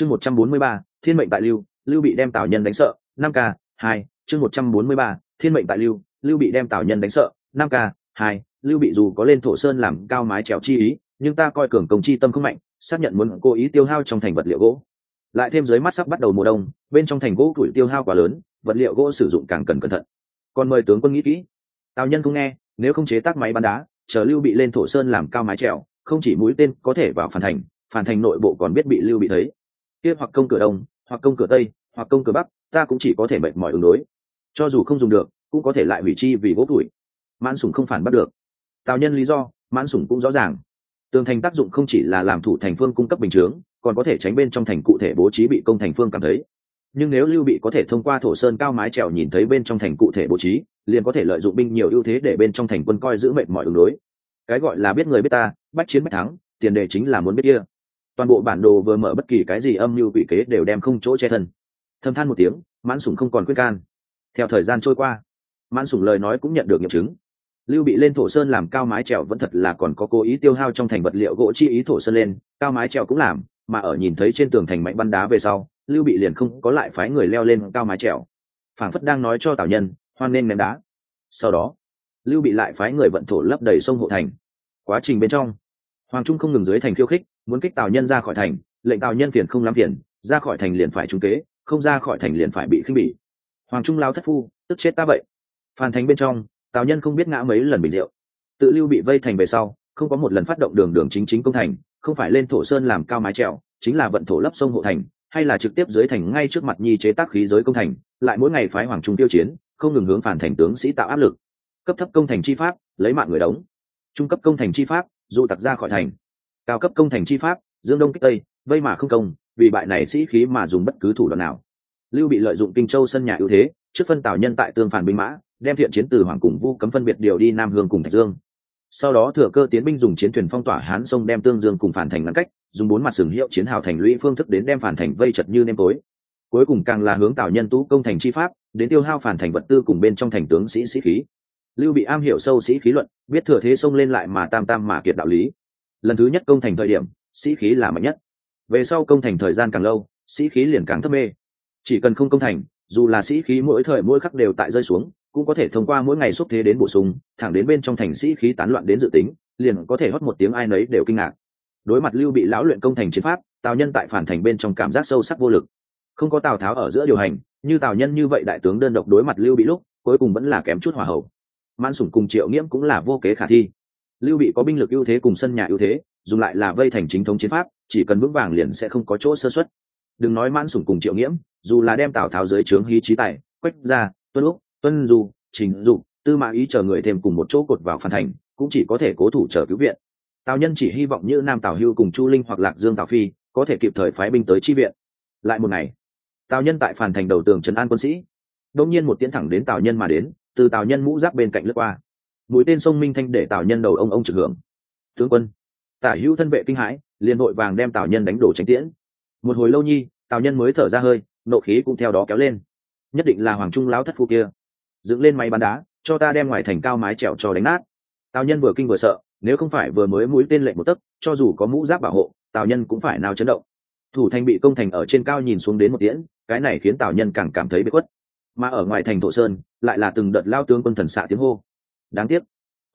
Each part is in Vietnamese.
chương một trăm bốn mươi ba, thiên mệnh tại lưu lưu bị đem tào nhân đánh sợ, năm k hai, chương một trăm bốn mươi ba, thiên mệnh tại lưu lưu bị đem tào nhân đánh sợ, năm k hai, lưu bị dù có lên thổ sơn làm cao mái trèo chi ý, nhưng ta coi cường công chi tâm không mạnh, xác nhận muốn cố ý tiêu hao trong thành vật liệu gỗ. Lại thêm dưới mắt sắp bắt đầu mùa đông, bên trong thành gỗ tuổi tiêu hao quá lớn, vật liệu gỗ sử dụng càng cần cẩn thận. Còn mời tướng quân nghĩ kỹ. Tào nhân không nghe, nếu không chế tác máy bắn đá, chờ lưu bị lên thổ sơn làm cao mái trèo không chỉ mũi tên có thể vào phản thành phản thành nội bộ còn biết bị lưu bị thấy kia hoặc công cửa đông, hoặc công cửa tây, hoặc công cửa bắc, ta cũng chỉ có thể mệt mỏi ứng đối. Cho dù không dùng được, cũng có thể lại hủy chi vì gỗ tuổi mãn sủng không phản bắt được. Tào nhân lý do, mãn sủng cũng rõ ràng. Tường thành tác dụng không chỉ là làm thủ thành phương cung cấp bình chướng, còn có thể tránh bên trong thành cụ thể bố trí bị công thành phương cảm thấy. Nhưng nếu lưu bị có thể thông qua thổ sơn cao mái trèo nhìn thấy bên trong thành cụ thể bố trí, liền có thể lợi dụng binh nhiều ưu thế để bên trong thành quân coi giữ mệnh mọi ứng đối. Cái gọi là biết người biết ta, bách chiến bách thắng, tiền đề chính là muốn biết kia toàn bộ bản đồ vừa mở bất kỳ cái gì âm mưu quỷ kế đều đem không chỗ che thân. Thâm than một tiếng, mãn sủng không còn quyết can. Theo thời gian trôi qua, mãn sủng lời nói cũng nhận được nghiệm chứng. Lưu bị lên thổ sơn làm cao mái trèo vẫn thật là còn có cố ý tiêu hao trong thành vật liệu gỗ chi ý thổ sơn lên, cao mái trèo cũng làm, mà ở nhìn thấy trên tường thành mạnh bắn đá về sau, lưu bị liền không có lại phái người leo lên cao mái trèo phảng phất đang nói cho tào nhân, hoan nên ném đá. Sau đó, lưu bị lại phái người vận thổ lấp đầy sông hộ thành. Quá trình bên trong, hoàng trung không ngừng dưới thành khiêu khích muốn kích tào nhân ra khỏi thành, lệnh tào nhân phiền không lắm phiền, ra khỏi thành liền phải trung kế, không ra khỏi thành liền phải bị khinh bỉ. Hoàng trung lao thất phu, tức chết ta vậy. Phan thành bên trong, tào nhân không biết ngã mấy lần bình rượu. Tự lưu bị vây thành về sau, không có một lần phát động đường đường chính chính công thành, không phải lên thổ sơn làm cao mái trèo, chính là vận thổ lấp sông hộ thành, hay là trực tiếp dưới thành ngay trước mặt nhi chế tác khí giới công thành, lại mỗi ngày phái hoàng trung tiêu chiến, không ngừng hướng phản thành tướng sĩ tạo áp lực. Cấp thấp công thành chi pháp, lấy mạng người đóng. Trung cấp công thành chi pháp, dụ tặc ra khỏi thành cao cấp công thành chi pháp, dương đông kích tây, vây mà không công, vì bại này sĩ khí mà dùng bất cứ thủ đoạn nào. Lưu bị lợi dụng kinh châu sân nhà ưu thế, trước phân tào nhân tại tương phản binh mã, đem thiện chiến từ hoàng cùng vu cấm phân biệt điều đi nam hương cùng thạch dương. Sau đó thừa cơ tiến binh dùng chiến thuyền phong tỏa hán sông đem tương dương cùng phản thành ngăn cách, dùng bốn mặt sừng hiệu chiến hào thành lũy phương thức đến đem phản thành vây chật như nêm tối. Cuối cùng càng là hướng tào nhân tú công thành chi pháp, đến tiêu hao phản thành vật tư cùng bên trong thành tướng sĩ sĩ khí. Lưu bị am hiểu sâu sĩ khí luận, biết thừa thế xông lên lại mà tam tam mà kiệt đạo lý lần thứ nhất công thành thời điểm, sĩ khí là mạnh nhất. Về sau công thành thời gian càng lâu, sĩ khí liền càng thấp mê. Chỉ cần không công thành, dù là sĩ khí mỗi thời mỗi khắc đều tại rơi xuống, cũng có thể thông qua mỗi ngày xúc thế đến bổ sung, thẳng đến bên trong thành sĩ khí tán loạn đến dự tính, liền có thể hót một tiếng ai nấy đều kinh ngạc. Đối mặt lưu bị lão luyện công thành chiến pháp, tào nhân tại phản thành bên trong cảm giác sâu sắc vô lực. Không có tào tháo ở giữa điều hành, như tào nhân như vậy đại tướng đơn độc đối mặt lưu bị lúc, cuối cùng vẫn là kém chút hỏa hậu. Man sủng cùng triệu nghiễm cũng là vô kế khả thi lưu bị có binh lực ưu thế cùng sân nhà ưu thế dùng lại là vây thành chính thống chiến pháp chỉ cần vững vàng liền sẽ không có chỗ sơ xuất đừng nói man sủng cùng triệu nghiễm dù là đem tào tháo dưới trướng hí trí tài quách gia, tuân úc tuân du trình dục tư mã ý chờ người thêm cùng một chỗ cột vào phản thành cũng chỉ có thể cố thủ chờ cứu viện. Tào nhân chỉ hy vọng như nam tào hưu cùng chu linh hoặc lạc dương tào phi có thể kịp thời phái binh tới chi viện. Lại một ngày tào nhân tại phản thành đầu tường trấn an quân sĩ. Đông nhiên một tiến thẳng đến tào nhân mà đến từ tào nhân mũ giáp bên cạnh lướt qua mũi tên sông minh thanh để tào nhân đầu ông ông trực hưởng. Tướng quân, tả hữu thân vệ kinh hãi, liền vội vàng đem tào nhân đánh đổ tránh tiễn. Một hồi lâu nhi, tào nhân mới thở ra hơi, nộ khí cũng theo đó kéo lên. Nhất định là hoàng trung lão thất phu kia. Dựng lên máy bắn đá, cho ta đem ngoài thành cao mái trèo cho đánh nát. Tào nhân vừa kinh vừa sợ, nếu không phải vừa mới mũi tên lệnh một tấc, cho dù có mũ giáp bảo hộ, tào nhân cũng phải nào chấn động. Thủ thành bị công thành ở trên cao nhìn xuống đến một tiễn, cái này khiến tào nhân càng cảm thấy bị khuất. Mà ở ngoài thành thổ sơn, lại là từng đợt lao tướng quân thần xạ tiếng hô đáng tiếc.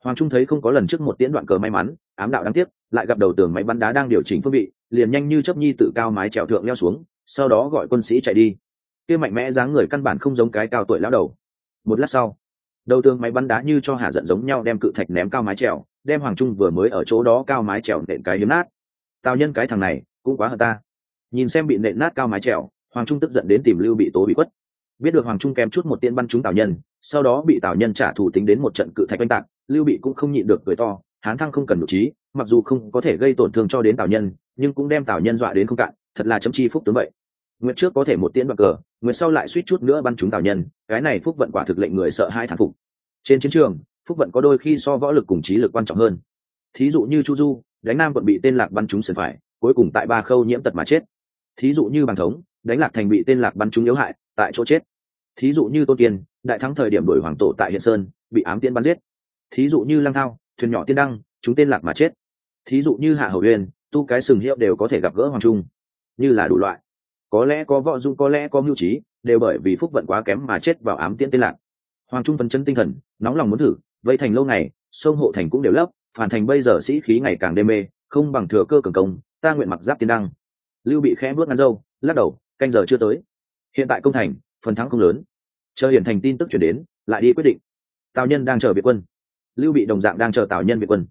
Hoàng trung thấy không có lần trước một tiễn đoạn cờ may mắn, ám đạo đáng tiếc, lại gặp đầu tường máy bắn đá đang điều chỉnh phương vị, liền nhanh như chấp nhi tự cao mái trèo thượng leo xuống, sau đó gọi quân sĩ chạy đi. Kia mạnh mẽ dáng người căn bản không giống cái cao tuổi lão đầu. Một lát sau, đầu tường máy bắn đá như cho hà giận giống nhau đem cự thạch ném cao mái trèo, đem hoàng trung vừa mới ở chỗ đó cao mái trèo nện cái hiếm nát. Tào nhân cái thằng này, cũng quá hờ ta. Nhìn xem bị nện nát cao mái trèo, hoàng trung tức giận đến tìm lưu bị tố bị quất. Biết được hoàng trung kém chút một tiên bắn trúng tào nhân sau đó bị tào nhân trả thù tính đến một trận cự thạch oanh tạc, lưu bị cũng không nhịn được cười to, hán thăng không cần đủ trí, mặc dù không có thể gây tổn thương cho đến tào nhân, nhưng cũng đem tào nhân dọa đến không cạn, thật là chấm chi phúc tướng vậy. Nguyện trước có thể một tiễn đoạn cờ nguyện sau lại suýt chút nữa bắn trúng tào nhân, cái này phúc vận quả thực lệnh người sợ hai thản phục. Trên chiến trường, phúc vận có đôi khi so võ lực cùng trí lực quan trọng hơn. Thí dụ như chu du, đánh nam quận bị tên lạc bắn trúng sườn phải, cuối cùng tại ba khâu nhiễm tật mà chết. Thí dụ như bằng thống, đánh lạc thành bị tên lạc bắn trúng yếu hại, tại chỗ chết thí dụ như tôn kiên, đại thắng thời điểm đổi hoàng tổ tại hiện sơn, bị ám tiên bắn giết. Thí dụ như lăng thao, thuyền nhỏ tiên đăng, chúng tên lạc mà chết. Thí dụ như hạ hầu uyên, tu cái sừng hiệu đều có thể gặp gỡ hoàng trung. Như là đủ loại. Có lẽ có võ dung, có lẽ có mưu trí, đều bởi vì phúc vận quá kém mà chết vào ám tiễn tên lạc. Hoàng trung phấn chân tinh thần, nóng lòng muốn thử, vây thành lâu ngày, sông hộ thành cũng đều lấp, phản thành bây giờ sĩ khí ngày càng đê mê, không bằng thừa cơ cường công, ta nguyện mặc giáp tiên đăng. Lưu bị khẽ bước ngăn dâu, lắc đầu, canh giờ chưa tới. Hiện tại công thành phần thắng không lớn. Chờ hiển thành tin tức chuyển đến, lại đi quyết định. Tào nhân đang chờ việt quân. Lưu bị đồng dạng đang chờ tào nhân việt quân.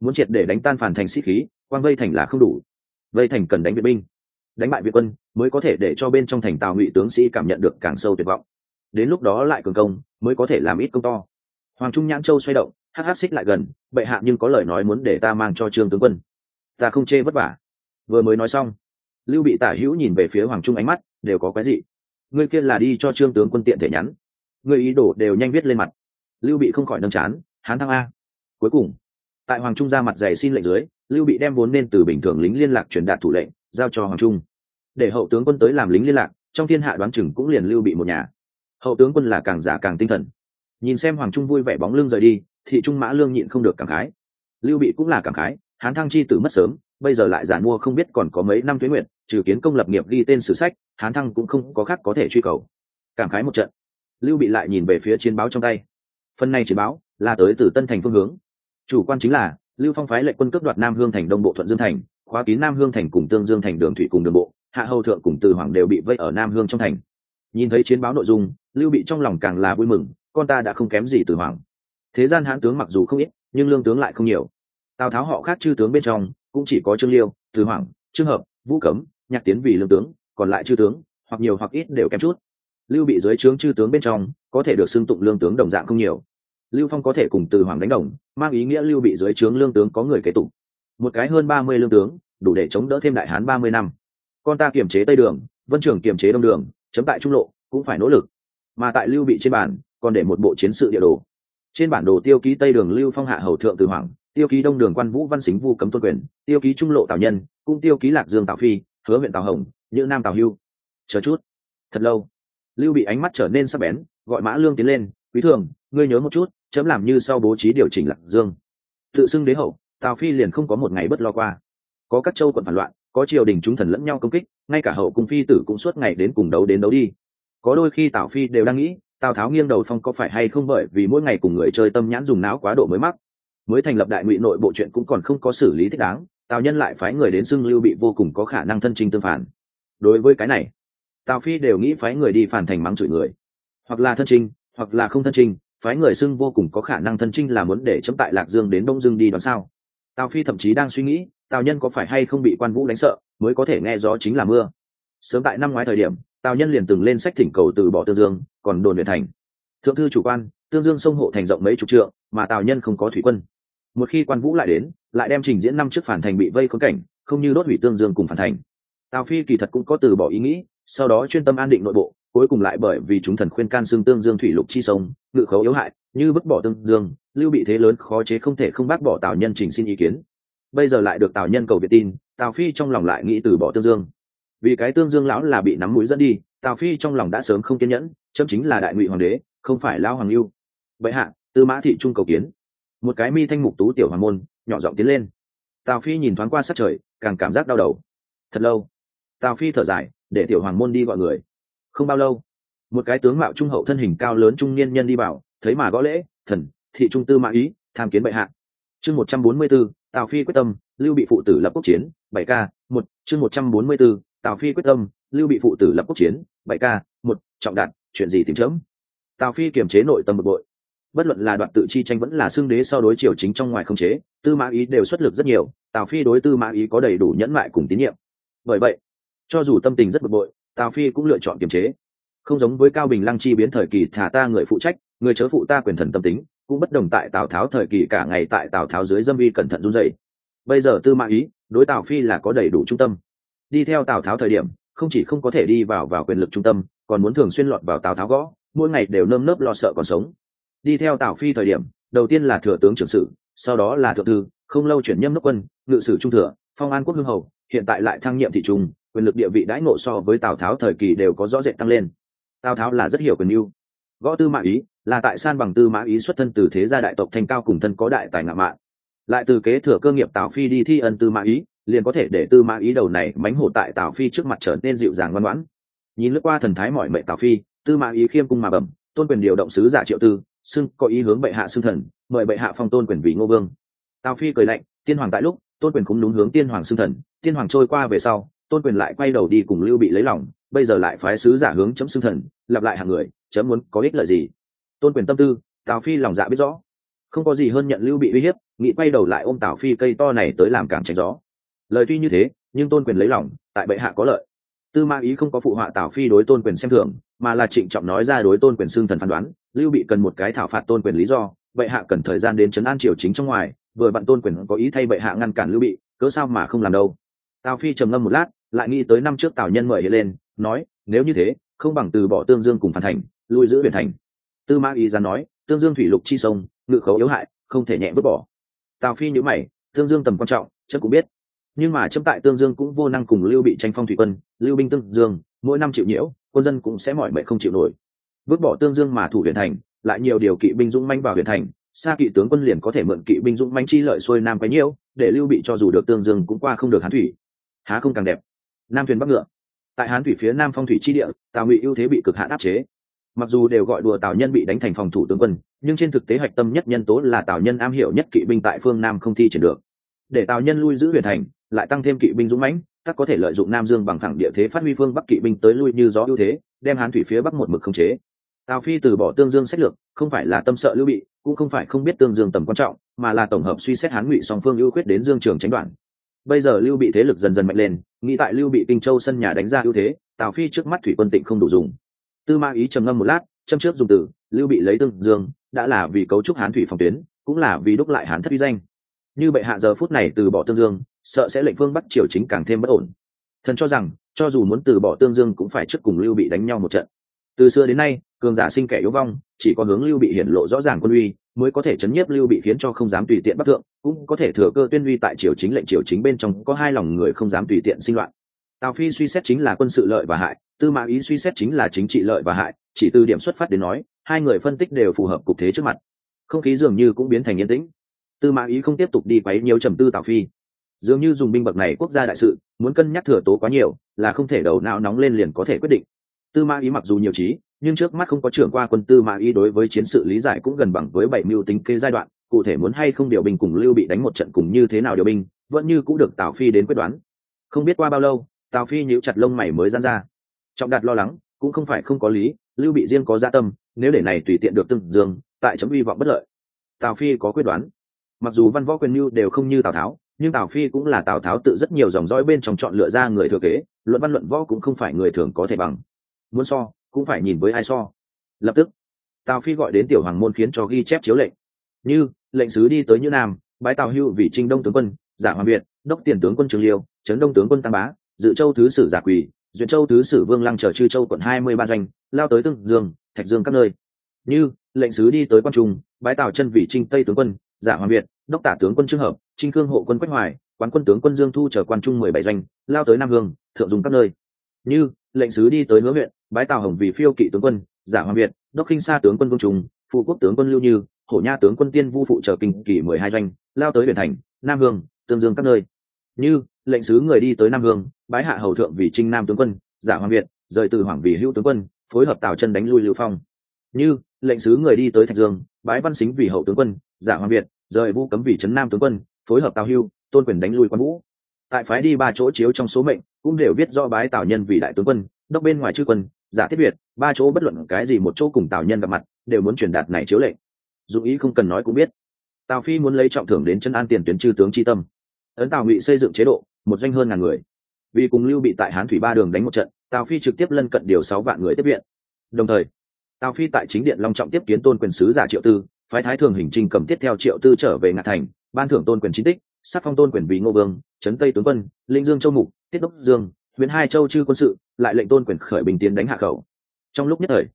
Muốn triệt để đánh tan phản thành sĩ khí, quang vây thành là không đủ. Vây thành cần đánh việt binh. Đánh bại việt quân mới có thể để cho bên trong thành tào ngụy tướng sĩ cảm nhận được càng sâu tuyệt vọng. Đến lúc đó lại cường công, mới có thể làm ít công to. Hoàng trung nhãn châu xoay động, hắc hắc xích lại gần, bệ hạ nhưng có lời nói muốn để ta mang cho trương tướng quân. Ta không chê vất vả. Vừa mới nói xong, lưu bị tả hữu nhìn về phía hoàng trung ánh mắt, đều có cái gì? Ngươi kia là đi cho trương tướng quân tiện thể nhắn. Ngươi ý đồ đều nhanh viết lên mặt. Lưu bị không khỏi nâng chán, hán thăng a. Cuối cùng, tại hoàng trung ra mặt dày xin lệnh dưới, lưu bị đem vốn nên từ bình thường lính liên lạc truyền đạt thủ lệnh, giao cho hoàng trung. Để hậu tướng quân tới làm lính liên lạc, trong thiên hạ đoán chừng cũng liền lưu bị một nhà. Hậu tướng quân là càng giả càng tinh thần. Nhìn xem hoàng trung vui vẻ bóng lưng rời đi, thị trung mã lương nhịn không được cảm khái. Lưu bị cũng là cảm khái, hán thăng chi tử mất sớm, bây giờ lại giản mua không biết còn có mấy năm tuế nguyện trừ kiến công lập nghiệp ghi tên sử sách, hán thăng cũng không có khác có thể truy cầu. Cảm khái một trận, lưu bị lại nhìn về phía chiến báo trong tay. Phần này chiến báo là tới từ tân thành phương hướng. Chủ quan chính là, lưu phong phái lệnh quân cướp đoạt nam hương thành, đông bộ thuận dương thành, khóa kín nam hương thành cùng tương dương thành đường thủy cùng đường bộ, hạ hầu thượng cùng từ hoàng đều bị vây ở nam hương trong thành. Nhìn thấy chiến báo nội dung, lưu bị trong lòng càng là vui mừng, con ta đã không kém gì từ hoàng thế gian hãn tướng mặc dù không ít, nhưng lương tướng lại không nhiều. Tào tháo họ khác chư tướng bên trong, cũng chỉ có trương liêu, từ hoàng trương hợp, vũ cấm nhạc tiến vì lương tướng, còn lại chư tướng, hoặc nhiều hoặc ít đều kém chút. Lưu bị dưới trướng chư tướng bên trong, có thể được xưng tụng lương tướng đồng dạng không nhiều. Lưu phong có thể cùng từ hoàng đánh đồng, mang ý nghĩa lưu bị dưới trướng lương tướng có người kế tụng một cái hơn ba mươi lương tướng, đủ để chống đỡ thêm đại hán ba mươi năm. Con ta kiềm chế tây đường, vân trưởng kiềm chế đông đường, chấm tại trung lộ, cũng phải nỗ lực. Mà tại lưu bị trên bản, còn để một bộ chiến sự địa đồ. Trên bản đồ tiêu ký tây đường lưu phong hạ hầu thượng từ hoàng, tiêu ký đông đường quan vũ văn xính vu cấm tôn quyền, tiêu ký trung lộ tào nhân, cũng tiêu ký lạc dương tào phi hứa huyện tào hồng như nam tào hưu. Chờ chút. Thật lâu. Lưu bị ánh mắt trở nên sắc bén, gọi mã lương tiến lên, quý thường, ngươi nhớ một chút, chấm làm như sau bố trí điều chỉnh lạc dương. Tự xưng đế hậu, tào phi liền không có một ngày bất lo qua. Có các châu quận phản loạn, có triều đình chúng thần lẫn nhau công kích, ngay cả hậu cung phi tử cũng suốt ngày đến cùng đấu đến đấu đi. Có đôi khi tào phi đều đang nghĩ, tào tháo nghiêng đầu phong có phải hay không bởi vì mỗi ngày cùng người chơi tâm nhãn dùng não quá độ mới mắc. Mới thành lập đại ngụy nội bộ chuyện cũng còn không có xử lý thích đáng tào nhân lại phái người đến xưng lưu bị vô cùng có khả năng thân trinh tương phản. Đối với cái này, tào phi đều nghĩ phái người đi phản thành mắng chửi người. Hoặc là thân trinh hoặc là không thân trinh phái người xưng vô cùng có khả năng thân trinh là muốn để chấm tại lạc dương đến đông dương đi đón sao. Tào phi thậm chí đang suy nghĩ, tào nhân có phải hay không bị quan vũ đánh sợ, mới có thể nghe rõ chính là mưa. Sớm tại năm ngoái thời điểm, tào nhân liền từng lên sách thỉnh cầu từ bỏ tương dương, còn đồn huyện thành. Thượng thư chủ quan, tương dương sông hộ thành rộng mấy chục trượng, mà tào nhân không có thủy quân một khi quan vũ lại đến, lại đem trình diễn năm trước phản thành bị vây khốn cảnh, không như đốt hủy tương dương cùng phản thành. Tào phi kỳ thật cũng có từ bỏ ý nghĩ, sau đó chuyên tâm an định nội bộ, cuối cùng lại bởi vì chúng thần khuyên can xương tương dương thủy lục chi sông, ngự khấu yếu hại, như vứt bỏ tương dương, lưu bị thế lớn khó chế không thể không bác bỏ tào nhân trình xin ý kiến. Bây giờ lại được tào nhân cầu việt tin, tào phi trong lòng lại nghĩ từ bỏ tương dương. Vì cái tương dương lão là bị nắm mũi dẫn đi, tào phi trong lòng đã sớm không kiên nhẫn, chấm chính là đại ngụy hoàng đế, không phải lao hoàng lưu. Vậy hạ, tư mã thị trung cầu kiến một cái mi thanh mục tú tiểu hoàng môn, nhỏ giọng tiến lên. Tào phi nhìn thoáng qua sát trời, càng cảm giác đau đầu. Thật lâu. Tào phi thở dài, để tiểu hoàng môn đi gọi người. Không bao lâu, một cái tướng mạo trung hậu thân hình cao lớn trung niên nhân đi vào, thấy mà gõ lễ, thần, thị trung tư mã ý, tham kiến bệ hạ. Chương một trăm bốn mươi b ố tào phi quyết tâm, lưu bị phụ tử lập quốc chiến, bảy k một, chương một trăm bốn mươi b ố tào phi quyết tâm, lưu bị phụ tử lập quốc chiến, bảy k một, trọng đạt, chuyện gì tìm chớm tào phi kiềm chế nội tâm bực bội bất luận là đoạn tự chi tranh vẫn là xương đế so đối triều chính trong ngoài không chế, tư mã ý đều xuất lực rất nhiều, tào phi đối tư mã ý có đầy đủ nhẫn mại cùng tín nhiệm. Bởi vậy, cho dù tâm tình rất bực bội, tào phi cũng lựa chọn kiềm chế. Không giống với cao bình lăng chi biến thời kỳ thả ta người phụ trách, người chớ phụ ta quyền thần tâm tính, cũng bất đồng tại tào tháo thời kỳ cả ngày tại tào tháo dưới dâm vi cẩn thận run dậy bây giờ tư mã ý, đối tào phi là có đầy đủ trung tâm. Đi theo tào tháo thời điểm, không chỉ không có thể đi vào vào quyền lực trung tâm, còn muốn thường xuyên lọt vào tào tháo gõ, mỗi ngày đều nơm nớp lo sợ còn sống đi theo tào phi thời điểm, đầu tiên là thừa tướng trưởng sự sau đó là thượng thư, không lâu chuyển nhâm đốc quân, ngự sử trung thừa, phong an quốc hương hầu, hiện tại lại thăng nhiệm thị trung, quyền lực địa vị đãi ngộ so với tào tháo thời kỳ đều có rõ rệt tăng lên. Tào tháo là rất hiểu quyền mưu. Gõ tư mã ý, là tại san bằng tư mã ý xuất thân từ thế gia đại tộc thanh cao cùng thân có đại tài ngạo mạn. Lại từ kế thừa cơ nghiệp tào phi đi thi ân tư mã ý, liền có thể để tư mã ý đầu này mánh hổ tại tào phi trước mặt trở nên dịu dàng ngoan ngoãn. Nhìn lướt qua thần thái mọi mệnh tào phi, tư mã ý khiêm cung mà bẩm, tôn quyền điều động sứ giả triệu tư xưng có ý hướng bệ hạ xưng thần, mời bệ hạ phong tôn quyền vì ngô vương. Tào phi cười lạnh, tiên hoàng tại lúc, tôn quyền cũng đúng hướng tiên hoàng xưng thần. Tiên hoàng trôi qua về sau, tôn quyền lại quay đầu đi cùng lưu bị lấy lòng, bây giờ lại phái sứ giả hướng chấm xưng thần, lặp lại hàng người, chấm muốn có ích lợi gì? Tôn quyền tâm tư, tào phi lòng dạ biết rõ. Không có gì hơn nhận lưu bị uy hiếp, nghĩ quay đầu lại ôm tào phi cây to này tới làm càng tránh gió. Lời tuy như thế, nhưng tôn quyền lấy lòng, tại bệ hạ có lợi tư ma ý không có phụ họa tào phi đối tôn quyền xem thường, mà là trịnh trọng nói ra đối tôn quyền xưng thần phán đoán, lưu bị cần một cái thảo phạt tôn quyền lý do, bệ hạ cần thời gian đến chấn an triều chính trong ngoài, vừa bạn tôn quyền có ý thay bệ hạ ngăn cản lưu bị, cớ sao mà không làm đâu. Tào phi trầm ngâm một lát, lại nghĩ tới năm trước tào nhân mời lên, nói, nếu như thế, không bằng từ bỏ tương dương cùng phản thành, lui giữ biển thành. Tư ma ý ra nói, tương dương thủy lục chi sông, ngự khấu yếu hại, không thể nhẹ vứt bỏ. Tào phi nhữ mày, tương dương tầm quan trọng chấm cũng biết nhưng mà chấm tại tương dương cũng vô năng cùng lưu bị tranh phong thủy quân, lưu binh tương dương, mỗi năm chịu nhiễu, quân dân cũng sẽ mỏi mệt không chịu nổi. Vứt bỏ tương dương mà thủ huyện thành, lại nhiều điều kỵ binh dũng manh vào huyện thành xa kỵ tướng quân liền có thể mượn kỵ binh dũng manh chi lợi xuôi nam quấy nhiễu, để lưu bị cho dù được tương dương cũng qua không được hán thủy. Há không càng đẹp. Nam thuyền bắc ngựa. Tại hán thủy phía nam phong thủy chi địa, tào ngụy ưu thế bị cực hạn áp chế. Mặc dù đều gọi đùa tào nhân bị đánh thành phòng thủ tướng quân, nhưng trên thực tế hạch tâm nhất nhân tố là tào nhân am hiểu nhất kỵ binh tại phương nam không thi triển được để tào nhân lui giữ huyền thành, lại tăng thêm kỵ binh dũng mãnh, tắc có thể lợi dụng nam dương bằng phẳng địa thế phát huy phương bắc kỵ binh tới lui như gió ưu thế, đem hán thủy phía bắc một mực không chế. Tào phi từ bỏ tương dương sách lược, không phải là tâm sợ lưu bị, cũng không phải không biết tương dương tầm quan trọng, mà là tổng hợp suy xét hán ngụy song phương ưu khuyết đến dương trường tránh đoạn. Bây giờ lưu bị thế lực dần dần mạnh lên, nghĩ tại lưu bị kinh châu sân nhà đánh ra ưu thế, tào phi trước mắt thủy quân tịnh không đủ dùng. Tư ma ý trầm ngâm một lát, châm trước dùng từ, lưu bị lấy tương dương, đã là vì cấu trúc hán thủy phòng tuyến, cũng là vì đúc lại hán thất uy danh như bệ hạ giờ phút này từ bỏ tương dương, sợ sẽ lệnh phương bắc triều chính càng thêm bất ổn. Thần cho rằng, cho dù muốn từ bỏ tương dương cũng phải trước cùng lưu bị đánh nhau một trận. Từ xưa đến nay, cường giả sinh kẻ yếu vong, chỉ có hướng lưu bị hiển lộ rõ ràng quân uy, mới có thể chấn nhiếp lưu bị khiến cho không dám tùy tiện bắc thượng, cũng có thể thừa cơ tuyên uy tại triều chính lệnh triều chính bên trong, có hai lòng người không dám tùy tiện sinh loạn. Tào phi suy xét chính là quân sự lợi và hại, tư mã ý suy xét chính là chính trị lợi và hại, chỉ từ điểm xuất phát đến nói, hai người phân tích đều phù hợp cục thế trước mặt. Không khí dường như cũng biến thành yên tĩnh tư mã ý không tiếp tục đi quấy nhiều trầm tư tào phi. Dường như dùng binh bậc này quốc gia đại sự, muốn cân nhắc thừa tố quá nhiều, là không thể đầu não nóng lên liền có thể quyết định. Tư mã ý mặc dù nhiều trí, nhưng trước mắt không có trưởng qua quân tư mã ý đối với chiến sự lý giải cũng gần bằng với bảy mưu tính kế giai đoạn, cụ thể muốn hay không điều binh cùng lưu bị đánh một trận cùng như thế nào điều binh, vẫn như cũng được tào phi đến quyết đoán. Không biết qua bao lâu, tào phi nhíu chặt lông mày mới gian ra. Trọng đạt lo lắng, cũng không phải không có lý, lưu bị riêng có gia tâm, nếu để này tùy tiện được từng dương, tại chấm hy vọng bất lợi. Tào phi có quyết đoán mặc dù văn võ quyền mưu đều không như tào tháo, nhưng tào phi cũng là tào tháo tự rất nhiều dòng dõi bên trong chọn lựa ra người thừa kế, luận văn luận võ cũng không phải người thường có thể bằng. Muốn so, cũng phải nhìn với ai so. Lập tức, tào phi gọi đến tiểu hoàng môn khiến cho ghi chép chiếu lệnh. Như, lệnh sứ đi tới như nam, bái tào hưu vì trinh đông tướng quân, giả hoàng việt, đốc tiền tướng quân trường liêu, trấn đông tướng quân tăng bá, dự châu thứ sử giả quỳ, duyện châu thứ sử vương lăng chờ chư châu quận hai mươi ba doanh, lao tới tương dương, thạch dương các nơi. Như, lệnh sứ đi tới quan trung, bái tào chân vị trinh tây tướng quân giả hoàng việt, đốc tả tướng quân trường hợp, trinh cương hộ quân quách hoài, quán quân tướng quân dương thu chờ quan trung mười bảy doanh, lao tới nam hương, thượng dùng các nơi. Như, lệnh sứ đi tới hứa huyện, bái tào hồng vì phiêu kỵ tướng quân, giả hoàng việt, đốc khinh sa tướng quân vương trung, phụ quốc tướng quân lưu như, hổ nha tướng quân tiên vu phụ trợ kinh kỷ mười hai doanh, lao tới huyện thành, nam hương, tương dương các nơi. Như, lệnh sứ người đi tới nam hương, bái hạ hầu thượng vì trinh nam tướng quân, giả hoàng việt, rời từ hoàng vì hữu tướng quân, phối hợp tào chân đánh lui lưu phong. Như, lệnh sứ người đi tới thạch dương, bái văn xính vì hậu tướng quân, giả hoàng việt rời vũ cấm vì trấn nam tướng quân, phối hợp tào hưu, tôn quyền đánh lui quan vũ. Tại phái đi ba chỗ chiếu trong số mệnh, cũng đều viết do bái tào nhân vì đại tướng quân, đốc bên ngoài chư quân, giả thiết việt ba chỗ bất luận cái gì một chỗ cùng tào nhân gặp mặt, đều muốn truyền đạt này chiếu lệnh. Dù ý không cần nói cũng biết. Tào phi muốn lấy trọng thưởng đến chân an tiền tuyến chư tướng Chi tâm. Ấn tào ngụy xây dựng chế độ, một doanh hơn ngàn người. Vì cùng lưu bị tại hán thủy ba đường đánh một trận, tào phi trực tiếp lân cận điều sáu vạn người tiếp viện. Đồng thời tào phi tại chính điện long trọng tiếp kiến tôn quyền sứ giả triệu tư, phái thái thường hình trình cầm tiếp theo triệu tư trở về ngạc thành, ban thưởng tôn quyền chính tích sắc phong tôn quyền vì ngô vương, trấn tây tướng quân, linh dương châu mục, tiết đốc dương, huyện hai châu chư quân sự, lại lệnh tôn quyền khởi bình tiến đánh hạ khẩu. Trong lúc nhất thời,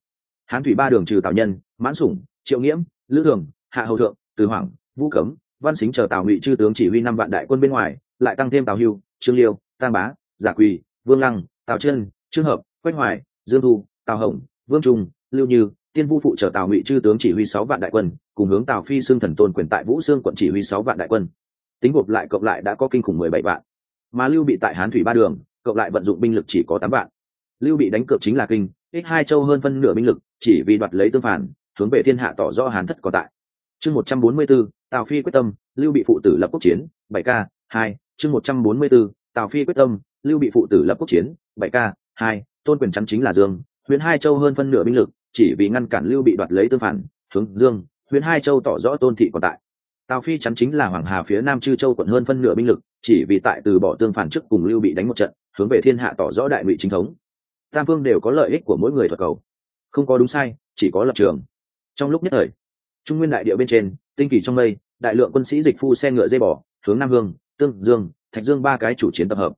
hán thủy ba đường trừ tào nhân, mãn sủng, triệu nghiễm, lữ thường, hạ hầu thượng, từ hoàng vũ cấm, văn xính chờ tào ngụy chư tướng chỉ huy năm vạn đại quân bên ngoài, lại tăng thêm tào hưu, trương liêu tam bá, giả quỳ, vương lăng, tào chân, trương hợp, quách hoài, dương thu, tào hồng, vương trung lưu như tiên vu phụ trợ tào ngụy chư tướng chỉ huy sáu vạn đại quân cùng hướng tào phi xương thần tôn quyền tại vũ xương quận chỉ huy sáu vạn đại quân. Tính gộp lại cộng lại đã có kinh khủng mười bảy vạn. Mà lưu bị tại hán thủy ba đường cộng lại vận dụng binh lực chỉ có tám vạn. Lưu bị đánh cược chính là kinh ích hai châu hơn phân nửa binh lực chỉ vì đoạt lấy tương phản hướng về thiên hạ tỏ rõ hán thất có tại. Chương một trăm bốn mươi 144, tào phi quyết tâm lưu bị phụ tử lập quốc chiến bảy k hai chương một trăm bốn mươi 144, tào phi quyết tâm lưu bị phụ tử lập quốc chiến bảy k hai tôn quyền chắn chính là dương huyện hai châu hơn phân nửa binh lực chỉ vì ngăn cản lưu bị đoạt lấy tương phản, hướng dương, huyện hai châu tỏ rõ tôn thị còn tại. Tào phi chắn chính là hoàng hà phía nam chư châu quận hơn phân nửa binh lực, chỉ vì tại từ bỏ tương phản trước cùng lưu bị đánh một trận, hướng về thiên hạ tỏ rõ đại ngụy chính thống. Tam phương đều có lợi ích của mỗi người thuật cầu. Không có đúng sai, chỉ có lập trường. Trong lúc nhất thời, trung nguyên đại địa bên trên, tinh kỳ trong mây, đại lượng quân sĩ dịch phu xe ngựa dây bỏ hướng nam hương tương dương, thạch dương ba cái chủ chiến tập hợp.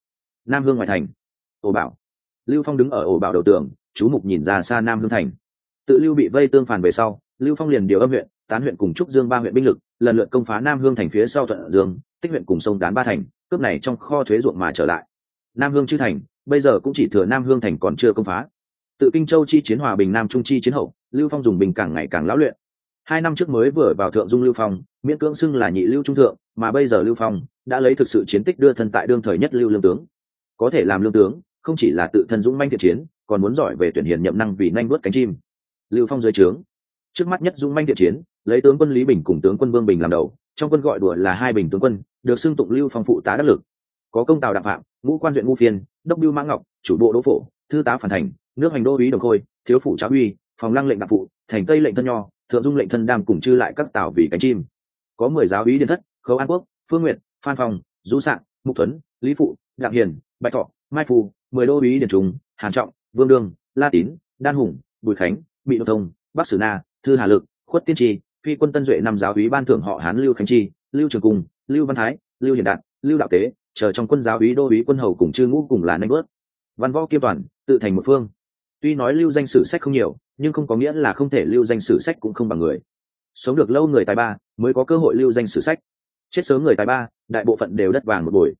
Nam hương ngoại thành, ổ bảo. Lưu phong đứng ở ổ bảo đầu tường, chú mục nhìn ra xa nam hương thành tự lưu bị vây tương phản về sau, lưu phong liền điều âm huyện, tán huyện cùng trúc dương ba huyện binh lực, lần lượt công phá nam hương thành phía sau thuận dương, tích huyện cùng sông đán ba thành, cướp này trong kho thuế ruộng mà trở lại. Nam hương chư thành, bây giờ cũng chỉ thừa nam hương thành còn chưa công phá. Tự kinh châu chi chiến hòa bình nam trung chi chiến hậu, lưu phong dùng bình càng ngày càng lão luyện. Hai năm trước mới vừa vào thượng dung lưu phong, miễn cưỡng xưng là nhị lưu trung thượng, mà bây giờ lưu phong đã lấy thực sự chiến tích đưa thân tại đương thời nhất lưu lương tướng. Có thể làm lương tướng, không chỉ là tự thân dũng manh thiện chiến, còn muốn giỏi về tuyển hiền nhậm năng vì nhanh vớt cánh chim lưu phong dưới trướng. Trước mắt nhất Dung manh địa chiến, lấy tướng quân lý bình cùng tướng quân vương bình làm đầu, trong quân gọi đùa là hai bình tướng quân, được xưng tụng lưu phong phụ tá đắc lực. Có công tào đạm phạm, ngũ quan huyện ngũ phiên, đốc biêu mã ngọc, chủ bộ đỗ phổ, thư tá phản thành, nước hành đô úy đồng khôi, thiếu phụ trá uy phòng lăng lệnh đặc phụ, thành tây lệnh thân nho, thượng dung lệnh thân đam cùng chư lại các tào vì cánh chim. Có mười giáo úy điện thất, khấu an quốc, phương nguyện phan phòng du sạng, mục tuấn lý phụ, đặng hiền, bạch thọ, mai phù mười đô úy điển trùng, hàn trọng, vương đương, la tín, đan hùng, bùi khánh bị đô thông, bắc sử na, thư hà lực, khuất tiên tri, phi quân tân duệ năm giáo úy ban thưởng họ hán lưu khánh chi, lưu trường cung lưu văn thái, lưu hiền đạt lưu đạo tế, chờ trong quân giáo úy đô úy quân hầu cùng chư ngũ cùng là nanh bớt văn võ kiêm toàn, tự thành một phương. Tuy nói lưu danh sử sách không nhiều, nhưng không có nghĩa là không thể lưu danh sử sách cũng không bằng người. Sống được lâu người tài ba, mới có cơ hội lưu danh sử sách. Chết sớm người tài ba, đại bộ phận đều đất vàng một buổi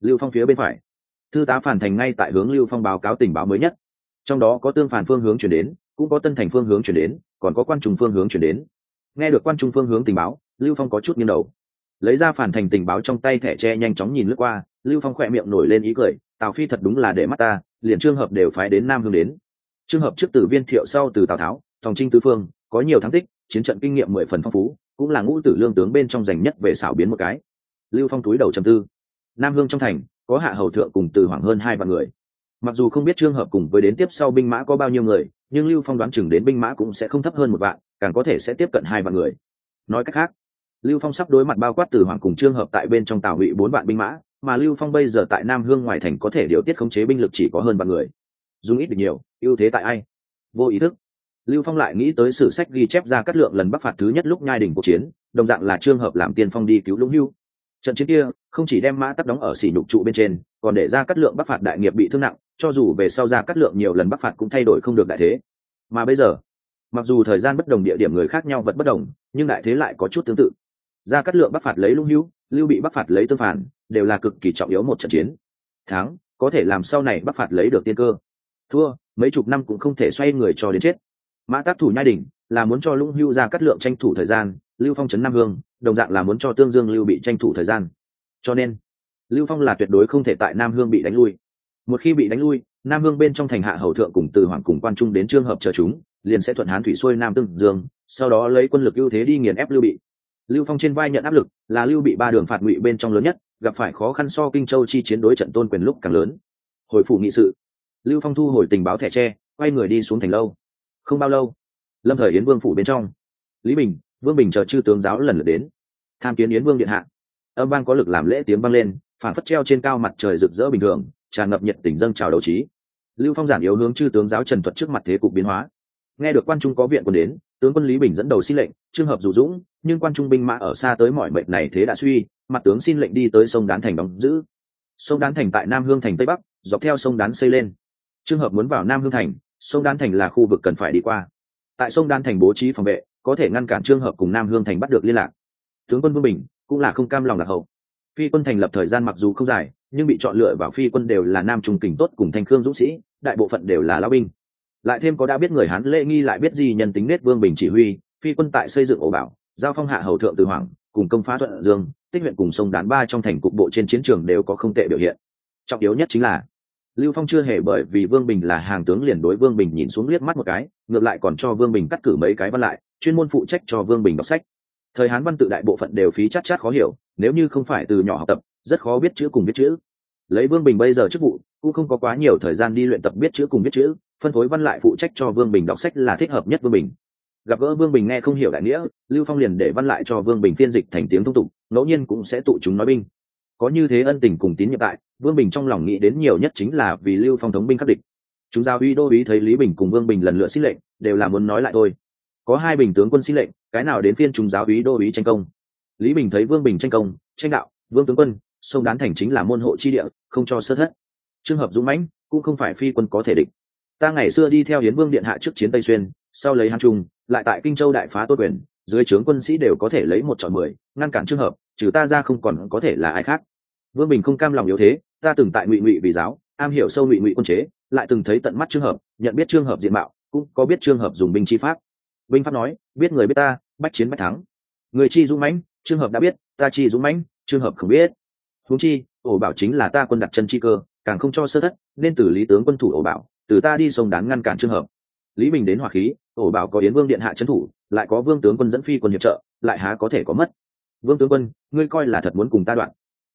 lưu phong phía bên phải. Thư tá phản thành ngay tại hướng lưu phong báo cáo tình báo mới nhất. Trong đó có tương phản phương hướng chuyển đến cũng có tân thành phương hướng chuyển đến, còn có quan trùng phương hướng chuyển đến. Nghe được quan trung phương hướng tình báo, lưu phong có chút nghiêng đầu. Lấy ra phản thành tình báo trong tay thẻ tre nhanh chóng nhìn lướt qua, lưu phong khỏe miệng nổi lên ý cười, tào phi thật đúng là để mắt ta, liền trường hợp đều phái đến nam hương đến. Trường hợp trước từ viên thiệu, sau từ tào tháo thòng trinh tứ phương, có nhiều thắng tích, chiến trận kinh nghiệm mười phần phong phú, cũng là ngũ tử lương tướng bên trong giành nhất về xảo biến một cái. Lưu phong túi đầu trầm tư. Nam hương trong thành, có hạ hầu thượng cùng từ hoảng hơn hai vạn người. Mặc dù không biết trường hợp cùng với đến tiếp sau binh mã có bao nhiêu người nhưng lưu phong đoán chừng đến binh mã cũng sẽ không thấp hơn một vạn, càng có thể sẽ tiếp cận hai vạn người. Nói cách khác, lưu phong sắp đối mặt bao quát từ hoàng cùng trương hợp tại bên trong tàu ngụy bốn vạn binh mã, mà lưu phong bây giờ tại nam hương ngoài thành có thể điều tiết khống chế binh lực chỉ có hơn vạn người. Dùng ít được nhiều, ưu thế tại ai? Vô ý thức. Lưu phong lại nghĩ tới sử sách ghi chép ra cắt lượng lần bắc phạt thứ nhất lúc nhai đỉnh cuộc chiến, đồng dạng là trường hợp làm tiên phong đi cứu lũng hưu. Trận chiến kia, không chỉ đem mã tắt đóng ở xỉ nhục trụ bên trên, còn để ra cắt lượng bắc phạt đại nghiệp bị thương nặng cho dù về sau ra cắt lượng nhiều lần bắc phạt cũng thay đổi không được đại thế. Mà bây giờ, mặc dù thời gian bất đồng địa điểm người khác nhau vật bất đồng, nhưng đại thế lại có chút tương tự. Ra cắt lượng bắc phạt lấy lũng hữu, lưu bị bắc phạt lấy tương phản, đều là cực kỳ trọng yếu một trận chiến. Thắng, có thể làm sau này bắc phạt lấy được tiên cơ. Thua, mấy chục năm cũng không thể xoay người cho đến chết. Mã tác thủ nhai đỉnh là muốn cho lũng hưu ra cắt lượng tranh thủ thời gian, lưu phong trấn nam hương, đồng dạng là muốn cho tương dương lưu bị tranh thủ thời gian. Cho nên, lưu phong là tuyệt đối không thể tại nam hương bị đánh lui một khi bị đánh lui, nam hương bên trong thành hạ hầu thượng cùng từ hoàng cùng quan trung đến trường hợp chờ chúng, liền sẽ thuận hán thủy xuôi nam tương dương, sau đó lấy quân lực ưu thế đi nghiền ép lưu bị. Lưu phong trên vai nhận áp lực là lưu bị ba đường phạt ngụy bên trong lớn nhất, gặp phải khó khăn so kinh châu chi chiến đối trận tôn quyền lúc càng lớn. Hồi phủ nghị sự, lưu phong thu hồi tình báo thẻ tre, quay người đi xuống thành lâu. Không bao lâu, lâm thời yến vương phủ bên trong, lý bình, vương bình chờ chư tướng giáo lần lượt đến. Tham kiến yến vương điện hạ. Âm vang có lực làm lễ tiếng vang lên phản phất treo trên cao mặt trời rực rỡ bình thường tràn ngập nhiệt tình dâng chào đấu trí. Lưu phong giản yếu hướng chư tướng giáo trần thuật trước mặt thế cục biến hóa. Nghe được quan trung có viện quân đến, tướng quân lý bình dẫn đầu xin lệnh trường hợp dù dũng, nhưng quan trung binh mã ở xa tới mọi mệnh này thế đã suy, mặt tướng xin lệnh đi tới sông đán thành đóng giữ. Sông đán thành tại nam hương thành tây bắc, dọc theo sông đán xây lên. Trường hợp muốn vào nam hương thành, sông đán thành là khu vực cần phải đi qua. Tại sông đán thành bố trí phòng vệ, có thể ngăn cản trường hợp cùng nam hương thành bắt được liên lạc. Tướng quân vương bình cũng là không cam lòng lạc hậu. Phi quân thành lập thời gian mặc dù không dài nhưng bị chọn lựa vào phi quân đều là nam trung kình tốt cùng thanh khương dũng sĩ, đại bộ phận đều là lao binh. Lại thêm có đã biết người hán lễ nghi lại biết gì nhân tính nết vương bình chỉ huy, phi quân tại xây dựng ổ bảo, giao phong hạ hầu thượng từ hoàng, cùng công phá thuận dương, tích huyện cùng sông đán ba trong thành cục bộ trên chiến trường đều có không tệ biểu hiện. Trọng yếu nhất chính là, lưu phong chưa hề bởi vì vương bình là hàng tướng liền đối vương bình nhìn xuống liếc mắt một cái, ngược lại còn cho vương bình cắt cử mấy cái văn lại, chuyên môn phụ trách cho vương bình đọc sách. Thời hán văn tự đại bộ phận đều phí chắc chắc khó hiểu, nếu như không phải từ nhỏ học tập rất khó biết chữ cùng viết chữ. Lấy vương bình bây giờ chức vụ, cũng không có quá nhiều thời gian đi luyện tập biết chữ cùng viết chữ, phân phối văn lại phụ trách cho vương bình đọc sách là thích hợp nhất vương bình. Gặp gỡ vương bình nghe không hiểu đại nghĩa, lưu phong liền để văn lại cho vương bình phiên dịch thành tiếng thông tục, ngẫu nhiên cũng sẽ tụ chúng nói binh. Có như thế ân tình cùng tín nhiệm tại, vương bình trong lòng nghĩ đến nhiều nhất chính là vì lưu phong thống binh khắc địch. Chúng giao uy đô uý thấy lý bình cùng vương bình lần lượt xin lệnh, đều là muốn nói lại thôi. Có hai bình tướng quân xin lệnh, cái nào đến phiên chúng giáo úy đô úy tranh công? Lý bình thấy vương bình tranh công, tranh đạo, vương tướng quân sông đán thành chính là môn hộ chi địa, không cho sơ thất. Trường hợp dũng mãnh cũng không phải phi quân có thể địch. Ta ngày xưa đi theo hiến vương điện hạ trước chiến tây xuyên, sau lấy Hán trung, lại tại kinh châu đại phá tốt quyền, dưới trướng quân sĩ đều có thể lấy một chọn mười, ngăn cản trường hợp, trừ ta ra không còn có thể là ai khác. Vương bình không cam lòng yếu thế, ta từng tại ngụy ngụy vì giáo, am hiểu sâu ngụy ngụy quân chế, lại từng thấy tận mắt trường hợp, nhận biết trường hợp diện mạo, cũng có biết trường hợp dùng binh chi pháp. Binh pháp nói, biết người biết ta, bách chiến bách thắng. Người chi dũng mãnh trường hợp đã biết, ta chi dũng mãnh trường hợp không biết huống chi, ổ bảo chính là ta quân đặt chân chi cơ, càng không cho sơ thất, nên từ lý tướng quân thủ ổ bảo, từ ta đi sông đán ngăn cản trường hợp. Lý bình đến hỏa khí, ổ bảo có yến vương điện hạ trấn thủ, lại có vương tướng quân dẫn phi quân hiệp trợ, lại há có thể có mất. Vương tướng quân, ngươi coi là thật muốn cùng ta đoạn.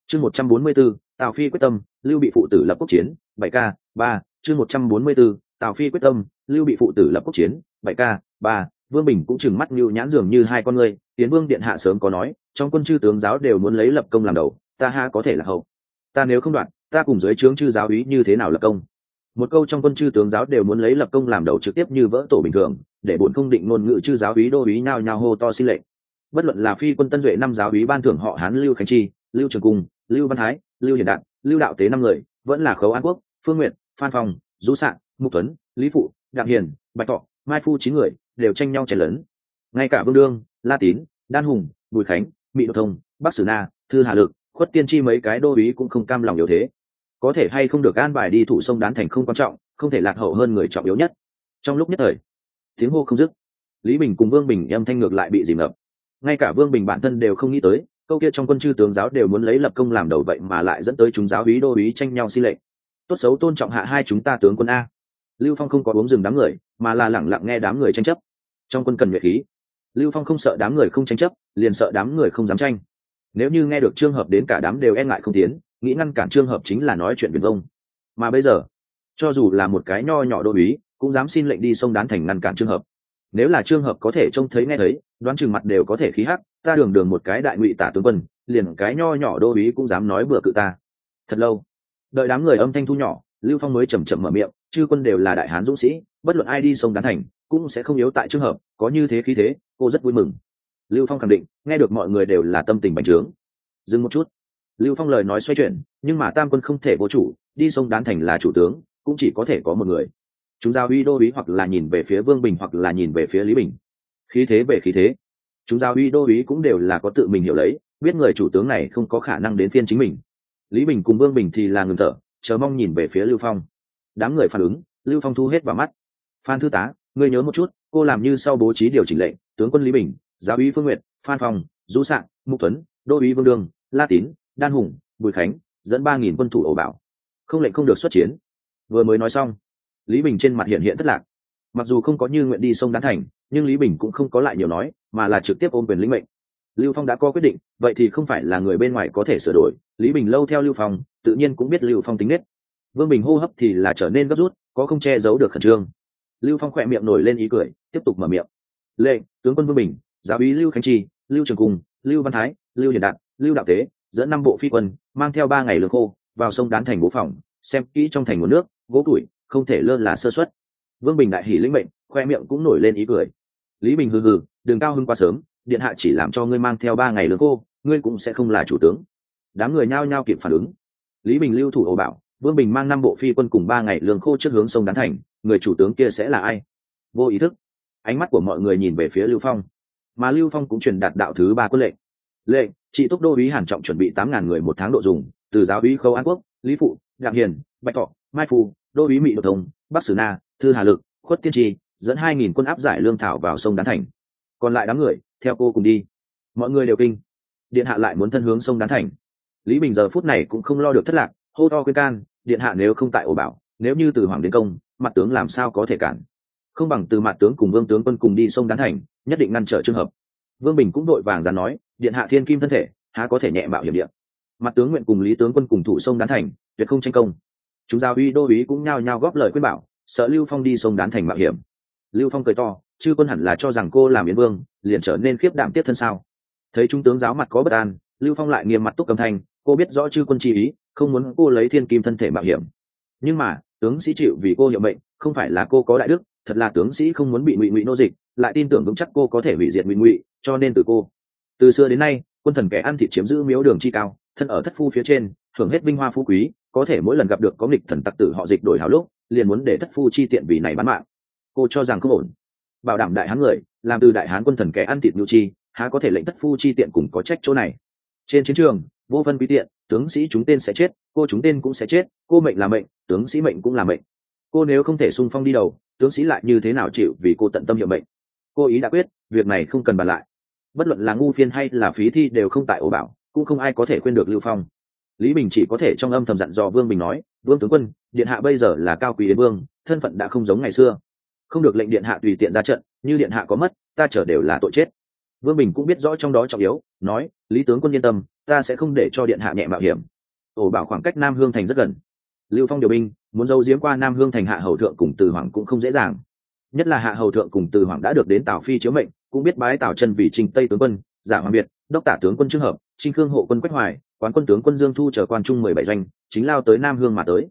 Chương một trăm bốn mươi b ố tào phi quyết tâm, lưu bị phụ tử lập quốc chiến, bảy k, ba, chương một trăm bốn mươi b ố tào phi quyết tâm, lưu bị phụ tử lập quốc chiến, bảy k, ba, vương bình cũng chừng mắt như nhãn dường như hai con ngươi tiến vương điện hạ sớm có nói, trong quân chư tướng giáo đều muốn lấy lập công làm đầu ta ha có thể là hậu. Ta nếu không đoạn ta cùng dưới trướng chư giáo úy như thế nào lập công? Một câu trong quân chư tướng giáo đều muốn lấy lập công làm đầu trực tiếp như vỡ tổ bình thường để bổn không định ngôn ngữ chư giáo úy đô úy nhao nhao hô to xin lệnh. Bất luận là phi quân tân duệ năm giáo úy ban thưởng họ hán lưu khánh chi lưu trường cung lưu văn thái lưu hiền đạn lưu đạo tế năm người vẫn là khấu an quốc phương nguyện phan phòng, du sạn mục tuấn lý phụ đặng hiền bạch thọ mai phu chín người đều tranh nhau chèn lớn ngay cả vương đương la tín đan hùng bùi khánh mỹ đô thông bắc sử na thư hà lực khuất tiên tri mấy cái đô ý cũng không cam lòng yếu thế. Có thể hay không được an bài đi thủ sông đán thành không quan trọng, không thể lạc hậu hơn người trọng yếu nhất. Trong lúc nhất thời, tiếng hô không dứt, lý bình cùng vương bình âm thanh ngược lại bị dìm ngập. Ngay cả vương bình bản thân đều không nghĩ tới, câu kia trong quân chư tướng giáo đều muốn lấy lập công làm đầu vậy mà lại dẫn tới chúng giáo úy đô ý tranh nhau xin lệnh. Tốt xấu tôn trọng hạ hai chúng ta tướng quân a. Lưu phong không có uống rừng đám người, mà là lẳng lặng nghe đám người tranh chấp. Trong quân cần nhuệ khí. Lưu phong không sợ đám người không tranh chấp, liền sợ đám người không dám tranh nếu như nghe được trường hợp đến cả đám đều e ngại không tiến, nghĩ ngăn cản trường hợp chính là nói chuyện viền vông. Mà bây giờ, cho dù là một cái nho nhỏ đô úy, cũng dám xin lệnh đi sông đán thành ngăn cản trường hợp. Nếu là trường hợp có thể trông thấy nghe thấy, đoán chừng mặt đều có thể khí hắc, ta đường đường một cái đại ngụy tả tướng quân, liền cái nho nhỏ đô úy cũng dám nói bừa cự ta. Thật lâu, đợi đám người âm thanh thu nhỏ, lưu phong mới chầm chậm mở miệng, chư quân đều là đại hán dũng sĩ, bất luận ai đi sông đán thành, cũng sẽ không yếu tại trường hợp, có như thế khí thế, cô rất vui mừng lưu phong khẳng định, nghe được mọi người đều là tâm tình bành trướng. Dừng một chút. Lưu phong lời nói xoay chuyển, nhưng mà tam quân không thể vô chủ, đi sông đán thành là chủ tướng, cũng chỉ có thể có một người. Chúng giao uy đô uý hoặc là nhìn về phía vương bình hoặc là nhìn về phía lý bình. Khí thế về khí thế. Chúng giao uy đô uý cũng đều là có tự mình hiểu lấy, biết người chủ tướng này không có khả năng đến phiên chính mình. Lý bình cùng vương bình thì là ngừng thở, chờ mong nhìn về phía lưu phong. Đám người phản ứng, lưu phong thu hết vào mắt. Phan thư tá, ngươi nhớ một chút, cô làm như sau bố trí điều chỉnh lệnh, tướng quân lý bình giáo úy phương nguyện phan phong du sạng, mục tuấn, đô úy vương đương, la tín, đan hùng, bùi khánh, dẫn ba nghìn quân thủ ổ bảo. Không lệnh không được xuất chiến. Vừa mới nói xong, lý bình trên mặt hiện hiện thất lạc. Mặc dù không có như nguyện đi sông đán thành, nhưng lý bình cũng không có lại nhiều nói, mà là trực tiếp ôm quyền lĩnh mệnh. Lưu phong đã có quyết định, vậy thì không phải là người bên ngoài có thể sửa đổi. Lý bình lâu theo lưu phong, tự nhiên cũng biết lưu phong tính nết. Vương bình hô hấp thì là trở nên gấp rút, có không che giấu được khẩn trương. Lưu phong khỏe miệng nổi lên ý cười, tiếp tục mở miệng. Lệ tướng quân vương bình giáo úy lưu khánh chi, lưu trường cung, lưu văn thái, lưu hiền đạt, lưu đạo tế, dẫn năm bộ phi quân, mang theo ba ngày lương khô, vào sông đán thành bố phòng, xem kỹ trong thành nguồn nước, gỗ tuổi không thể lơ là sơ xuất vương bình đại hỉ lĩnh mệnh, khoe miệng cũng nổi lên ý cười. Lý bình hừ hừ, đường cao hưng quá sớm, điện hạ chỉ làm cho ngươi mang theo ba ngày lương khô, ngươi cũng sẽ không là chủ tướng. Đám người nhao nhao kịp phản ứng. Lý bình lưu thủ ổ bảo, vương bình mang năm bộ phi quân cùng ba ngày lương khô trước hướng sông đán thành, người chủ tướng kia sẽ là ai? Vô ý thức, ánh mắt của mọi người nhìn về phía lưu phong mà lưu phong cũng truyền đạt đạo thứ ba quân lệnh. Lệnh, trị túc đô ý hàn trọng chuẩn bị tám ngàn người một tháng độ dùng, từ giáo úy khâu an quốc, lý phụ đặng hiền, bạch thọ, mai phu, đô ý mỹ độc thông bắc sử na, thư hà lực, khuất tiên tri, dẫn hai nghìn quân áp giải lương thảo vào sông đán thành. Còn lại đám người, theo cô cùng đi. Mọi người đều kinh. Điện hạ lại muốn thân hướng sông đán thành. Lý bình giờ phút này cũng không lo được thất lạc, hô to khuyên can, điện hạ nếu không tại ổ bảo, nếu như từ hoàng đến công, mặt tướng làm sao có thể cản? Không bằng từ mặt tướng cùng vương tướng quân cùng đi sông đán thành nhất định ngăn trở trường hợp. Vương bình cũng đội vàng dán nói, điện hạ thiên kim thân thể, há có thể nhẹ mạo hiểm điện mặt tướng nguyện cùng lý tướng quân cùng thủ sông đán thành, tuyệt không tranh công. Chúng giao uy đô uý cũng nhao nhao góp lời khuyên bảo, sợ lưu phong đi sông đán thành mạo hiểm. Lưu phong cười to, chư quân hẳn là cho rằng cô làm yến vương, liền trở nên khiếp đảm tiếp thân sao? Thấy trung tướng giáo mặt có bất an, lưu phong lại nghiêm mặt túc cầm thanh, cô biết rõ chư quân chi ý, không muốn cô lấy thiên kim thân thể mạo hiểm. Nhưng mà, tướng sĩ chịu vì cô hiệu mệnh, không phải là cô có đại đức thật là tướng sĩ không muốn bị ngụy ngụy nô dịch, lại tin tưởng vững chắc cô có thể hủy diệt ngụy ngụy, cho nên từ cô. Từ xưa đến nay, quân thần kẻ ăn thịt chiếm giữ miếu đường chi cao, thân ở thất phu phía trên hưởng hết vinh hoa phú quý, có thể mỗi lần gặp được có nghịch thần tặc tử họ dịch đổi hào lúc, liền muốn để thất phu chi tiện vì này bán mạng. Cô cho rằng không ổn. Bảo đảm đại hán người, làm từ đại hán quân thần kẻ ăn thịt nhu chi, há có thể lệnh thất phu chi tiện cùng có trách chỗ này. Trên chiến trường, vô phân quý tiện, tướng sĩ chúng tên sẽ chết, cô chúng tên cũng sẽ chết, cô mệnh là mệnh, tướng sĩ mệnh cũng là mệnh. Cô nếu không thể sung phong đi đầu tướng sĩ lại như thế nào chịu vì cô tận tâm hiệu mệnh cô ý đã quyết, việc này không cần bàn lại. Bất luận là ngu phiên hay là phí thi đều không tại ổ bảo, cũng không ai có thể khuyên được lưu phong. Lý bình chỉ có thể trong âm thầm dặn dò vương bình nói, vương tướng quân, điện hạ bây giờ là cao quý đến vương, thân phận đã không giống ngày xưa. Không được lệnh điện hạ tùy tiện ra trận, như điện hạ có mất, ta chờ đều là tội chết. Vương bình cũng biết rõ trong đó trọng yếu, nói, lý tướng quân yên tâm, ta sẽ không để cho điện hạ nhẹ mạo hiểm. Ổ bảo khoảng cách nam hương thành rất gần lưu phong điều binh, muốn dâu giếm qua nam hương thành hạ hầu thượng cùng từ hoàng cũng không dễ dàng. Nhất là hạ hầu thượng cùng từ hoàng đã được đến tào phi chiếu mệnh, cũng biết bái tào chân vì Trình tây tướng quân, giả hoàng biệt đốc tả tướng quân trương hợp, trinh khương hộ quân quách hoài, quán quân tướng quân dương thu chờ quan trung mười bảy doanh, chính lao tới nam hương mà tới.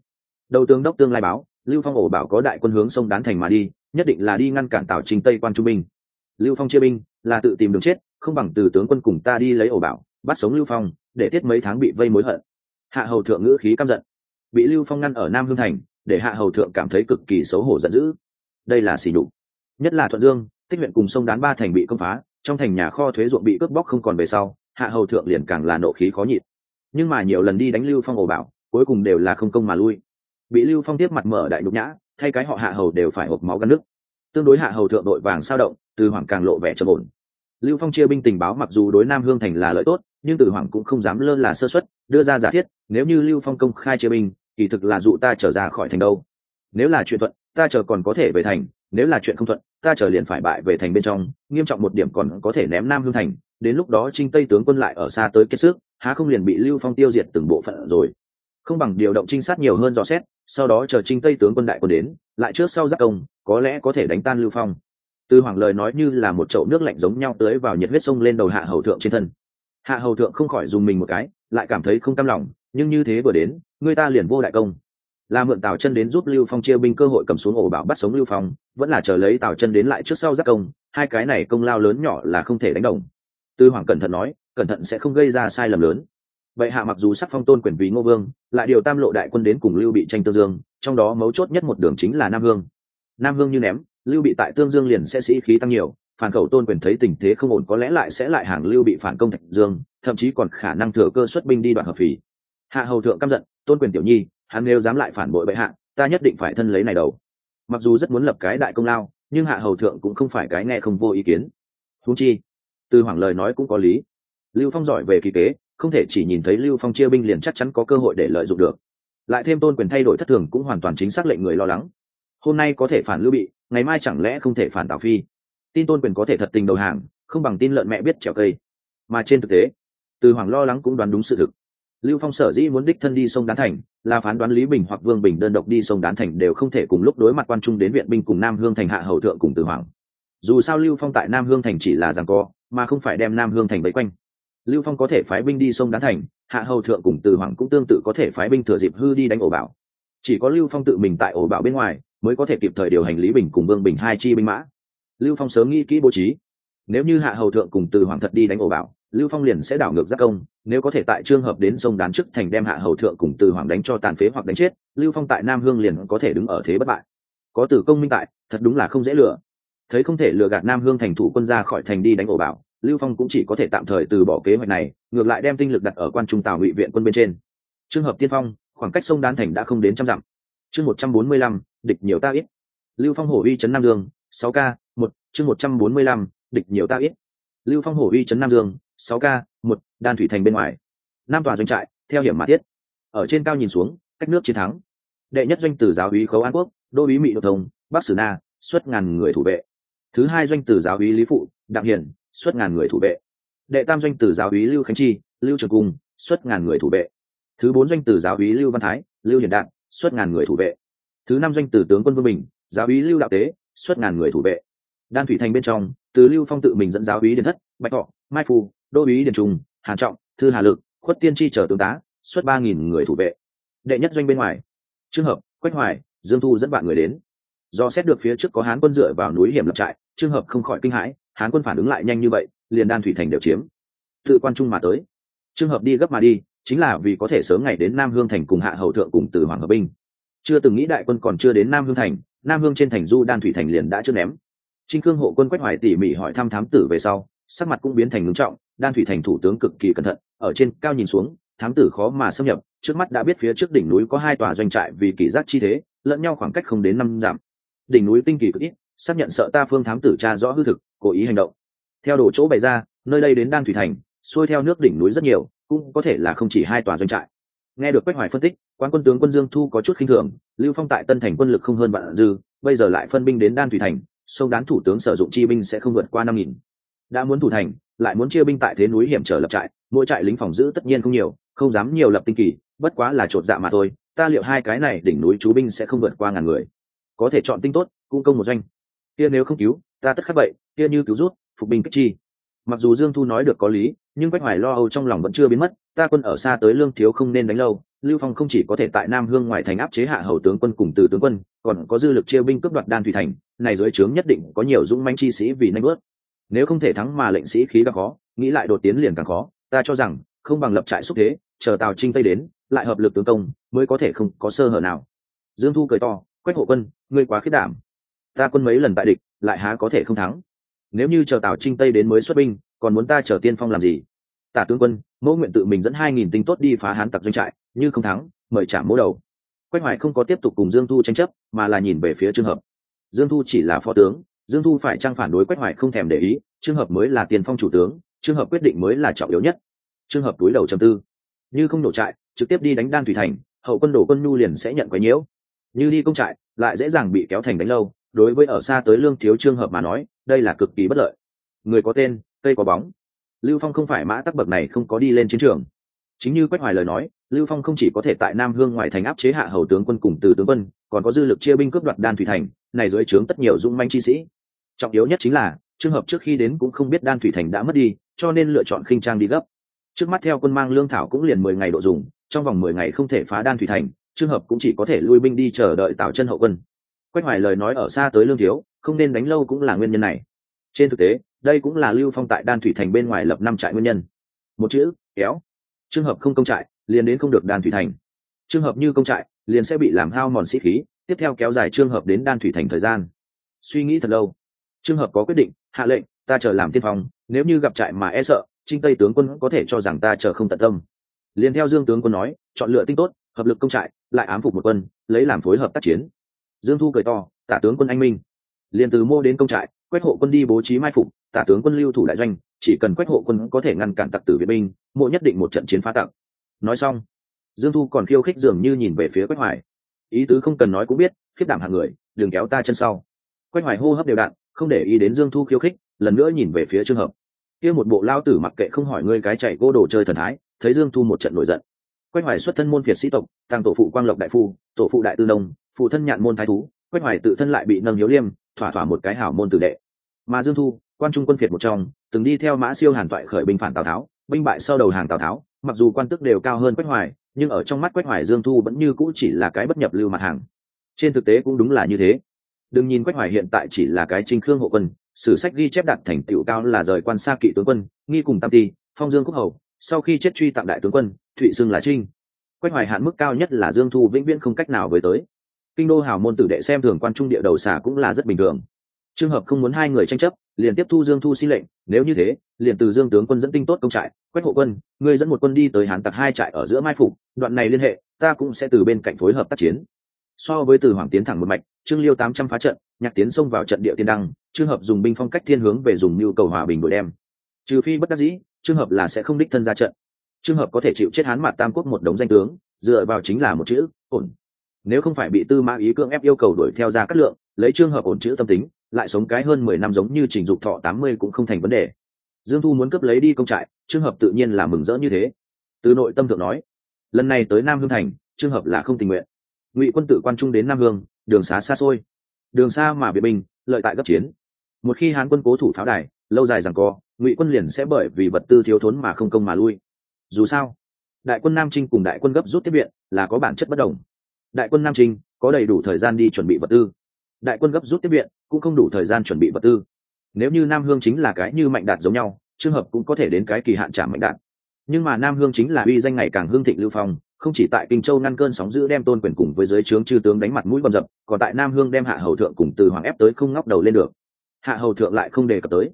Đầu tướng đốc tương lai báo, lưu phong ổ bảo có đại quân hướng sông đán thành mà đi, nhất định là đi ngăn cản tào Trình tây quan trung binh. Lưu phong chia binh, là tự tìm đường chết, không bằng từ tướng quân cùng ta đi lấy ổ bảo, bắt sống lưu phong, để tiết mấy tháng bị vây mối hận. Hạ hầu thượng ngữ khí căm giận bị lưu phong ngăn ở nam hương thành, để hạ hầu thượng cảm thấy cực kỳ xấu hổ giận dữ. Đây là xỉ nhục. Nhất là thuận dương, tích huyện cùng sông đán ba thành bị công phá, trong thành nhà kho thuế ruộng bị cướp bóc không còn về sau, hạ hầu thượng liền càng là nộ khí khó nhịn. Nhưng mà nhiều lần đi đánh lưu phong ồ bảo cuối cùng đều là không công mà lui. Bị lưu phong tiếp mặt mở đại nhục nhã, thay cái họ hạ hầu đều phải hộp máu gắn nước. Tương đối hạ hầu thượng đội vàng sao động, từ hoàng càng lộ vẻ trầm ổn. Lưu phong chia binh tình báo mặc dù đối nam hương thành là lợi tốt, nhưng từ hoàng cũng không dám lơ là sơ xuất đưa ra giả thiết, nếu như lưu phong công khai chia binh kỳ thực là dụ ta trở ra khỏi thành đâu. Nếu là chuyện thuận, ta chờ còn có thể về thành, nếu là chuyện không thuận, ta chờ liền phải bại về thành bên trong, nghiêm trọng một điểm còn có thể ném nam hương thành, đến lúc đó trinh tây tướng quân lại ở xa tới kết sức, há không liền bị lưu phong tiêu diệt từng bộ phận rồi. Không bằng điều động trinh sát nhiều hơn dò xét, sau đó chờ trinh tây tướng quân đại quân đến, lại trước sau giác công, có lẽ có thể đánh tan lưu phong. Tư hoàng lời nói như là một chậu nước lạnh giống nhau tới vào nhiệt huyết sông lên đầu hạ hầu thượng trên thân. Hạ hầu thượng không khỏi dùng mình một cái, lại cảm thấy không cam lòng, nhưng như thế vừa đến người ta liền vô đại công. Là mượn tào chân đến giúp lưu phong chia binh cơ hội cầm xuống ổ bảo bắt sống lưu phong, vẫn là chờ lấy tào chân đến lại trước sau giác công, hai cái này công lao lớn nhỏ là không thể đánh đồng. Tư hoàng cẩn thận nói, cẩn thận sẽ không gây ra sai lầm lớn. Vậy hạ mặc dù sắc phong tôn quyền vì ngô vương, lại điều tam lộ đại quân đến cùng lưu bị tranh tương dương, trong đó mấu chốt nhất một đường chính là nam hương nam hương như ném, lưu bị tại tương dương liền sẽ sĩ khí tăng nhiều, phản khẩu tôn quyền thấy tình thế không ổn có lẽ lại sẽ lại hàng lưu bị phản công thạch dương, thậm chí còn khả năng thừa cơ xuất binh đi đoạn hợp phì. Hạ hầu thượng căm giận tôn quyền tiểu nhi, hắn nếu dám lại phản bội bệ hạ, ta nhất định phải thân lấy này đầu. Mặc dù rất muốn lập cái đại công lao, nhưng hạ hầu thượng cũng không phải cái nghe không vô ý kiến. Thú chi, từ hoàng lời nói cũng có lý. Lưu phong giỏi về kỳ kế, không thể chỉ nhìn thấy lưu phong chia binh liền chắc chắn có cơ hội để lợi dụng được. Lại thêm tôn quyền thay đổi thất thường cũng hoàn toàn chính xác lệnh người lo lắng. Hôm nay có thể phản lưu bị, ngày mai chẳng lẽ không thể phản tào phi? Tin tôn quyền có thể thật tình đầu hàng, không bằng tin lợn mẹ biết trèo cây. Mà trên thực tế, từ hoàng lo lắng cũng đoán đúng sự thực lưu phong sở dĩ muốn đích thân đi sông đán thành là phán đoán lý bình hoặc vương bình đơn độc đi sông đán thành đều không thể cùng lúc đối mặt quan trung đến viện binh cùng nam hương thành hạ hầu thượng cùng từ hoàng. Dù sao lưu phong tại nam hương thành chỉ là rằng co, mà không phải đem nam hương thành bẫy quanh. Lưu phong có thể phái binh đi sông đán thành, hạ hầu thượng cùng từ hoàng cũng tương tự có thể phái binh thừa dịp hư đi đánh ổ bảo. Chỉ có lưu phong tự mình tại ổ bảo bên ngoài mới có thể kịp thời điều hành lý bình cùng vương bình hai chi binh mã. Lưu phong sớm nghĩ kỹ bố trí. Nếu như hạ hầu thượng cùng từ hoàng thật đi đánh ổ bảo lưu phong liền sẽ đảo ngược giác công, nếu có thể tại trường hợp đến sông đán chức thành đem hạ hầu thượng cùng từ hoàng đánh cho tàn phế hoặc đánh chết, lưu phong tại nam hương liền có thể đứng ở thế bất bại. Có tử công minh tại, thật đúng là không dễ lừa. Thấy không thể lừa gạt nam hương thành thủ quân ra khỏi thành đi đánh ổ bảo, lưu phong cũng chỉ có thể tạm thời từ bỏ kế hoạch này, ngược lại đem tinh lực đặt ở quan trung tào ngụy viện quân bên trên. Trường hợp tiên phong, khoảng cách sông đán thành đã không đến trăm dặm. Chương một trăm bốn mươi lăm, địch nhiều ta ít. Lưu phong hổ uy trấn nam dương, sáu k một, chương một trăm bốn mươi lăm, địch nhiều ta ít. Lưu phong hổ uy trấn nam dương sáu k một, đan thủy thành bên ngoài. Nam tòa doanh trại, theo hiểm mã tiết ở trên cao nhìn xuống, cách nước chiến thắng. Đệ nhất doanh từ giáo úy khấu an quốc, đô úy mỹ đô thông, bắc sử na, xuất ngàn người thủ vệ. Thứ hai doanh từ giáo úy lý phụ, đặng hiển, xuất ngàn người thủ vệ. Đệ tam doanh từ giáo úy lưu khánh chi, lưu trường cung, xuất ngàn người thủ vệ. Thứ bốn doanh từ giáo úy lưu văn thái, lưu hiển đạn, xuất ngàn người thủ vệ. Thứ năm doanh từ tướng quân vương bình, giáo úy lưu đạo tế, xuất ngàn người thủ vệ. Đan thủy thành bên trong, từ lưu phong tự mình dẫn giáo úy đến thất, bạch thọ, mai phu đô ý điền trung hàn trọng, thư hà lực, khuất tiên tri chờ tướng tá, xuất ba nghìn người thủ vệ. Đệ nhất doanh bên ngoài. Trường hợp, quách hoài, dương thu dẫn bạn người đến. Do xét được phía trước có hán quân dựa vào núi hiểm lập trại trường hợp không khỏi kinh hãi, hán quân phản ứng lại nhanh như vậy, liền đan thủy thành đều chiếm. Tự quan trung mà tới. Trường hợp đi gấp mà đi, chính là vì có thể sớm ngày đến nam hương thành cùng hạ hầu thượng cùng từ hoàng hợp binh. Chưa từng nghĩ đại quân còn chưa đến nam hương thành, nam hương trên thành du đan thủy thành liền đã chưa ném. Trinh cương hộ quân quách hoài tỉ mỉ hỏi thăm thám tử về sau, sắc mặt cũng biến thành ngưng trọng đan thủy thành thủ tướng cực kỳ cẩn thận, ở trên cao nhìn xuống, thám tử khó mà xâm nhập, trước mắt đã biết phía trước đỉnh núi có hai tòa doanh trại vì kỷ giác chi thế, lẫn nhau khoảng cách không đến năm dặm. Đỉnh núi tinh kỳ cực ít, xác nhận sợ ta phương thám tử tra rõ hư thực, cố ý hành động. Theo đồ chỗ bày ra, nơi đây đến đan thủy thành, xuôi theo nước đỉnh núi rất nhiều, cũng có thể là không chỉ hai tòa doanh trại. Nghe được quách hoài phân tích quan quân tướng quân dương thu có chút khinh thường, lưu phong tại tân thành quân lực không hơn vạn dư, bây giờ lại phân binh đến đan thủy thành, sông đán thủ tướng sử dụng chi binh sẽ không vượt qua năm nghìn đã muốn thủ thành, lại muốn chia binh tại thế núi hiểm trở lập trại, mỗi trại lính phòng giữ tất nhiên không nhiều, không dám nhiều lập tinh kỳ, bất quá là chột dạ mà thôi, ta liệu hai cái này đỉnh núi chú binh sẽ không vượt qua ngàn người. Có thể chọn tinh tốt, cũng công một doanh. Kia nếu không cứu, ta tất khắc vậy kia như cứu rút, phục binh kích chi. Mặc dù dương thu nói được có lý, nhưng quách hoài lo âu trong lòng vẫn chưa biến mất, ta quân ở xa tới lương thiếu không nên đánh lâu, lưu phong không chỉ có thể tại nam hương ngoài thành áp chế hạ hầu tướng quân cùng từ tướng quân, còn có dư lực chia binh cướp đoạt đan thủy thành, này dưới trướng nhất định có nhiều dũng manh chi sĩ vì nanh bớt nếu không thể thắng mà lệnh sĩ khí càng khó, nghĩ lại đột tiến liền càng khó. Ta cho rằng, không bằng lập trại xúc thế, chờ tào trinh tây đến, lại hợp lực tướng công, mới có thể không có sơ hở nào. Dương thu cười to, quách hộ quân, ngươi quá khiết đảm. Ta quân mấy lần tại địch, lại há có thể không thắng? Nếu như chờ tào trinh tây đến mới xuất binh, còn muốn ta chờ tiên phong làm gì? Tả tướng quân, mẫu nguyện tự mình dẫn hai nghìn tinh tốt đi phá hán tặc doanh trại, như không thắng, mời trả mỗ đầu. Quách hoài không có tiếp tục cùng dương thu tranh chấp, mà là nhìn về phía trường hợp. Dương thu chỉ là phó tướng dương thu phải trang phản đối quách hoài không thèm để ý trường hợp mới là tiền phong chủ tướng trường hợp quyết định mới là trọng yếu nhất. Trường hợp túi đầu chầm tư. Như không nổ trại, trực tiếp đi đánh đan thủy thành, hậu quân đổ quân nhu liền sẽ nhận quấy nhiễu. Như đi công trại, lại dễ dàng bị kéo thành đánh lâu, đối với ở xa tới lương thiếu trường hợp mà nói, đây là cực kỳ bất lợi. Người có tên, cây có bóng. Lưu phong không phải mã tắc bậc này không có đi lên chiến trường. Chính như quách hoài lời nói, lưu phong không chỉ có thể tại nam hương ngoài thành áp chế hạ hầu tướng quân cùng từ tướng quân, còn có dư lực chia binh cướp đoạt đan thủy thành, này dưới trướng tất nhiều dung manh chi sĩ trọng yếu nhất chính là, trường hợp trước khi đến cũng không biết đan thủy thành đã mất đi, cho nên lựa chọn khinh trang đi gấp. Trước mắt theo quân mang lương thảo cũng liền mười ngày độ dùng, trong vòng mười ngày không thể phá đan thủy thành, trường hợp cũng chỉ có thể lui binh đi chờ đợi tạo chân hậu quân. Quách hoài lời nói ở xa tới lương thiếu, không nên đánh lâu cũng là nguyên nhân này. Trên thực tế, đây cũng là lưu phong tại đan thủy thành bên ngoài lập năm trại nguyên nhân. Một chữ, kéo. Trường hợp không công trại, liền đến không được đan thủy thành. Trường hợp như công trại, liền sẽ bị làm hao mòn sĩ khí, tiếp theo kéo dài trường hợp đến đan thủy thành thời gian. Suy nghĩ thật lâu trường hợp có quyết định, hạ lệnh, ta chờ làm tiên phong, nếu như gặp trại mà e sợ, trinh tây tướng quân có thể cho rằng ta chờ không tận tâm. Liền theo dương tướng quân nói, chọn lựa tinh tốt, hợp lực công trại, lại ám phục một quân, lấy làm phối hợp tác chiến. Dương thu cười to, tả tướng quân anh minh. Liền từ mô đến công trại, quét hộ quân đi bố trí mai phục, tả tướng quân lưu thủ đại doanh, chỉ cần quét hộ quân có thể ngăn cản tặc tử viện binh, mộ nhất định một trận chiến phá tặc. Nói xong, dương thu còn khiêu khích dường như nhìn về phía quách hoài. Ý tứ không cần nói cũng biết khiết đảm hàng người, đừng kéo ta chân sau. Quách hoài hô hấp đều đặn không để ý đến dương thu khiêu khích, lần nữa nhìn về phía trường hợp. Kia một bộ lao tử mặc kệ không hỏi ngươi cái chạy vô đồ chơi thần thái, thấy dương thu một trận nổi giận. Quách hoài xuất thân môn việt sĩ tộc tăng tổ phụ quang lộc đại phu, tổ phụ đại tư nông, phụ thân nhạn môn thái thú, quách hoài tự thân lại bị nâng hiếu liêm, thỏa thỏa một cái hảo môn tử đệ. Mà dương thu, quan trung quân phiệt một trong, từng đi theo mã siêu hàn toại khởi binh phản tào tháo, binh bại sau đầu hàng tào tháo, mặc dù quan tức đều cao hơn quách hoài, nhưng ở trong mắt quách hoài dương thu vẫn như cũ chỉ là cái bất nhập lưu mặt hàng. Trên thực tế cũng đúng là như thế đừng nhìn quách hoài hiện tại chỉ là cái trinh khương hộ quân, sử sách ghi chép đạt thành tựu cao là rời quan xa kỵ tướng quân, nghi cùng tam ti, phong dương quốc hầu, sau khi chết truy tặng đại tướng quân, thụy xưng là trinh. Quách hoài hạn mức cao nhất là dương thu vĩnh viễn không cách nào với tới. Kinh đô hào môn tử đệ xem thường quan trung địa đầu xả cũng là rất bình thường. Trường hợp không muốn hai người tranh chấp, liền tiếp thu dương thu xin lệnh, nếu như thế, liền từ dương tướng quân dẫn tinh tốt công trại, quách hộ quân, người dẫn một quân đi tới hán tặc hai trại ở giữa mai phục, đoạn này liên hệ, ta cũng sẽ từ bên cạnh phối hợp tác chiến. So với từ hoàng tiến thẳng một mạch trương liêu tám trăm phá trận, nhạc tiến xông vào trận địa tiên đăng trường hợp dùng binh phong cách thiên hướng về dùng nhu cầu hòa bình đội đem. Trừ phi bất đắc dĩ trường hợp là sẽ không đích thân ra trận. Trường hợp có thể chịu chết hán mặt tam quốc một đống danh tướng, dựa vào chính là một chữ, ổn. Nếu không phải bị tư mã ý cưỡng ép yêu cầu đuổi theo ra cát lượng, lấy trường hợp ổn chữ tâm tính, lại sống cái hơn mười năm giống như trình dục thọ tám mươi cũng không thành vấn đề. Dương thu muốn cấp lấy đi công trại trường hợp tự nhiên là mừng rỡ như thế. Từ nội tâm thượng nói, lần này tới nam hương thành trường hợp là không tình nguyện. Ngụy quân tự quan trung đến nam hương đường xá xa xôi. Đường xa mà biệt binh, lợi tại gấp chiến. Một khi hán quân cố thủ pháo đài, lâu dài rằng co, ngụy quân liền sẽ bởi vì vật tư thiếu thốn mà không công mà lui. Dù sao, đại quân nam trinh cùng đại quân gấp rút tiếp viện là có bản chất bất đồng. Đại quân nam trinh có đầy đủ thời gian đi chuẩn bị vật tư. Đại quân gấp rút tiếp viện cũng không đủ thời gian chuẩn bị vật tư. Nếu như nam hương chính là cái như mạnh đạt giống nhau trường hợp cũng có thể đến cái kỳ hạn trả mạnh đạt. Nhưng mà nam hương chính là uy danh ngày càng hương thịnh lưu phong không chỉ tại kinh châu ngăn cơn sóng giữ đem tôn quyền cùng với giới trướng chư tướng đánh mặt mũi bầm dập, còn tại nam hương đem hạ hầu thượng cùng từ hoàng ép tới không ngóc đầu lên được. Hạ hầu thượng lại không đề cập tới.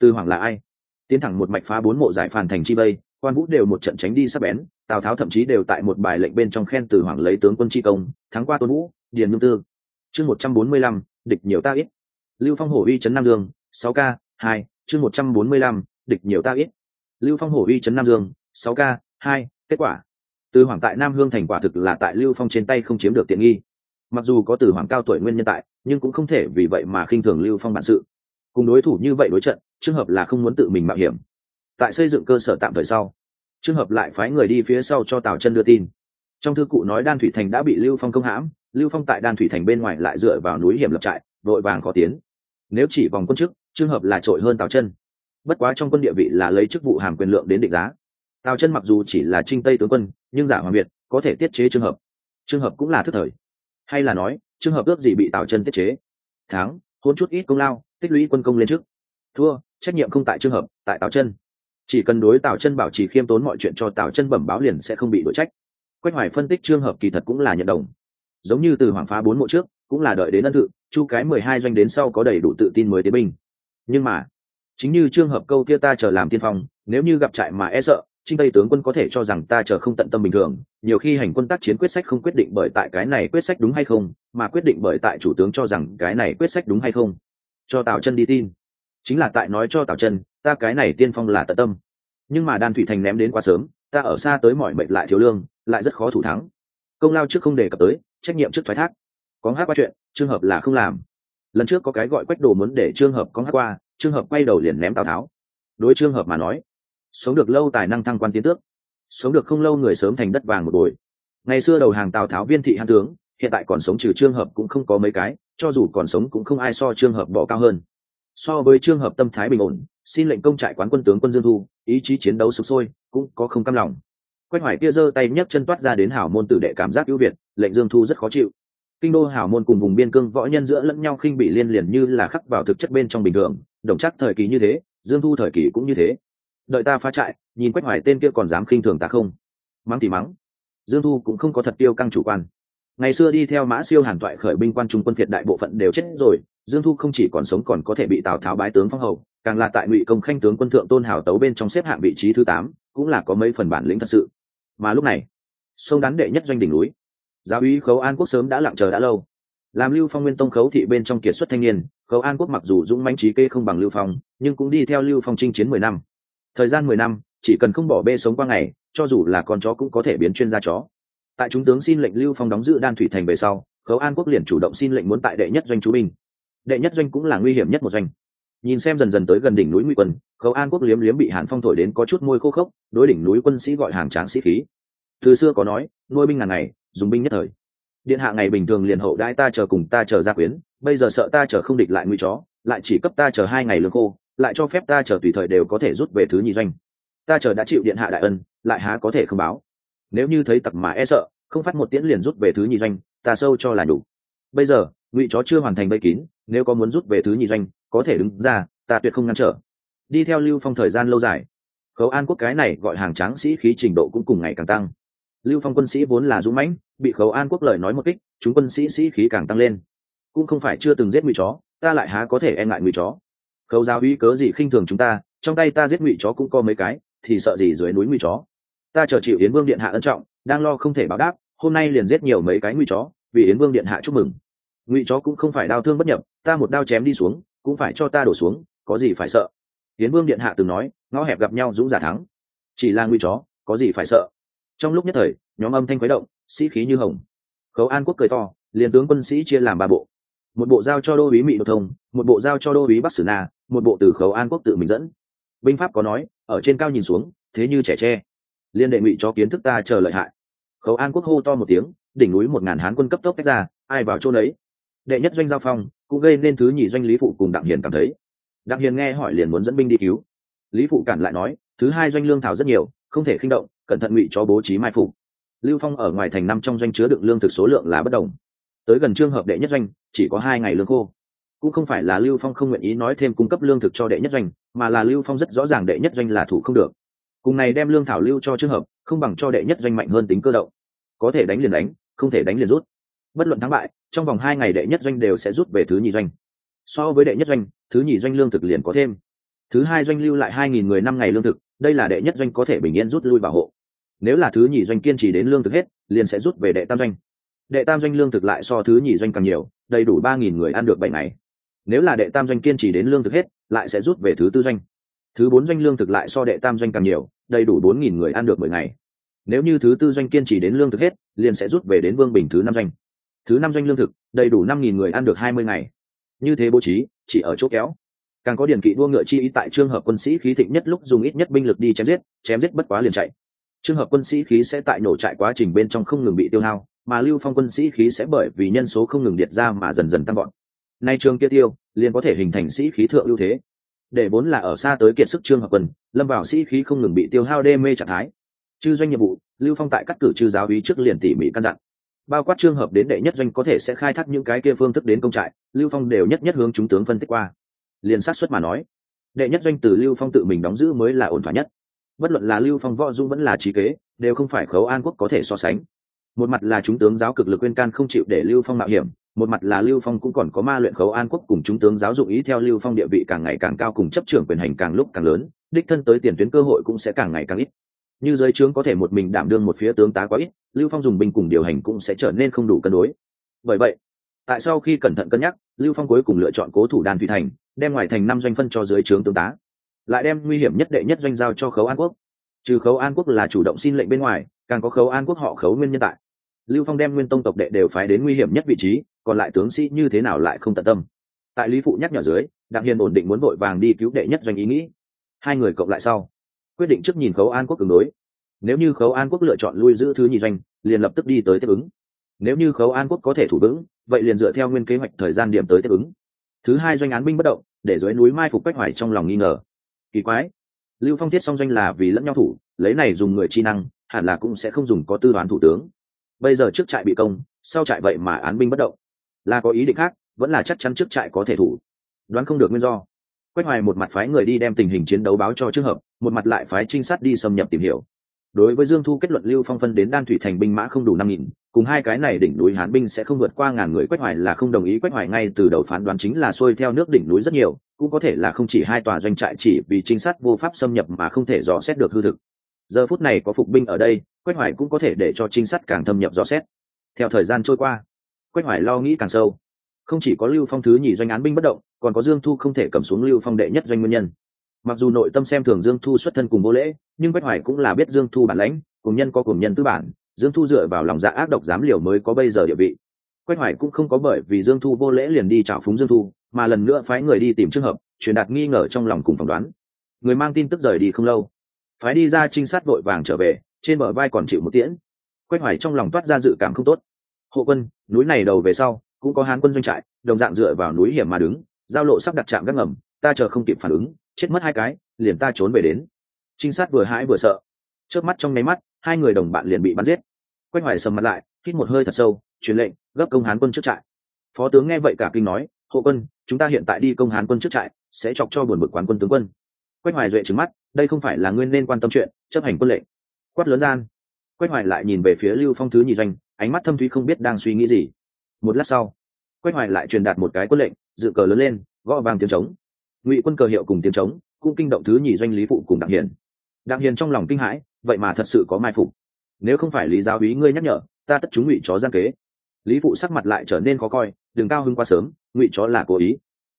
Từ hoàng là ai? Tiến thẳng một mạch phá bốn mộ giải phản thành chi vây, quan vũ đều một trận tránh đi sắp bén, tào tháo thậm chí đều tại một bài lệnh bên trong khen từ hoàng lấy tướng quân chi công, thắng qua tôn vũ, điền nhung tư. Chương một trăm bốn mươi lăm, địch nhiều ta ít. Lưu phong hổ uy trấn nam dương, sáu k hai, chương một trăm bốn mươi lăm, địch nhiều ta ít. Lưu phong hổ uy trấn nam dương, sáu k hai, kết quả từ hoàng tại nam hương thành quả thực là tại lưu phong trên tay không chiếm được tiện nghi. Mặc dù có từ hoàng cao tuổi nguyên nhân tại, nhưng cũng không thể vì vậy mà khinh thường lưu phong bản sự. Cùng đối thủ như vậy đối trận, trường hợp là không muốn tự mình mạo hiểm. Tại xây dựng cơ sở tạm thời sau, trường hợp lại phái người đi phía sau cho tào chân đưa tin. Trong thư cụ nói đan thủy thành đã bị lưu phong công hãm, lưu phong tại đan thủy thành bên ngoài lại dựa vào núi hiểm lập trại vội vàng khó tiến. Nếu chỉ vòng quân chức, trường hợp là trội hơn tào chân. Bất quá trong quân địa vị là lấy chức vụ hàm quyền lượng đến định giá tào chân mặc dù chỉ là trinh tây tướng quân, nhưng giả hoàng việt có thể tiết chế trường hợp. Trường hợp cũng là thức thời. Hay là nói trường hợp ước gì bị tào chân tiết chế? Tháng hôn chút ít công lao, tích lũy quân công lên trước. Thua, trách nhiệm không tại trường hợp, tại tào chân. Chỉ cần đối tào chân bảo trì khiêm tốn mọi chuyện cho tào chân bẩm báo liền sẽ không bị đổi trách. Quách hoài phân tích trường hợp kỳ thật cũng là nhận đồng. Giống như từ hoàng phá bốn mộ trước, cũng là đợi đến ân tự, chu cái mười hai doanh đến sau có đầy đủ tự tin mới tiến binh. Nhưng mà, chính như trường hợp câu kia ta chờ làm tiên phong, nếu như gặp trại mà e sợ trinh tây tướng quân có thể cho rằng ta chờ không tận tâm bình thường, nhiều khi hành quân tác chiến quyết sách không quyết định bởi tại cái này quyết sách đúng hay không, mà quyết định bởi tại chủ tướng cho rằng cái này quyết sách đúng hay không. Cho tào chân đi tin. Chính là tại nói cho tào chân, ta cái này tiên phong là tận tâm. Nhưng mà đan thủy thành ném đến quá sớm, ta ở xa tới mọi mệnh lại thiếu lương, lại rất khó thủ thắng. Công lao trước không đề cập tới, trách nhiệm trước thoái thác. Có hát qua chuyện trường hợp là không làm. Lần trước có cái gọi quách đồ muốn để trường hợp có hát qua trường hợp quay đầu liền ném tào tháo. Đối trường hợp mà nói sống được lâu tài năng thăng quan tiến tước. Sống được không lâu người sớm thành đất vàng một bồi. Ngày xưa đầu hàng tào tháo viên thị hàn tướng, hiện tại còn sống trừ trường hợp cũng không có mấy cái, cho dù còn sống cũng không ai so trường hợp bỏ cao hơn. So với trường hợp tâm thái bình ổn, xin lệnh công trại quán quân tướng quân dương thu, ý chí chiến đấu sục sôi, cũng có không cam lòng. Quách hoài kia giơ tay nhấc chân toát ra đến hảo môn tử đệ cảm giác ưu việt, lệnh dương thu rất khó chịu. Kinh đô hảo môn cùng vùng biên cương võ nhân giữa lẫn nhau khinh bị liên liền như là khắc vào thực chất bên trong bình thường, đồng chắc thời kỳ như thế, dương thu thời kỳ cũng như thế đợi ta phá trại, nhìn quách hoài tên kia còn dám khinh thường ta không? Mắng thì mắng. Dương thu cũng không có thật tiêu căng chủ quan. Ngày xưa đi theo mã siêu hàn toại khởi binh quan trung quân thiệt đại bộ phận đều chết rồi, dương thu không chỉ còn sống còn có thể bị tào tháo bái tướng phong hầu, càng là tại ngụy công khanh tướng quân thượng tôn hào tấu bên trong xếp hạng vị trí thứ tám, cũng là có mấy phần bản lĩnh thật sự. Mà lúc này, sông đắn đệ nhất doanh đỉnh núi, giáo úy khấu an quốc sớm đã lặng chờ đã lâu. Làm lưu phong nguyên tông khấu thị bên trong kiệt xuất thanh niên, khấu an quốc mặc dù dũng mãnh trí kê không bằng lưu phong, nhưng cũng đi theo lưu phong chinh chiến mười năm thời gian mười năm, chỉ cần không bỏ bê sống qua ngày, cho dù là con chó cũng có thể biến chuyên gia chó. Tại chúng tướng xin lệnh lưu phong đóng giữ đan thủy thành về sau, khấu an quốc liền chủ động xin lệnh muốn tại đệ nhất doanh chú binh. Đệ nhất doanh cũng là nguy hiểm nhất một doanh. Nhìn xem dần dần tới gần đỉnh núi nguy quân, khấu an quốc liếm liếm bị hàn phong thổi đến có chút môi khô khốc, đối đỉnh núi quân sĩ gọi hàng tráng sĩ khí. Từ xưa có nói, nuôi binh ngàn ngày, dùng binh nhất thời. Điện hạ ngày bình thường liền hậu đãi ta chờ cùng ta chờ gia quyến, bây giờ sợ ta chờ không địch lại nguy chó, lại chỉ cấp ta chờ hai ngày lương khô lại cho phép ta chờ tùy thời đều có thể rút về thứ nhị doanh. Ta chờ đã chịu điện hạ đại ân, lại há có thể không báo. Nếu như thấy tặc mà e sợ, không phát một tiễn liền rút về thứ nhị doanh, ta sâu cho là đủ. Bây giờ, ngụy chó chưa hoàn thành bây kín, nếu có muốn rút về thứ nhị doanh, có thể đứng ra, ta tuyệt không ngăn trở. Đi theo lưu phong thời gian lâu dài. Khấu an quốc cái này gọi hàng tráng sĩ khí trình độ cũng cùng ngày càng tăng. Lưu phong quân sĩ vốn là dũng mãnh, bị khấu an quốc lời nói một kích, chúng quân sĩ sĩ khí càng tăng lên. Cũng không phải chưa từng giết ngụy chó, ta lại há có thể e ngại ngụy chó khấu giáo uy cớ gì khinh thường chúng ta, trong tay ta giết ngụy chó cũng có mấy cái, thì sợ gì dưới núi ngụy chó? Ta chờ chịu yến vương điện hạ ân trọng, đang lo không thể báo đáp, hôm nay liền giết nhiều mấy cái ngụy chó, vì yến vương điện hạ chúc mừng. Ngụy chó cũng không phải đau thương bất nhập, ta một đao chém đi xuống, cũng phải cho ta đổ xuống, có gì phải sợ? Yến vương điện hạ từng nói, ngõ hẹp gặp nhau dũng giả thắng. Chỉ là ngụy chó, có gì phải sợ? Trong lúc nhất thời, nhóm âm thanh khuấy động, sĩ khí như hồng. Khấu an quốc cười to, liền tướng quân sĩ chia làm ba bộ. Một bộ giao cho đô úy mỹ đô thông, một bộ giao cho đô úy bắc sử na một bộ từ khấu an quốc tự mình dẫn. Binh pháp có nói, ở trên cao nhìn xuống, thế như trẻ tre. Liên đệ ngụy cho kiến thức ta chờ lợi hại. Khấu an quốc hô to một tiếng, đỉnh núi một ngàn hán quân cấp tốc tách ra, ai vào chỗ đấy đệ nhất doanh giao phong, cũng gây nên thứ nhì doanh lý phụ cùng đặng hiền cảm thấy. Đặng hiền nghe hỏi liền muốn dẫn binh đi cứu. Lý phụ cản lại nói, thứ hai doanh lương thảo rất nhiều, không thể khinh động, cẩn thận ngụy cho bố trí mai phục. Lưu phong ở ngoài thành năm trong doanh chứa đựng lương thực số lượng là bất đồng. Tới gần trường hợp đệ nhất doanh, chỉ có hai ngày lương khô cũng không phải là lưu phong không nguyện ý nói thêm cung cấp lương thực cho đệ nhất doanh, mà là lưu phong rất rõ ràng đệ nhất doanh là thủ không được. Cùng này đem lương thảo lưu cho trường hợp, không bằng cho đệ nhất doanh mạnh hơn tính cơ động. Có thể đánh liền đánh, không thể đánh liền rút. Bất luận thắng bại, trong vòng hai ngày đệ nhất doanh đều sẽ rút về thứ nhì doanh. So với đệ nhất doanh, thứ nhì doanh lương thực liền có thêm. Thứ hai doanh lưu lại hai nghìn người năm ngày lương thực, đây là đệ nhất doanh có thể bình yên rút lui bảo hộ. Nếu là thứ nhì doanh kiên trì đến lương thực hết, liền sẽ rút về đệ tam doanh. Đệ tam doanh lương thực lại so thứ nhì doanh càng nhiều, đầy đủ ba nghìn người ăn được bảy ngày nếu là đệ tam doanh kiên trì đến lương thực hết, lại sẽ rút về thứ tư doanh. Thứ bốn doanh lương thực lại so đệ tam doanh càng nhiều, đầy đủ bốn nghìn người ăn được mười ngày. Nếu như thứ tư doanh kiên trì đến lương thực hết, liền sẽ rút về đến vương bình thứ năm doanh. Thứ năm doanh lương thực, đầy đủ năm nghìn người ăn được hai mươi ngày. Như thế bố trí, chỉ ở chỗ kéo. Càng có điển kỵ đua ngựa chi ý tại trường hợp quân sĩ khí thịnh nhất lúc dùng ít nhất binh lực đi chém giết chém giết bất quá liền chạy. Trường hợp quân sĩ khí sẽ tại nổ trại quá trình bên trong không ngừng bị tiêu hao, mà lưu phong quân sĩ khí sẽ bởi vì nhân số không ngừng điệt ra mà dần dần tăng gọn nay trường kia tiêu, liền có thể hình thành sĩ khí thượng ưu thế. Để vốn là ở xa tới kiệt sức trương hợp quân lâm vào sĩ khí không ngừng bị tiêu hao đê mê trạng thái. Chư doanh nhiệm vụ, lưu phong tại cắt cử chư giáo ý trước liền tỉ mỉ căn dặn. Bao quát trường hợp đến đệ nhất doanh có thể sẽ khai thác những cái kia phương thức đến công trại, lưu phong đều nhất nhất hướng chúng tướng phân tích qua. Liền sát xuất mà nói, đệ nhất doanh từ lưu phong tự mình đóng giữ mới là ổn thỏa nhất. Bất luận là lưu phong võ dung vẫn là trí kế, đều không phải khấu an quốc có thể so sánh. Một mặt là chúng tướng giáo cực lực quên can không chịu để lưu phong mạo hiểm một mặt là lưu phong cũng còn có ma luyện khấu an quốc cùng chúng tướng giáo dục ý theo lưu phong địa vị càng ngày càng cao cùng chấp trưởng quyền hành càng lúc càng lớn, đích thân tới tiền tuyến cơ hội cũng sẽ càng ngày càng ít. Như giới trướng có thể một mình đảm đương một phía tướng tá quá ít, lưu phong dùng binh cùng điều hành cũng sẽ trở nên không đủ cân đối. Bởi vậy, tại sau khi cẩn thận cân nhắc, lưu phong cuối cùng lựa chọn cố thủ đàn thủy thành, đem ngoài thành năm doanh phân cho dưới trướng tướng tá, lại đem nguy hiểm nhất đệ nhất doanh giao cho khấu an quốc. Trừ khấu an quốc là chủ động xin lệnh bên ngoài, càng có khấu an quốc họ khấu nguyên nhân tại. Lưu phong đem nguyên tông tộc đệ đều phái đến nguy hiểm nhất vị trí còn lại tướng sĩ như thế nào lại không tận tâm? Tại lý phụ nhắc nhở dưới, đặng hiền ổn định muốn vội vàng đi cứu đệ nhất doanh ý nghĩ. Hai người cộng lại sau, quyết định trước nhìn khấu an quốc ứng đối. Nếu như khấu an quốc lựa chọn lui giữ thứ nhị doanh, liền lập tức đi tới tiếp ứng. Nếu như khấu an quốc có thể thủ vững, vậy liền dựa theo nguyên kế hoạch thời gian điểm tới tiếp ứng. Thứ hai doanh án binh bất động, để dưới núi mai phục bách hoài trong lòng nghi ngờ. Kỳ quái, lưu phong thiết song doanh là vì lẫn nhau thủ, lấy này dùng người chi năng, hẳn là cũng sẽ không dùng có tư đoán thủ tướng. Bây giờ trước trại bị công, sau trại vậy mà án binh bất động là có ý định khác, vẫn là chắc chắn trước trại có thể thủ. Đoán không được nguyên do. Quách hoài một mặt phái người đi đem tình hình chiến đấu báo cho trường hợp, một mặt lại phái trinh sát đi xâm nhập tìm hiểu. Đối với dương thu kết luận lưu phong phân đến đan thủy thành binh mã không đủ năm nghìn, cùng hai cái này đỉnh núi hán binh sẽ không vượt qua ngàn người quách hoài là không đồng ý. Quách hoài ngay từ đầu phán đoán chính là xuôi theo nước đỉnh núi rất nhiều, cũng có thể là không chỉ hai tòa doanh trại chỉ vì trinh sát vô pháp xâm nhập mà không thể dò xét được hư thực. Giờ phút này có phục binh ở đây, quách hoài cũng có thể để cho trinh sát càng thâm nhập dò xét. Theo thời gian trôi qua quách hoài lo nghĩ càng sâu. Không chỉ có lưu phong thứ nhì doanh án binh bất động, còn có dương thu không thể cầm xuống lưu phong đệ nhất doanh nguyên nhân. Mặc dù nội tâm xem thường dương thu xuất thân cùng vô lễ, nhưng quách hoài cũng là biết dương thu bản lãnh, cùng nhân có cùng nhân tư bản, dương thu dựa vào lòng dạ ác độc dám liều mới có bây giờ địa vị. Quách hoài cũng không có bởi vì dương thu vô lễ liền đi trào phúng dương thu, mà lần nữa phái người đi tìm trường hợp, truyền đạt nghi ngờ trong lòng cùng phỏng đoán. Người mang tin tức rời đi không lâu. Phái đi ra trinh sát vội vàng trở về, trên bờ vai còn chịu một tiễn. Quách hoài trong lòng toát ra dự cảm không tốt hộ quân, núi này đầu về sau, cũng có hán quân doanh trại, đồng dạng dựa vào núi hiểm mà đứng, giao lộ sắp đặt trạm gác ngầm, ta chờ không kịp phản ứng, chết mất hai cái, liền ta trốn về đến. Trinh sát vừa hãi vừa sợ. Trước mắt trong nháy mắt, hai người đồng bạn liền bị bắn giết. Quách hoài sầm mặt lại, hít một hơi thật sâu, truyền lệnh, gấp công hán quân trước trại. Phó tướng nghe vậy cả kinh nói, hộ quân, chúng ta hiện tại đi công hán quân trước trại, sẽ chọc cho buồn bực quán quân tướng quân. Quách hoài duệ trừng mắt, đây không phải là nguyên nên quan tâm chuyện, chấp hành quân lệnh. Quát lớn gian quách hoài lại nhìn về phía lưu phong thứ nhị doanh, ánh mắt thâm thúy không biết đang suy nghĩ gì. Một lát sau, quách hoài lại truyền đạt một cái quân lệnh, dự cờ lớn lên, gõ vàng tiếng trống. Ngụy quân cờ hiệu cùng tiếng trống, cũng kinh động thứ nhì doanh lý phụ cùng đặng hiền. Đặng hiền trong lòng kinh hãi, vậy mà thật sự có mai phục. Nếu không phải lý giáo úy ngươi nhắc nhở, ta tất chúng ngụy chó gian kế. Lý phụ sắc mặt lại trở nên khó coi, đừng cao hưng quá sớm, ngụy chó là cố ý.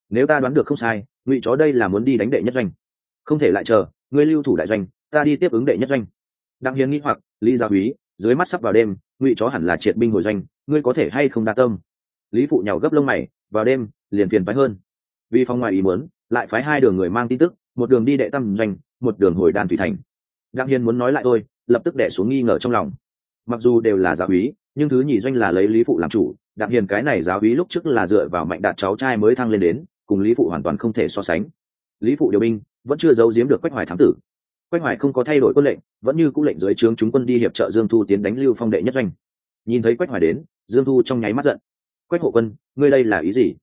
Nếu ta đoán được không sai, ngụy chó đây là muốn đi đánh đệ nhất doanh. Không thể lại chờ, ngươi lưu thủ đại doanh, ta đi tiếp ứng đệ nhất doanh đặng hiến nghĩ hoặc, lý gia úy dưới mắt sắp vào đêm, ngụy chó hẳn là triệt binh hồi doanh, ngươi có thể hay không đa tâm? Lý phụ nhào gấp lông mày, vào đêm, liền phiền phái hơn. Vì phòng ngoài ý muốn, lại phái hai đường người mang tin tức, một đường đi đệ tâm doanh, một đường hồi đàn thủy thành. Đặng hiền muốn nói lại thôi, lập tức đẻ xuống nghi ngờ trong lòng. Mặc dù đều là giáo úy nhưng thứ nhì doanh là lấy lý phụ làm chủ, đặng hiền cái này giáo úy lúc trước là dựa vào mạnh đạt cháu trai mới thăng lên đến, cùng lý phụ hoàn toàn không thể so sánh. Lý phụ điều binh, vẫn chưa giấu giếm được quách hoài thám tử quách hoài không có thay đổi quân lệnh, vẫn như c ũ lệnh dưới trướng chúng quân đi hiệp trợ dương thu tiến đánh lưu phong đệ nhất doanh. Nhìn thấy quách hoài đến, dương thu trong nháy mắt giận. Quách hộ quân, ngươi đây là ý gì?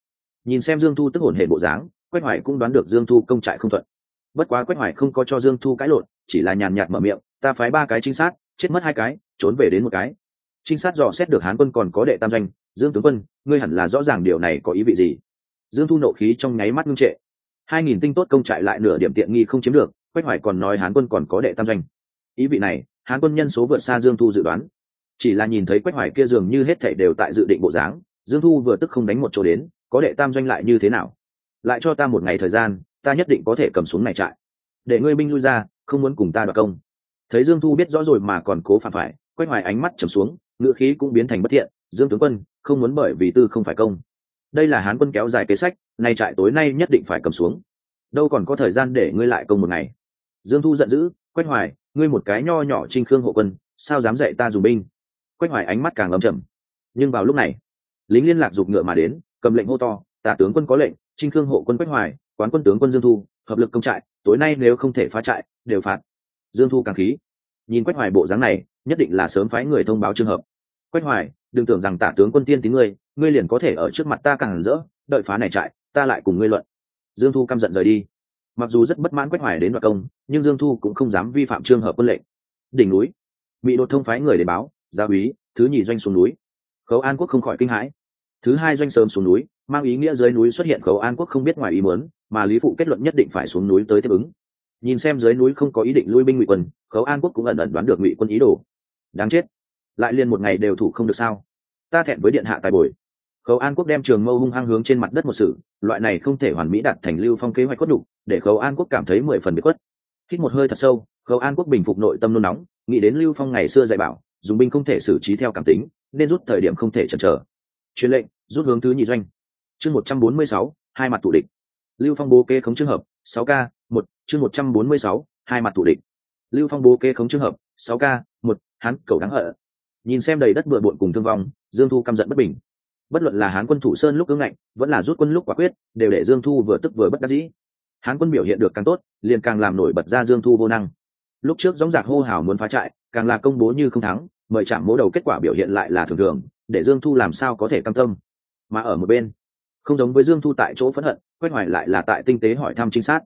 Nhìn xem dương thu tức hồn hệ bộ dáng, quách hoài cũng đoán được dương thu công trại không thuận. Bất quá quách hoài không có cho dương thu cãi lộn, chỉ là nhàn nhạt mở miệng, ta phái ba cái trinh sát, chết mất hai cái, trốn về đến một cái. Trinh sát dò xét được hán quân còn có đệ tam doanh, dương tướng quân, ngươi hẳn là rõ ràng điều này có ý vị gì? Dương thu nộ khí trong nháy mắt ngưng trệ. Hai nghìn tinh tốt công trại lại nửa điểm tiện nghi không chiếm được quách hoài còn nói hán quân còn có đệ tam doanh. Ý vị này, hán quân nhân số vượt xa dương thu dự đoán. Chỉ là nhìn thấy quách hoài kia dường như hết thảy đều tại dự định bộ dáng, dương thu vừa tức không đánh một chỗ đến, có đệ tam doanh lại như thế nào? Lại cho ta một ngày thời gian, ta nhất định có thể cầm xuống này trại. Để ngươi binh lui ra, không muốn cùng ta đoạt công. Thấy dương thu biết rõ rồi mà còn cố phạm phải, quách hoài ánh mắt trầm xuống ngựa khí cũng biến thành bất thiện, dương tướng quân, không muốn bởi vì tư không phải công. Đây là hán quân kéo dài kế sách, nay trại tối nay nhất định phải cầm xuống. Đâu còn có thời gian để ngươi lại công một ngày dương thu giận dữ, quách hoài, ngươi một cái nho nhỏ trinh khương hộ quân, sao dám dạy ta dùng binh? Quách hoài ánh mắt càng lầm chậm nhưng vào lúc này, lính liên lạc giục ngựa mà đến, cầm lệnh hô to, tả tướng quân có lệnh, trinh khương hộ quân quách hoài, quán quân tướng quân dương thu, hợp lực công trại, tối nay nếu không thể phá trại, đều phạt. Dương thu càng khí. Nhìn quách hoài bộ dáng này, nhất định là sớm phái người thông báo trường hợp. Quách hoài, đừng tưởng rằng tả tướng quân tiên tín ngươi ngươi liền có thể ở trước mặt ta càng rỡ, đợi phá này trại, ta lại cùng ngươi luận. Dương thu căm giận rời đi mặc dù rất bất mãn quách hoài đến đoạt công, nhưng dương thu cũng không dám vi phạm trường hợp quân lệnh. Đỉnh núi, bị đột thông phái người để báo gia úy, thứ nhì doanh xuống núi. Khấu an quốc không khỏi kinh hãi. Thứ hai doanh sớm xuống núi, mang ý nghĩa dưới núi xuất hiện khấu an quốc không biết ngoài ý muốn, mà lý phụ kết luận nhất định phải xuống núi tới tiếp ứng. Nhìn xem dưới núi không có ý định lui binh ngụy quân, khấu an quốc cũng ẩn ẩn đoán được ngụy quân ý đồ. Đáng chết. Lại liền một ngày đều thủ không được sao? Ta thẹn với điện hạ tài bồi khấu an quốc đem trường mâu hung hăng hướng trên mặt đất một sự loại này không thể hoàn mỹ đạt thành lưu phong kế hoạch quất đủ để khấu an quốc cảm thấy mười phần bị quất hít một hơi thật sâu, khấu an quốc bình phục nội tâm nôn nóng, nghĩ đến lưu phong ngày xưa dạy bảo, dùng binh không thể xử trí theo cảm tính, nên rút thời điểm không thể chần chờ. Truyền lệnh, rút hướng thứ nhị doanh. Chương một trăm bốn mươi sáu, hai mặt tụ địch. Lưu phong bố kê khống trường hợp, sáu k, một, chương một trăm bốn mươi sáu, hai mặt tụ địch. Lưu phong bố kê khống trường hợp, sáu k, một hán cầu đáng hận. Nhìn xem đầy đất bừa bộn cùng thương vong, dương thu căm giận bất bình bất luận là hán quân thủ sơn lúc ưng ngạnh, vẫn là rút quân lúc quả quyết, đều để dương thu vừa tức vừa bất đắc dĩ. Hán quân biểu hiện được càng tốt, liền càng làm nổi bật ra dương thu vô năng. Lúc trước dõng dạc hô hào muốn phá trại, càng là công bố như không thắng, mời chạm mỗ đầu kết quả biểu hiện lại là thường thường, để dương thu làm sao có thể cam tâm. Mà ở một bên, không giống với dương thu tại chỗ phẫn hận, quách hoài lại là tại tinh tế hỏi thăm trinh sát.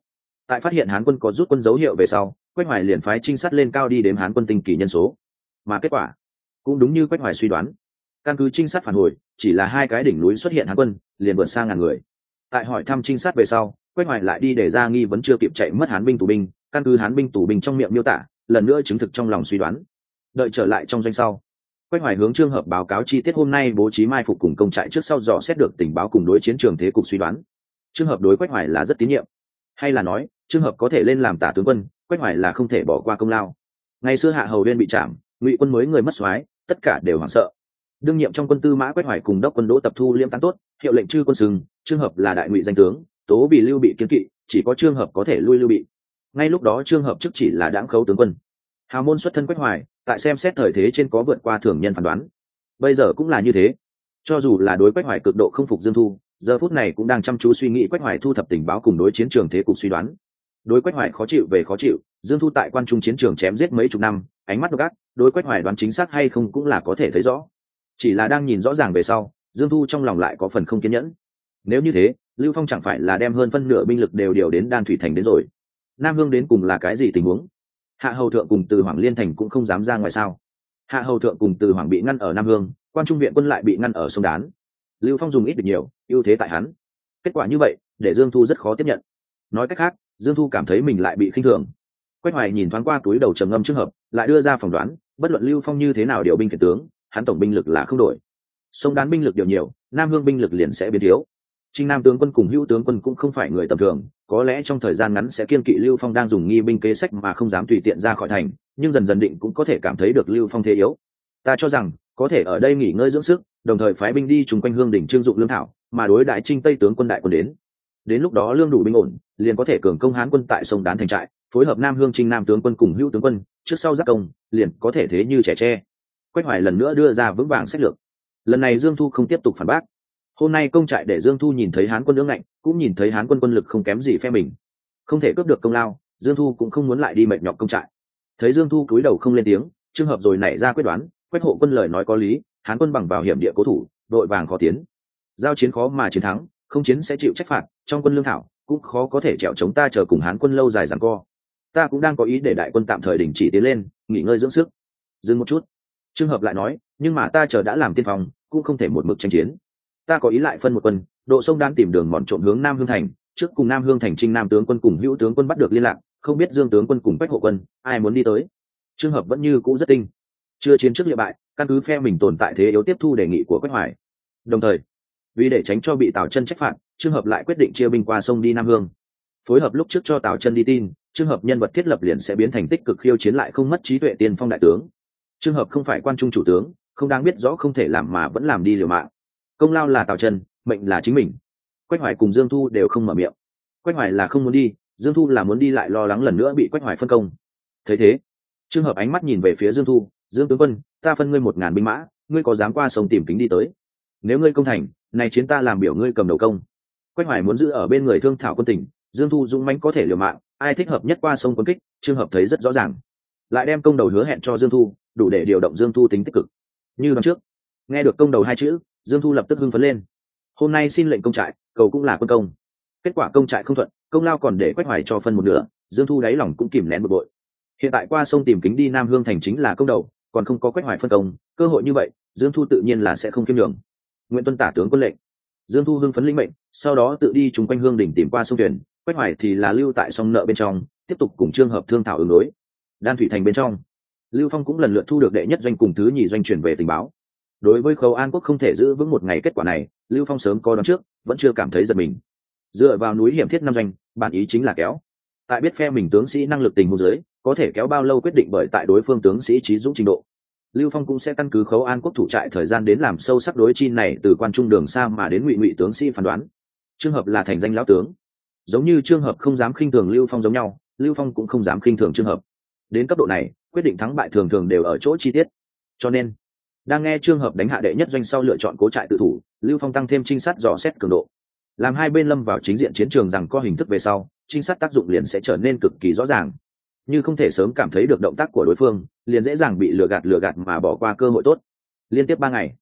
Tại phát hiện hán quân có rút quân dấu hiệu về sau, quách hoài liền phái trinh sát lên cao đi đếm hán quân tinh kỳ nhân số. Mà kết quả, cũng đúng như quách hoài suy đoán căn cứ trinh sát phản hồi, chỉ là hai cái đỉnh núi xuất hiện hán quân, liền vượt sang ngàn người. Tại hỏi thăm trinh sát về sau, quách hoài lại đi để ra nghi vấn chưa kịp chạy mất hán binh tù binh, căn cứ hán binh tù binh trong miệng miêu tả, lần nữa chứng thực trong lòng suy đoán. Đợi trở lại trong doanh sau, quách hoài hướng trường hợp báo cáo chi tiết hôm nay bố trí mai phục cùng công trại trước sau dò xét được tình báo cùng đối chiến trường thế cục suy đoán. Trường hợp đối quách hoài là rất tín nhiệm. Hay là nói trường hợp có thể lên làm tả tướng quân, quách hoài là không thể bỏ qua công lao. Ngày xưa hạ hầu viên bị chạm ngụy quân mới người mất soái, tất cả đều hoảng sợ đương nhiệm trong quân tư mã quách hoài cùng đốc quân đỗ tập thu liêm tán tốt, hiệu lệnh chư quân sừng, trường hợp là đại ngụy danh tướng, tố vì lưu bị kiến kỵ, chỉ có trường hợp có thể lui lưu bị. Ngay lúc đó trường hợp chức chỉ là đáng khấu tướng quân. Hào môn xuất thân quách hoài, tại xem xét thời thế trên có vượt qua thường nhân phán đoán. Bây giờ cũng là như thế. Cho dù là đối quách hoài cực độ không phục dương thu, giờ phút này cũng đang chăm chú suy nghĩ quách hoài thu thập tình báo cùng đối chiến trường thế cục suy đoán. Đối quách hoài khó chịu về khó chịu, dương thu tại quan trung chiến trường chém giết mấy chục năm, ánh mắt gắt đối quách hoài đoán chính xác hay không cũng là có thể thấy rõ chỉ là đang nhìn rõ ràng về sau, dương thu trong lòng lại có phần không kiên nhẫn. Nếu như thế, lưu phong chẳng phải là đem hơn phân nửa binh lực đều điều đến đan thủy thành đến rồi. Nam hương đến cùng là cái gì tình huống? Hạ hầu thượng cùng từ hoàng liên thành cũng không dám ra ngoài sao? Hạ hầu thượng cùng từ hoàng bị ngăn ở nam hương, quan trung viện quân lại bị ngăn ở sông đán. Lưu phong dùng ít được nhiều, ưu thế tại hắn. Kết quả như vậy, để dương thu rất khó tiếp nhận. Nói cách khác, dương thu cảm thấy mình lại bị khinh thường. Quách hoài nhìn thoáng qua túi đầu trầm ngâm trường hợp, lại đưa ra phỏng đoán, bất luận lưu phong như thế nào điều binh kể tướng hắn tổng binh lực là không đổi. Sông đán binh lực điều nhiều, nam hương binh lực liền sẽ biến thiếu. Trinh nam tướng quân cùng hữu tướng quân cũng không phải người tầm thường, có lẽ trong thời gian ngắn sẽ kiên kỵ lưu phong đang dùng nghi binh kế sách mà không dám tùy tiện ra khỏi thành, nhưng dần dần định cũng có thể cảm thấy được lưu phong thế yếu. Ta cho rằng, có thể ở đây nghỉ ngơi dưỡng sức, đồng thời phái binh đi chung quanh hương đỉnh trương dụng lương thảo, mà đối đại trinh tây tướng quân đại quân đến. Đến lúc đó lương đủ binh ổn, liền có thể cường công hán quân tại sông đán thành trại, phối hợp nam hương trinh nam tướng quân cùng hữu tướng quân, trước sau giác công, liền có thể thế như trẻ tre quách hoài lần nữa đưa ra vững vàng sách lược. Lần này dương thu không tiếp tục phản bác. Hôm nay công trại để dương thu nhìn thấy hán quân lưỡng ngạnh, cũng nhìn thấy hán quân quân lực không kém gì phe mình. Không thể cướp được công lao, dương thu cũng không muốn lại đi mệt nhọc công trại. Thấy dương thu cúi đầu không lên tiếng trường hợp rồi nảy ra quyết đoán, quách hộ quân lời nói có lý, hán quân bằng vào hiểm địa cố thủ, đội vàng khó tiến. Giao chiến khó mà chiến thắng, không chiến sẽ chịu trách phạt, trong quân lương thảo, cũng khó có thể trèo chống ta chờ cùng hán quân lâu dài rằng co. Ta cũng đang có ý để đại quân tạm thời đình chỉ tiến lên, nghỉ ngơi dưỡng sức. Dừng một chút trường hợp lại nói, nhưng mà ta chờ đã làm tiên phong, cũng không thể một mực tranh chiến. Ta có ý lại phân một quân, độ sông đang tìm đường mòn trộm hướng nam hương thành, trước cùng nam hương thành trinh nam tướng quân cùng hữu tướng quân bắt được liên lạc, không biết dương tướng quân cùng bách hộ quân, ai muốn đi tới. Trường hợp vẫn như cũ rất tinh. Chưa chiến trước địa bại, căn cứ phe mình tồn tại thế yếu tiếp thu đề nghị của quách hoài. Đồng thời, vì để tránh cho bị tào chân trách phạt trường hợp lại quyết định chia binh qua sông đi nam hương. Phối hợp lúc trước cho tào chân đi tin trường hợp nhân vật thiết lập liền sẽ biến thành tích cực khiêu chiến lại không mất trí tuệ tiên phong đại tướng trường hợp không phải quan trung chủ tướng, không đang biết rõ không thể làm mà vẫn làm đi liều mạng. Công lao là tào trần, mệnh là chính mình. Quách hoài cùng dương thu đều không mở miệng. Quách hoài là không muốn đi, dương thu là muốn đi lại lo lắng lần nữa bị quách hoài phân công. Thấy thế trường hợp ánh mắt nhìn về phía dương thu, dương tướng quân, ta phân ngươi một ngàn binh mã, ngươi có dám qua sông tìm kính đi tới? Nếu ngươi công thành này chiến ta làm biểu ngươi cầm đầu công. Quách hoài muốn giữ ở bên người thương thảo quân tỉnh, dương thu dũng mãnh có thể liều mạng, ai thích hợp nhất qua sông quân kích trường hợp thấy rất rõ ràng. Lại đem công đầu hứa hẹn cho dương thu đủ để điều động dương thu tính tích cực. Như lần trước, nghe được công đầu hai chữ, dương thu lập tức hưng phấn lên. Hôm nay xin lệnh công trại, cầu cũng là quân công. Kết quả công trại không thuận, công lao còn để quách hoài cho phân một nửa, dương thu đáy lòng cũng kìm nén một bội. Hiện tại qua sông tìm kính đi nam hương thành chính là công đầu, còn không có quách hoài phân công, cơ hội như vậy, dương thu tự nhiên là sẽ không kiêm nhường. Nguyễn tuân tả tướng quân lệnh. Dương thu hưng phấn lĩnh mệnh, sau đó tự đi chung quanh hương đỉnh tìm qua sông thuyền, quách hoài thì là lưu tại sông nợ bên trong, tiếp tục cùng trường hợp thương thảo ứng đối. Đan thủy thành bên trong lưu phong cũng lần lượt thu được đệ nhất doanh cùng thứ nhì doanh chuyển về tình báo. Đối với khâu an quốc không thể giữ vững một ngày kết quả này, lưu phong sớm có đón trước, vẫn chưa cảm thấy giật mình. Dựa vào núi hiểm thiết năm doanh, bản ý chính là kéo. Tại biết phe mình tướng sĩ năng lực tình hôn giới có thể kéo bao lâu quyết định bởi tại đối phương tướng sĩ trí dũng trình độ. Lưu phong cũng sẽ căn cứ khấu an quốc thủ trại thời gian đến làm sâu sắc đối chi này từ quan trung đường xa mà đến ngụy ngụy tướng sĩ phán đoán. Trường hợp là thành danh lão tướng. Giống như trường hợp không dám khinh thường lưu phong giống nhau, lưu phong cũng không dám khinh thường trường hợp. Đến cấp độ này quyết định thắng bại thường thường đều ở chỗ chi tiết. Cho nên, đang nghe trường hợp đánh hạ đệ nhất doanh sau lựa chọn cố trại tự thủ, lưu phong tăng thêm trinh sát dò xét cường độ. Làm hai bên lâm vào chính diện chiến trường rằng có hình thức về sau, trinh sát tác dụng liền sẽ trở nên cực kỳ rõ ràng. Như không thể sớm cảm thấy được động tác của đối phương, liền dễ dàng bị lừa gạt lừa gạt mà bỏ qua cơ hội tốt. Liên tiếp ba ngày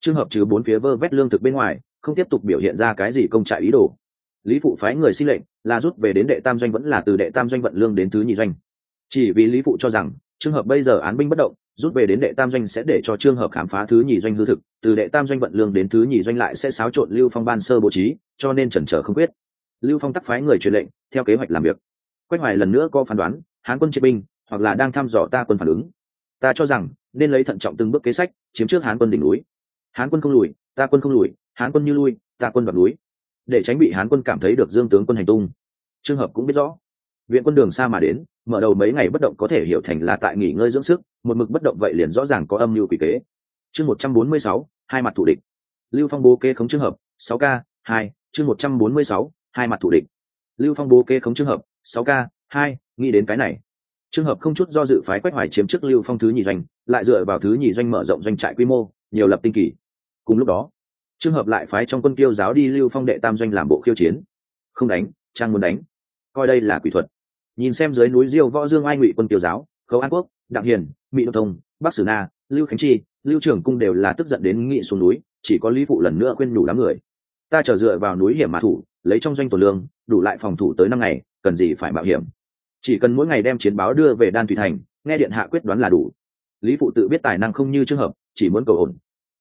trường hợp trừ bốn phía vơ vét lương thực bên ngoài, không tiếp tục biểu hiện ra cái gì công trại ý đồ. Lý phụ phái người xin lệnh là rút về đến đệ tam doanh vẫn là từ đệ tam doanh vận lương đến thứ nhị doanh. Chỉ vì lý phụ cho rằng trường hợp bây giờ án binh bất động, rút về đến đệ tam doanh sẽ để cho trường hợp khám phá thứ nhì doanh hư thực, từ đệ tam doanh vận lương đến thứ nhì doanh lại sẽ xáo trộn lưu phong ban sơ bố trí, cho nên chần chờ không quyết. Lưu phong tắc phái người truyền lệnh, theo kế hoạch làm việc. Quách hoài lần nữa có phán đoán, hán quân chiến binh, hoặc là đang thăm dò ta quân phản ứng. Ta cho rằng, nên lấy thận trọng từng bước kế sách, chiếm trước hán quân đỉnh núi. Hán quân không lùi, ta quân không lùi, hán quân như lui, ta quân đoạt núi. Để tránh bị hán quân cảm thấy được dương tướng quân hành tung. Trường hợp cũng biết rõ viện quân đường xa mà đến, mở đầu mấy ngày bất động có thể hiểu thành là tại nghỉ ngơi dưỡng sức, một mực bất động vậy liền rõ ràng có âm mưu quỷ kế. Chương một trăm bốn mươi sáu, hai mặt thủ địch. Lưu phong bố kê khống trường hợp, sáu k hai, chương một trăm bốn mươi sáu, hai mặt thủ địch. Lưu phong bố kê khống trường hợp, sáu k hai, nghĩ đến cái này. Trường hợp không chút do dự phái quách hoài chiếm chức lưu phong thứ nhì doanh, lại dựa vào thứ nhì doanh mở rộng doanh trại quy mô, nhiều lập tinh kỳ. Cùng lúc đó, trường hợp lại phái trong quân kiêu giáo đi lưu phong đệ tam doanh làm bộ khiêu chiến. Không đánh, trang muốn đánh. Coi đây là quỷ thuật nhìn xem dưới núi diêu võ dương ai ngụy quân tiểu giáo, khấu an quốc, đặng hiền mỹ đô thông, bắc sử na, lưu khánh chi, lưu trưởng cung đều là tức giận đến nghị xuống núi, chỉ có lý phụ lần nữa khuyên nhủ đám người. Ta trở dựa vào núi hiểm mã thủ, lấy trong doanh tổ lương, đủ lại phòng thủ tới năm ngày, cần gì phải mạo hiểm? Chỉ cần mỗi ngày đem chiến báo đưa về đan thủy thành, nghe điện hạ quyết đoán là đủ. Lý phụ tự biết tài năng không như trường hợp, chỉ muốn cầu ổn.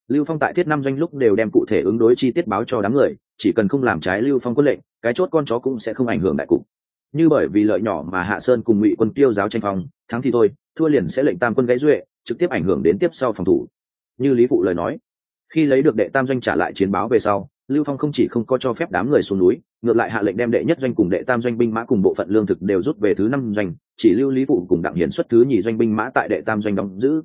Lưu phong tại thiết năm doanh lúc đều đem cụ thể ứng đối chi tiết báo cho đám người, chỉ cần không làm trái lưu phong quân lệnh, cái chốt con chó cũng sẽ không ảnh hưởng đại cục như bởi vì lợi nhỏ mà hạ sơn cùng ngụy quân tiêu giáo tranh phong, thắng thì thôi, thua liền sẽ lệnh tam quân gãy duệ, trực tiếp ảnh hưởng đến tiếp sau phòng thủ. Như lý phụ lời nói, khi lấy được đệ tam doanh trả lại chiến báo về sau, lưu phong không chỉ không có cho phép đám người xuống núi, ngược lại hạ lệnh đem đệ nhất doanh cùng đệ tam doanh binh mã cùng bộ phận lương thực đều rút về thứ năm doanh, chỉ lưu lý phụ cùng đặng hiển xuất thứ nhì doanh binh mã tại đệ tam doanh đóng giữ.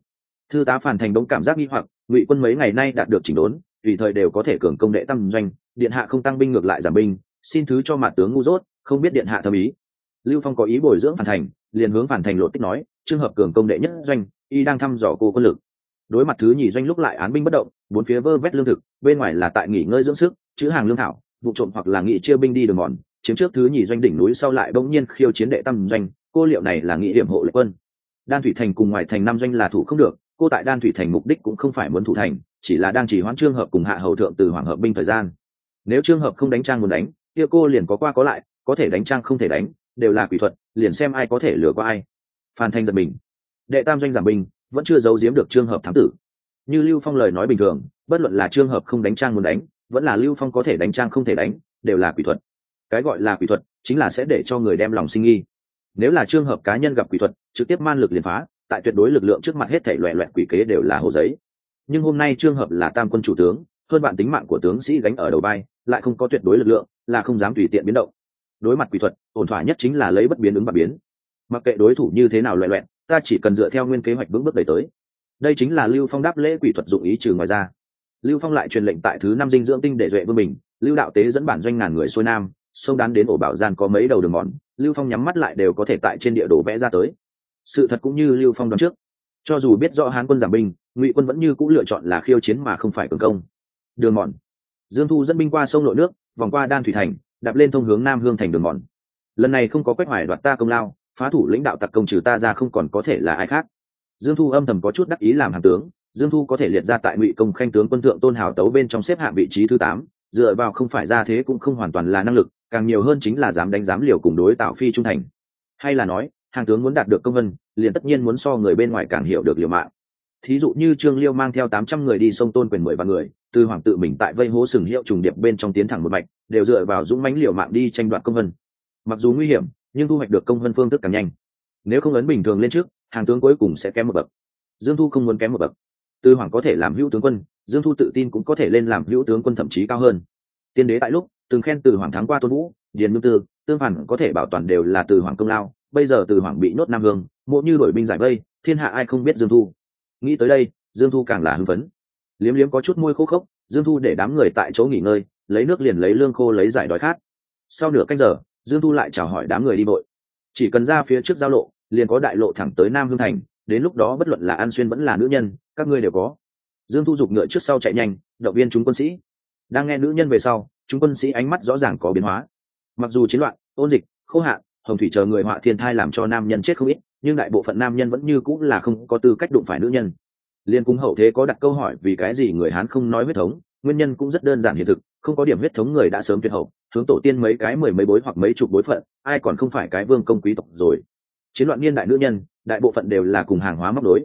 Thư tá phản thành đống cảm giác nghi hoặc, ngụy quân mấy ngày nay đạt được chỉnh đốn, tùy thời đều có thể cường công đệ tam doanh, điện hạ không tăng binh ngược lại giảm binh, xin thứ cho mặt tướng ngu dốt không biết điện hạ thâm ý. Lưu phong có ý bồi dưỡng phản thành, liền hướng phản thành lộ tích nói trường hợp cường công đệ nhất doanh, y đang thăm dò cô quân lực. Đối mặt thứ nhì doanh lúc lại án binh bất động, bốn phía vơ vét lương thực, bên ngoài là tại nghỉ ngơi dưỡng sức, chữ hàng lương thảo, vụ trộm hoặc là nghị chia binh đi đường mòn, chiếm trước thứ nhì doanh đỉnh núi sau lại bỗng nhiên khiêu chiến đệ tam doanh, cô liệu này là nghị điểm hộ lệ quân. Đan thủy thành cùng ngoài thành năm doanh là thủ không được, cô tại đan thủy thành mục đích cũng không phải muốn thủ thành, chỉ là đang chỉ hoãn trương hợp cùng hạ hầu thượng từ hoàng hợp binh thời gian. Nếu trương hợp không đánh trang muốn đánh, kia cô liền có qua có lại có thể đánh trang không thể đánh, đều là quỷ thuật, liền xem ai có thể lừa qua ai. Phan thanh giật mình. Đệ tam doanh giảm binh, vẫn chưa giấu giếm được trương hợp thám tử. Như lưu phong lời nói bình thường, bất luận là trương hợp không đánh trang muốn đánh, vẫn là lưu phong có thể đánh trang không thể đánh, đều là quỷ thuật. Cái gọi là quỷ thuật, chính là sẽ để cho người đem lòng sinh nghi. Nếu là trường hợp cá nhân gặp quỷ thuật, trực tiếp man lực liền phá, tại tuyệt đối lực lượng trước mặt hết thể loẹ loẹt quỷ kế đều là hồ giấy. Nhưng hôm nay trường hợp là tam quân chủ tướng, hơn bạn tính mạng của tướng sĩ gánh ở đầu bay, lại không có tuyệt đối lực lượng, là không dám tùy tiện biến động đối mặt quỷ thuật, ổn thỏa nhất chính là lấy bất biến ứng và biến. Mặc kệ đối thủ như thế nào loẹ loẹn ta chỉ cần dựa theo nguyên kế hoạch vững bước đẩy tới. Đây chính là lưu phong đáp lễ quỷ thuật dụng ý trừ ngoài ra. Lưu phong lại truyền lệnh tại thứ năm dinh dưỡng tinh để duệ vương mình lưu đạo tế dẫn bản doanh ngàn người xuôi nam, sông đán đến ổ bảo gian có mấy đầu đường mòn, lưu phong nhắm mắt lại đều có thể tại trên địa đồ vẽ ra tới. Sự thật cũng như lưu phong đoán trước. Cho dù biết rõ hán quân giảm binh, ngụy quân vẫn như c ũ lựa chọn là khiêu chiến mà không phải cường công. Đường mòn. Dương thu dẫn binh qua sông nội nước, vòng qua đan thủy thành đạp lên thông hướng nam hương thành đường mòn. Lần này không có quách hoài đoạt ta công lao, phá thủ lãnh đạo tặc công trừ ta ra không còn có thể là ai khác. Dương thu âm thầm có chút đắc ý làm hàm tướng, dương thu có thể liệt ra tại ngụy công khanh tướng quân thượng tôn hào tấu bên trong xếp hạng vị trí thứ tám, dựa vào không phải ra thế cũng không hoàn toàn là năng lực, càng nhiều hơn chính là dám đánh dám liều cùng đối tạo phi trung thành. Hay là nói, hàng tướng muốn đạt được công vân, liền tất nhiên muốn so người bên ngoài càng hiểu được liều mạng thí dụ như trương liêu mang theo tám trăm người đi sông tôn quyền mười vạn người, từ hoàng tự mình tại vây hố sừng hiệu trùng điệp bên trong tiến thẳng một mạch, đều dựa vào dũng mãnh liều mạng đi tranh đoạt công vân. Mặc dù nguy hiểm, nhưng thu hoạch được công vân phương thức càng nhanh. Nếu không ấn bình thường lên trước, hàng tướng cuối cùng sẽ kém một bậc. Dương thu không muốn kém một bậc. Tư hoàng có thể làm hữu tướng quân, dương thu tự tin cũng có thể lên làm hữu tướng quân thậm chí cao hơn. Tiên đế tại lúc, từng khen từ hoàng thắng qua tôn vũ, điền ngưng tư, tương phản có thể bảo toàn đều là từ hoàng công lao, bây giờ từ hoàng bị nhốt nam hương mộ như đổi binh giải vây, thiên hạ ai không biết dương thu nghĩ tới đây, dương thu càng là hưng phấn. Liếm liếm có chút môi khô khốc, dương thu để đám người tại chỗ nghỉ ngơi, lấy nước liền lấy lương khô lấy giải đói khát. Sau nửa canh giờ, dương thu lại chào hỏi đám người đi vội. Chỉ cần ra phía trước giao lộ, liền có đại lộ thẳng tới nam hương thành, đến lúc đó bất luận là an xuyên vẫn là nữ nhân, các ngươi đều có. Dương thu giục ngựa trước sau chạy nhanh, động viên chúng quân sĩ. Đang nghe nữ nhân về sau, chúng quân sĩ ánh mắt rõ ràng có biến hóa. Mặc dù chiến loạn, ôn dịch, khô hạn, hồng thủy chờ người họa thiên thai làm cho nam nhân chết không ít nhưng đại bộ phận nam nhân vẫn như cũng là không có tư cách đụng phải nữ nhân. Liên cung hậu thế có đặt câu hỏi vì cái gì người hán không nói huyết thống, nguyên nhân cũng rất đơn giản hiện thực, không có điểm huyết thống người đã sớm tuyệt hậu, hướng tổ tiên mấy cái mười mấy bối hoặc mấy chục bối phận, ai còn không phải cái vương công quý tộc rồi. Chiến loạn niên đại nữ nhân, đại bộ phận đều là cùng hàng hóa móc đối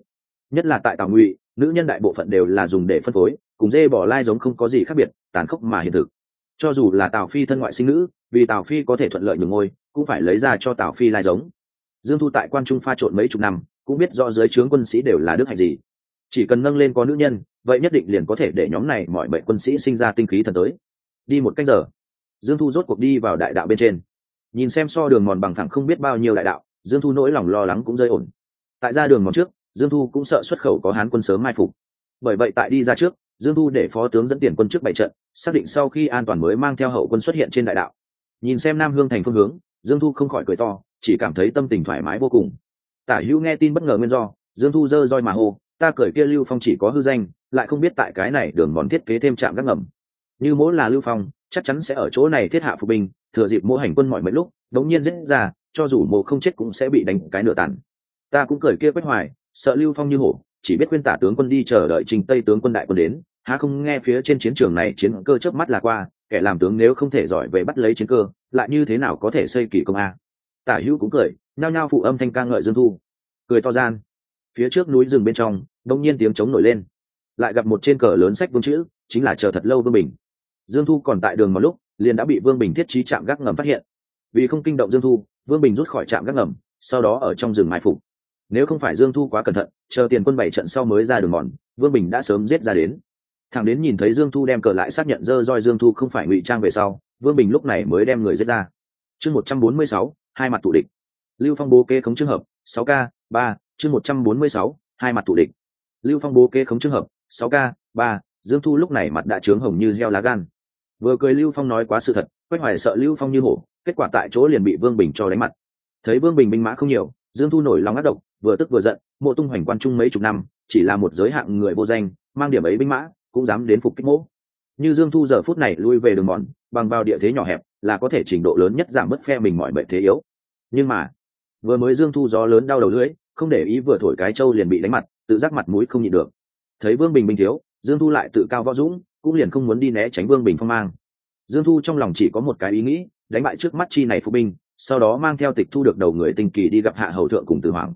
nhất là tại tào ngụy, nữ nhân đại bộ phận đều là dùng để phân phối, cùng dê bỏ lai giống không có gì khác biệt, tàn khốc mà hiện thực. Cho dù là tào phi thân ngoại sinh nữ, vì tào phi có thể thuận lợi nhường ngôi, cũng phải lấy ra cho tào phi lai giống dương thu tại quan trung pha trộn mấy chục năm, cũng biết do giới trướng quân sĩ đều là đức hạnh gì. Chỉ cần nâng lên có nữ nhân, vậy nhất định liền có thể để nhóm này mọi bệnh quân sĩ sinh ra tinh khí thần tới. Đi một cách giờ, dương thu rốt cuộc đi vào đại đạo bên trên. Nhìn xem so đường mòn bằng thẳng không biết bao nhiêu đại đạo, dương thu nỗi lòng lo lắng cũng rơi ổn. Tại ra đường mòn trước, dương thu cũng sợ xuất khẩu có hán quân sớm mai phục. Bởi vậy tại đi ra trước, dương thu để phó tướng dẫn tiền quân trước bảy trận, xác định sau khi an toàn mới mang theo hậu quân xuất hiện trên đại đạo. Nhìn xem nam hương thành phương hướng, dương thu không khỏi cười to chỉ cảm thấy tâm tình thoải mái vô cùng. Tả hữu nghe tin bất ngờ nguyên do, dương thu dơ roi mà hô, ta cởi kia lưu phong chỉ có hư danh, lại không biết tại cái này đường mòn thiết kế thêm trạm gác ngầm. Như mỗi là lưu phong, chắc chắn sẽ ở chỗ này thiết hạ phục binh, thừa dịp mỗi hành quân mọi mấy lúc, đống nhiên dễ ra, cho dù mộ không chết cũng sẽ bị đánh cái nửa tàn. Ta cũng cởi kia quách hoài, sợ lưu phong như hổ, chỉ biết khuyên tả tướng quân đi chờ đợi trình tây tướng quân đại quân đến, há không nghe phía trên chiến trường này chiến cơ chớp mắt là qua, kẻ làm tướng nếu không thể giỏi về bắt lấy chiến cơ, lại như thế nào có thể xây kỳ công a? Tả hữu cũng cười, nhao nhao phụ âm thanh ca ngợi dương thu. Cười to gian. Phía trước núi rừng bên trong, đông nhiên tiếng trống nổi lên. Lại gặp một trên cờ lớn sách vương chữ, chính là chờ thật lâu vương bình. Dương thu còn tại đường một lúc, liền đã bị vương bình thiết trí chạm gác ngầm phát hiện. Vì không kinh động dương thu, vương bình rút khỏi trạm gác ngầm, sau đó ở trong rừng mai phục. Nếu không phải dương thu quá cẩn thận, chờ tiền quân bảy trận sau mới ra đường mòn, vương bình đã sớm giết ra đến. Thằng đến nhìn thấy dương thu đem cờ lại xác nhận dơ roi dương thu không phải ngụy trang về sau, vương bình lúc này mới đem người giết ra. Chương một trăm bốn mươi sáu hai mặt tụ địch. Lưu phong bố kế khống trường hợp, sáu k, ba, chương một trăm bốn mươi sáu, hai mặt thủ địch. Lưu phong bố kế khống trường hợp, sáu k, ba, dương thu lúc này mặt đã trướng hồng như heo lá gan. Vừa cười lưu phong nói quá sự thật, quách hoài sợ lưu phong như hổ, kết quả tại chỗ liền bị vương bình cho đánh mặt. Thấy vương bình binh mã không nhiều, dương thu nổi lòng ác độc, vừa tức vừa giận, mộ tung hoành quan trung mấy chục năm, chỉ là một giới hạng người vô danh, mang điểm ấy binh mã, cũng dám đến phục kích mỗ. Như dương thu giờ phút này lui về đường mòn, bằng vào địa thế nhỏ hẹp là có thể trình độ lớn nhất giảm mất phe mình mọi bệnh thế yếu. Nhưng mà, vừa mới dương thu gió lớn đau đầu lưỡi, không để ý vừa thổi cái trâu liền bị đánh mặt, tự giác mặt mũi không nhịn được. Thấy vương bình minh thiếu, dương thu lại tự cao võ dũng, cũng liền không muốn đi né tránh vương bình phong mang. Dương thu trong lòng chỉ có một cái ý nghĩ, đánh bại trước mắt chi này phụ binh, sau đó mang theo tịch thu được đầu người tinh kỳ đi gặp hạ hầu thượng cùng tử hoàng.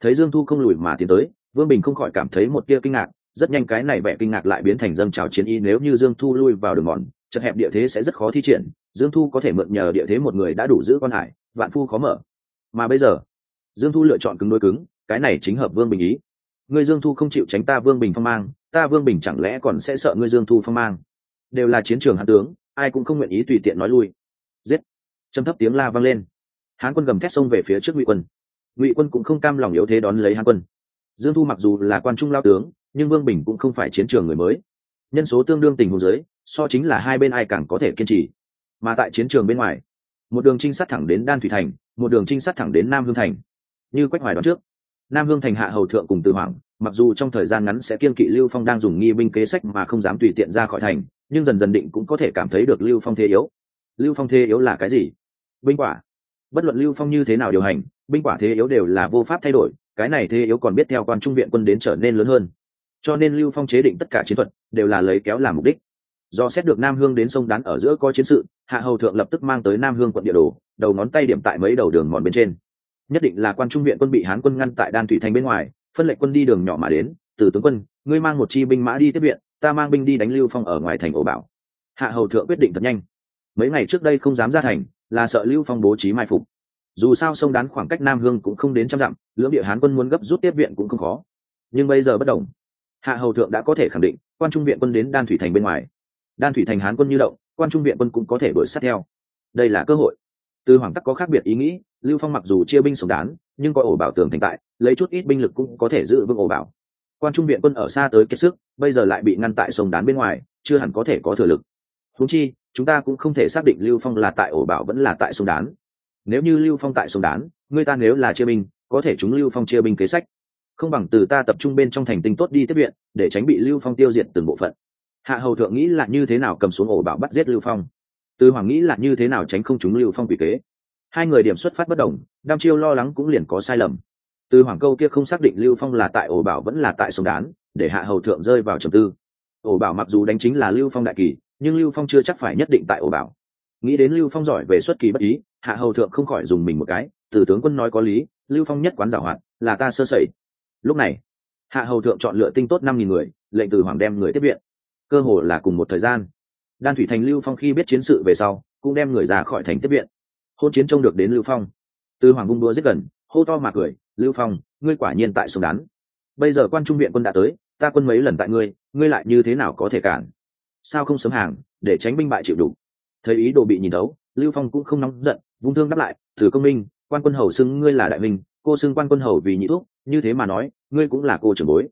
Thấy dương thu không lùi mà tiến tới, vương bình không khỏi cảm thấy một tia kinh ngạc, rất nhanh cái này vẻ kinh ngạc lại biến thành dâng trào chiến y nếu như dương thu lui vào đường mòn, chật hẹp địa thế sẽ rất khó thi triển dương thu có thể mượn nhờ địa thế một người đã đủ giữ con hải, vạn phu khó mở. Mà bây giờ, dương thu lựa chọn cứng đôi cứng, cái này chính hợp vương bình ý. Ngươi dương thu không chịu tránh ta vương bình phong mang, ta vương bình chẳng lẽ còn sẽ sợ ngươi dương thu phong mang? Đều là chiến trường hán tướng, ai cũng không nguyện ý tùy tiện nói lui. Giết! Trầm thấp tiếng la vang lên. Hán quân gầm thét xông về phía trước ngụy quân. Ngụy quân cũng không cam lòng yếu thế đón lấy hán quân. Dương thu mặc dù là quan trung lao tướng, nhưng vương bình cũng không phải chiến trường người mới. Nhân số tương đương tình huống giới so chính là hai bên ai càng có thể kiên trì mà tại chiến trường bên ngoài, một đường trinh sát thẳng đến đan thủy thành, một đường trinh sát thẳng đến nam hương thành. Như quách hoài đoán trước, nam hương thành hạ hầu thượng cùng từ hoàng mặc dù trong thời gian ngắn sẽ kiên kỵ lưu phong đang dùng nghi binh kế sách mà không dám tùy tiện ra khỏi thành, nhưng dần dần định cũng có thể cảm thấy được lưu phong thế yếu. Lưu phong thế yếu là cái gì? Binh quả. Bất luận lưu phong như thế nào điều hành, binh quả thế yếu đều là vô pháp thay đổi, cái này thế yếu còn biết theo quan trung viện quân đến trở nên lớn hơn. Cho nên lưu phong chế định tất cả chiến thuật đều là lấy kéo làm mục đích do xét được nam hương đến sông đán ở giữa có chiến sự, hạ hầu thượng lập tức mang tới nam hương quận địa đồ, đầu ngón tay điểm tại mấy đầu đường mòn bên trên. Nhất định là quan trung viện quân bị hán quân ngăn tại đan thủy thành bên ngoài, phân lệnh quân đi đường nhỏ mà đến, từ tướng quân, ngươi mang một chi binh mã đi tiếp viện, ta mang binh đi đánh lưu phong ở ngoài thành ổ bảo. Hạ hầu thượng quyết định thật nhanh. Mấy ngày trước đây không dám ra thành, là sợ lưu phong bố trí mai phục. Dù sao sông đán khoảng cách nam hương cũng không đến trăm dặm, lưỡng địa hán quân muốn gấp rút tiếp viện cũng không khó. Nhưng bây giờ bất đồng. Hạ hầu thượng đã có thể khẳng định, quan trung viện quân đến đan thủy thành bên ngoài đan thủy thành hán quân như động, quan trung viện quân cũng có thể đuổi sát theo. Đây là cơ hội. Từ hoàng tắc có khác biệt ý nghĩ, lưu phong mặc dù chia binh sông đán, nhưng có ổ bảo tường thành tại, lấy chút ít binh lực cũng có thể giữ vững ổ bảo. Quan trung viện quân ở xa tới kết sức, bây giờ lại bị ngăn tại sông đán bên ngoài, chưa hẳn có thể có thừa lực. Húng chi, chúng ta cũng không thể xác định lưu phong là tại ổ bảo vẫn là tại sông đán. Nếu như lưu phong tại sông đán người ta nếu là chia binh, có thể chúng lưu phong chia binh kế sách. Không bằng từ ta tập trung bên trong thành tinh tốt đi tiếp viện, để tránh bị lưu phong tiêu diệt từng bộ phận hạ hầu thượng nghĩ là như thế nào cầm xuống ổ bảo bắt giết lưu phong. Từ hoàng nghĩ là như thế nào tránh không chúng lưu phong quỷ kế. Hai người điểm xuất phát bất đồng, đam chiêu lo lắng cũng liền có sai lầm. Từ hoàng câu kia không xác định lưu phong là tại ổ bảo vẫn là tại sông đán, để hạ hầu thượng rơi vào trầm tư. Ổ bảo mặc dù đánh chính là lưu phong đại kỳ, nhưng lưu phong chưa chắc phải nhất định tại ổ bảo. Nghĩ đến lưu phong giỏi về xuất kỳ bất ý, hạ hầu thượng không khỏi dùng mình một cái, từ tướng quân nói có lý, lưu phong nhất quán giảo hoạt, là ta sơ sẩy. Lúc này, hạ hầu thượng chọn lựa tinh tốt năm nghìn người, lệnh từ hoàng đem người tiếp viện cơ hồ là cùng một thời gian. Đan thủy thành lưu phong khi biết chiến sự về sau, cũng đem người ra khỏi thành tiếp viện. Hôn chiến trông được đến lưu phong. Từ hoàng bung đua rất gần, hô to mà cười, lưu phong, ngươi quả nhiên tại sông đán bây giờ quan trung viện quân đã tới, ta quân mấy lần tại ngươi ngươi lại như thế nào có thể cản? Sao không sớm hàng, để tránh binh bại chịu đủ? Thấy ý đồ bị nhìn đấu lưu phong cũng không nóng giận, vung thương đáp lại, từ công minh, quan quân hầu xưng ngươi là đại minh, cô xưng quan quân hầu vì nhị thuốc như thế mà nói, ngươi cũng là cô trưởng bối.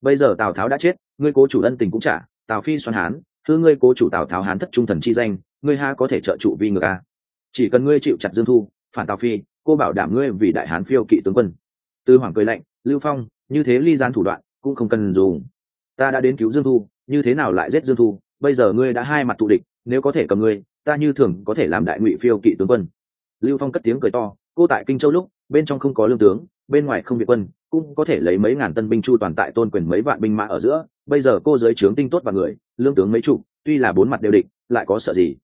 Bây giờ tào tháo đã chết, ngươi cố chủ ân tình cũng trả tào phi xoan hán thư ngươi cố chủ tào tháo hán thất trung thần chi danh, ngươi ha có thể trợ trụ vi ngược a chỉ cần ngươi chịu chặt dương thu, phản tào phi, cô bảo đảm ngươi vì đại hán phiêu kỵ tướng quân. Tư hoàng cười lạnh, lưu phong, như thế ly gián thủ đoạn, cũng không cần dùng. Ta đã đến cứu dương thu, như thế nào lại giết dương thu? Bây giờ ngươi đã hai mặt thù địch, nếu có thể cầm ngươi, ta như thường có thể làm đại ngụy phiêu kỵ tướng quân. Lưu phong cất tiếng cười to, cô tại kinh châu lúc, bên trong không có lương tướng, bên ngoài không việt quân, cũng có thể lấy mấy ngàn tân binh chu toàn tại tôn quyền mấy vạn binh mã ở giữa bây giờ cô giới trướng tinh tốt và người, lương tướng mấy chục tuy là bốn mặt đều địch, lại có sợ gì?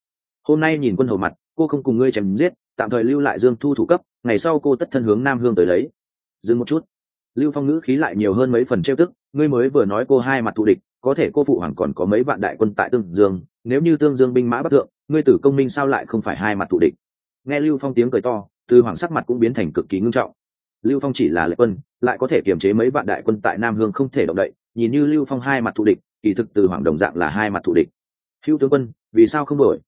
Hôm nay nhìn quân hầu mặt, cô không cùng ngươi chém giết, tạm thời lưu lại dương thu thủ cấp, ngày sau cô tất thân hướng nam hương tới lấy. Dừng một chút. Lưu phong ngữ khí lại nhiều hơn mấy phần trêu tức, ngươi mới vừa nói cô hai mặt thù địch, có thể cô phụ hoàng còn có mấy vạn đại quân tại tương dương, nếu như tương dương binh mã bất thượng, ngươi tử công minh sao lại không phải hai mặt thù địch? Nghe lưu phong tiếng cười to, từ hoàng sắc mặt cũng biến thành cực kỳ ngưng trọng. Lưu phong chỉ là lệ quân, lại có thể kiềm chế mấy vạn đại quân tại nam hương không thể động đậy nhìn như lưu phong hai mặt thù địch, kỳ thực từ hoàng đồng dạng là hai mặt thù địch. Hữu tướng quân, vì sao không đổi?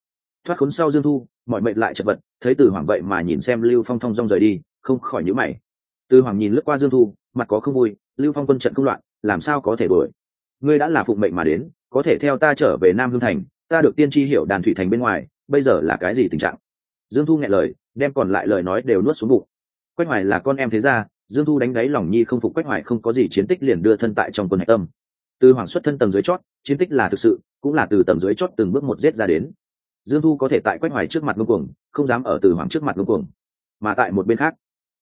Thoát khốn sau dương thu, mọi mệnh lại chật vật, thấy từ hoàng vậy mà nhìn xem lưu phong thong dong rời đi, không khỏi nhữ mày. Từ hoàng nhìn lướt qua dương thu, mặt có không vui, lưu phong quân trận không loạn, làm sao có thể đuổi ngươi đã là phụng mệnh mà đến, có thể theo ta trở về nam hương thành, ta được tiên tri hiểu đàn thủy thành bên ngoài, bây giờ là cái gì tình trạng? Dương thu nghe lời, đem còn lại lời nói đều nuốt xuống bụng. Quách hoài là con em thế ra dương thu đánh đáy lòng nhi không phục quách hoài không có gì chiến tích liền đưa thân tại trong quân hạch tâm. Từ hoàng xuất thân tầng dưới chót, chiến tích là thực sự, cũng là từ tầng dưới chót từng bước một giết ra đến. Dương thu có thể tại quách hoài trước mặt ngưng cuồng, không dám ở từ hoàng trước mặt ngưng cuồng. Mà tại một bên khác,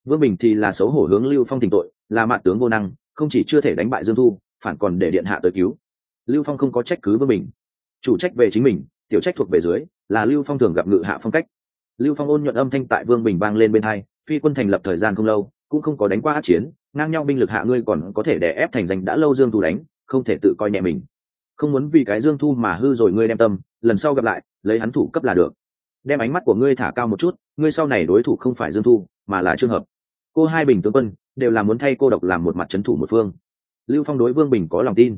vương bình thì là xấu hổ hướng lưu phong tình tội, là mạn tướng vô năng, không chỉ chưa thể đánh bại dương thu, phản còn để điện hạ tới cứu. Lưu phong không có trách cứ vương bình. Chủ trách về chính mình, tiểu trách thuộc về dưới, là lưu phong thường gặp ngự hạ phong cách. Lưu phong ôn nhuận âm thanh tại vương bình vang lên bên hai, phi quân thành lập thời gian không lâu cũng không có đánh qua át chiến, ngang nhau binh lực hạ ngươi còn có thể đè ép thành danh đã lâu dương thu đánh, không thể tự coi nhẹ mình. Không muốn vì cái dương thu mà hư rồi ngươi đem tâm, lần sau gặp lại, lấy hắn thủ cấp là được. Đem ánh mắt của ngươi thả cao một chút, ngươi sau này đối thủ không phải dương thu, mà là trường hợp. Cô hai bình tướng quân, đều là muốn thay cô độc làm một mặt c h ấ n thủ một phương. Lưu phong đối vương bình có lòng tin.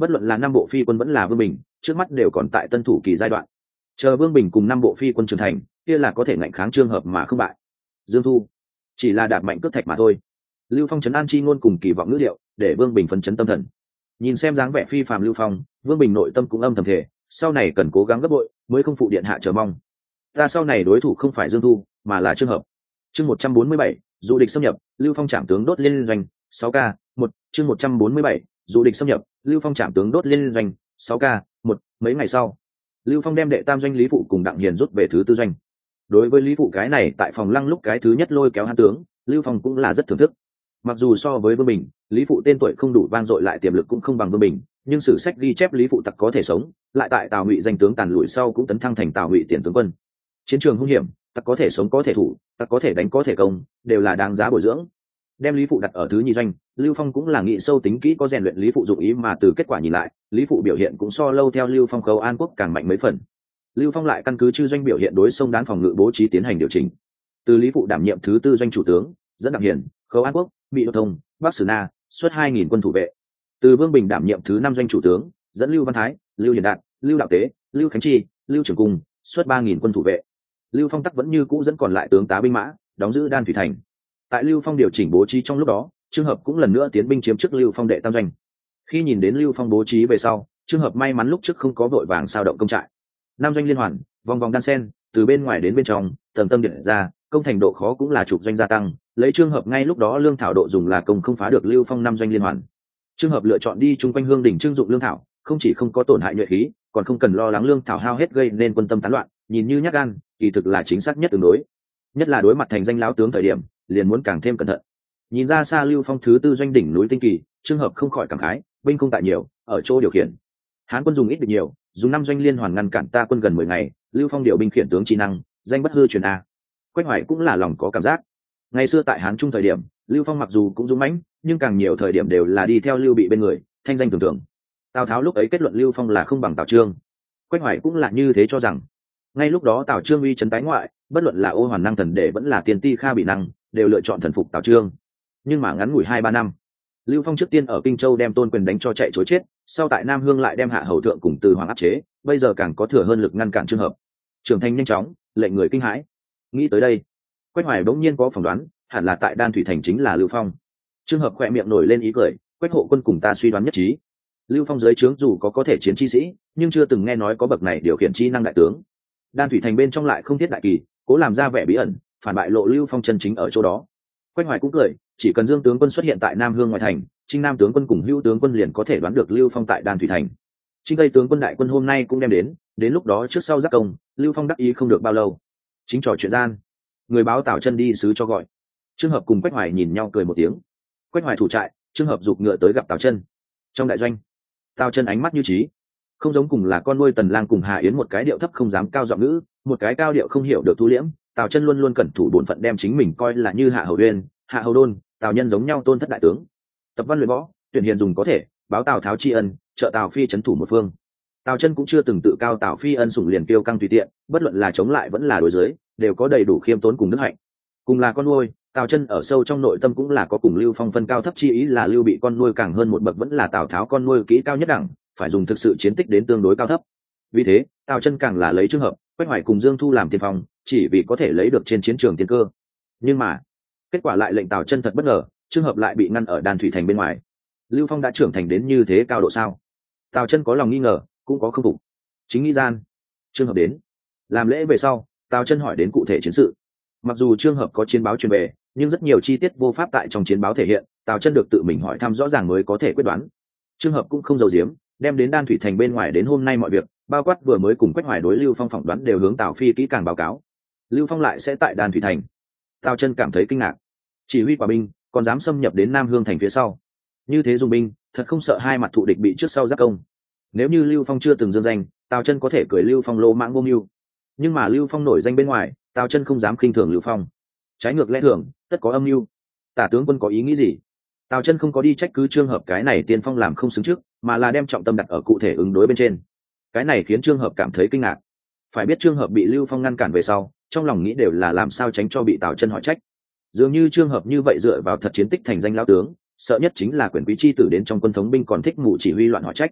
Bất luận là năm bộ phi quân vẫn là vương bình, trước mắt đều còn tại tân thủ kỳ giai đoạn. Chờ vương bình cùng năm bộ phi quân trưởng thành, kia là có thể ngạnh kháng trường hợp mà không bại. Dương thu chỉ là đạp mạnh cướp thạch mà thôi. Lưu phong trấn an chi ngôn cùng kỳ vọng ngữ liệu để vương bình phấn chấn tâm thần. Nhìn xem dáng vẻ phi phàm lưu phong, vương bình nội tâm cũng âm thầm thể sau này cần cố gắng gấp bội, mới không phụ điện hạ chờ mong. Ta sau này đối thủ không phải dương thu, mà là trường hợp. Chương một trăm bốn mươi bảy du địch xâm nhập, lưu phong trạm tướng đốt liên doanh, sáu k, một, chương một trăm bốn mươi bảy du địch xâm nhập, lưu phong trạm tướng đốt liên doanh, sáu k, một, mấy ngày sau. Lưu phong đem đệ tam doanh lý phụ cùng đặng hiền rút về thứ tư doanh đối với lý phụ cái này tại phòng lăng lúc cái thứ nhất lôi kéo hắn tướng, lưu phong cũng là rất thưởng thức. Mặc dù so với vương bình, lý phụ tên tuổi không đủ vang dội lại tiềm lực cũng không bằng vương bình, nhưng sử sách ghi chép lý phụ tặc có thể sống, lại tại tào ngụy danh tướng tàn lụi sau cũng tấn thăng thành tào ngụy tiền tướng quân. Chiến trường hung hiểm, tặc có thể sống có thể thủ, tặc có thể đánh có thể công, đều là đáng giá bồi dưỡng. Đem lý phụ đặt ở thứ nhì doanh, lưu phong cũng là nghị sâu tính kỹ có rèn luyện lý phụ dụng ý mà từ kết quả nhìn lại, lý phụ biểu hiện cũng so lâu theo lưu phong khấu an quốc càng mạnh mấy phần lưu phong lại căn cứ chư doanh biểu hiện đối sông đán phòng ngự bố trí tiến hành điều chỉnh. Từ lý phụ đảm nhiệm thứ tư doanh chủ tướng, dẫn đặng hiền khấu an quốc bị đô thông, bắc sử na, xuất hai nghìn quân thủ vệ. Từ vương bình đảm nhiệm thứ năm doanh chủ tướng, dẫn lưu văn thái, lưu hiền đạt, lưu đạo tế, lưu khánh chi, lưu trưởng cung, xuất ba nghìn quân thủ vệ. Lưu phong tắc vẫn như cũ dẫn còn lại tướng tá binh mã, đóng giữ đan thủy thành. Tại lưu phong điều chỉnh bố trí trong lúc đó trường hợp cũng lần nữa tiến binh chiếm trước lưu phong đệ tam doanh. Khi nhìn đến lưu phong bố trí về sau trường hợp may mắn lúc trước không có vội vàng sao động công trại nam doanh liên hoàn, vòng vòng đan sen, từ bên ngoài đến bên trong, tầng tâm điện ra, công thành độ khó cũng là trục doanh gia tăng, lấy trường hợp ngay lúc đó lương thảo độ dùng là công không phá được lưu phong năm doanh liên hoàn. Trường hợp lựa chọn đi chung quanh hương đỉnh trưng dụng lương thảo, không chỉ không có tổn hại nhuệ khí, còn không cần lo lắng lương thảo hao hết gây nên quân tâm tán loạn, nhìn như nhắc gan, kỳ thực là chính xác nhất tương đối. Nhất là đối mặt thành danh lão tướng thời điểm, liền muốn càng thêm cẩn thận. Nhìn ra xa lưu phong thứ tư doanh đỉnh núi tinh kỳ, trường hợp không khỏi cảm khái, binh không tại nhiều, ở chỗ điều khiển hán quân dùng ít được nhiều, dùng năm doanh liên hoàn ngăn cản ta quân gần mười ngày, lưu phong điều binh khiển tướng trí năng, danh bất hư truyền a. Quách hoài cũng là lòng có cảm giác. Ngày xưa tại hán trung thời điểm, lưu phong mặc dù cũng dũng mãnh, nhưng càng nhiều thời điểm đều là đi theo lưu bị bên người, thanh danh tưởng tượng. Tào tháo lúc ấy kết luận lưu phong là không bằng tào trương. Quách hoài cũng là như thế cho rằng. Ngay lúc đó tào trương uy chấn tái ngoại, bất luận là ô hoàn năng thần để vẫn là tiền ti kha bị năng, đều lựa chọn thần phục tào trương. Nhưng mà ngắn ngủi hai ba năm lưu phong trước tiên ở kinh châu đem tôn quyền đánh cho chạy chối chết, sau tại nam hương lại đem hạ hầu thượng cùng từ hoàng áp chế, bây giờ càng có thừa hơn lực ngăn cản trường hợp. Trưởng thành nhanh chóng, lệnh người kinh hãi. Nghĩ tới đây, quách hoài bỗng nhiên có phỏng đoán, hẳn là tại đan thủy thành chính là lưu phong. Trường hợp khỏe miệng nổi lên ý cười, quách hộ quân cùng ta suy đoán nhất trí. Lưu phong dưới trướng dù có có thể chiến chi sĩ, nhưng chưa từng nghe nói có bậc này điều khiển chi năng đại tướng. Đan thủy thành bên trong lại không thiết đại kỳ, cố làm ra vẻ bí ẩn, phản bại lộ lưu phong chân chính ở chỗ đó. Quách hoài cũng cười chỉ cần dương tướng quân xuất hiện tại nam hương ngoại thành, trinh nam tướng quân cùng hữu tướng quân liền có thể đoán được lưu phong tại đan thủy thành. Trinh tây tướng quân đại quân hôm nay cũng đem đến đến lúc đó trước sau giác công, lưu phong đắc ý không được bao lâu. Chính trò chuyện gian, người báo tào chân đi sứ cho gọi. Trường hợp cùng quách hoài nhìn nhau cười một tiếng. Quách hoài thủ trại trường hợp giục ngựa tới gặp tào chân. Trong đại doanh tào chân ánh mắt như trí. Không giống cùng là con nuôi tần lang cùng hà yến một cái điệu thấp không dám cao giọng ngữ, một cái cao điệu không hiểu được thu liễm tào chân luôn luôn cẩn thủ bổn phận đem chính mình coi là như hạ hầu uyên, hạ hầu đôn tào nhân giống nhau tôn thất đại tướng. Tập văn luyện võ, tuyển hiền dùng có thể, báo tào tháo tri ân, trợ tào phi trấn thủ một phương. Tào chân cũng chưa từng tự cao tào phi ân sủng liền kêu căng tùy tiện, bất luận là chống lại vẫn là đối giới đều có đầy đủ khiêm tốn cùng đức hạnh. Cùng là con nuôi, tào chân ở sâu trong nội tâm cũng là có cùng lưu phong phân cao thấp chi ý là lưu bị con nuôi càng hơn một bậc vẫn là tào tháo con nuôi kỹ cao nhất đẳng, phải dùng thực sự chiến tích đến tương đối cao thấp. Vì thế, tào chân càng là lấy trường hợp, quách hoài cùng dương thu làm tiền phòng, chỉ vì có thể lấy được trên chiến trường tiên cơ. Nhưng mà kết quả lại lệnh tào chân thật bất ngờ trường hợp lại bị ngăn ở đan thủy thành bên ngoài lưu phong đã trưởng thành đến như thế cao độ sao tào chân có lòng nghi ngờ cũng có khâm phục chính nghĩ gian trường hợp đến làm lễ về sau tào chân hỏi đến cụ thể chiến sự mặc dù trường hợp có chiến báo truyền về nhưng rất nhiều chi tiết vô pháp tại trong chiến báo thể hiện tào chân được tự mình hỏi thăm rõ ràng mới có thể quyết đoán trường hợp cũng không giàu diếm đem đến đan thủy thành bên ngoài đến hôm nay mọi việc bao quát vừa mới cùng quách hoài đối lưu phong phỏng đoán đều hướng tào phi kỹ càng báo cáo lưu phong lại sẽ tại đan thủy thành tào chân cảm thấy kinh ngạc. Chỉ huy quả binh, còn dám xâm nhập đến nam hương thành phía sau. Như thế dùng binh, thật không sợ hai mặt thụ địch bị trước sau giác công. Nếu như lưu phong chưa từng dương danh, tào chân có thể cười lưu phong lô mãng vô mưu. Nhưng mà lưu phong nổi danh bên ngoài, tào chân không dám khinh thường lưu phong. Trái ngược lẽ thường, tất có âm mưu. Tả tướng quân có ý nghĩ gì? Tào chân không có đi trách cứ trường hợp cái này tiên phong làm không xứng trước, mà là đem trọng tâm đặt ở cụ thể ứng đối bên trên. Cái này khiến trường hợp cảm thấy kinh ngạc. Phải biết trường hợp bị lưu phong ngăn cản về sau trong lòng nghĩ đều là làm sao tránh cho bị tào chân hỏi trách. Dường như trường hợp như vậy dựa vào thật chiến tích thành danh lao tướng, sợ nhất chính là quyền quý chi tử đến trong quân thống binh còn thích mù chỉ huy loạn hỏi trách.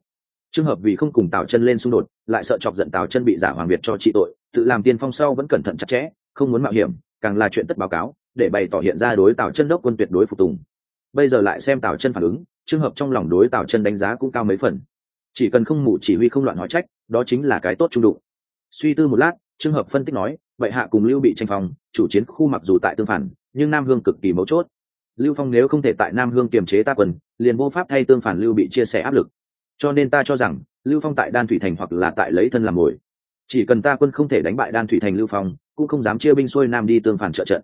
Trường hợp vì không cùng tào chân lên xung đột, lại sợ chọc giận tào chân bị giả hoàng việt cho trị tội, tự làm tiên phong sau vẫn cẩn thận chặt chẽ, không muốn mạo hiểm, càng là chuyện tất báo cáo, để bày tỏ hiện ra đối tào chân đốc quân tuyệt đối phục tùng. Bây giờ lại xem tào chân phản ứng, trường hợp trong lòng đối tào chân đánh giá cũng cao mấy phần. Chỉ cần không mù chỉ huy không loạn hỏi trách, đó chính là cái tốt trung đụng. Suy tư một lát, trường hợp phân tích nói vậy hạ cùng lưu bị tranh phòng chủ chiến khu mặc dù tại tương phản, nhưng nam hương cực kỳ mấu chốt. Lưu phong nếu không thể tại nam hương kiềm chế ta quân liền vô pháp thay tương phản lưu bị chia sẻ áp lực. Cho nên ta cho rằng, lưu phong tại đan thủy thành hoặc là tại lấy thân làm mồi. Chỉ cần ta quân không thể đánh bại đan thủy thành lưu phong, cũng không dám chia binh xuôi nam đi tương phản trợ trận.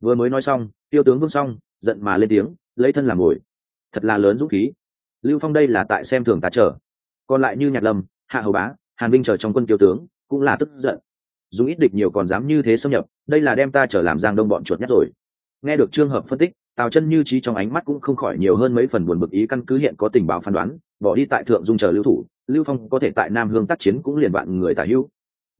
Vừa mới nói xong, tiêu tướng vương xong, giận mà lên tiếng, lấy thân làm mồi. Thật là lớn dũng khí. Lưu phong đây là tại xem thường ta trở còn lại như nhạc lâm, hạ hầu bá, hàn binh chờ trong quân tiêu tướng, cũng là tức giận dùng ít địch nhiều còn dám như thế xâm nhập, đây là đem ta trở làm giang đông bọn chuột nhất rồi. Nghe được trường hợp phân tích, tào chân như trí trong ánh mắt cũng không khỏi nhiều hơn mấy phần buồn bực ý căn cứ hiện có tình báo phán đoán, bỏ đi tại thượng dung chờ lưu thủ, lưu phong có thể tại nam hương tác chiến cũng liền bạn người tả hữu.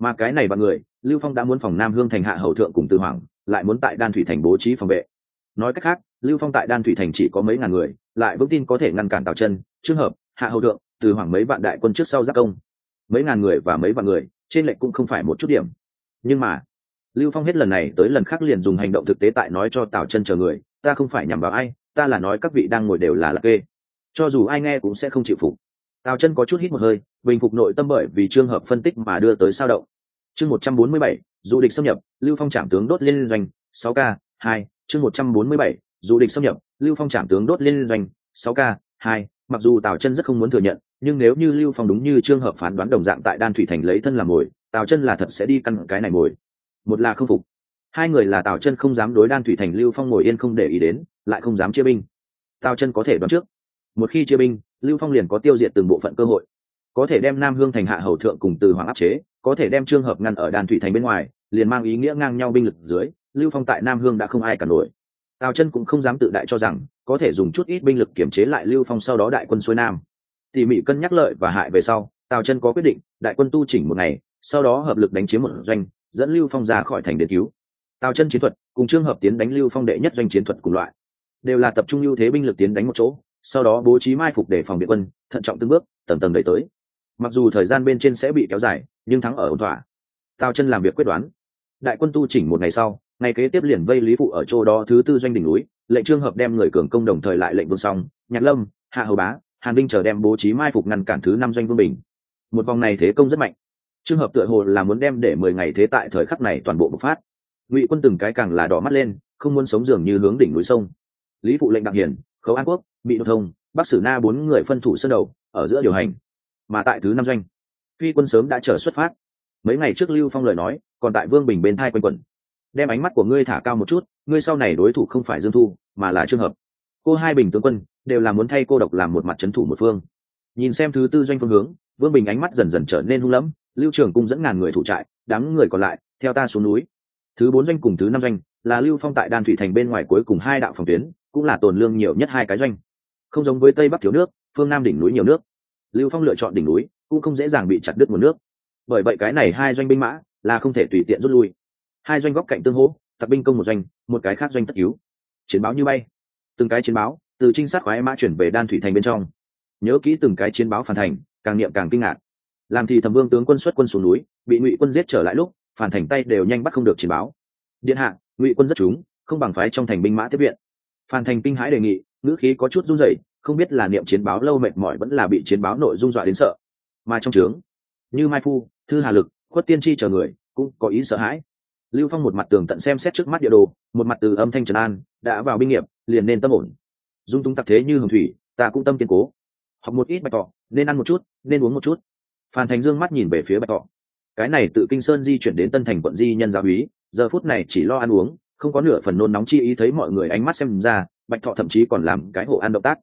Mà cái này bạn người, lưu phong đã muốn phòng nam hương thành hạ hầu thượng cùng tư hoàng, lại muốn tại đan thủy thành bố trí phòng vệ. Nói cách khác, lưu phong tại đan thủy thành chỉ có mấy ngàn người, lại vững tin có thể ngăn cản tào chân trường hợp, hạ hầu thượng, từ hoàng mấy vạn đại quân trước sau giác công. Mấy ngàn người và mấy vạn người, trên lệnh cũng không phải một chút điểm nhưng mà, lưu phong hết lần này tới lần khác liền dùng hành động thực tế tại nói cho tào chân chờ người, ta không phải nhằm vào ai, ta là nói các vị đang ngồi đều là lạc kê. Cho dù ai nghe cũng sẽ không chịu phục. Tào chân có chút hít một hơi, bình phục nội tâm bởi vì trường hợp phân tích mà đưa tới sao động. Chương một trăm bốn mươi bảy du địch xâm nhập, lưu phong trảm tướng đốt liên doanh, sáu k, hai, chương một trăm bốn mươi bảy du địch xâm nhập, lưu phong trảm tướng đốt liên doanh, sáu k, hai, mặc dù tào chân rất không muốn thừa nhận, nhưng nếu như lưu phong đúng như trường hợp phán đoán đồng dạng tại đan thủy thành lấy thân làm mồi tào chân là thật sẽ đi căn cái này mồi một là không phục. Hai người là tào chân không dám đối đan thủy thành lưu phong ngồi yên không để ý đến, lại không dám chia binh. Tào chân có thể đoán trước. Một khi chia binh, lưu phong liền có tiêu diệt từng bộ phận cơ hội. Có thể đem nam hương thành hạ hầu thượng cùng từ hoàng áp chế, có thể đem trường hợp ngăn ở đan thủy thành bên ngoài, liền mang ý nghĩa ngang nhau binh lực dưới, lưu phong tại nam hương đã không ai cả nổi. Tào chân cũng không dám tự đại cho rằng, có thể dùng chút ít binh lực kiểm chế lại lưu phong sau đó đại quân xuôi nam. Tỉ mỉ cân nhắc lợi và hại về sau, tào chân có quyết định, đại quân tu chỉnh một ngày sau đó hợp lực đánh chiếm một doanh, dẫn lưu phong ra khỏi thành đến cứu. Tào chân chiến thuật cùng Trương hợp tiến đánh lưu phong đệ nhất doanh chiến thuật cùng loại, đều là tập trung ưu thế binh lực tiến đánh một chỗ, sau đó bố trí mai phục để phòng biệt quân, thận trọng từng bước tầm tầm đẩy tới. Mặc dù thời gian bên trên sẽ bị kéo dài, nhưng thắng ở ổn thỏa. Tào chân làm việc quyết đoán. Đại quân tu chỉnh một ngày sau, ngày kế tiếp liền vây lý phụ ở chỗ đó thứ tư doanh đỉnh núi, lệnh Trương hợp đem người cường công đồng thời lại lệnh vương song, nhạc lâm, hạ hầu bá, hàn đinh chờ đem bố trí mai phục ngăn cản thứ năm doanh vương bình. Một vòng này thế công rất mạnh trường hợp tựa hồ là muốn đem để mười ngày thế tại thời khắc này toàn bộ bộc phát. Ngụy quân từng cái càng là đỏ mắt lên, không muốn sống dường như hướng đỉnh núi sông. Lý phụ lệnh đặng hiền khấu an quốc, bị đô thông, bắc sử na bốn người phân thủ sân đầu, ở giữa điều hành. Mà tại thứ năm doanh, phi quân sớm đã chờ xuất phát. Mấy ngày trước lưu phong lời nói, còn tại vương bình bên thai quanh quẩn. Đem ánh mắt của ngươi thả cao một chút, ngươi sau này đối thủ không phải dương thu, mà là trường hợp. Cô hai bình tướng quân, đều là muốn thay cô độc làm một mặt c h ấ n thủ một phương. Nhìn xem thứ tư doanh phương hướng, vương bình ánh mắt dần dần trở nên hung lẫm lưu trường cung dẫn ngàn người thủ trại, đám người còn lại, theo ta xuống núi. Thứ bốn doanh cùng thứ năm doanh, là lưu phong tại đan thủy thành bên ngoài cuối cùng hai đạo phòng tuyến, cũng là tồn lương nhiều nhất hai cái doanh. Không giống với tây bắc thiếu nước, phương nam đỉnh núi nhiều nước. Lưu phong lựa chọn đỉnh núi, cũng không dễ dàng bị chặt đứt nguồn nước. Bởi vậy cái này hai doanh binh mã, là không thể tùy tiện rút lui. Hai doanh góc cạnh tương hỗ, tặc binh công một doanh, một cái khác doanh tất cứu. Chiến báo như bay. Từng cái chiến báo, từ trinh sát khoái mã chuyển về đan thủy thành bên trong. Nhớ kỹ từng cái chiến báo phản thành, càng niệm càng kinh ngạc làm thì thẩm vương tướng quân xuất quân xuống núi, bị ngụy quân giết trở lại lúc, phản thành tay đều nhanh bắt không được chiến báo. Điện hạ, ngụy quân rất chúng, không bằng phái trong thành binh mã tiếp viện. Phan thành kinh hãi đề nghị, ngữ khí có chút run rẩy, không biết là niệm chiến báo lâu mệt mỏi vẫn là bị chiến báo nội dung dọa đến sợ. Mà trong trướng, như mai phu, thư hà lực, khuất tiên tri chờ người, cũng có ý sợ hãi. Lưu phong một mặt tường tận xem xét trước mắt địa đồ, một mặt từ âm thanh trần an, đã vào binh nghiệp, liền nên tâm ổn. Dung tung tặc thế như hồng thủy, ta cũng tâm kiên cố. Học một ít bạch tỏ, nên ăn một chút, nên uống một chút phan thành dương mắt nhìn về phía bạch Thọ, cái này tự kinh sơn di chuyển đến tân thành quận di nhân giáo úy giờ phút này chỉ lo ăn uống không có nửa phần nôn nóng chi ý thấy mọi người ánh mắt xem ra bạch thọ thậm chí còn làm cái hộ ăn động tác.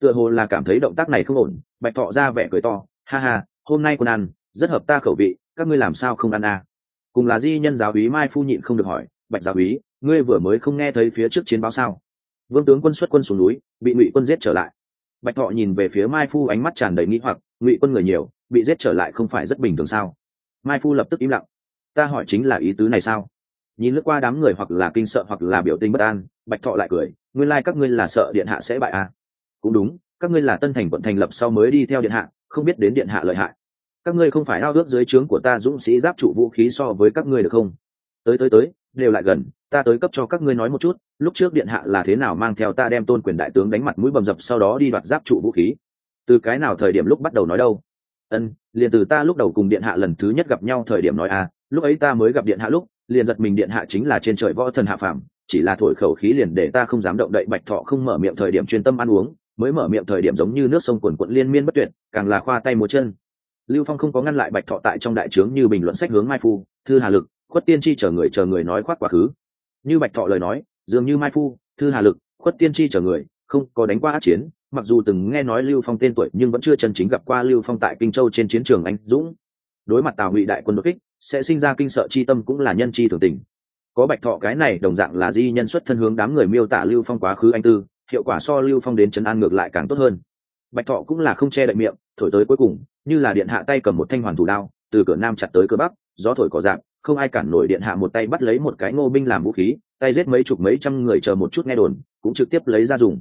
Tựa hồ là cảm thấy động tác này không ổn bạch thọ ra vẻ cười to ha ha hôm nay còn ăn rất hợp ta khẩu vị các ngươi làm sao không ăn à? Cùng là di nhân giáo úy mai phu nhịn không được hỏi bạch giáo úy ngươi vừa mới không nghe thấy phía trước chiến báo sao? Vương tướng quân xuất quân xuống núi bị ngụy quân giết trở lại. Bạch thọ nhìn về phía mai phu ánh mắt tràn đầy nghĩ hoặc ngụy quân người nhiều bị giết trở lại không phải rất bình thường sao? Mai phu lập tức im lặng. Ta hỏi chính là ý tứ này sao? Nhìn lướt qua đám người hoặc là kinh sợ hoặc là biểu tình bất an, bạch thọ lại cười. Nguyên lai、like、các ngươi là sợ điện hạ sẽ bại à. cũng đúng, các ngươi là tân thành quận thành lập sau mới đi theo điện hạ, không biết đến điện hạ lợi hại. Các ngươi không phải ao ước dưới trướng của ta dũng sĩ giáp trụ vũ khí so với các ngươi được không? Tới tới tới, đều lại gần, ta tới cấp cho các ngươi nói một chút, lúc trước điện hạ là thế nào mang theo ta đem tôn quyền đại tướng đánh mặt mũi bầm dập sau đó đi đoạt giáp trụ vũ khí? Từ cái nào thời điểm lúc bắt đầu nói đâu? Ân, liền từ ta lúc đầu cùng điện hạ lần thứ nhất gặp nhau thời điểm nói à lúc ấy ta mới gặp điện hạ lúc, liền giật mình điện hạ chính là trên trời võ thần hạ phàm, chỉ là thổi khẩu khí liền để ta không dám động đậy bạch thọ không mở miệng thời điểm chuyên tâm ăn uống, mới mở miệng thời điểm giống như nước sông quần quận liên miên bất tuyệt, càng là khoa tay múa chân. Lưu phong không có ngăn lại bạch thọ tại trong đại trướng như bình luận sách hướng mai phu, thư hà lực, khuất tiên tri chờ người chờ người nói khoác quá khứ. Như bạch thọ lời nói, dường như mai phu, thư hà lực, khuất tiên tri chờ người, không có đánh qua át chiến mặc dù từng nghe nói lưu phong tên tuổi nhưng vẫn chưa chân chính gặp qua lưu phong tại kinh châu trên chiến trường anh dũng. Đối mặt tào ngụy đại quân đột kích, sẽ sinh ra kinh sợ chi tâm cũng là nhân chi thường tình. Có bạch thọ cái này đồng dạng là di nhân xuất thân hướng đám người miêu tả lưu phong quá khứ anh tư, hiệu quả so lưu phong đến trấn an ngược lại càng tốt hơn. Bạch thọ cũng là không che đậy miệng, thổi tới cuối cùng, như là điện hạ tay cầm một thanh hoàn thủ đao, từ cửa nam chặt tới cửa bắc, gió thổi có dạng không ai cản nổi điện hạ một tay bắt lấy một cái ngô binh làm vũ khí, tay giết mấy chục mấy trăm người chờ một chút nghe đồn, cũng trực tiếp lấy ra dùng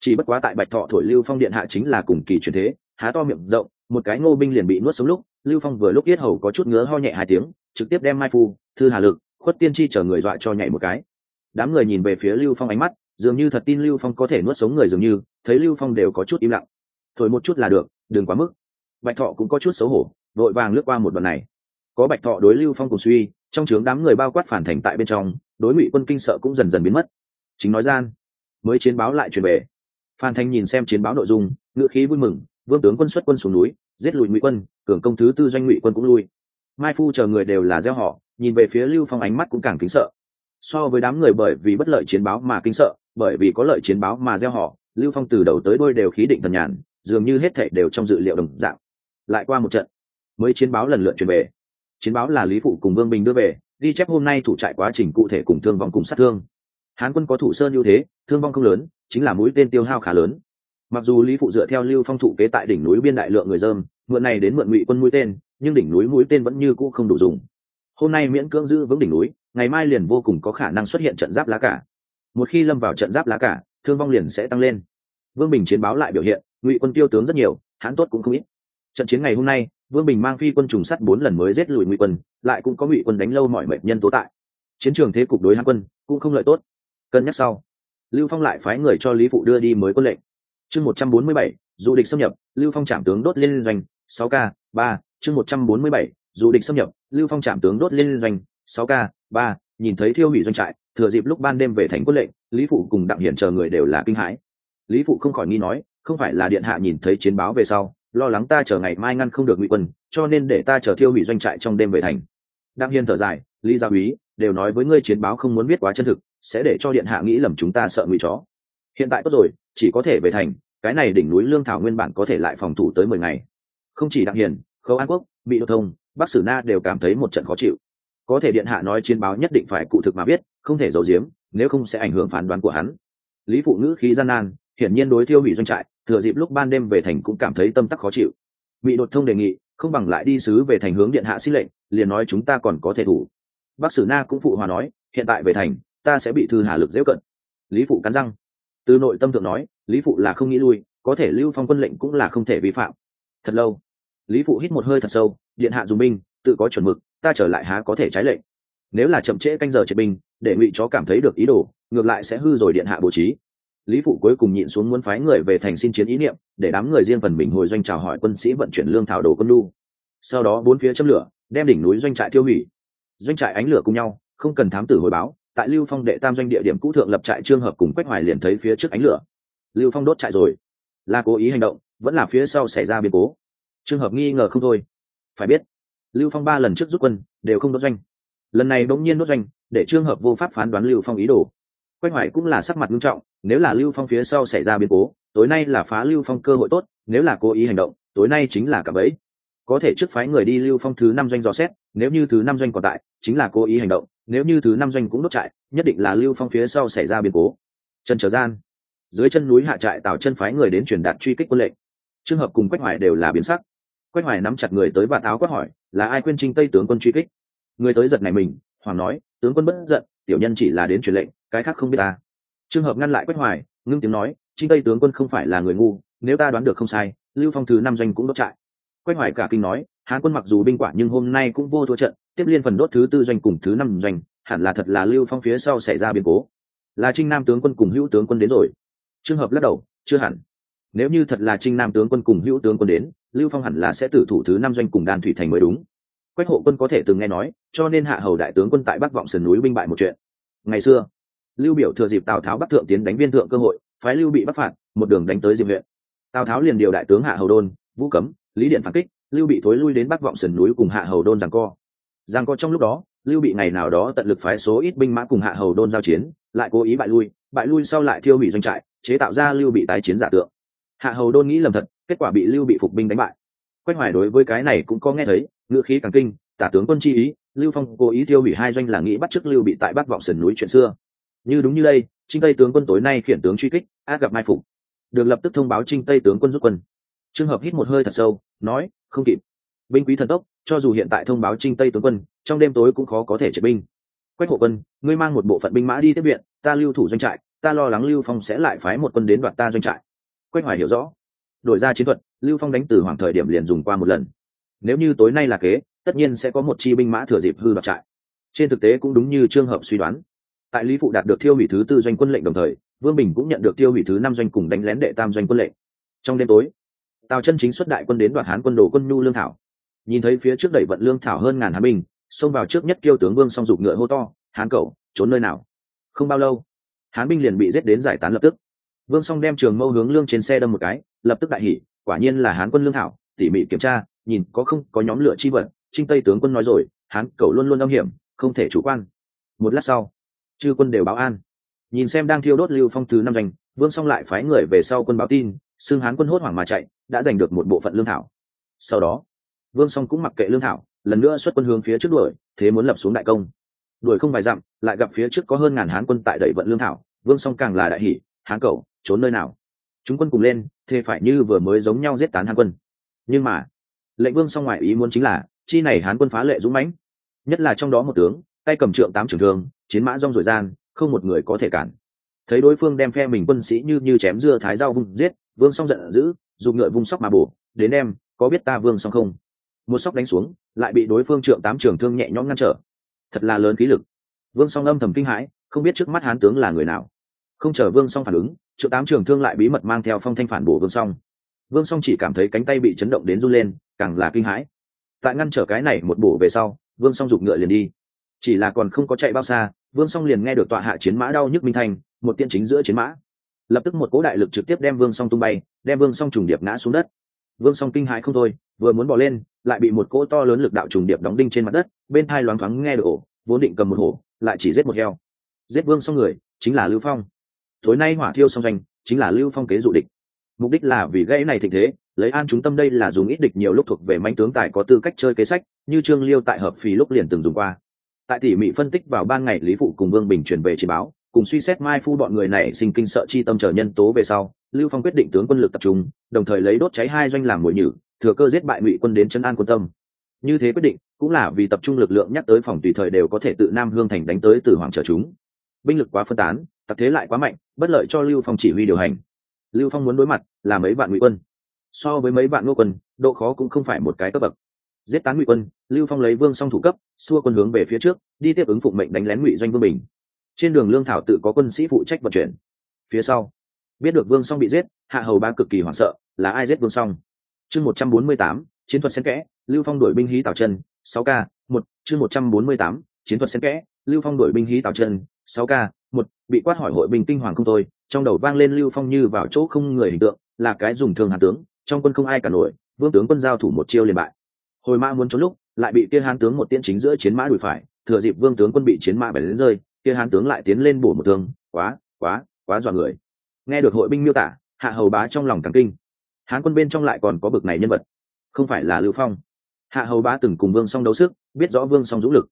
chỉ bất quá tại bạch thọ thổi lưu phong điện hạ chính là cùng kỳ truyền thế, há to miệng rộng, một cái ngô binh liền bị nuốt sống lúc, lưu phong vừa lúc yết hầu có chút ngứa ho nhẹ hai tiếng, trực tiếp đem mai phu, thư hà lực, khuất tiên tri chở người dọa cho nhảy một cái. Đám người nhìn về phía lưu phong ánh mắt, dường như thật tin lưu phong có thể nuốt sống người dường như, thấy lưu phong đều có chút im lặng. Thổi một chút là được, đừng quá mức. Bạch thọ cũng có chút xấu hổ vội vàng lướt qua một đoạn này. Có bạch thọ đối lưu phong cùng suy, trong trướng đám người bao quát phản thành tại bên trong, đối ngụy quân kinh sợ cũng dần dần biến mất. Chính nói gian, mới chiến báo lại truyền về phan thanh nhìn xem chiến báo nội dung ngự khí vui mừng, vương tướng quân xuất quân xuống núi, giết lùi ngụy quân, cường công thứ tư doanh ngụy quân cũng lui. Mai phu chờ người đều là gieo họ, nhìn về phía lưu phong ánh mắt cũng càng kính sợ. So với đám người bởi vì bất lợi chiến báo mà kinh sợ, bởi vì có lợi chiến báo mà gieo họ, lưu phong từ đầu tới đôi đều khí định thần nhàn, dường như hết thảy đều trong dự liệu đồng dạng. Lại qua một trận, mới chiến báo lần lượt truyền về. Chiến báo là lý phụ cùng vương bình đưa về, ghi chép hôm nay thủ trại quá trình cụ thể cùng thương vong cùng sát thương hán quân có thủ sơn ưu thế, thương vong không lớn, chính là mũi tên tiêu hao khá lớn. Mặc dù lý phụ dựa theo lưu phong thủ kế tại đỉnh núi biên đại lượng người dơm, mượn này đến mượn ngụy quân mũi tên, nhưng đỉnh núi mũi tên vẫn như cũ không đủ dùng. Hôm nay miễn cưỡng giữ vững đỉnh núi, ngày mai liền vô cùng có khả năng xuất hiện trận giáp lá cả. Một khi lâm vào trận giáp lá cả, thương vong liền sẽ tăng lên. Vương bình chiến báo lại biểu hiện, ngụy quân tiêu tướng rất nhiều, hãn tốt cũng không ít. Trận chiến ngày hôm nay, vương bình mang phi quân trùng sắt bốn lần mới giết lùi ngụy quân, lại cũng có ngụy quân đánh lâu mọi mệnh nhân tố tại. Chiến trường thế cục đối hãn quân cũng không lợi tốt cân nhắc sau, lưu phong lại phái người cho lý phụ đưa đi mới quân lệnh. Chương một trăm bốn mươi bảy du địch xâm nhập, lưu phong trạm tướng đốt liên doanh, sáu k ba, chương một trăm bốn mươi bảy du địch xâm nhập, lưu phong trạm tướng đốt liên doanh, sáu k ba, nhìn thấy thiêu hủy doanh trại, thừa dịp lúc ban đêm về thành quân lệnh, lý phụ cùng đặng hiển chờ người đều là kinh hãi. Lý phụ không khỏi nghi nói, không phải là điện hạ nhìn thấy chiến báo về sau, lo lắng ta chờ ngày mai ngăn không được ngụy quân, cho nên để ta chờ thiêu hủy doanh trại trong đêm về thành. Đặng hiên thở dài, lý gia úy, đều nói với ngươi chiến báo không muốn biết quá chân thực sẽ để cho điện hạ nghĩ lầm chúng ta sợ ngụy chó. Hiện tại tốt rồi, chỉ có thể về thành, cái này đỉnh núi lương thảo nguyên bản có thể lại phòng thủ tới mười ngày. Không chỉ đặng hiền, khâu an quốc, bị đột thông, bắc sử na đều cảm thấy một trận khó chịu. Có thể điện hạ nói chiến báo nhất định phải cụ thực mà biết, không thể giấu giếm, nếu không sẽ ảnh hưởng phán đoán của hắn. Lý phụ ngữ khí gian nan, hiển nhiên đối thiêu hủy doanh trại, thừa dịp lúc ban đêm về thành cũng cảm thấy tâm tắc khó chịu. Bị đột thông đề nghị, không bằng lại đi sứ về thành hướng điện hạ xin lệnh, liền nói chúng ta còn có thể thủ. Bác sử na cũng phụ hòa nói, hiện tại về thành ta sẽ bị thư hà lực dễ cận. Lý phụ cắn răng. Từ nội tâm thượng nói, lý phụ là không nghĩ lui, có thể lưu phong quân lệnh cũng là không thể vi phạm. Thật lâu, lý phụ hít một hơi thật sâu, điện hạ dùng binh, tự có chuẩn mực, ta trở lại há có thể trái lệnh. Nếu là chậm trễ canh giờ triệt binh, để ngụy chó cảm thấy được ý đồ, ngược lại sẽ hư rồi điện hạ bố trí. Lý phụ cuối cùng nhịn xuống muốn phái người về thành xin chiến ý niệm, để đám người riêng phần mình hồi doanh chào hỏi quân sĩ vận chuyển lương thảo đồ quân lu sau đó bốn phía châm lửa, đem đỉnh núi doanh trại tiêu hủy. Doanh trại ánh lửa cùng nhau, không cần thám tử hồi báo tại lưu phong đệ tam doanh địa điểm cũ thượng lập trại trường hợp cùng quách hoài liền thấy phía trước ánh lửa. Lưu phong đốt trại rồi. Là cố ý hành động, vẫn là phía sau xảy ra biến cố. Trường hợp nghi ngờ không thôi. Phải biết, lưu phong ba lần trước rút quân, đều không đốt doanh. Lần này bỗng nhiên đốt doanh, để trường hợp vô pháp phán đoán lưu phong ý đồ. Quách hoài cũng là sắc mặt nghiêm trọng, nếu là lưu phong phía sau xảy ra biến cố, tối nay là phá lưu phong cơ hội tốt, nếu là cố ý hành động, tối nay chính là cả bẫy có thể trước phái người đi lưu phong thứ năm doanh dò xét, nếu như thứ năm doanh còn tại, chính là cố ý hành động, nếu như thứ năm doanh cũng đốt trại, nhất định là lưu phong phía sau xảy ra biến cố. Trần trở gian, dưới chân núi hạ trại tào chân phái người đến truyền đạt truy kích quân lệnh. Trường hợp cùng quách hoài đều là biến sắc. Quách hoài nắm chặt người tới và táo quát hỏi, là ai quên trinh tây tướng quân truy kích? Người tới giật này mình hoàng nói, tướng quân bất giận, tiểu nhân chỉ là đến truyền lệnh, cái khác không biết ta. Trường hợp ngăn lại quách hoài, ngưng tiếng nói, trinh tây tướng quân không phải là người ngu, nếu ta đoán được không sai, lưu phong thứ năm doanh cũng đốt trại quách hoài cả kinh nói, hán quân mặc dù binh quả nhưng hôm nay cũng vô thua trận, tiếp liên phần đốt thứ tư doanh cùng thứ năm doanh, hẳn là thật là lưu phong phía sau xảy ra biến cố. Là trinh nam tướng quân cùng hữu tướng quân đến rồi. Trường hợp lắc đầu, chưa hẳn. Nếu như thật là trinh nam tướng quân cùng hữu tướng quân đến, lưu phong hẳn là sẽ tử thủ thứ năm doanh cùng đàn thủy thành mới đúng. Quách hộ quân có thể từng nghe nói, cho nên hạ hầu đại tướng quân tại bắc vọng sườn núi binh bại một chuyện. Ngày xưa, lưu biểu thừa dịp tào tháo bắt thượng tiến đánh viên thượng cơ hội, phái lưu bị bắt phạt, một đường đánh tới diệp huyện. Tào tháo liền điều đại tướng hạ hầu đôn, vũ cấm lý điện phản kích, lưu bị thối lui đến bắc vọng sườn núi cùng hạ hầu đôn giằng co. Giằng co trong lúc đó, lưu bị ngày nào đó tận lực phái số ít binh mã cùng hạ hầu đôn giao chiến, lại cố ý bại lui bại lui sau lại thiêu hủy doanh trại, chế tạo ra lưu bị tái chiến giả tượng. Hạ hầu đôn nghĩ lầm thật, kết quả bị lưu bị phục binh đánh bại. Quách hoài đối với cái này cũng có nghe thấy ngựa khí càng kinh, tả tướng quân chi ý, lưu phong cố ý thiêu hủy hai doanh là nghĩ bắt chức lưu bị tại bắc vọng sườn núi chuyện xưa. Như đúng như đây, trinh tây tướng quân tối nay khiển tướng truy kích, át gặp mai phục. Được lập tức thông báo trinh tây tướng quân rút quân trường hợp hít một hơi thật sâu, nói, không kịp. Binh quý thần tốc, cho dù hiện tại thông báo trinh tây tướng quân, trong đêm tối cũng khó có thể triệt binh. Quách hộ quân, ngươi mang một bộ phận binh mã đi tiếp viện, ta lưu thủ doanh trại, ta lo lắng lưu phong sẽ lại phái một quân đến đoạt ta doanh trại. Quách hoài hiểu rõ. Đổi ra chiến thuật, lưu phong đánh từ hoàng thời điểm liền dùng qua một lần. Nếu như tối nay là kế, tất nhiên sẽ có một chi binh mã thừa dịp hư đoạt trại. Trên thực tế cũng đúng như trường hợp suy đoán. Tại lý phụ đạt được tiêu hủy thứ tư doanh quân lệnh đồng thời, vương bình cũng nhận được tiêu hủy thứ năm doanh cùng đánh lén đệ tam doanh quân lệnh. Trong đêm tối tào chân chính xuất đại quân đến đoạt hán quân đồ quân nhu lương thảo. Nhìn thấy phía trước đẩy vận lương thảo hơn ngàn hán binh, xông vào trước nhất kêu tướng vương song dục ngựa hô to, hán cậu, trốn nơi nào? Không bao lâu, hán binh liền bị giết đến giải tán lập tức. Vương song đem trường mâu hướng lương trên xe đâm một cái, lập tức đại hỉ, quả nhiên là hán quân lương thảo, tỉ mỉ kiểm tra, nhìn có không, có nhóm lửa chi vật, trinh tây tướng quân nói rồi, hán cậu luôn luôn âm hiểm, không thể chủ quan. Một lát sau, chư quân đều báo an. Nhìn xem đang thiêu đốt lưu phong thứ năm danh, vương song lại phái người về sau quân báo tin xương hán quân hốt hoảng mà chạy, đã giành được một bộ phận lương thảo. Sau đó, vương song cũng mặc kệ lương thảo, lần nữa xuất quân hướng phía trước đuổi, thế muốn lập xuống đại công. Đuổi không vài dặm, lại gặp phía trước có hơn ngàn hán quân tại đẩy vận lương thảo, vương song càng là đại hỷ hán cầu trốn nơi nào? Chúng quân cùng lên, thế phải như vừa mới giống nhau giết tán hán quân. Nhưng mà, lệnh vương song ngoại ý muốn chính là, chi này hán quân phá lệ dũng mãnh, nhất là trong đó một tướng, tay cầm trượng tám trưởng thương, chiến mã rong rồi gian, không một người có thể cản. Thấy đối phương đem phe mình quân sĩ như như chém dưa thái dao vung giết vương song giận dữ, dùng ngựa vung sóc mà bổ, đến em, có biết ta vương song không? Một sóc đánh xuống, lại bị đối phương trượng tám trường thương nhẹ nhõm ngăn trở. Thật là lớn khí lực. Vương song âm thầm kinh hãi, không biết trước mắt hán tướng là người nào. Không chờ vương song phản ứng, trượng tám trường thương lại bí mật mang theo phong thanh phản bổ vương song. Vương song chỉ cảm thấy cánh tay bị chấn động đến run lên, càng là kinh hãi. Tại ngăn trở cái này một bổ về sau, vương song giục ngựa liền đi. Chỉ là còn không có chạy bao xa, vương song liền nghe được tọa hạ chiến mã đau nhức minh thành một tiên chính giữa chiến mã lập tức một cỗ đại lực trực tiếp đem vương song tung bay, đem vương song trùng điệp ngã xuống đất. Vương song kinh hãi không thôi, vừa muốn bỏ lên, lại bị một cỗ to lớn lực đạo trùng điệp đóng đinh trên mặt đất, bên thai loáng thoáng nghe được ổ, vốn định cầm một hổ, lại chỉ giết một heo. Giết vương xong người, chính là lưu phong. Tối nay hỏa thiêu song doanh, chính là lưu phong kế dụ địch. Mục đích là vì gây này thịnh thế, lấy an chúng tâm đây là dùng ít địch nhiều lúc thuộc về manh tướng tài có tư cách chơi kế sách, như trương liêu tại hợp phì lúc liền từng dùng qua. Tại tỉ mỉ phân tích vào ban ngày lý phụ cùng vương bình truyền về chiến báo cùng suy xét mai phu bọn người này sinh kinh sợ chi tâm trở nhân tố về sau, lưu phong quyết định tướng quân lực tập trung, đồng thời lấy đốt cháy hai doanh làm mồi nhử, thừa cơ giết bại ngụy quân đến chân an quân tâm. Như thế quyết định, cũng là vì tập trung lực lượng nhắc tới phòng tùy thời đều có thể tự nam hương thành đánh tới từ hoàng trở chúng. Binh lực quá phân tán tập thế lại quá mạnh, bất lợi cho lưu phong chỉ huy điều hành. Lưu phong muốn đối mặt là mấy vạn ngụy quân. So với mấy vạn ngô quân, độ khó cũng không phải một cái cấp bậc. Giết tán ngụy quân, lưu phong lấy vương song thủ cấp, xua quân hướng về phía trước, đi tiếp ứng phụng mệnh đánh lén ngụy doanh vương bình trên đường lương thảo tự có quân sĩ phụ trách vận chuyển. Phía sau, biết được vương song bị giết, hạ hầu ba cực kỳ hoảng sợ, là ai giết vương song? Chương một trăm bốn mươi tám, chiến thuật xen kẽ, lưu phong đuổi binh hí tào chân, sáu k một, chương một trăm bốn mươi tám, chiến thuật xen kẽ, lưu phong đuổi binh hí tào chân, sáu k một, bị quát hỏi hội bình kinh hoàng không thôi, trong đầu vang lên lưu phong như vào chỗ không người hình tượng, là cái dùng thường hàn tướng, trong quân không ai cả nổi, vương tướng quân giao thủ một chiêu liền bại. Hồi mã muốn trốn lúc, lại bị kia hán tướng một tiên chính giữa chiến mã đùi phải, thừa dịp vương tướng quân bị chiến mã bẻ đến rơi kia hán tướng lại tiến lên bổ một thương, quá quá quá dọa người. Nghe được hội binh miêu tả, hạ hầu bá trong lòng càng kinh. Hán quân bên trong lại còn có bực này nhân vật. Không phải là lưu phong. Hạ hầu bá từng cùng vương song đấu sức, biết rõ vương song dũng lực.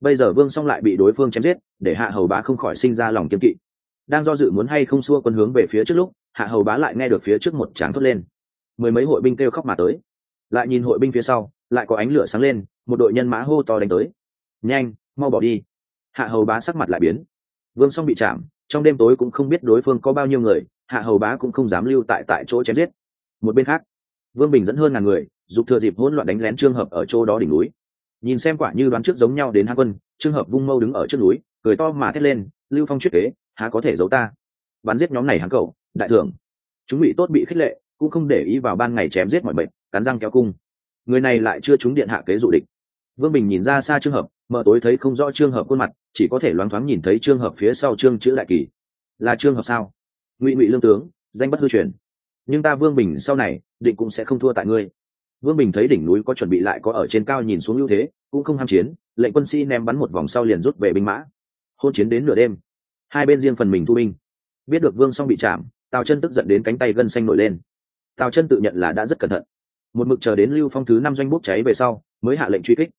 Bây giờ vương song lại bị đối phương chém giết, để hạ hầu bá không khỏi sinh ra lòng kiên kỵ. Đang do dự muốn hay không xua quân hướng về phía trước lúc, hạ hầu bá lại nghe được phía trước một tráng thốt lên. Mười mấy hội binh kêu khóc mà tới. Lại nhìn hội binh phía sau, lại có ánh lửa sáng lên, một đội nhân mã hô to đánh tới. Nhanh, mau bỏ đi hạ hầu bá sắc mặt lại biến. Vương song bị chạm, trong đêm tối cũng không biết đối phương có bao nhiêu người, hạ hầu bá cũng không dám lưu tại tại chỗ chém giết. Một bên khác, vương bình dẫn hơn ngàn người, dục thừa dịp hỗn loạn đánh lén trường hợp ở chỗ đó đỉnh núi. Nhìn xem quả như đoán trước giống nhau đến hạ quân trường hợp vung mâu đứng ở trước núi, cười to mà thét lên, lưu phong chuyết kế, há có thể giấu ta? Bắn giết nhóm này hắn cầu đại thưởng. Chúng bị tốt bị khích lệ, cũng không để ý vào ban ngày chém giết mọi bệnh cắn răng kéo cung. Người này lại chưa trúng điện hạ kế dụ địch. Vương bình nhìn ra xa trường hợp mở tối thấy không rõ trường hợp khuôn mặt, chỉ có thể loáng thoáng nhìn thấy trường hợp phía sau trương chữ đại kỳ. Là trường hợp sao? Ngụy ngụy lương tướng, danh bất hư truyền. Nhưng ta vương bình sau này, định cũng sẽ không thua tại ngươi. Vương bình thấy đỉnh núi có chuẩn bị lại có ở trên cao nhìn xuống ưu thế, cũng không ham chiến, lệnh quân sĩ ném bắn một vòng sau liền rút về binh mã. Hôn chiến đến nửa đêm, hai bên riêng phần mình thu binh. Biết được vương song bị chạm, tào chân tức giận đến cánh tay gân xanh nổi lên. Tào chân tự nhận là đã rất cẩn thận. Một mực chờ đến lưu phong thứ năm doanh bốc cháy về sau, mới hạ lệnh truy kích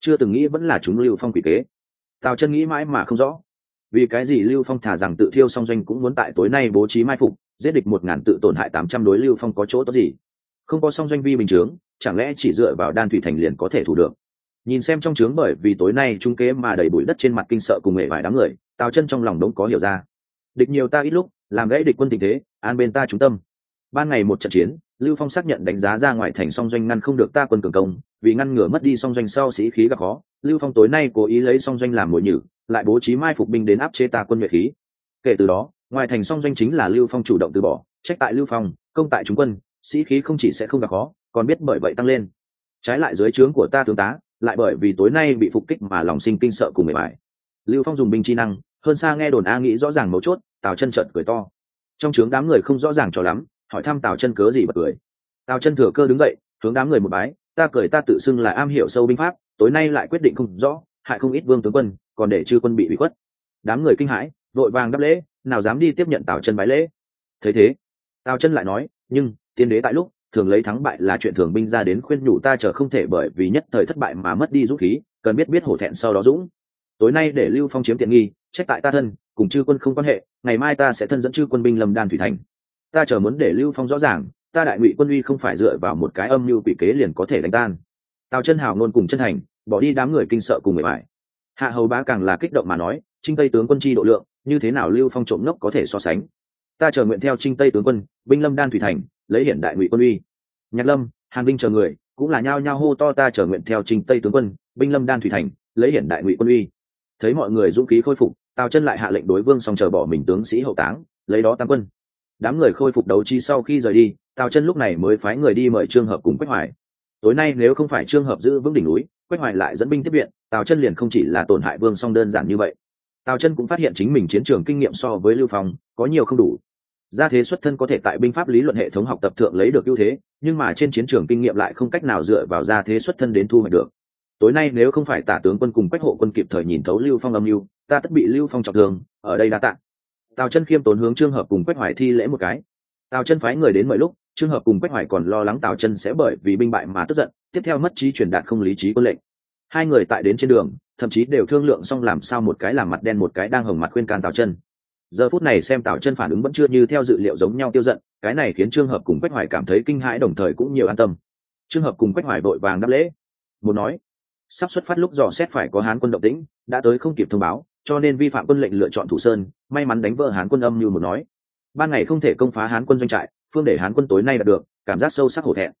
chưa từng nghĩ vẫn là chúng lưu phong quỷ kế. Tào chân nghĩ mãi mà không rõ. Vì cái gì lưu phong thả rằng tự thiêu song doanh cũng muốn tại tối nay bố trí mai phục, giết địch một ngàn tự tổn hại tám trăm đối lưu phong có chỗ tốt gì? Không có song doanh vi bình chướng, chẳng lẽ chỉ dựa vào đan thủy thành liền có thể thủ được? Nhìn xem trong trướng bởi vì tối nay trung kế mà đầy bụi đất trên mặt kinh sợ cùng hệ vài đám người, tào chân trong lòng đống có hiểu ra. Địch nhiều ta ít lúc, làm gãy địch quân tình thế, an bên ta trung tâm. Ban ngày một trận chiến lưu phong xác nhận đánh giá ra ngoài thành song doanh ngăn không được ta quân cường công, vì ngăn ngừa mất đi song doanh sau sĩ khí gặp khó, lưu phong tối nay cố ý lấy song doanh làm mồi nhử, lại bố trí mai phục binh đến áp chế ta quân nhuệ khí. Kể từ đó, ngoài thành song doanh chính là lưu phong chủ động từ bỏ, trách tại lưu phong, công tại chúng quân, sĩ khí không chỉ sẽ không gặp khó, còn biết bởi vậy tăng lên. Trái lại dưới trướng của ta tướng tá, lại bởi vì tối nay bị phục kích mà lòng sinh kinh sợ cùng mệt mỏi. Lưu phong dùng binh chi năng, hơn xa nghe đồn a nghĩ rõ ràng mấu chốt, tào chân trợn cười to. Trong trướng đám người không rõ ràng cho lắm hỏi thăm tào chân cớ gì bật cười. Tào chân thừa cơ đứng dậy, hướng đám người một bái, ta cười ta tự xưng là am hiểu sâu binh pháp, tối nay lại quyết định không rõ, hại không ít vương tướng quân, còn để chư quân bị bị khuất. Đám người kinh hãi, vội vàng đáp lễ, nào dám đi tiếp nhận tào chân bái lễ. Thấy thế, tào chân lại nói, nhưng, tiên đế tại lúc, thường lấy thắng bại là chuyện thường binh ra đến khuyên nhủ ta chờ không thể bởi vì nhất thời thất bại mà mất đi dũng khí, cần biết biết hổ thẹn sau đó dũng. Tối nay để lưu phong chiếm tiện nghi, trách tại ta thân, cùng chư quân không quan hệ, ngày mai ta sẽ thân dẫn chư quân binh lâm đan thủy thành ta chờ muốn để lưu phong rõ ràng, ta đại ngụy quân uy không phải dựa vào một cái âm mưu quỷ kế liền có thể đánh tan. Tào chân hào nôn cùng chân hành, bỏ đi đám người kinh sợ cùng người bại hạ hầu bá càng là kích động mà nói, trinh tây tướng quân chi độ lượng, như thế nào lưu phong trộm ngốc có thể so sánh? Ta chờ nguyện theo trinh tây tướng quân, binh lâm đan thủy thành, lấy hiển đại ngụy quân uy. Nhạc lâm, hàn binh chờ người, cũng là nhao nhao hô to ta chờ nguyện theo trinh tây tướng quân, binh lâm đan thủy thành, lấy hiển đại ngụy quân uy. Thấy mọi người dũng khí khôi phục, tào chân lại hạ lệnh đối vương xong chờ bỏ mình tướng sĩ hậu táng, lấy đó tam quân đám người khôi phục đấu trí sau khi rời đi, tào chân lúc này mới phái người đi mời trương hợp cùng quách hoài. Tối nay nếu không phải trương hợp giữ vững đỉnh núi, quách hoài lại dẫn binh tiếp viện, tào chân liền không chỉ là tổn hại vương song đơn giản như vậy. Tào chân cũng phát hiện chính mình chiến trường kinh nghiệm so với lưu phong, có nhiều không đủ. Gia thế xuất thân có thể tại binh pháp lý luận hệ thống học tập thượng lấy được ưu thế, nhưng mà trên chiến trường kinh nghiệm lại không cách nào dựa vào gia thế xuất thân đến thu hoạch được. Tối nay nếu không phải tả tướng quân cùng quách hộ quân kịp thời nhìn thấu lưu phong âm mưu, ta tất bị lưu phong trọng thương, ở đây đã tạm tào chân khiêm tốn hướng trường hợp cùng quách hoài thi lễ một cái. Tào chân phái người đến mọi lúc trường hợp cùng quách hoài còn lo lắng tào chân sẽ bởi vì binh bại mà tức giận, tiếp theo mất trí truyền đạt không lý trí quân lệnh. Hai người tại đến trên đường, thậm chí đều thương lượng xong làm sao một cái làm mặt đen một cái đang hồng mặt khuyên can tào chân. Giờ phút này xem tào chân phản ứng vẫn chưa như theo dự liệu giống nhau tiêu giận, cái này khiến trường hợp cùng quách hoài cảm thấy kinh hãi đồng thời cũng nhiều an tâm. Trường hợp cùng quách hoài vội vàng đáp lễ. Một nói, sắp xuất phát lúc dò xét phải có hán quân động tĩnh, đã tới không kịp thông báo cho nên vi phạm quân lệnh lựa chọn thủ sơn, may mắn đánh vỡ hán quân âm như một nói. Ban ngày không thể công phá hán quân doanh trại, phương để hán quân tối nay đạt được, cảm giác sâu sắc hổ thẹn.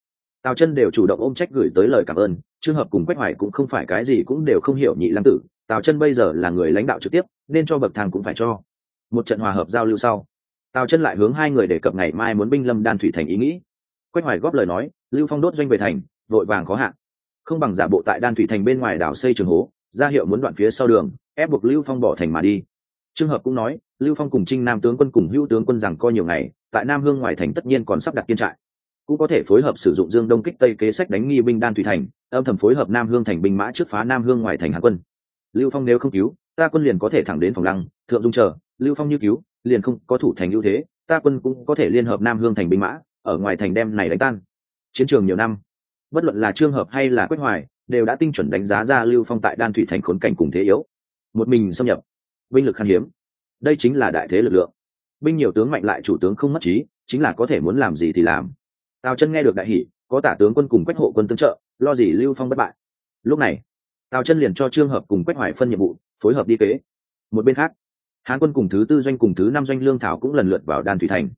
Tào chân đều chủ động ôm trách gửi tới lời cảm ơn trường hợp cùng quách hoài cũng không phải cái gì cũng đều không hiểu nhị lăng tử, tào chân bây giờ là người lãnh đạo trực tiếp, nên cho bậc thang cũng phải cho. Một trận hòa hợp giao lưu sau, tào chân lại hướng hai người đề cập ngày mai muốn binh lâm đan thủy thành ý nghĩ. Quách hoài góp lời nói, lưu phong đốt doanh về thành, vội vàng khó hạn. Không bằng giả bộ tại đan thủy thành bên ngoài đảo xây trường hố ra hiệu muốn đoạn phía sau đường, ép buộc lưu phong bỏ thành mà đi. Trường hợp cũng nói, lưu phong cùng trinh nam tướng quân cùng hữu tướng quân rằng coi nhiều ngày, tại nam hương ngoài thành tất nhiên còn sắp đặt kiên trại. Cũng có thể phối hợp sử dụng dương đông kích tây kế sách đánh nghi binh đan thủy thành, âm thầm phối hợp nam hương thành binh mã trước phá nam hương ngoài thành hàn quân. Lưu phong nếu không cứu, ta quân liền có thể thẳng đến phòng lăng, thượng dung chờ. Lưu phong như cứu, liền không có thủ thành ưu thế, ta quân cũng có thể liên hợp nam hương thành binh mã, ở ngoài thành đem này đánh tan. Chiến trường nhiều năm, bất luận là trường hợp hay là quách hoài đều đã tinh chuẩn đánh giá ra lưu phong tại đan thủy thành khốn cảnh cùng thế yếu. Một mình xâm nhập, binh lực khan hiếm. Đây chính là đại thế lực lượng. Binh nhiều tướng mạnh lại chủ tướng không mất trí, chính là có thể muốn làm gì thì làm. Tào chân nghe được đại hỷ có tả tướng quân cùng quách hộ quân tương trợ, lo gì lưu phong bất bại. Lúc này, tào chân liền cho trương hợp cùng quách hoài phân nhiệm vụ, phối hợp đi kế. Một bên khác, hán quân cùng thứ tư doanh cùng thứ năm doanh lương thảo cũng lần lượt vào đan thủy thành.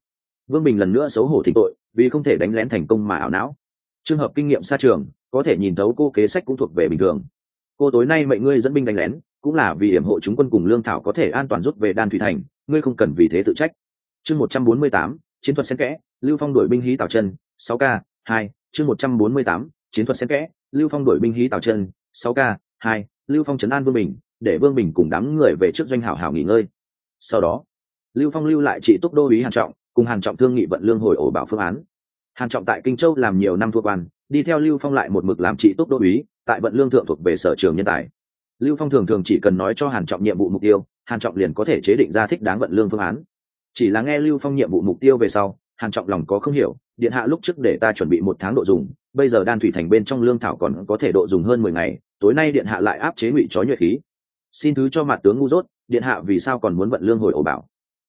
Vương bình lần nữa xấu hổ thịnh tội, vì không thể đánh lén thành công mà ảo não trường hợp kinh nghiệm xa trường, có thể nhìn thấu cô kế sách cũng thuộc về bình thường. Cô tối nay mệnh ngươi dẫn binh đánh lén, cũng là vì hiểm hộ chúng quân cùng lương thảo có thể an toàn rút về đan thủy thành, ngươi không cần vì thế tự trách. Chương một trăm bốn mươi tám, chiến thuật xen kẽ, lưu phong đổi binh hí tào chân sáu k hai, chương một trăm bốn mươi tám, chiến thuật xen kẽ, lưu phong đổi binh hí tào chân sáu k hai, lưu phong trấn an vương bình, để vương bình cùng đám người về trước doanh hảo hảo nghỉ ngơi. Sau đó, lưu phong lưu lại trị túc đô ý hàn trọng, cùng hàn trọng thương nghị vận lương hồi ổ bảo phương án hàn trọng tại kinh châu làm nhiều năm thua quan, đi theo lưu phong lại một mực làm trị túc đô úy. tại vận lương thượng thuộc về sở trường nhân tài. Lưu phong thường thường chỉ cần nói cho hàn trọng nhiệm vụ mục tiêu, hàn trọng liền có thể chế định ra thích đáng vận lương phương án. Chỉ là nghe lưu phong nhiệm vụ mục tiêu về sau, hàn trọng lòng có không hiểu, điện hạ lúc trước để ta chuẩn bị một tháng độ dùng, bây giờ đan thủy thành bên trong lương thảo còn có thể độ dùng hơn mười ngày, tối nay điện hạ lại áp chế ngụy chó nhuệ khí. Xin thứ cho mặt tướng ngu dốt, điện hạ vì sao còn muốn vận lương hồi ổ bảo?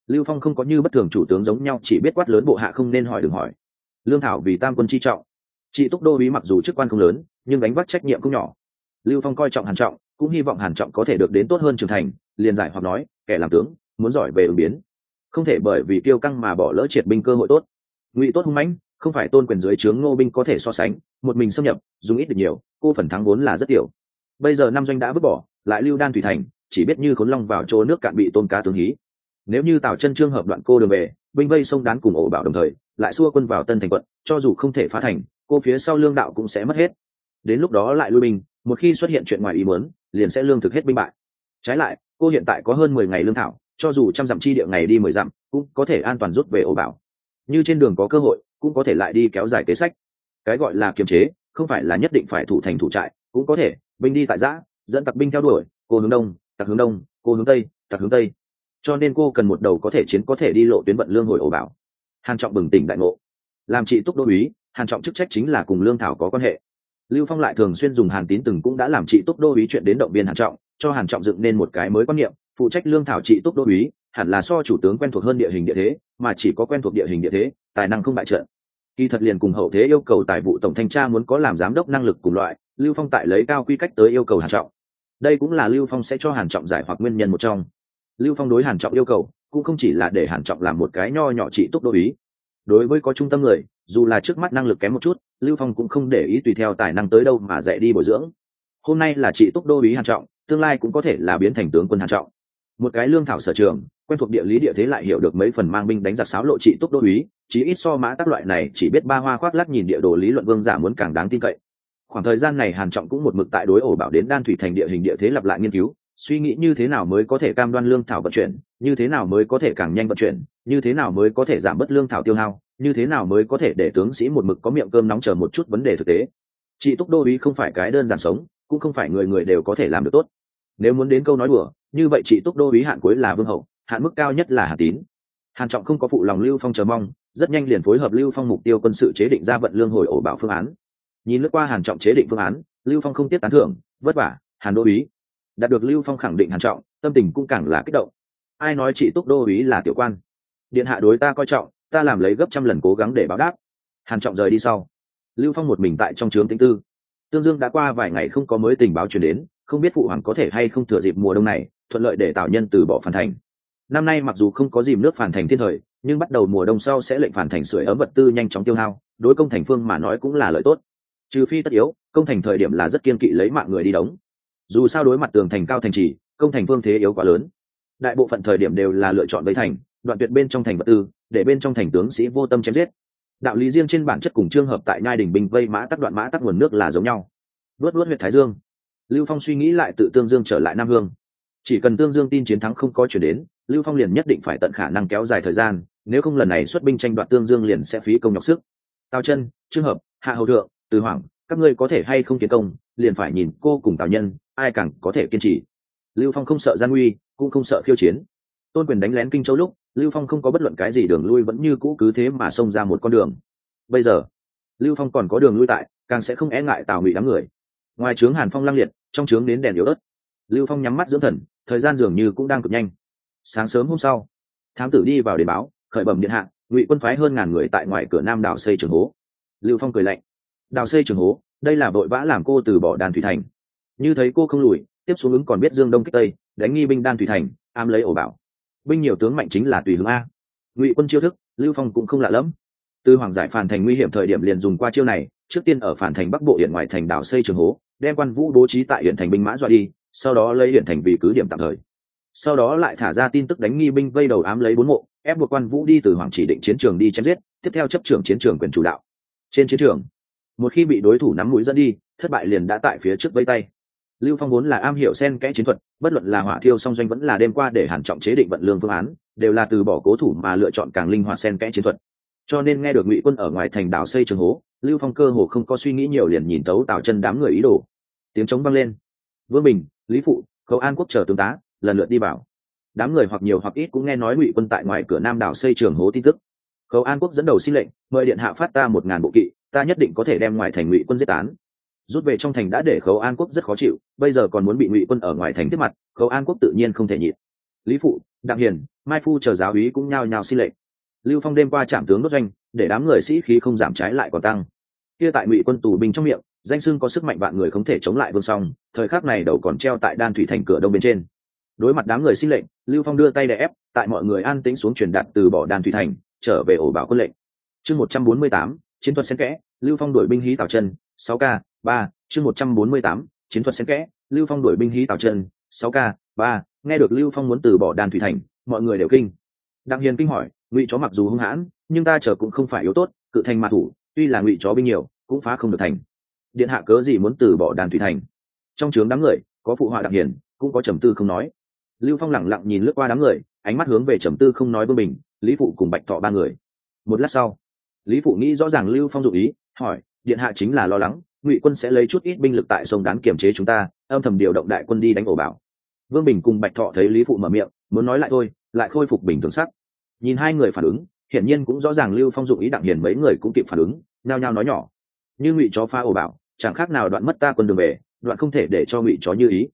Lưu phong không có như bất thường chủ tướng giống nhau, chỉ biết quát lớn bộ hạ không nên hỏi đừng hỏi lương thảo vì tam quân chi trọng. Chị túc đô uý mặc dù chức quan không lớn, nhưng đánh vác trách nhiệm cũng nhỏ. Lưu phong coi trọng hàn trọng, cũng hy vọng hàn trọng có thể được đến tốt hơn trưởng thành, liền giải hoặc nói, kẻ làm tướng, muốn giỏi về ứng biến. Không thể bởi vì tiêu căng mà bỏ lỡ triệt binh cơ hội tốt. Ngụy tốt hung mãnh, không phải tôn quyền dưới trướng ngô binh có thể so sánh, một mình xâm nhập, dùng ít được nhiều, cô phần thắng vốn là rất tiểu. Bây giờ năm doanh đã vứt bỏ, lại lưu đan thủy thành, chỉ biết như khốn long vào chỗ nước cạn bị tôn cá tướng hí. Nếu như tào chân trương hợp đoạn cô đường về, binh vây sông đán cùng ổ bảo đồng thời lại xua quân vào tân thành quận, cho dù không thể phá thành, cô phía sau lương đạo cũng sẽ mất hết. Đến lúc đó lại lui binh, một khi xuất hiện chuyện ngoài ý muốn, liền sẽ lương thực hết binh bại. Trái lại, cô hiện tại có hơn mười ngày lương thảo, cho dù trăm dặm chi địa ngày đi mười dặm, cũng có thể an toàn rút về ổ bảo. Như trên đường có cơ hội, cũng có thể lại đi kéo dài kế sách. Cái gọi là kiềm chế, không phải là nhất định phải thủ thành thủ trại, cũng có thể, binh đi tại giã, dẫn tặc binh theo đuổi, cô hướng đông, tặc hướng đông, cô hướng tây, tặc hướng tây. Cho nên cô cần một đầu có thể chiến có thể đi lộ tuyến vận lương hồi ổ bảo hàn trọng bừng tỉnh đại ngộ. Làm trị túc đô úy, hàn trọng chức trách chính là cùng lương thảo có quan hệ. Lưu phong lại thường xuyên dùng hàn tín từng cũng đã làm trị túc đô úy chuyện đến động viên hàn trọng, cho hàn trọng dựng nên một cái mới quan niệm, phụ trách lương thảo trị túc đô úy, hẳn là so chủ tướng quen thuộc hơn địa hình địa thế, mà chỉ có quen thuộc địa hình địa thế, tài năng không bại trận. Kỳ thật liền cùng hậu thế yêu cầu tài vụ tổng thanh tra muốn có làm giám đốc năng lực cùng loại, lưu phong tại lấy cao quy cách tới yêu cầu hàn trọng. Đây cũng là lưu phong sẽ cho hàn trọng giải hoặc nguyên nhân một trong. Lưu phong đối hàn trọng yêu cầu cũng không chỉ là để hàn trọng làm một cái nho nhỏ trị túc đô ý. Đối với có trung tâm người, dù là trước mắt năng lực kém một chút, lưu phong cũng không để ý tùy theo tài năng tới đâu mà dạy đi bồi dưỡng. Hôm nay là trị túc đô ý hàn trọng, tương lai cũng có thể là biến thành tướng quân hàn trọng. Một cái lương thảo sở trường, quen thuộc địa lý địa thế lại hiểu được mấy phần mang binh đánh giặc sáo lộ trị túc đô ý, chí ít so mã tác loại này chỉ biết ba hoa khoác lắc nhìn địa đồ lý luận vương giả muốn càng đáng tin cậy. Khoảng thời gian này hàn trọng cũng một mực tại đối ổ bảo đến đan thủy thành địa hình địa thế lặp lại nghiên cứu suy nghĩ như thế nào mới có thể cam đoan lương thảo vận chuyển, như thế nào mới có thể càng nhanh vận chuyển, như thế nào mới có thể giảm bớt lương thảo tiêu hao, như thế nào mới có thể để tướng sĩ một mực có miệng cơm nóng chờ một chút vấn đề thực tế. Chị túc đô ý không phải cái đơn giản sống, cũng không phải người người đều có thể làm được tốt. Nếu muốn đến câu nói đùa, như vậy chị túc đô ý hạn cuối là vương hậu, hạn mức cao nhất là hà tín. Hàn trọng không có phụ lòng lưu phong chờ mong, rất nhanh liền phối hợp lưu phong mục tiêu quân sự chế định ra vận lương hồi ổ bảo phương án. Nhìn lướt qua hàn trọng chế định phương án, lưu phong không tiếc tán thưởng, vất vả, hàn đô ý đạt được lưu phong khẳng định hàn trọng, tâm tình cũng càng là kích động. Ai nói chị túc đô ý là tiểu quan? Điện hạ đối ta coi trọng, ta làm lấy gấp trăm lần cố gắng để báo đáp. Hàn trọng rời đi sau. Lưu phong một mình tại trong trướng tĩnh tư. Tương dương đã qua vài ngày không có mới tình báo truyền đến, không biết phụ hoàng có thể hay không thừa dịp mùa đông này, thuận lợi để tạo nhân từ bỏ phản thành. Năm nay mặc dù không có dìm nước phản thành thiên thời, nhưng bắt đầu mùa đông sau sẽ lệnh phản thành sưởi ấm vật tư nhanh chóng tiêu hao, đối công thành phương mà nói cũng là lợi tốt. Trừ phi tất yếu, công thành thời điểm là rất kiên kỵ lấy mạng người đi đóng dù sao đối mặt tường thành cao thành trì, công thành phương thế yếu quá lớn. Đại bộ phận thời điểm đều là lựa chọn với thành, đoạn tuyệt bên trong thành vật tư, để bên trong thành tướng sĩ vô tâm chém giết. Đạo lý riêng trên bản chất cùng trường hợp tại nhai đình binh vây mã tắc đoạn mã tắc nguồn nước là giống nhau. Luốt luốt huyện thái dương. Lưu phong suy nghĩ lại tự tương dương trở lại nam hương. Chỉ cần tương dương tin chiến thắng không có chuyển đến, lưu phong liền nhất định phải tận khả năng kéo dài thời gian, nếu không lần này xuất binh tranh đoạt tương dương liền sẽ phí công nhọc sức. Tào chân trường hợp, hạ hầu thượng, từ hoàng các ngươi có thể hay không tiến công liền phải nhìn cô cùng tào nhân, ai càng có thể kiên trì. Lưu phong không sợ gian nguy, cũng không sợ khiêu chiến. Tôn quyền đánh lén kinh châu lúc, lưu phong không có bất luận cái gì đường lui vẫn như cũ cứ thế mà xông ra một con đường. Bây giờ, lưu phong còn có đường lui tại, càng sẽ không e ngại tào ngụy đám người. Ngoài trướng hàn phong lăng liệt, trong trướng đến đèn yếu ớt. Lưu phong nhắm mắt dưỡng thần, thời gian dường như cũng đang cực nhanh. Sáng sớm hôm sau, thám tử đi vào để báo, khởi bẩm điện hạ, ngụy quân phái hơn ngàn người tại ngoài cửa nam đảo xây trường hố. Lưu phong cười lạnh đào xây trường hố? Đây là vội vã làm cô từ bỏ đàn thủy thành. Như thấy cô không lùi, tiếp xuống ứng còn biết dương đông kích tây, đánh nghi binh đan thủy thành am lấy ổ bảo. Binh nhiều tướng mạnh chính là tùy hướng a. Ngụy quân chiêu thức, lưu phong cũng không lạ lẫm. Từ hoàng giải phản thành nguy hiểm thời điểm liền dùng qua chiêu này, trước tiên ở phản thành bắc bộ hiện ngoài thành đảo xây trường hố, đem quan vũ bố trí tại huyện thành binh mã dọa đi, sau đó lấy huyện thành vì cứ điểm tạm thời. Sau đó lại thả ra tin tức đánh nghi binh vây đầu ám lấy bốn mộ, ép buộc quan vũ đi từ hoàng chỉ định chiến trường đi chém giết, tiếp theo chấp trưởng chiến trường quyền chủ đạo. Trên chiến trường một khi bị đối thủ nắm mũi dẫn đi, thất bại liền đã tại phía trước vây tay. Lưu phong vốn là am hiểu sen kẽ chiến thuật, bất luận là hỏa thiêu song doanh vẫn là đêm qua để hàn trọng chế định vận lương phương án, đều là từ bỏ cố thủ mà lựa chọn càng linh hoạt sen kẽ chiến thuật. Cho nên nghe được ngụy quân ở ngoài thành đảo xây trường hố, lưu phong cơ hồ không có suy nghĩ nhiều liền nhìn tấu tào chân đám người ý đồ. Tiếng trống vang lên. Vương bình, lý phụ, khấu an quốc chờ tướng tá, lần lượt đi vào. Đám người hoặc nhiều hoặc ít cũng nghe nói ngụy quân tại ngoài cửa nam đảo xây trường hố tin tức. Khấu an quốc dẫn đầu xin lệnh, mời điện hạ phát ta một ngàn bộ kỵ ta nhất định có thể đem ngoài thành ngụy quân giết tán. Rút về trong thành đã để khấu an quốc rất khó chịu, bây giờ còn muốn bị ngụy quân ở ngoài thành tiếp mặt, khấu an quốc tự nhiên không thể nhịn. Lý phụ, đặng hiền, mai phu chờ giáo úy cũng nhao nhao xin lệnh. Lưu phong đêm qua trạm tướng đốt doanh, để đám người sĩ khí không giảm trái lại còn tăng. Kia tại ngụy quân tù binh trong miệng, danh sưng có sức mạnh vạn người không thể chống lại vương song, thời khắc này đầu còn treo tại đan thủy thành cửa đông bên trên. Đối mặt đám người xin lệnh, lưu phong đưa tay đè ép, tại mọi người an tĩnh xuống truyền đạt từ bỏ đan thủy thành, trở về ổ bảo quân lệnh. Chương một trăm bốn mươi tám, chiến thuật xen kẽ lưu phong đuổi binh hí tào chân, sáu k ba, chương một trăm bốn mươi tám, chiến thuật xen kẽ. Lưu phong đuổi binh hí tào chân, sáu k ba, nghe được lưu phong muốn từ bỏ đàn thủy thành, mọi người đều kinh. Đặng hiền kinh hỏi, ngụy chó mặc dù hung hãn, nhưng ta chờ cũng không phải yếu tốt, cự thành mà thủ, tuy là ngụy chó binh nhiều, cũng phá không được thành. Điện hạ cớ gì muốn từ bỏ đàn thủy thành? Trong trướng đám người, có phụ họa đặng hiền, cũng có trầm tư không nói. Lưu phong lẳng lặng nhìn lướt qua đám người, ánh mắt hướng về trầm tư không nói bưng bình, lý phụ cùng bạch thọ ba người. Một lát sau lý phụ nghĩ rõ ràng lưu phong dụ ý, hỏi, điện hạ chính là lo lắng, ngụy quân sẽ lấy chút ít binh lực tại sông đán kiểm chế chúng ta, âm thầm điều động đại quân đi đánh ổ bảo. Vương bình cùng bạch thọ thấy lý phụ mở miệng, muốn nói lại thôi, lại khôi phục bình thường sắc. Nhìn hai người phản ứng, hiển nhiên cũng rõ ràng lưu phong dụ ý đặng hiền mấy người cũng kịp phản ứng, nhao nhao nói nhỏ, như ngụy chó pha ổ bảo, chẳng khác nào đoạn mất ta quân đường về, đoạn không thể để cho ngụy chó như ý.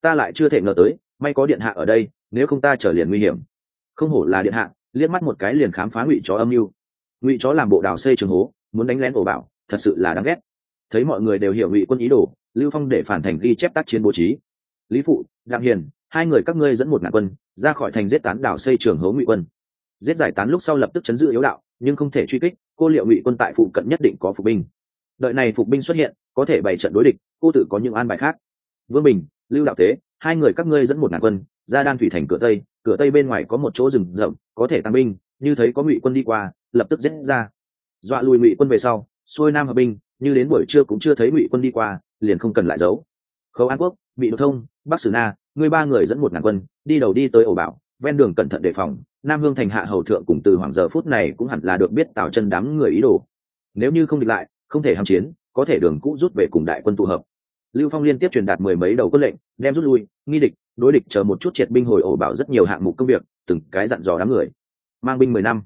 Ta lại chưa thể ngờ tới, may có điện hạ ở đây, nếu không ta trở liền nguy hiểm. Không hổ là điện hạ, liếc mắt một cái liền khám phá ngụy chó âm mưu ngụy chó làm bộ đào xây trường hố, muốn đánh lén ổ bảo, thật sự là đáng ghét. Thấy mọi người đều hiểu ngụy quân ý đồ, lưu phong để phản thành ghi chép tác chiến bố trí. Lý phụ, đặng hiền, hai người các ngươi dẫn một ngàn quân, ra khỏi thành giết tán đảo xây trường hố ngụy quân. Giết giải tán lúc sau lập tức chấn giữ yếu đạo, nhưng không thể truy kích, cô liệu ngụy quân tại phụ cận nhất định có phục binh. Đợi này phục binh xuất hiện, có thể bày trận đối địch, cô tự có những an bài khác. Vương bình, lưu đạo tế, hai người các ngươi dẫn một ngàn quân, ra đan thủy thành cửa tây cửa tây bên ngoài có một chỗ rừng rậm, có thể tăng binh, như thấy có ngụy quân đi qua lập tức giết ra. Dọa lùi ngụy quân về sau, xuôi nam hợp binh, như đến buổi trưa cũng chưa thấy ngụy quân đi qua, liền không cần lại giấu. Khấu an quốc, bị đột thông, bắc sử na, ngươi ba người dẫn một ngàn quân, đi đầu đi tới ổ bảo, ven đường cẩn thận đề phòng, nam hương thành hạ hầu thượng cùng từ hoàng giờ phút này cũng hẳn là được biết tạo chân đám người ý đồ. Nếu như không địch lại, không thể hạm chiến, có thể đường cũ rút về cùng đại quân tụ hợp. Lưu phong liên tiếp truyền đạt mười mấy đầu quân lệnh, đem rút lui, nghi địch, đối địch chờ một chút triệt binh hồi ổ bảo rất nhiều hạng mục công việc, từng cái dặn dò đám người. Mang binh mười năm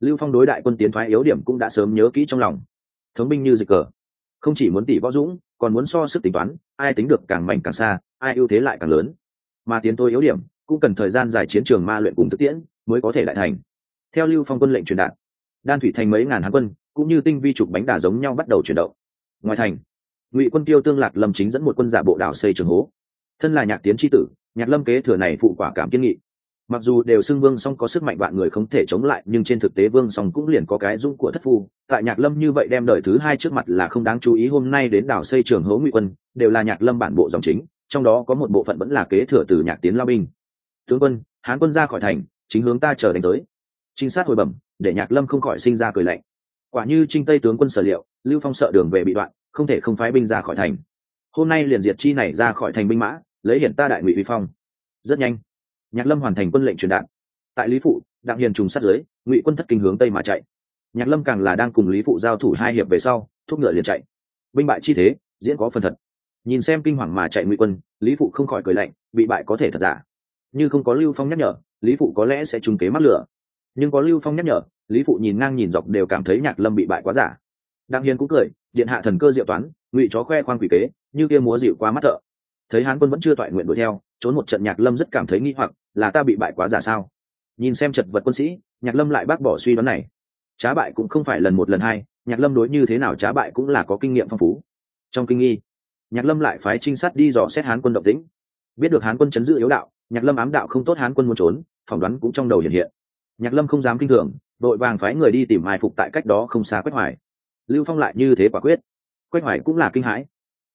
lưu phong đối đại quân tiến thoái yếu điểm cũng đã sớm nhớ kỹ trong lòng. Thống binh như dịch cờ. Không chỉ muốn tỷ võ dũng, còn muốn so sức tính toán, ai tính được càng mảnh càng xa, ai ưu thế lại càng lớn. Mà tiến tôi yếu điểm, cũng cần thời gian dài chiến trường ma luyện cùng thực tiễn mới có thể lại thành. Theo lưu phong quân lệnh truyền đạt, đan thủy thành mấy ngàn hán quân, cũng như tinh vi trục bánh đà giống nhau bắt đầu chuyển động. Ngoài thành, ngụy quân tiêu tương lạc lâm chính dẫn một quân giả bộ đảo xây trường hố. Thân là nhạc tiến tri tử, nhạc lâm kế thừa này phụ quả cảm kiên nghị mặc dù đều xưng vương song có sức mạnh vạn người không thể chống lại, nhưng trên thực tế vương song cũng liền có cái dung của thất phu. Tại nhạc lâm như vậy đem đời thứ hai trước mặt là không đáng chú ý, hôm nay đến đảo xây trường hố ngụy quân, đều là nhạc lâm bản bộ dòng chính, trong đó có một bộ phận vẫn là kế thừa từ nhạc tiến lao binh. Tướng quân, hán quân ra khỏi thành, chính hướng ta chờ đánh tới. Trinh sát hồi bẩm, để nhạc lâm không khỏi sinh ra cười lạnh. Quả như trinh tây tướng quân sở liệu, lưu phong sợ đường về bị đoạn, không thể không phái binh ra khỏi thành. Hôm nay liền diệt chi này ra khỏi thành binh mã, lấy hiện ta đại ngụy vi phong. Rất nhanh nhạc lâm hoàn thành quân lệnh truyền đạt tại lý phụ, đặng hiền trùng sát giới, ngụy quân thất kinh hướng tây mà chạy. Nhạc lâm càng là đang cùng lý phụ giao thủ hai hiệp về sau, thúc ngựa liền chạy. Binh bại chi thế, diễn có phần thật. Nhìn xem kinh hoàng mà chạy ngụy quân, lý phụ không khỏi cười lạnh, bị bại có thể thật giả. Như không có lưu phong nhắc nhở, lý phụ có lẽ sẽ trúng kế mắc lửa. Nhưng có lưu phong nhắc nhở, lý phụ nhìn ngang nhìn dọc đều cảm thấy nhạc lâm bị bại quá giả. Đặng hiền cũng cười, điện hạ thần cơ diệu toán, ngụy chó khoe khoang quỷ kế, như kia múa dịu quá mắt thợ. Thấy hán quân vẫn chưa toại nguyện đuổi theo trốn một trận nhạc lâm rất cảm thấy nghi hoặc, là ta bị bại quá giả sao? Nhìn xem chật vật quân sĩ, nhạc lâm lại bác bỏ suy đoán này. Trá bại cũng không phải lần một lần hai, nhạc lâm đối như thế nào trá bại cũng là có kinh nghiệm phong phú. Trong kinh nghi, nhạc lâm lại phái trinh sát đi dò xét hán quân động tĩnh. Biết được hán quân chấn giữ yếu đạo, nhạc lâm ám đạo không tốt hán quân muốn trốn, phỏng đoán cũng trong đầu hiện hiện. Nhạc lâm không dám kinh thường, đội vàng phái người đi tìm mai phục tại cách đó không xa quách hoài. Lưu phong lại như thế quả quyết. Quách hoài cũng là kinh hãi.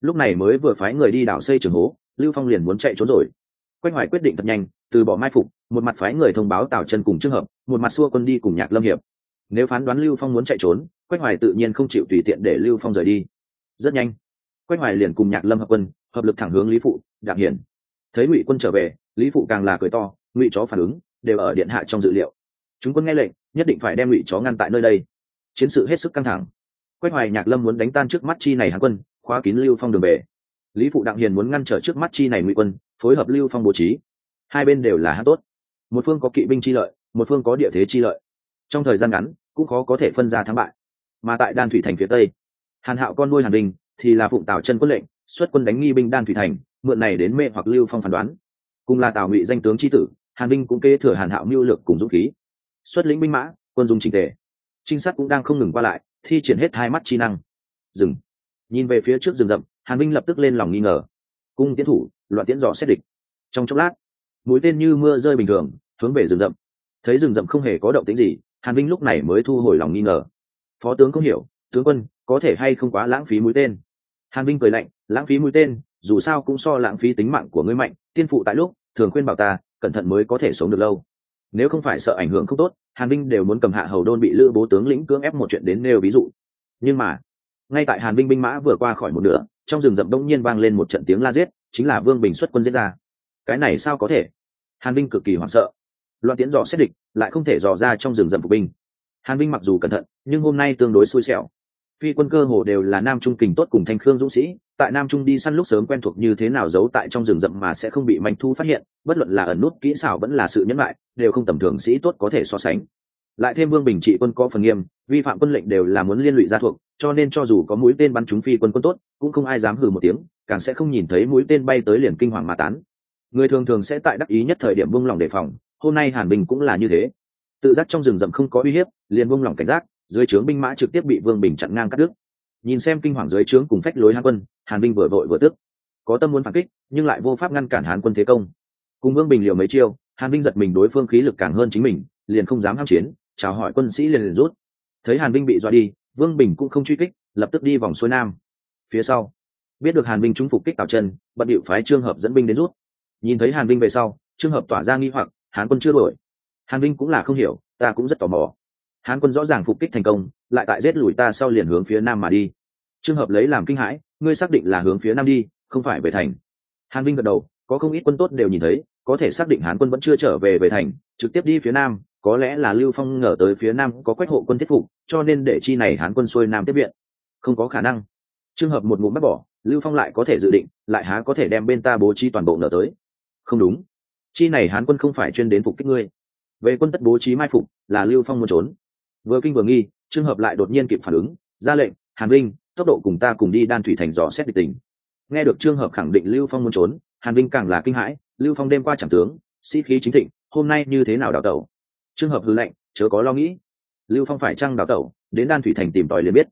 Lúc này mới vừa phái người đi đảo xây trường hố lưu phong liền muốn chạy trốn rồi. Quách hoài quyết định thật nhanh, từ bỏ mai phục, một mặt phái người thông báo tào chân cùng trường hợp, một mặt xua quân đi cùng nhạc lâm hiệp. Nếu phán đoán lưu phong muốn chạy trốn, quách hoài tự nhiên không chịu tùy tiện để lưu phong rời đi. Rất nhanh, quách hoài liền cùng nhạc lâm hợp quân, hợp lực thẳng hướng lý phụ, đặng hiển. Thấy ngụy quân trở về, lý phụ càng là cười to, ngụy chó phản ứng, đều ở điện hạ trong dự liệu. Chúng quân nghe lệnh, nhất định phải đem ngụy chó ngăn tại nơi đây. Chiến sự hết sức căng thẳng. Quách hoài nhạc lâm muốn đánh tan trước mắt chi này hán quân, khóa kín lưu phong đường về lý phụ đặng hiền muốn ngăn trở trước mắt chi này ngụy quân, phối hợp lưu phong bố trí. Hai bên đều là hát tốt. Một phương có kỵ binh chi lợi, một phương có địa thế chi lợi. Trong thời gian ngắn, cũng khó có thể phân ra thắng bại. Mà tại đan thủy thành phía tây, hàn hạo con nuôi hàn đình thì là phụng tào chân quân lệnh, xuất quân đánh nghi binh đan thủy thành, mượn này đến mê hoặc lưu phong phán đoán. Cùng là tào ngụy danh tướng tri tử, hàn đinh cũng kế thừa hàn hạo mưu lược cùng dũng khí. Xuất lĩnh binh mã, quân dùng trình tề. Trinh sát cũng đang không ngừng qua lại, thi triển hết hai mắt chi năng. Dừng nhìn về phía trước rừng rậm, hàn minh lập tức lên lòng nghi ngờ. Cung tiến thủ, loạn tiến dò xét địch. Trong chốc lát, mũi tên như mưa rơi bình thường, hướng về rừng rậm. Thấy rừng rậm không hề có động tĩnh gì, hàn minh lúc này mới thu hồi lòng nghi ngờ. Phó tướng không hiểu, tướng quân, có thể hay không quá lãng phí mũi tên? Hàn minh cười lạnh, lãng phí mũi tên, dù sao cũng so lãng phí tính mạng của ngươi mạnh, tiên phụ tại lúc, thường khuyên bảo ta, cẩn thận mới có thể sống được lâu. Nếu không phải sợ ảnh hưởng không tốt, hàn minh đều muốn cầm hạ hầu đôn bị lữ bố tướng lĩnh cưỡng ép một chuyện đến nêu ví dụ. Nhưng mà ngay tại hàn binh binh mã vừa qua khỏi một nửa, trong rừng rậm đông nhiên vang lên một trận tiếng la giết, chính là vương bình xuất quân giết ra. Cái này sao có thể? Hàn binh cực kỳ hoảng sợ. Loạn tiến dò xét địch, lại không thể dò ra trong rừng rậm phục binh. Hàn binh mặc dù cẩn thận, nhưng hôm nay tương đối xui xẻo. Phi quân cơ hồ đều là nam trung kình tốt cùng thanh khương dũng sĩ, tại nam trung đi săn lúc sớm quen thuộc như thế nào giấu tại trong rừng rậm mà sẽ không bị manh thu phát hiện, bất luận là ẩn nút kỹ xảo vẫn là sự nhẫn lại đều không tầm thường sĩ tốt có thể so sánh. Lại thêm vương bình trị quân có phần nghiêm, vi phạm quân lệnh đều là muốn liên lụy gia thuộc cho nên cho dù có mũi tên bắn trúng phi quân quân tốt, cũng không ai dám hừ một tiếng, càng sẽ không nhìn thấy mũi tên bay tới liền kinh hoàng mà tán. Người thường thường sẽ tại đắc ý nhất thời điểm vung lòng đề phòng, hôm nay hàn bình cũng là như thế. Tự giác trong rừng rậm không có uy hiếp, liền vung lòng cảnh giác, dưới trướng binh mã trực tiếp bị vương bình chặn ngang cắt đứt. Nhìn xem kinh hoàng dưới trướng cùng phách lối hàn quân, hàn binh vừa vội vừa tức. Có tâm muốn phản kích, nhưng lại vô pháp ngăn cản hàn quân thế công. Cùng vương bình liều mấy chiêu, hàn binh giật mình đối phương khí lực càng hơn chính mình, liền không dám ham chiến, chào hỏi quân sĩ liền liền rút. Thấy hàn binh bị dọa đi vương bình cũng không truy kích, lập tức đi vòng xuôi nam. Phía sau, biết được hàn binh trúng phục kích tào chân, bận điệu phái trương hợp dẫn binh đến rút. Nhìn thấy hàn binh về sau, trương hợp tỏa ra nghi hoặc, Hán quân chưa đổi hàn binh cũng là không hiểu, ta cũng rất tò mò. Hán quân rõ ràng phục kích thành công, lại tại giết lùi ta sau liền hướng phía nam mà đi. Trường hợp lấy làm kinh hãi, ngươi xác định là hướng phía nam đi, không phải về thành. Hàn vinh gật đầu, có không ít quân tốt đều nhìn thấy, có thể xác định hán quân vẫn chưa trở về về thành, trực tiếp đi phía nam có lẽ là lưu phong ngờ tới phía nam có quách hộ quân thiết phục, cho nên để chi này hán quân xuôi nam tiếp viện. Không có khả năng. Trường hợp một ngụm bắt bỏ, lưu phong lại có thể dự định, lại há có thể đem bên ta bố trí toàn bộ ngờ tới. Không đúng. Chi này hán quân không phải chuyên đến phục kích ngươi. Về quân tất bố trí mai phục, là lưu phong muốn trốn. Vừa kinh vừa nghi trường hợp lại đột nhiên kịp phản ứng, ra lệnh, hàn vinh tốc độ cùng ta cùng đi đan thủy thành dò xét địch tình. Nghe được trường hợp khẳng định lưu phong muốn trốn, hàn vinh càng là kinh hãi, lưu phong đêm qua chẳng tướng, sĩ khí chính thịnh, hôm nay như thế nào đào tẩu? Trường hợp hư lệnh chớ có lo nghĩ. Lưu phong phải trăng đào tẩu, đến đan thủy thành tìm tòi liền biết.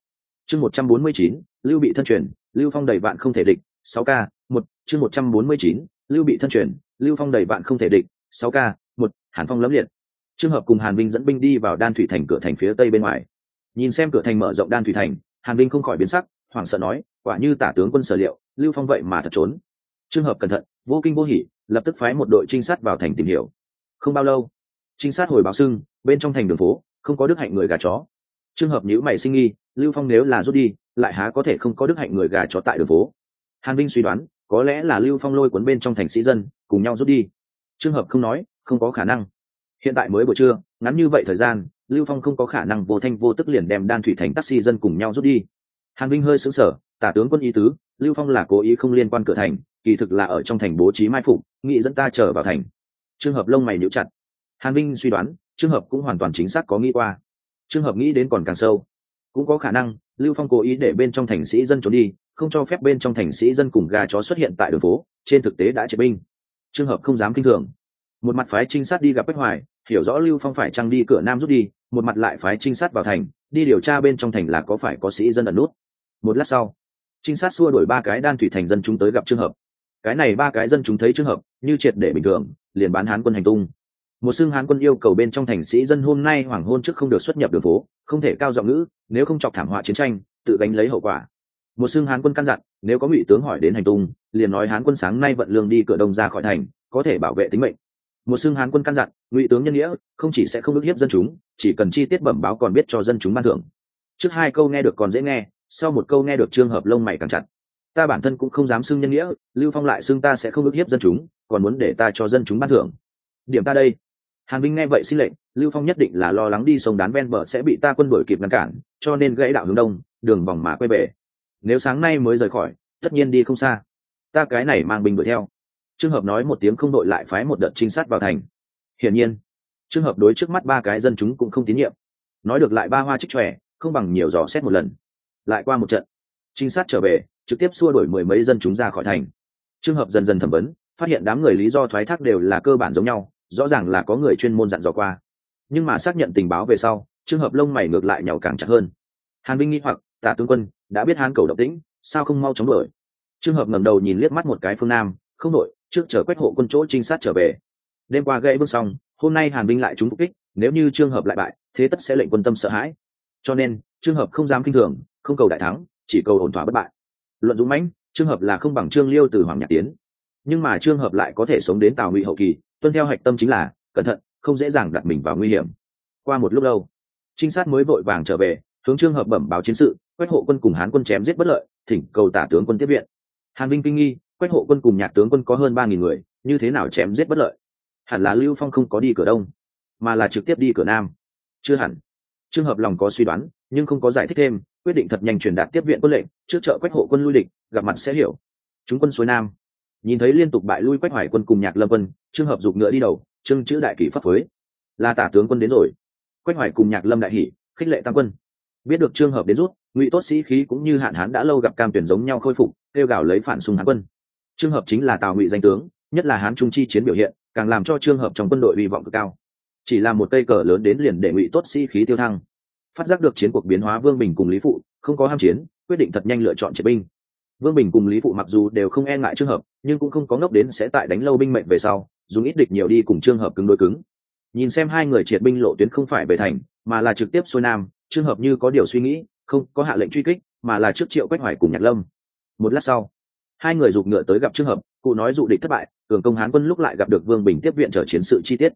Chương một trăm bốn mươi chín, lưu bị thân truyền, lưu phong đầy vạn không thể địch, sáu k, một, chương một trăm bốn mươi chín, lưu bị thân truyền, lưu phong đầy vạn không thể địch, sáu k, một, hàn phong lấm liệt. Trường hợp cùng hàn vinh dẫn binh đi vào đan thủy thành cửa thành phía tây bên ngoài. Nhìn xem cửa thành mở rộng đan thủy thành, hàn vinh không khỏi biến sắc, hoảng sợ nói, quả như tả tướng quân sở liệu, lưu phong vậy mà thật trốn. Trường hợp cẩn thận, vô kinh vô hỉ, lập tức phái một đội trinh sát vào thành tìm hiểu. Không bao lâu trinh sát hồi báo xưng, bên trong thành đường phố, không có đức hạnh người gà chó. Trường hợp nhữ mày sinh nghi, lưu phong nếu là rút đi, lại há có thể không có đức hạnh người gà chó tại đường phố? Hàn vinh suy đoán, có lẽ là lưu phong lôi cuốn bên trong thành sĩ dân, cùng nhau rút đi. Trường hợp không nói, không có khả năng. Hiện tại mới buổi trưa, ngắn như vậy thời gian, lưu phong không có khả năng vô thanh vô tức liền đem đan thủy thành taxi dân cùng nhau rút đi. Hàn vinh hơi sững sờ, tả tướng quân ý tứ, lưu phong là cố ý không liên quan cửa thành, kỳ thực là ở trong thành bố trí mai phục, nghị dẫn ta trở vào thành. Trường hợp lông mày níu chặt hàn vinh suy đoán trường hợp cũng hoàn toàn chính xác có nghĩ qua. Trường hợp nghĩ đến còn càng sâu. Cũng có khả năng, lưu phong cố ý để bên trong thành sĩ dân trốn đi, không cho phép bên trong thành sĩ dân cùng gà chó xuất hiện tại đường phố, trên thực tế đã triệt binh. Trường hợp không dám kinh thường. Một mặt phái trinh sát đi gặp bách hoài, hiểu rõ lưu phong phải trăng đi cửa nam rút đi, một mặt lại phái trinh sát vào thành, đi điều tra bên trong thành là có phải có sĩ dân ẩn nút. Một lát sau, trinh sát xua đuổi ba cái đan thủy thành dân chúng tới gặp trường hợp. Cái này ba cái dân chúng thấy trường hợp, như triệt để bình thường, liền bán hán quân hành tung một xương hán quân yêu cầu bên trong thành sĩ dân hôm nay hoàng hôn trước không được xuất nhập đường phố, không thể cao giọng ngữ, nếu không chọc thảm họa chiến tranh, tự gánh lấy hậu quả. Một xương hán quân căn dặn, nếu có ngụy tướng hỏi đến hành tung, liền nói hán quân sáng nay vận lương đi cửa đông ra khỏi thành, có thể bảo vệ tính mệnh. Một xương hán quân căn dặn, ngụy tướng nhân nghĩa, không chỉ sẽ không ức hiếp dân chúng, chỉ cần chi tiết bẩm báo còn biết cho dân chúng ban thưởng. Trước hai câu nghe được còn dễ nghe, sau một câu nghe được trường hợp lông mày càng chặt. Ta bản thân cũng không dám xưng nhân nghĩa, lưu phong lại xưng ta sẽ không ức hiếp dân chúng, còn muốn để ta cho dân chúng ban thưởng. Điểm ta đây hàn vinh nghe vậy xin lệnh, lưu phong nhất định là lo lắng đi sông đán ven bờ sẽ bị ta quân đuổi kịp ngăn cản, cho nên gãy đạo hướng đông, đường vòng mà quay về. Nếu sáng nay mới rời khỏi, tất nhiên đi không xa. Ta cái này mang binh đuổi theo. Trường hợp nói một tiếng không đội lại phái một đợt trinh sát vào thành. Hiển nhiên trường hợp đối trước mắt ba cái dân chúng cũng không tín nhiệm. Nói được lại ba hoa trích trẻ không bằng nhiều dò xét một lần. Lại qua một trận, trinh sát trở về, trực tiếp xua đuổi mười mấy dân chúng ra khỏi thành. Trường hợp dần dần thẩm vấn, phát hiện đám người lý do thoái thác đều là cơ bản giống nhau rõ ràng là có người chuyên môn dặn dò qua. Nhưng mà xác nhận tình báo về sau trường hợp lông mày ngược lại nhàu càng chặt hơn. Hàn binh nghĩ hoặc tả tướng quân, đã biết hán cầu động tĩnh, sao không mau chóng đuổi? Trường hợp ngẩng đầu nhìn liếc mắt một cái phương nam, không đội trước chờ quét hộ quân chỗ trinh sát trở về. Đêm qua gãy bước xong, hôm nay hàn binh lại trúng phục kích, nếu như trường hợp lại bại, thế tất sẽ lệnh quân tâm sợ hãi. Cho nên trường hợp không dám kinh thường, không cầu đại thắng, chỉ cầu ổn thỏa bất bại. Luận dũng mãnh trường hợp là không bằng trương liêu từ hoàng nhạc tiến. Nhưng mà trường hợp lại có thể sống đến tào ngụy hậu kỳ tuân theo hạch tâm chính là cẩn thận, không dễ dàng đặt mình vào nguy hiểm. Qua một lúc lâu, trinh sát mới vội vàng trở về, hướng trương hợp bẩm báo chiến sự quét hộ quân cùng hán quân chém giết bất lợi, thỉnh cầu tả tướng quân tiếp viện. Hàn vinh kinh nghi quét hộ quân cùng nhạc tướng quân có hơn ba nghìn người, như thế nào chém giết bất lợi? Hẳn là lưu phong không có đi cửa đông, mà là trực tiếp đi cửa nam. Chưa hẳn. Trường hợp lòng có suy đoán, nhưng không có giải thích thêm, quyết định thật nhanh truyền đạt tiếp viện quân lệnh, trước chợ quách hộ quân lui địch, gặp mặt sẽ hiểu. Chúng quân suối nam nhìn thấy liên tục bại lui quách hoài quân cùng nhạc lâm quân, trương hợp giục ngựa đi đầu, trương chữ đại kỷ pháp phối là tả tướng quân đến rồi. Quách hoài cùng nhạc lâm đại hỷ khích lệ tam quân. Biết được trường hợp đến rút, ngụy tốt sĩ khí cũng như hạn hán đã lâu gặp cam tuyển giống nhau khôi phục, kêu gào lấy phản xung hán quân. Trường hợp chính là tào ngụy danh tướng, nhất là hán trung chi chiến biểu hiện, càng làm cho trường hợp trong quân đội hy vọng cực cao. Chỉ là một cây cờ lớn đến liền để ngụy tốt sĩ khí tiêu thăng. Phát giác được chiến cuộc biến hóa vương bình cùng lý phụ, không có ham chiến, quyết định thật nhanh lựa chọn triệt binh vương bình cùng lý phụ mặc dù đều không e ngại trường hợp, nhưng cũng không có ngốc đến sẽ tại đánh lâu binh mệnh về sau, dùng ít địch nhiều đi cùng trường hợp cứng đối cứng. Nhìn xem hai người triệt binh lộ tuyến không phải về thành, mà là trực tiếp xuôi nam trường hợp như có điều suy nghĩ, không có hạ lệnh truy kích, mà là trước triệu quách hoài cùng nhạc lâm. Một lát sau, hai người giục ngựa tới gặp trường hợp, cụ nói dụ địch thất bại, cường công hán quân lúc lại gặp được vương bình tiếp viện trở chiến sự chi tiết.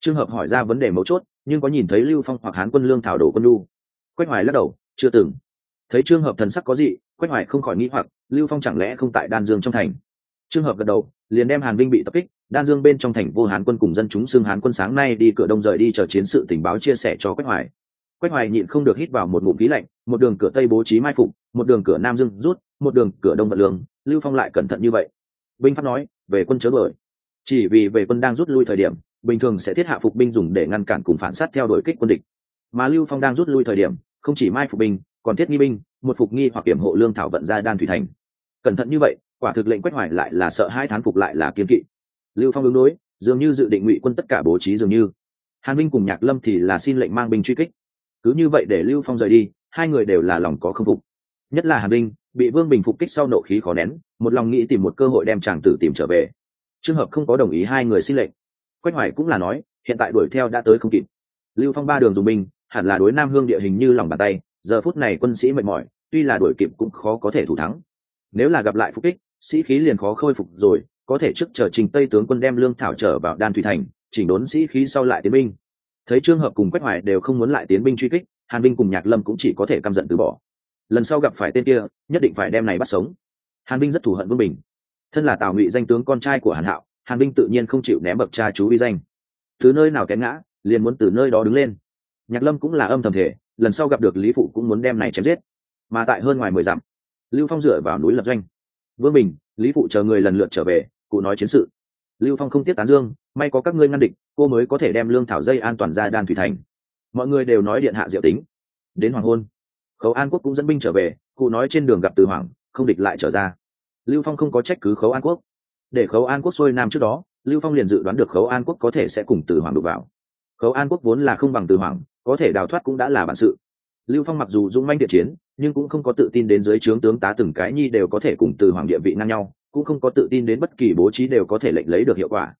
Trường hợp hỏi ra vấn đề mấu chốt, nhưng có nhìn thấy lưu phong hoặc hán quân lương thảo đổ quân lu quách hoài lắc đầu, chưa từng. Thấy trường hợp thần sắc có gì quách hoài không khỏi nghĩ hoặc lưu phong chẳng lẽ không tại đan dương trong thành? Trường hợp gật đầu, liền đem hàn vinh bị tập kích, đan dương bên trong thành vô hán quân cùng dân chúng xưng hán quân sáng nay đi cửa đông rời đi chờ chiến sự tình báo chia sẻ cho quách hoài. Quách hoài nhịn không được hít vào một ngụm khí lạnh, một đường cửa tây bố trí mai phục, một đường cửa nam dương rút, một đường cửa đông vận lương, lưu phong lại cẩn thận như vậy. Binh pháp nói, về quân chớ đuổi. Chỉ vì về quân đang rút lui thời điểm, bình thường sẽ thiết hạ phục binh dùng để ngăn cản cùng phản sát theo đuổi kích quân địch. Mà lưu phong đang rút lui thời điểm, không chỉ mai phục binh, còn thiết nghi binh, một phục nghi hoặc kiểm hộ lương thảo vận ra đan thủy thành cẩn thận như vậy quả thực lệnh quách hoài lại là sợ hai thán phục lại là kiên kỵ. Lưu phong ứng đối dường như dự định ngụy quân tất cả bố trí dường như. Hàn Minh cùng nhạc lâm thì là xin lệnh mang binh truy kích. Cứ như vậy để lưu phong rời đi hai người đều là lòng có không phục. Nhất là hàn Minh, bị vương bình phục kích sau nộ khí khó nén một lòng nghĩ tìm một cơ hội đem chàng tử tìm trở về. Trường hợp không có đồng ý hai người xin lệnh. Quách hoài cũng là nói hiện tại đuổi theo đã tới không kịp. Lưu phong ba đường dùng binh hẳn là đối nam hương địa hình như lòng bàn tay giờ phút này quân sĩ mệt mỏi tuy là đuổi kịp cũng khó có thể thủ thắng nếu là gặp lại phục kích, sĩ khí liền khó khôi phục rồi, có thể trước chờ trình tây tướng quân đem lương thảo trở vào đan thủy thành, chỉnh đốn sĩ khí sau lại tiến binh. Thấy trường hợp cùng quách hoài đều không muốn lại tiến binh truy kích, hàn binh cùng nhạc lâm cũng chỉ có thể căm giận từ bỏ. Lần sau gặp phải tên kia, nhất định phải đem này bắt sống. Hàn binh rất thù hận vương bình. Thân là tào ngụy danh tướng con trai của hàn hạo, hàn binh tự nhiên không chịu ném bậc cha chú uy danh. Thứ nơi nào té ngã, liền muốn từ nơi đó đứng lên. Nhạc lâm cũng là âm thầm thể, lần sau gặp được lý phụ cũng muốn đem này chém giết. Mà tại hơn ngoài mười dặm lưu phong dựa vào núi lập doanh. Vương bình, lý phụ chờ người lần lượt trở về, cụ nói chiến sự. Lưu phong không tiếp tán dương, may có các ngươi ngăn địch, cô mới có thể đem lương thảo dây an toàn ra đan thủy thành. Mọi người đều nói điện hạ diệu tính. Đến hoàng hôn, khấu an quốc cũng dẫn binh trở về, cụ nói trên đường gặp từ hoàng, không địch lại trở ra. Lưu phong không có trách cứ khấu an quốc. Để khấu an quốc xuôi nam trước đó, lưu phong liền dự đoán được khấu an quốc có thể sẽ cùng từ hoàng đục vào. Khấu an quốc vốn là không bằng từ hoàng, có thể đào thoát cũng đã là bản sự lưu phong mặc dù dũng manh địa chiến, nhưng cũng không có tự tin đến dưới trướng tướng tá từng cái nhi đều có thể cùng từ hoàng địa vị ngang nhau, cũng không có tự tin đến bất kỳ bố trí đều có thể lệnh lấy được hiệu quả.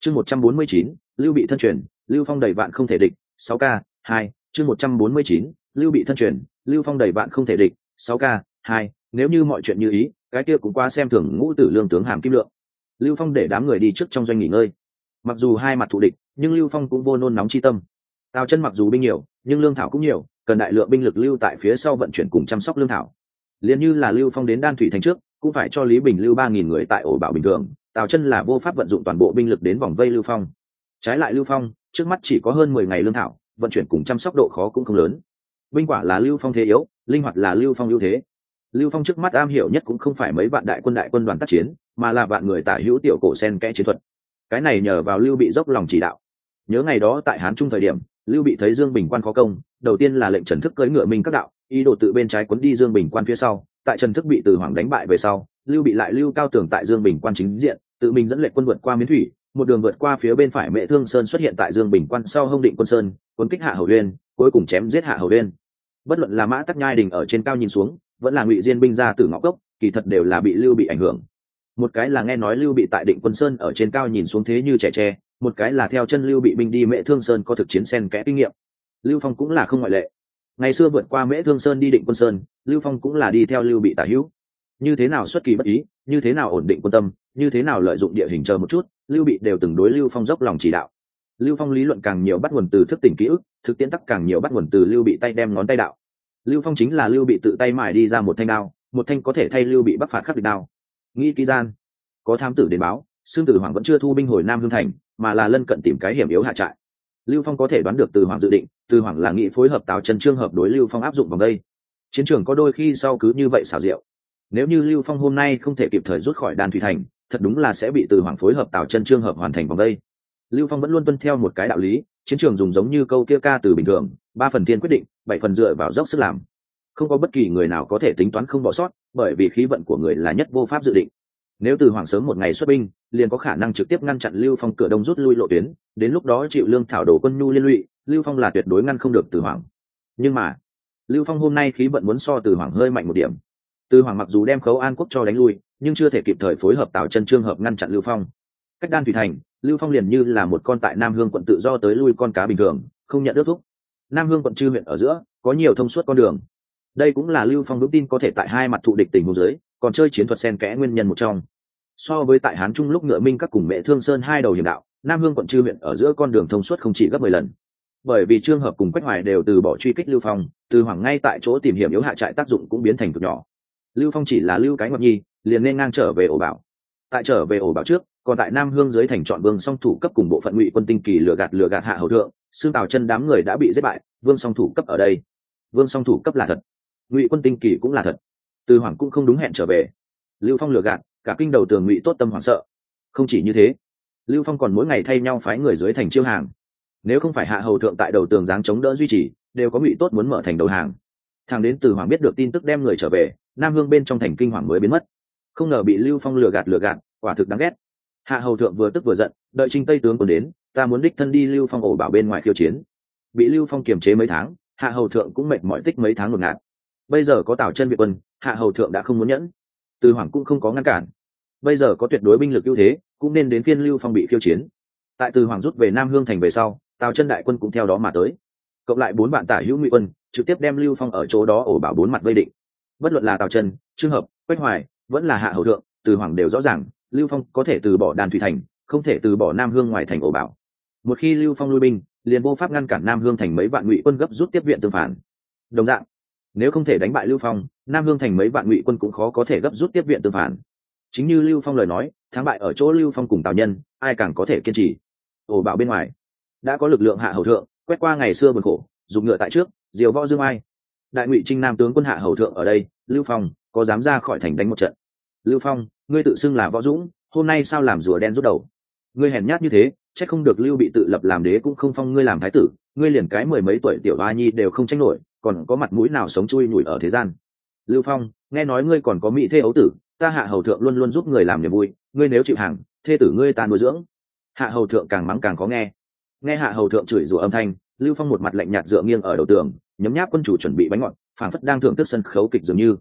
Chương một trăm bốn mươi chín, lưu bị thân truyền, lưu phong đầy vạn không thể địch, sáu k, hai, chương một trăm bốn mươi chín, lưu bị thân truyền, lưu phong đầy vạn không thể địch, sáu k, hai, nếu như mọi chuyện như ý, cái kia cũng qua xem thường ngũ tử lương tướng hàm kim lượng. Lưu phong để đám người đi trước trong doanh nghỉ ngơi. Mặc dù hai mặt thù địch, nhưng lưu phong cũng vô nôn nóng chi tâm. Tào chân mặc dù binh nhiều, nhưng lương thảo cũng nhiều cần đại lượng binh lực lưu tại phía sau vận chuyển cùng chăm sóc lương thảo. Liền như là lưu phong đến đan thủy thành trước, cũng phải cho lý bình lưu ba nghìn người tại ổ bảo bình thường, tào chân là vô pháp vận dụng toàn bộ binh lực đến vòng vây lưu phong. Trái lại lưu phong, trước mắt chỉ có hơn mười ngày lương thảo, vận chuyển cùng chăm sóc độ khó cũng không lớn. Binh quả là lưu phong thế yếu, linh hoạt là lưu phong ưu thế. Lưu phong trước mắt am hiểu nhất cũng không phải mấy vạn đại quân đại quân đoàn tác chiến, mà là vạn người tả hữu tiểu cổ sen kẽ chiến thuật. Cái này nhờ vào lưu bị dốc lòng chỉ đạo nhớ ngày đó tại hán trung thời điểm, lưu bị thấy dương bình quan khó công, đầu tiên là lệnh trần thức cưỡi ngựa minh các đạo, ý đồ tự bên trái cuốn đi dương bình quan phía sau. Tại trần thức bị từ hoàng đánh bại về sau, lưu bị lại lưu cao tường tại dương bình quan chính diện, tự mình dẫn lệnh quân vượt qua miến thủy, một đường vượt qua phía bên phải mễ thương sơn xuất hiện tại dương bình quan sau hông định quân sơn quân kích hạ hầu uyên, cuối cùng chém giết hạ hầu uyên. Bất luận là mã tắc nhai đình ở trên cao nhìn xuống, vẫn là ngụy diên binh ra từ ngõ cốc, kỳ thật đều là bị lưu bị ảnh hưởng. Một cái là nghe nói lưu bị tại định quân sơn ở trên cao nhìn xuống thế như trẻ tre một cái là theo chân lưu bị binh đi mễ thương sơn có thực chiến sen kẽ kinh nghiệm. Lưu phong cũng là không ngoại lệ. Ngày xưa vượt qua mễ thương sơn đi định quân sơn, lưu phong cũng là đi theo lưu bị tả hữu. Như thế nào xuất kỳ bất ý, như thế nào ổn định quân tâm, như thế nào lợi dụng địa hình chờ một chút, lưu bị đều từng đối lưu phong dốc lòng chỉ đạo. Lưu phong lý luận càng nhiều bắt nguồn từ thức tỉnh ký ức, thực tiễn tắc càng nhiều bắt nguồn từ lưu bị tay đem ngón tay đạo. Lưu phong chính là lưu bị tự tay mải đi ra một thanh đao, một thanh có thể thay lưu bị bắc phạt khắc địch đao. Nghĩ ký gian, có tham tử đến báo xương tử hoàng vẫn chưa thu binh hồi nam hương thành, mà là lân cận tìm cái hiểm yếu hạ trại. Lưu phong có thể đoán được từ hoàng dự định từ hoàng là nghị phối hợp tào trần trương hợp đối lưu phong áp dụng vòng đây. Chiến trường có đôi khi sau cứ như vậy xảo diệu. Nếu như lưu phong hôm nay không thể kịp thời rút khỏi đan thủy thành, thật đúng là sẽ bị từ hoàng phối hợp tào chân trương hợp hoàn thành vòng đây. Lưu phong vẫn luôn tuân theo một cái đạo lý, chiến trường dùng giống như câu kia ca từ bình thường, ba phần tiên quyết định, bảy phần dựa vào dốc sức làm. Không có bất kỳ người nào có thể tính toán không bỏ sót, bởi vì khí vận của người là nhất vô pháp dự định nếu từ hoàng sớm một ngày xuất binh, liền có khả năng trực tiếp ngăn chặn lưu phong cửa đông rút lui lộ tuyến, đến lúc đó chịu lương thảo đồ quân nhu liên lụy, lưu phong là tuyệt đối ngăn không được từ hoàng nhưng mà, lưu phong hôm nay khí vận muốn so từ hoàng hơi mạnh một điểm. Từ hoàng mặc dù đem khấu an quốc cho đánh lui, nhưng chưa thể kịp thời phối hợp tạo chân trương hợp ngăn chặn lưu phong. Cách đan thủy thành, lưu phong liền như là một con tại nam hương quận tự do tới lui con cá bình thường, không nhận ước thúc. Nam hương quận chư huyện ở giữa, có nhiều thông suốt con đường. Đây cũng là lưu phong vững tin có thể tại hai mặt thụ địch tình hồ dưới còn chơi chiến thuật sen kẽ nguyên nhân một trong. So với tại hán trung lúc ngựa minh các cùng mẹ thương sơn hai đầu hiểm đạo, nam hương quận chư huyện ở giữa con đường thông suốt không chỉ gấp mười lần. Bởi vì trường hợp cùng quách hoài đều từ bỏ truy kích lưu phong, từ hoàng ngay tại chỗ tìm hiểm yếu hạ trại tác dụng cũng biến thành cực nhỏ. Lưu phong chỉ là lưu cái ngọc nhi, liền nên ngang trở về ổ bảo. Tại trở về ổ bảo trước, còn tại nam hương dưới thành chọn vương song thủ cấp cùng bộ phận ngụy quân tinh kỳ lừa gạt lừa gạt hạ hầu thượng, xương tào chân đám người đã bị giết bại, vương song thủ cấp ở đây. Vương song thủ cấp là thật. Ngụy quân tinh kỳ cũng là thật từ hoàng cũng không đúng hẹn trở về. Lưu phong lừa gạt, cả kinh đầu tường ngụy tốt tâm hoảng sợ. Không chỉ như thế, lưu phong còn mỗi ngày thay nhau phái người dưới thành chiêu hàng. Nếu không phải hạ hầu thượng tại đầu tường giáng chống đỡ duy trì, đều có ngụy tốt muốn mở thành đầu hàng. Thằng đến từ hoàng biết được tin tức đem người trở về, nam hương bên trong thành kinh hoàng mới biến mất. Không ngờ bị lưu phong lừa gạt lừa gạt, quả thực đáng ghét. Hạ hầu thượng vừa tức vừa giận, đợi trinh tây tướng còn đến, ta muốn đích thân đi lưu phong ổ bảo bên ngoài khiêu chiến. Bị lưu phong kiềm chế mấy tháng, hạ hầu thượng cũng mệt mỏi tích mấy tháng ngột ngạt. Bây giờ có tào chân việt quân hạ hầu thượng đã không muốn nhẫn. Từ hoàng cũng không có ngăn cản. Bây giờ có tuyệt đối binh lực ưu thế, cũng nên đến phiên lưu phong bị khiêu chiến. Tại từ hoàng rút về nam hương thành về sau, tào chân đại quân cũng theo đó mà tới. Cộng lại bốn bạn tả hữu ngụy quân, trực tiếp đem lưu phong ở chỗ đó ổ bảo bốn mặt vây định. Bất luận là tào chân trường hợp, quách hoài, vẫn là hạ hầu thượng, từ hoàng đều rõ ràng, lưu phong có thể từ bỏ đàn thủy thành, không thể từ bỏ nam hương ngoài thành ổ bảo. Một khi lưu phong lui binh, liền vô pháp ngăn cản nam hương thành mấy vạn ngụy quân gấp rút tiếp viện tương phản. Đồng dạng nếu không thể đánh bại lưu phong, nam hương thành mấy vạn ngụy quân cũng khó có thể gấp rút tiếp viện tương phản. Chính như lưu phong lời nói, thắng bại ở chỗ lưu phong cùng tào nhân, ai càng có thể kiên trì? Ổ bảo bên ngoài, đã có lực lượng hạ hầu thượng, quét qua ngày xưa buồn khổ dùng ngựa tại trước, diều võ dương ai. Đại ngụy trinh nam tướng quân hạ hầu thượng ở đây, lưu phong, có dám ra khỏi thành đánh một trận? Lưu phong, ngươi tự xưng là võ dũng, hôm nay sao làm rùa đen rút đầu? Ngươi hèn nhát như thế c h ắ c không được lưu bị tự lập làm đế cũng không phong ngươi làm thái tử, ngươi liền cái mười mấy tuổi tiểu ba nhi đều không tranh nổi còn có mặt mũi nào sống chui nhủi ở thế gian? Lưu phong, nghe nói ngươi còn có mỹ thê ấu tử, ta hạ hầu thượng luôn luôn giúp người làm niềm vui, ngươi nếu chịu hàng thê tử ngươi ta nuôi dưỡng. Hạ hầu thượng càng mắng càng có nghe. Nghe hạ hầu thượng chửi rủa âm thanh, lưu phong một mặt lạnh nhạt dựa nghiêng ở đầu tường, nhấm nháp quân chủ chuẩn bị bánh ngọt, phảng phất đang thưởng thức sân khấu kịch dường như.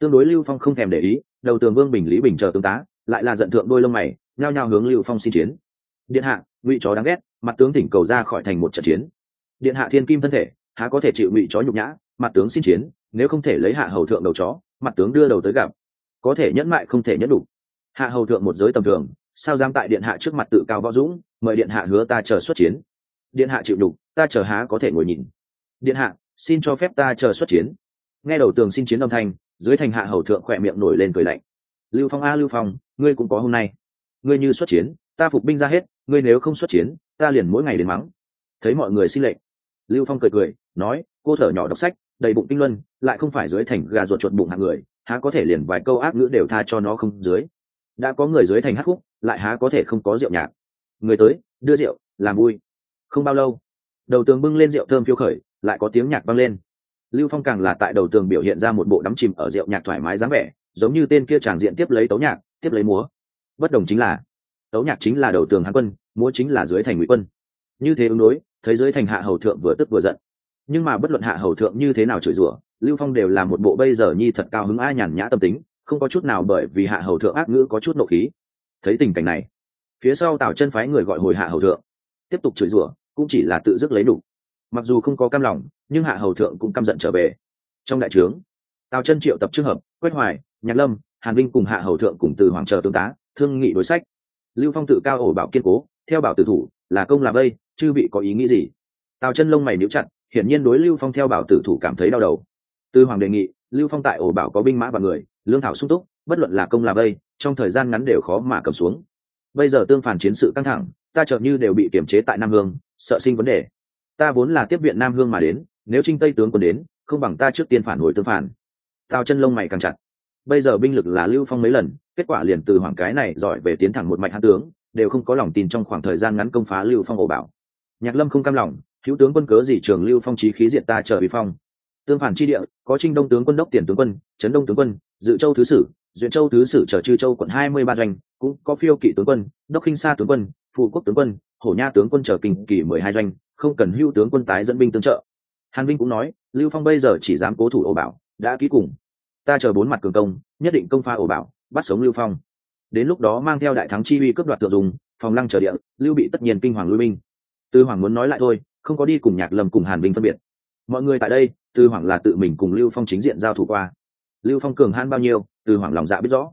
Tương đối lưu phong không thèm để ý, đầu tường vương bình lý bình chờ tướng tá, lại là giận thượng đôi lông mày, nhao nhao hướng lưu phong xin chiến. Điện hạ, ngụy chó đáng ghét, mặt tướng thỉnh cầu ra khỏi thành một trận chiến. Điện hạ thiên kim thân thể há có thể chịu ngụy chó nhục nhã, mặt tướng xin chiến, nếu không thể lấy hạ hầu thượng đầu chó, mặt tướng đưa đầu tới gặp, có thể nhẫn mại không thể nhẫn đủ. Hạ hầu thượng một giới tầm thường, sao dám tại điện hạ trước mặt tự cao võ dũng, mời điện hạ hứa ta chờ xuất chiến? Điện hạ chịu đủ, ta chờ há có thể ngồi nhìn. Điện hạ, xin cho phép ta chờ xuất chiến. Nghe đầu tường xin chiến âm thanh, dưới thành hạ hầu thượng khỏe miệng nổi lên cười lạnh. Lưu phong a, lưu phong, ngươi cũng có hôm nay. Ngươi như xuất chiến, ta phục binh ra hết, ngươi nếu không xuất chiến, ta liền mỗi ngày đến mắng. Thấy mọi người xin lệnh. Lưu phong cười cười nói, cô thở nhỏ đọc sách, đầy bụng kinh luân, lại không phải dưới thành gà ruột chuột bụng hạng người, há có thể liền vài câu ác ngữ đều tha cho nó không dưới. Đã có người dưới thành hát khúc, lại há có thể không có rượu nhạt người tới, đưa rượu, làm vui. Không bao lâu, đầu tường bưng lên rượu thơm phiêu khởi, lại có tiếng nhạc vang lên. Lưu phong càng là tại đầu tường biểu hiện ra một bộ đắm chìm ở rượu nhạc thoải mái dáng vẻ, giống như tên kia tràng diện tiếp lấy tấu nhạc, tiếp lấy múa. Bất đồng chính là, tấu nhạc chính là đầu tường hán quân, múa chính là dưới thành ngụy quân. Như thế ứng đối, thấy dưới thành hạ hầu thượng vừa tức vừa giận nhưng mà bất luận hạ hầu thượng như thế nào chửi rủa lưu phong đều là một bộ bây giờ nhi thật cao hứng ai nhàn nhã tâm tính không có chút nào bởi vì hạ hầu thượng ác ngữ có chút nộ khí. Thấy tình cảnh này phía sau tào chân phái người gọi hồi hạ hầu thượng tiếp tục chửi rủa cũng chỉ là tự dứt lấy đủ. Mặc dù không có cam lòng nhưng hạ hầu thượng cũng căm giận trở về. Trong đại trướng tào chân triệu tập trường hợp quét hoài nhạc lâm hàn vinh cùng hạ hầu thượng cùng từ hoàng chờ tương tá thương nghị đối sách. Lưu phong tự cao ổ bảo kiên cố theo bảo tử thủ là công là đây, chư vị có ý nghĩ gì? Tào chân lông mày níu chặt hiển nhiên đối lưu phong theo bảo tử thủ cảm thấy đau đầu. Tư hoàng đề nghị, lưu phong tại ổ bảo có binh mã và người, lương thảo sung túc, bất luận là công là vây, trong thời gian ngắn đều khó mà cầm xuống. Bây giờ tương phản chiến sự căng thẳng, ta chợt như đều bị kiềm chế tại nam hương, sợ sinh vấn đề. Ta vốn là tiếp viện nam hương mà đến, nếu trinh tây tướng còn đến, không bằng ta trước tiên phản hồi tương phản. Tào chân lông mày càng chặt. Bây giờ binh lực là lưu phong mấy lần, kết quả liền từ hoàng cái này giỏi về tiến thẳng một mạch hạ tướng, đều không có lòng tin trong khoảng thời gian ngắn công phá lưu phong ổ bảo. Nhạc lâm không cam lòng hữu tướng quân cớ gì trường lưu phong trí khí diện ta trở vì phong? Tương phản chi địa, có trinh đông tướng quân đốc tiền tướng quân, trấn đông tướng quân, dự châu thứ sử, duyện châu thứ sử trở chư châu quận hai mươi ba doanh, cũng có phiêu kỵ tướng quân, đốc khinh sa tướng quân phụ quốc tướng quân, hổ nha tướng quân trở kinh kỳ mười hai doanh, không cần hưu tướng quân tái dẫn binh tương trợ. Hàn vinh cũng nói, lưu phong bây giờ chỉ dám cố thủ ổ bảo, đã ký cùng. Ta chờ bốn mặt cường công, nhất định công pha ổ bảo, bắt sống lưu phong. Đến lúc đó mang theo đại thắng chi uy cướp đoạt tự dùng, phòng lăng trở địa, lưu bị tất nhiên kinh hoàng lui binh. Tư hoàng muốn nói lại thôi không có đi cùng nhạc lâm cùng hàn vinh phân biệt mọi người tại đây tư hoàng là tự mình cùng lưu phong chính diện giao thủ qua lưu phong cường han bao nhiêu tư hoàng lòng dạ biết rõ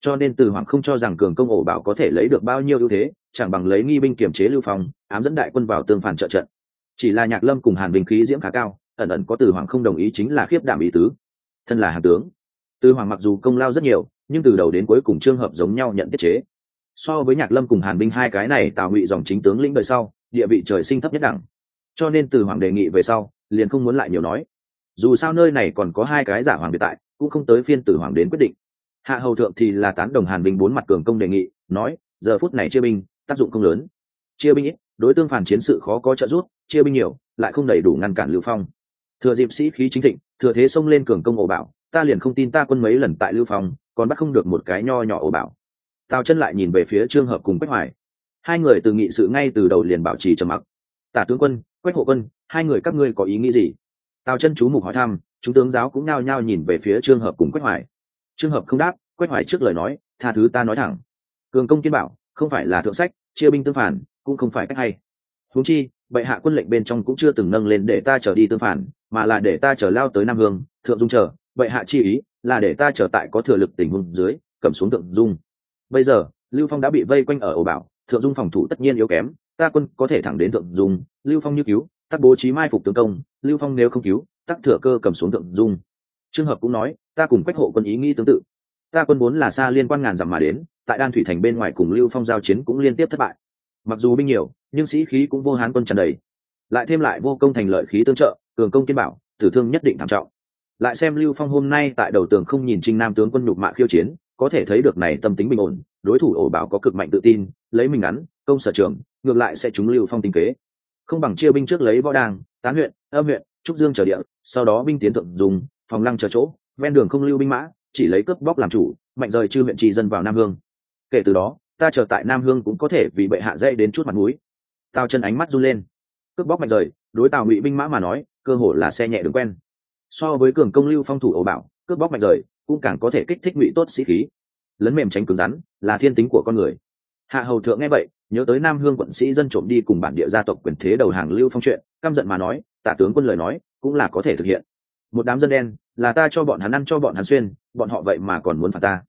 cho nên tư hoàng không cho rằng cường công ổ bảo có thể lấy được bao nhiêu ưu thế chẳng bằng lấy nghi binh kiểm chế lưu phong ám dẫn đại quân vào tương phản trợ trận chỉ là nhạc lâm cùng hàn vinh khí diễm khá cao ẩn ẩn có từ hoàng không đồng ý chính là khiếp đảm ý tứ thân là hàn tướng từ hoàng mặc dù công lao rất nhiều nhưng từ đầu đến cuối cùng trường hợp giống nhau nhận tiết chế so với nhạc lâm cùng hàn binh hai cái này tào ngụy dòng chính tướng lĩnh đời sau địa vị trời sinh thấp nhất đẳng cho nên từ hoàng đề nghị về sau, liền không muốn lại nhiều nói. Dù sao nơi này còn có hai cái giả hoàng biệt tại, cũng không tới phiên tử hoàng đến quyết định. Hạ hầu thượng thì là tán đồng hàn binh bốn mặt cường công đề nghị, nói, giờ phút này chia binh, tác dụng không lớn. Chia binh ít, đối tương phản chiến sự khó có trợ giúp, chia binh nhiều, lại không đầy đủ ngăn cản lưu phong. Thừa dịp sĩ khí chính thịnh, thừa thế xông lên cường công ổ bảo ta liền không tin ta quân mấy lần tại lưu phong, còn bắt không được một cái nho nhỏ ổ bảo tào chân lại nhìn về phía trương hợp cùng quách hoài. Hai người từ nghị sự ngay từ đầu liền bảo trì trầm mặc tả tướng quân, quách hộ quân, hai người các ngươi có ý nghĩ gì? Tào chân chú mục hỏi thăm, chúng tướng giáo cũng nao nhao nhìn về phía trương hợp cùng quách hoài. Trương hợp không đáp, quách hoài trước lời nói, tha thứ ta nói thẳng. Cường công kiên bảo, không phải là thượng sách, chia binh tương phản, cũng không phải cách hay. Huống chi, bệ hạ quân lệnh bên trong cũng chưa từng nâng lên để ta trở đi tương phản, mà là để ta trở lao tới nam hương, thượng dung chờ. Bệ hạ chi ý là để ta trở tại có thừa lực tình huống dưới, cầm xuống thượng dung. Bây giờ, lưu phong đã bị vây quanh ở ổ bảo, thượng dung phòng thủ tất nhiên yếu kém ta quân có thể thẳng đến thượng dung, lưu phong như cứu, tắc bố trí mai phục tướng công, lưu phong nếu không cứu, tắc thừa cơ cầm xuống thượng dung. Trường hợp cũng nói, ta cùng quách hộ quân ý nghĩ tương tự. Ta quân vốn là xa liên quan ngàn dặm mà đến, tại đan thủy thành bên ngoài cùng lưu phong giao chiến cũng liên tiếp thất bại. Mặc dù binh nhiều, nhưng sĩ khí cũng vô hán quân tràn đầy. Lại thêm lại vô công thành lợi khí tương trợ, cường công kiên bảo, tử thương nhất định thảm trọng. Lại xem lưu phong hôm nay tại đầu tường không nhìn trinh nam tướng quân nhục mạ khiêu chiến, có thể thấy được này tâm tính bình ổn, đối thủ ổ bảo có cực mạnh tự tin lấy mình ngắn, công sở trường, ngược lại sẽ trúng lưu phong tinh kế. Không bằng chia binh trước lấy võ đàng, tán huyện, âm huyện, trúc dương trở địa, sau đó binh tiến thượng dùng, phòng lăng chờ chỗ, ven đường không lưu binh mã, chỉ lấy cướp bóc làm chủ, mạnh rời chư huyện trì dân vào nam hương. Kể từ đó, ta chờ tại nam hương cũng có thể vì bệ hạ dây đến chút mặt mũi. Tao chân ánh mắt run lên. Cướp bóc mạnh rời, đối tào ngụy binh mã mà nói, cơ hồ là xe nhẹ đường quen. So với cường công lưu phong thủ ổ bảo, cướp bóc mạnh rời, cũng càng có thể kích thích ngụy tốt sĩ khí. Lấn mềm tránh cứng rắn, là thiên tính của con người hạ hầu thượng nghe vậy, nhớ tới nam hương quận sĩ dân trộm đi cùng bản địa gia tộc quyền thế đầu hàng lưu phong chuyện, căm giận mà nói, tả tướng quân lời nói, cũng là có thể thực hiện. Một đám dân đen, là ta cho bọn hắn ăn cho bọn hắn xuyên, bọn họ vậy mà còn muốn phạt ta.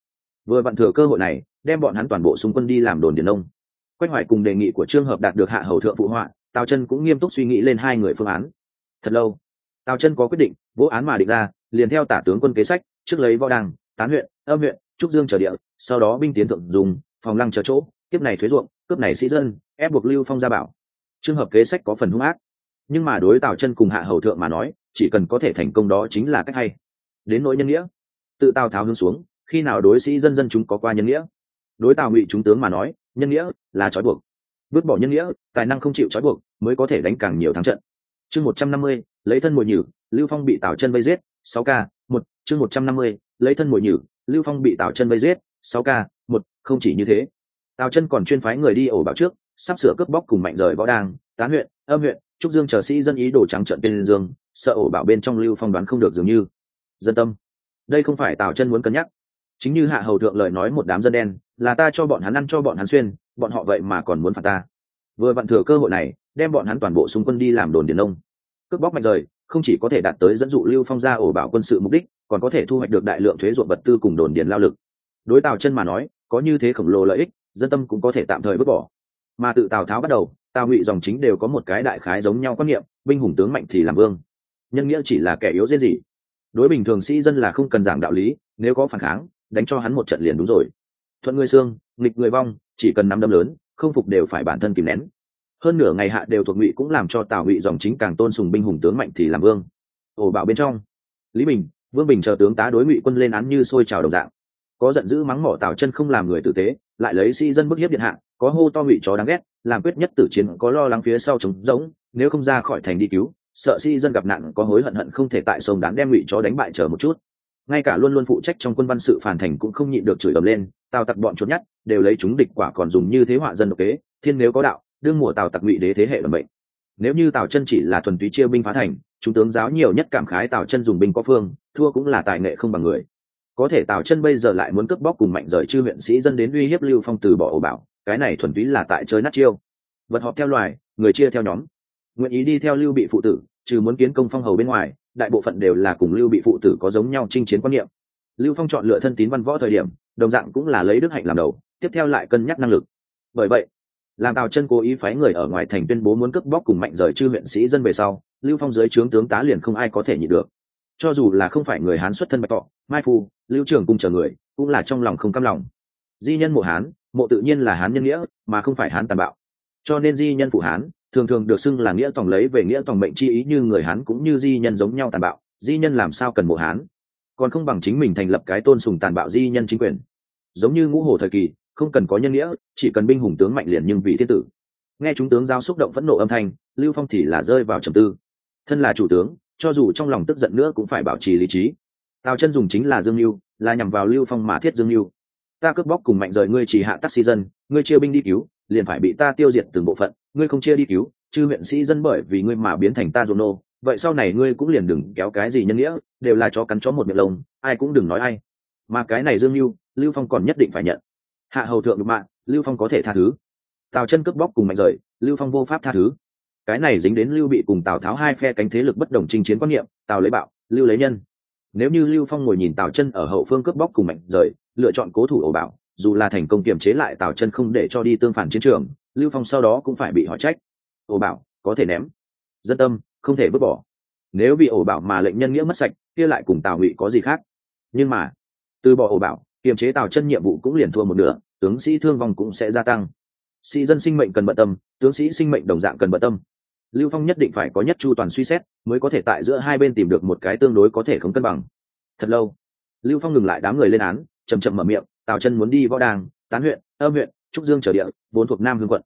Vừa vặn thừa cơ hội này, đem bọn hắn toàn bộ xung quân đi làm đồn điền nông quách hoài cùng đề nghị của trương hợp đạt được hạ hầu thượng phụ họa, tào chân cũng nghiêm túc suy nghĩ lên hai người phương án. Thật lâu, tào chân có quyết định, vô án mà định ra, liền theo tả tướng quân kế sách, trước lấy võ đăng, tán huyện, âm huyện, trúc dương trở địa, sau đó binh tiến thượng dùng, phòng lăng chờ chỗ tiếp này thuế ruộng, cướp này sĩ dân, ép buộc lưu phong gia bảo. Trường hợp kế sách có phần hung ác. Nhưng mà đối tào chân cùng hạ hầu thượng mà nói, chỉ cần có thể thành công đó chính là cách hay. Đến nỗi nhân nghĩa, tự tào tháo hướng xuống, khi nào đối sĩ dân dân chúng có qua nhân nghĩa? Đối tào ngụy chúng tướng mà nói, nhân nghĩa là trói buộc. Vứt bỏ nhân nghĩa, tài năng không chịu trói buộc, mới có thể đánh càng nhiều thắng trận. Chương một trăm năm mươi, lấy thân mồi nhử, lưu phong bị tào chân vây giết, sáu k một, chương một trăm năm mươi, lấy thân mồi nhử, lưu phong bị tào chân vây giết, sáu k một, không chỉ như thế tào chân còn chuyên phái người đi ổ bảo trước, sắp sửa cướp bóc cùng mạnh rời võ đang tán huyện, âm huyện, trúc dương chờ sĩ dân ý đồ trắng trận tên dương, sợ ổ bảo bên trong lưu phong đoán không được dường như. Dân tâm. Đây không phải tào chân muốn cân nhắc. Chính như hạ hầu thượng lời nói một đám dân đen, là ta cho bọn hắn ăn cho bọn hắn xuyên, bọn họ vậy mà còn muốn phạt ta. Vừa vặn thừa cơ hội này, đem bọn hắn toàn bộ xung quân đi làm đồn điền nông cướp bóc mạnh rời, không chỉ có thể đạt tới dẫn dụ lưu phong ra ổ bảo quân sự mục đích, còn có thể thu hoạch được đại lượng thuế ruộng vật tư cùng đồn điền lao lực. Đối tào chân mà nói, có như thế khổng lồ lợi ích dân tâm cũng có thể tạm thời vứt bỏ. Mà tự tào tháo bắt đầu, tào ngụy dòng chính đều có một cái đại khái giống nhau quan niệm, binh hùng tướng mạnh thì làm vương. Nhân nghĩa chỉ là kẻ yếu dễ gì đối bình thường sĩ dân là không cần giảng đạo lý, nếu có phản kháng, đánh cho hắn một trận liền đúng rồi. Thuận người xương, nghịch người vong, chỉ cần nắm đâm lớn, không phục đều phải bản thân kìm nén. Hơn nửa ngày hạ đều thuộc ngụy cũng làm cho tào ngụy dòng chính càng tôn sùng binh hùng tướng mạnh thì làm vương. Ổ bảo bên trong. Lý bình, vương bình chờ tướng tá đối ngụy quân lên án như sôi trào đồng dạng. Có giận dữ mắng mỏ tào chân không làm người tử tế lại lấy sĩ dân bức hiếp điện hạ, có hô to ngụy chó đáng ghét, làm quyết nhất tử chiến có lo lắng phía sau trống rỗng, nếu không ra khỏi thành đi cứu, sợ sĩ dân gặp nạn có hối hận hận không thể tại sông đáng đem ngụy chó đánh bại chờ một chút. Ngay cả luôn luôn phụ trách trong quân văn sự phản thành cũng không nhịn được chửi ầm lên, tào tặc bọn trốn nhất, đều lấy chúng địch quả còn dùng như thế họa dân độc kế, thiên nếu có đạo, đương mùa tào tặc ngụy đế thế hệ là bệnh nếu như tào chân chỉ là thuần túy chia binh phá thành, chúng tướng giáo nhiều nhất cảm khái tào chân dùng binh có phương, thua cũng là tài nghệ không bằng người có thể tào chân bây giờ lại muốn cướp bóc cùng mạnh rời chư huyện sĩ dân đến uy hiếp lưu phong từ bỏ ổ bảo, cái này thuần túy là tại chơi nát chiêu. Vật họp theo loài, người chia theo nhóm. Nguyện ý đi theo lưu bị phụ tử, trừ muốn kiến công phong hầu bên ngoài, đại bộ phận đều là cùng lưu bị phụ tử có giống nhau chinh chiến quan niệm. Lưu phong chọn lựa thân tín văn võ thời điểm, đồng dạng cũng là lấy đức hạnh làm đầu, tiếp theo lại cân nhắc năng lực. Bởi vậy, làm tào chân cố ý phái người ở ngoài thành tuyên bố muốn cướp bóc cùng mạnh rời chư huyện sĩ dân về sau, lưu phong dưới trướng tướng tá liền không ai có thể nhịn được cho dù là không phải người hán xuất thân bạch tọ, mai phu, lưu trường cùng chờ người, cũng là trong lòng không cam lòng. Di nhân mộ hán, mộ tự nhiên là hán nhân nghĩa, mà không phải hán tàn bạo. Cho nên di nhân phụ hán, thường thường được xưng là nghĩa tòng lấy về nghĩa tòng mệnh chi ý như người hán cũng như di nhân giống nhau tàn bạo, di nhân làm sao cần mộ hán? Còn không bằng chính mình thành lập cái tôn sùng tàn bạo di nhân chính quyền. Giống như ngũ hồ thời kỳ, không cần có nhân nghĩa, chỉ cần binh hùng tướng mạnh liền nhưng vị thiên tử. Nghe chúng tướng giao xúc động phẫn nộ âm thanh, lưu phong thì là rơi vào trầm tư. Thân là chủ tướng cho dù trong lòng tức giận nữa cũng phải bảo trì lý trí. Tào chân dùng chính là dương lưu là nhằm vào lưu phong mà thiết dương lưu ta cướp bóc cùng mạnh rời ngươi chỉ hạ taxi dân, ngươi chia binh đi cứu, liền phải bị ta tiêu diệt từng bộ phận, ngươi không chia đi cứu, chư huyện sĩ dân bởi vì ngươi mà biến thành ta dồn nô, vậy sau này ngươi cũng liền đừng kéo cái gì nhân nghĩa, đều là chó cắn chó một miệng lông, ai cũng đừng nói ai. Mà cái này dương lưu lưu phong còn nhất định phải nhận. Hạ hầu thượng được mạng lưu phong có thể tha thứ. Tào chân cướp bóc cùng mạnh rời, lưu phong vô pháp tha thứ cái này dính đến lưu bị cùng tào tháo hai phe cánh thế lực bất đồng chinh chiến quan niệm, tào lấy bạo, lưu lấy nhân. Nếu như lưu phong ngồi nhìn tào chân ở hậu phương cướp bóc cùng mạnh rời, lựa chọn cố thủ ổ bảo dù là thành công kiềm chế lại tào chân không để cho đi tương phản chiến trường, lưu phong sau đó cũng phải bị hỏi trách. Ổ bảo có thể ném. Dân tâm, không thể vứt bỏ. Nếu bị ổ bảo mà lệnh nhân nghĩa mất sạch, kia lại cùng tào ngụy có gì khác? Nhưng mà, từ bỏ ổ bảo kiềm chế tào chân nhiệm vụ cũng liền thua một nửa, tướng sĩ thương vong cũng sẽ gia tăng. Sĩ dân sinh mệnh cần bận tâm, tướng sĩ sinh mệnh đồng dạng cần bận tâm lưu phong nhất định phải có nhất chu toàn suy xét, mới có thể tại giữa hai bên tìm được một cái tương đối có thể không cân bằng. Thật lâu, lưu phong ngừng lại đám người lên án chầm chậm mở miệng, tào chân muốn đi võ đàng, tán huyện, âm huyện, trúc dương trở địa, vốn thuộc nam hương quận.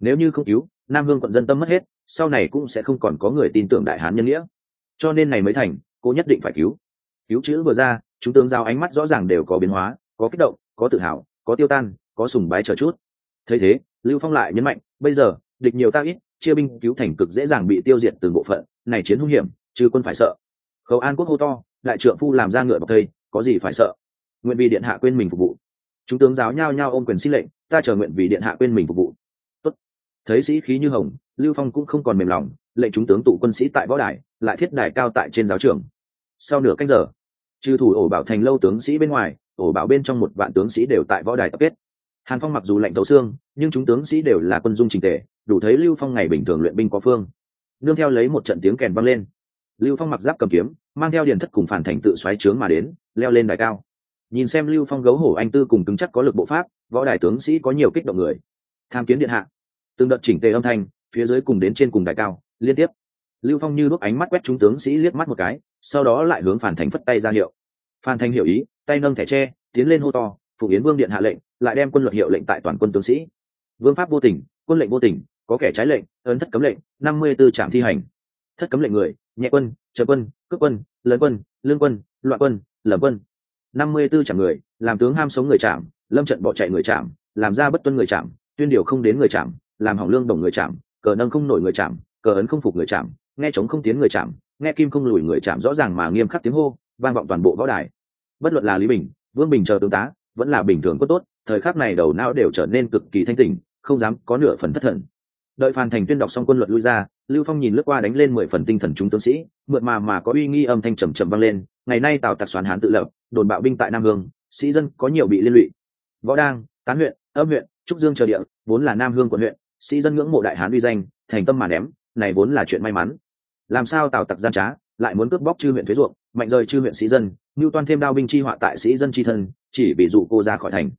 Nếu như không cứu, nam hương quận dân tâm mất hết, sau này cũng sẽ không còn có người tin tưởng đại hán nhân nghĩa. Cho nên này mới thành, cô nhất định phải cứu. Cứu chữ vừa ra, chúng tướng giao ánh mắt rõ ràng đều có biến hóa, có kích động, có tự hào, có tiêu tan, có sùng bái chờ chút. Thấy thế, lưu phong lại nhấn mạnh, bây giờ, địch nhiều ta ít chia binh cứu thành cực dễ dàng bị tiêu diệt từng bộ phận, này chiến hung hiểm chứ quân phải sợ. Khấu an quốc hô to, đại trượng phu làm ra ngựa bọc thây, có gì phải sợ? Nguyện vì điện hạ quên mình phục vụ. Chúng tướng giáo nhao nhao ôm quyền xin lệnh, ta chờ nguyện vì điện hạ quên mình phục vụ. Tốt. thấy sĩ khí như hồng, lưu phong cũng không còn mềm lòng, lệnh chúng tướng tụ quân sĩ tại võ đài, lại thiết đài cao tại trên giáo trường. Sau nửa canh giờ trừ thủ ổ bảo thành lâu tướng sĩ bên ngoài, ổ bảo bên trong một vạn tướng sĩ đều tại võ đài tập kết. Hàn phong mặc dù lệnh tấu xương, nhưng chúng tướng sĩ đều là quân dung trình tề đủ thấy lưu phong ngày bình thường luyện binh có phương. Nương theo lấy một trận tiếng kèn vang lên. Lưu phong mặc giáp cầm kiếm, mang theo điền thất cùng phản thành tự xoáy trướng mà đến, leo lên đài cao. Nhìn xem lưu phong gấu hổ anh tư cùng cứng chắc có lực bộ pháp, võ đại tướng sĩ có nhiều kích động người. Tham kiến điện hạ. Từng đợt chỉnh tề âm thanh, phía dưới cùng đến trên cùng đài cao, liên tiếp. Lưu phong như đốt ánh mắt quét chúng tướng sĩ liếc mắt một cái, sau đó lại hướng phản thành phất tay ra hiệu. Phan thanh hiểu ý, tay nâng thẻ tre, tiến lên hô to phụ yến vương điện hạ lệnh, lại đem quân luật hiệu lệnh tại toàn quân tướng sĩ. Vương pháp vô tình, quân lệnh vô tình có kẻ trái lệnh ấn thất cấm lệnh, năm mươi tư trạm thi hành. Thất cấm lệnh người, nhẹ quân, trợ quân cướp quân lớn quân, lương quân, loạn quân lở quân. năm mươi tư trạm người, làm tướng ham sống người trạm, lâm trận bỏ chạy người trạm, làm ra bất tuân người trạm, tuyên điều không đến người trạm, làm hỏng lương đồng người trạm, cờ nâng không nổi người trạm, cờ ấn không phục người trạm, nghe chống không tiến người trạm, nghe kim không lùi người trạm rõ ràng mà nghiêm khắc tiếng hô, vang vọng toàn bộ võ đài. Bất luận là lý bình, vương bình chờ tướng tá, vẫn là bình thường có tốt, thời khắc này đầu não đều trở nên cực kỳ thanh tình không dám có nửa phần thất thần đợi phan thành tuyên đọc xong quân luật lui ra, lưu phong nhìn lướt qua đánh lên mười phần tinh thần chúng tướng sĩ, mượt mà mà có uy nghi âm thanh trầm trầm vang lên, ngày nay tào tặc xoán hán tự lập, đồn bạo binh tại nam hương, sĩ dân có nhiều bị liên lụy. Võ đang tán huyện, âm huyện, trúc dương chờ địa, vốn là nam hương quận huyện, sĩ dân ngưỡng mộ đại hán uy danh, thành tâm mà ném, này vốn là chuyện may mắn. Làm sao tào tặc gian trá, lại muốn cướp bóc chư huyện thuế ruộng, mạnh rời chư huyện sĩ dân ngưu toan thêm đao binh chi họa tại sĩ dân chi thân, chỉ bị dụ cô ra khỏi thành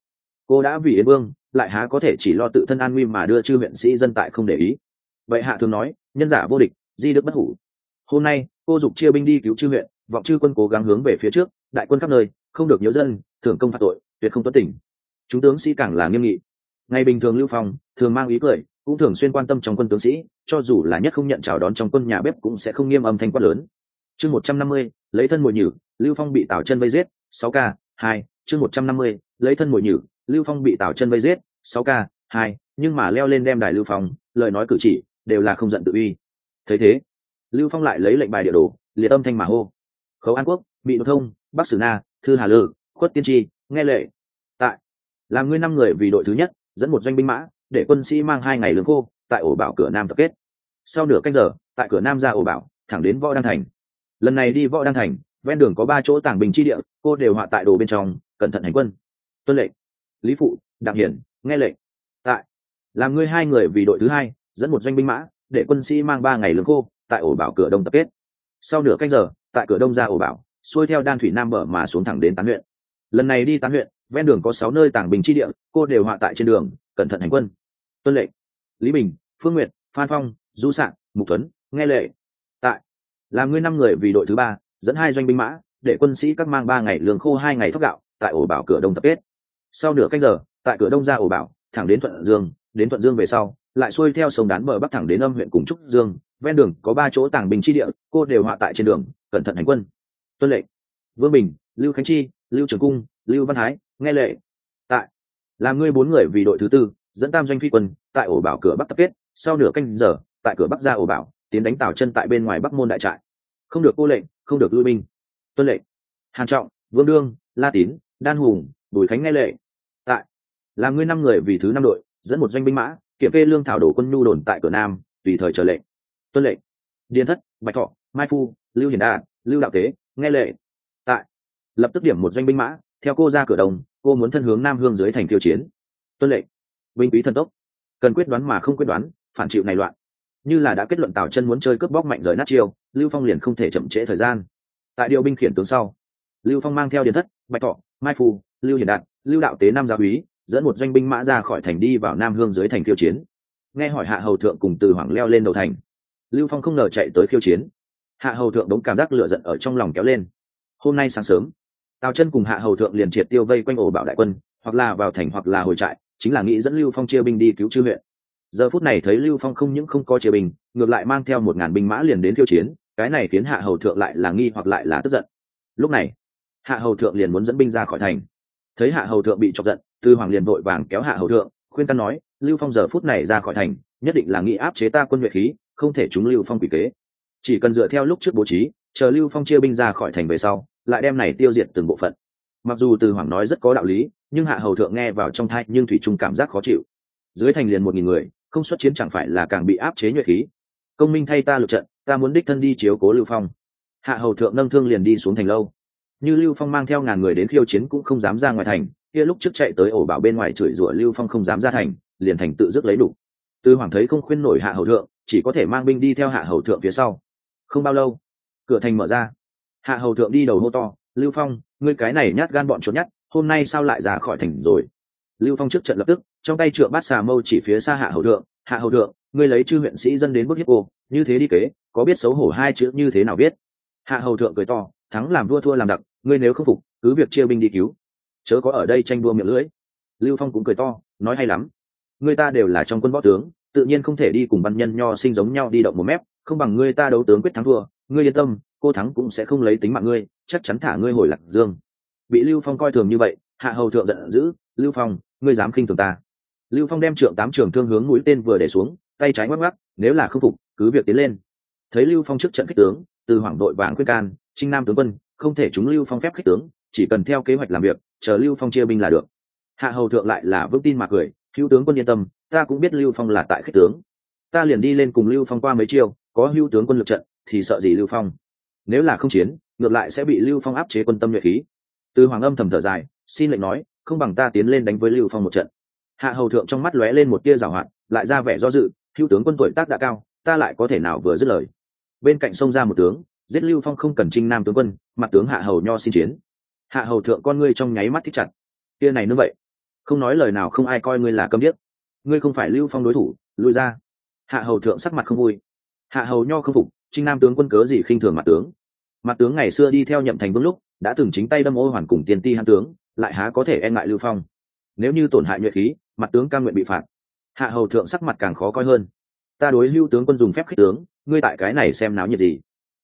cô đã vì yến vương, lại há có thể chỉ lo tự thân an nguy mà đưa chư huyện sĩ dân tại không để ý. Vậy hạ thường nói, nhân giả vô địch, di đức bất hủ. Hôm nay, cô dục chia binh đi cứu chư huyện, vọng chư quân cố gắng hướng về phía trước, đại quân khắp nơi, không được nhớ dân, thường công phạt tội, tuyệt không tuất tỉnh chúng tướng sĩ càng là nghiêm nghị. Ngày bình thường lưu phong, thường mang ý cười, cũng thường xuyên quan tâm trong quân tướng sĩ, cho dù là nhất không nhận chào đón trong quân nhà bếp cũng sẽ không nghiêm âm thanh quát lớn. Chương một trăm năm mươi, lấy thân mồi nhử, lưu phong bị tào chân vây giết, sáu k hai, chương một trăm năm mươi, lấy thân mồi nhử lưu phong bị tào chân vây giết, sáu k hai, nhưng mà leo lên đem đài lưu phong, lời nói cử chỉ đều là không giận tự uy. Thấy thế, lưu phong lại lấy lệnh bài địa đồ, liệt âm thanh mà hô. Khấu an quốc bị đô thông, bắc sử na, thư hà lư khuất tiên tri, nghe lệ. Tại, làm ngươi năm người vì đội thứ nhất, dẫn một doanh binh mã, để quân sĩ mang hai ngày lương khô, tại ổ bảo cửa nam tập kết. Sau nửa canh giờ, tại cửa nam ra ổ bảo, thẳng đến võ đăng thành. Lần này đi võ đăng thành, ven đường có ba chỗ tảng bình chi địa, cô đều họa tại đồ bên trong, cẩn thận hành quân. Tuân lệnh lý phụ, đặng hiển, nghe lệnh. Tại, làm ngươi hai người vì đội thứ hai, dẫn một doanh binh mã, để quân sĩ mang ba ngày lương khô, tại ổ bảo cửa đông tập kết. Sau nửa canh giờ, tại cửa đông ra ổ bảo, xuôi theo đan thủy nam bờ mà xuống thẳng đến tán huyện. Lần này đi tán huyện, ven đường có sáu nơi tàng bình chi địa, cô đều họa tại trên đường, cẩn thận hành quân. Tuân lệnh, lý bình, phương nguyệt, phan phong, du sạn mục tuấn nghe lệ tại, làm ngươi năm người vì đội thứ ba, dẫn hai doanh binh mã, để quân sĩ các mang ba ngày lương khô, hai ngày thóc gạo, tại ổ bảo cửa đông tập kết sau nửa canh giờ, tại cửa đông ra ổ bảo, thẳng đến thuận dương, đến thuận dương về sau, lại xuôi theo sông đán bờ bắc thẳng đến âm huyện cùng trúc dương. Ven đường có ba chỗ tàng bình chi địa, cô đều họa tại trên đường, cẩn thận hành quân. Tuân lệnh. Vương bình, lưu khánh chi, lưu trường cung, lưu văn thái, nghe lệ. Tại. Làm ngươi bốn người vì đội thứ tư, dẫn tam doanh phi quân, tại ổ bảo cửa bắc tập kết. Sau nửa canh giờ, tại cửa bắc ra ổ bảo, tiến đánh tào chân tại bên ngoài bắc môn đại trại. Không được cô lệnh, không được lui binh. Tuân lệnh. Hàn trọng, vương đương, la tín, đan hùng, bùi khánh nghe lệ là ngươi năm người vì thứ năm đội, dẫn một doanh binh mã, kiểm kê lương thảo đổ quân nhu đồn tại cửa nam, tùy thời chờ lệnh. Tuân lệnh. Điền thất, bạch thọ, mai phu, lưu hiển đà lưu đạo tế, nghe lệ tại. Lập tức điểm một doanh binh mã, theo cô ra cửa đồng, cô muốn thân hướng nam hương dưới thành tiêu chiến. Tuân lệnh. Binh quý thần tốc. Cần quyết đoán mà không quyết đoán, phản chịu này loạn. Như là đã kết luận tào chân muốn chơi cướp bóc mạnh rời nát chiêu, lưu phong liền không thể chậm trễ thời gian. Tại điều binh khiển tướng sau, lưu phong mang theo Điền thất, bạch thọ, mai Phu, lưu hiền đạt, lưu đạo tế nam gia úy dẫn một doanh binh mã ra khỏi thành đi vào nam hương dưới thành khiêu chiến. Nghe hỏi hạ hầu thượng cùng từ hoàng leo lên đầu thành. Lưu phong không ngờ chạy tới khiêu chiến. Hạ hầu thượng đống cảm giác lửa giận ở trong lòng kéo lên. Hôm nay sáng sớm, tào chân cùng hạ hầu thượng liền triệt tiêu vây quanh ổ bảo đại quân, hoặc là vào thành hoặc là hồi trại, chính là nghĩ dẫn lưu phong chia binh đi cứu chư huyện. Giờ phút này thấy lưu phong không những không có chia binh, ngược lại mang theo một ngàn binh mã liền đến khiêu chiến, cái này khiến hạ hầu thượng lại là nghi hoặc lại là tức giận. Lúc này, hạ hầu thượng liền muốn dẫn binh ra khỏi thành. Thấy hạ hầu thượng bị chọc giận tư hoàng liền vội vàng kéo hạ hầu thượng, khuyên căn nói, lưu phong giờ phút này ra khỏi thành, nhất định là nghĩ áp chế ta quân nhuệ khí, không thể chúng lưu phong quỷ kế. Chỉ cần dựa theo lúc trước bố trí, chờ lưu phong chia binh ra khỏi thành về sau, lại đem này tiêu diệt từng bộ phận. Mặc dù từ hoàng nói rất có đạo lý, nhưng hạ hầu thượng nghe vào trong thai nhưng thủy trung cảm giác khó chịu. Dưới thành liền một nghìn người, không xuất chiến chẳng phải là càng bị áp chế nhuệ khí. Công minh thay ta lượt trận, ta muốn đích thân đi chiếu cố lưu phong. Hạ hầu thượng nâng thương liền đi xuống thành lâu. Như lưu phong mang theo ngàn người đến khiêu chiến cũng không dám ra ngoài thành kia lúc trước chạy tới ổ bảo bên ngoài chửi rủa lưu phong không dám ra thành, liền thành tự dứt lấy đủ. Tư hoàng thấy không khuyên nổi hạ hầu thượng, chỉ có thể mang binh đi theo hạ hầu thượng phía sau. Không bao lâu, cửa thành mở ra. Hạ hầu thượng đi đầu hô to, lưu phong, ngươi cái này nhát gan bọn trốn nhát, hôm nay sao lại ra khỏi thành rồi? Lưu phong trước trận lập tức, trong tay trượng bát xà mâu chỉ phía xa hạ hầu thượng, hạ hầu thượng, ngươi lấy chư huyện sĩ dân đến bức hiếp ô như thế đi kế, có biết xấu hổ hai chữ như thế nào biết? Hạ hầu thượng cười to, thắng làm vua thua làm đặc ngươi nếu không phục, cứ việc chia binh đi cứu chớ có ở đây tranh đua miệng lưỡi. Lưu phong cũng cười to, nói hay lắm. Người ta đều là trong quân võ tướng, tự nhiên không thể đi cùng văn nhân nho sinh giống nhau đi động một mép, không bằng ngươi ta đấu tướng quyết thắng thua, ngươi yên tâm, cô thắng cũng sẽ không lấy tính mạng ngươi, chắc chắn thả ngươi hồi lạc dương. Bị lưu phong coi thường như vậy, hạ hầu thượng giận dữ, lưu phong, ngươi dám khinh thường ta. Lưu phong đem trượng tám trường thương hướng mũi tên vừa để xuống, tay trái ngoắc ngoắc, nếu là không phục, cứ việc tiến lên. Thấy lưu phong trước trận kích tướng, từ hoảng đội vàng quyết can, trinh nam tướng quân, không thể chúng lưu phong phép kích tướng, chỉ cần theo kế hoạch làm việc chờ lưu phong chia binh là được. Hạ hầu thượng lại là vững tin mà cười, hữu tướng quân yên tâm, ta cũng biết lưu phong là tại khích tướng. Ta liền đi lên cùng lưu phong qua mấy chiêu, có hữu tướng quân lực trận, thì sợ gì lưu phong? Nếu là không chiến, ngược lại sẽ bị lưu phong áp chế quân tâm nhuệ khí. Từ hoàng âm thầm thở dài, xin lệnh nói, không bằng ta tiến lên đánh với lưu phong một trận. Hạ hầu thượng trong mắt lóe lên một tia rào hoạt, lại ra vẻ do dự, hữu tướng quân tuổi tác đã cao, ta lại có thể nào vừa dứt lời? Bên cạnh sông ra một tướng, giết lưu phong không cần trinh nam tướng quân, mặt tướng hạ hầu nho xin chiến hạ hầu thượng con ngươi trong nháy mắt thích chặt. Tia này nữa vậy? Không nói lời nào không ai coi ngươi là câm điếc. Ngươi không phải lưu phong đối thủ, lui ra. Hạ hầu thượng sắc mặt không vui. Hạ hầu nho không phục, trinh nam tướng quân cớ gì khinh thường mặt tướng? Mặt tướng ngày xưa đi theo nhậm thành vương lúc, đã từng chính tay đâm ô hoàn cùng tiền ti hãn tướng, lại há có thể e ngại lưu phong. Nếu như tổn hại nhuệ khí, mặt tướng ca nguyện bị phạt. Hạ hầu thượng sắc mặt càng khó coi hơn. Ta đối lưu tướng quân dùng phép khích tướng, ngươi tại cái này xem náo nhiệt gì?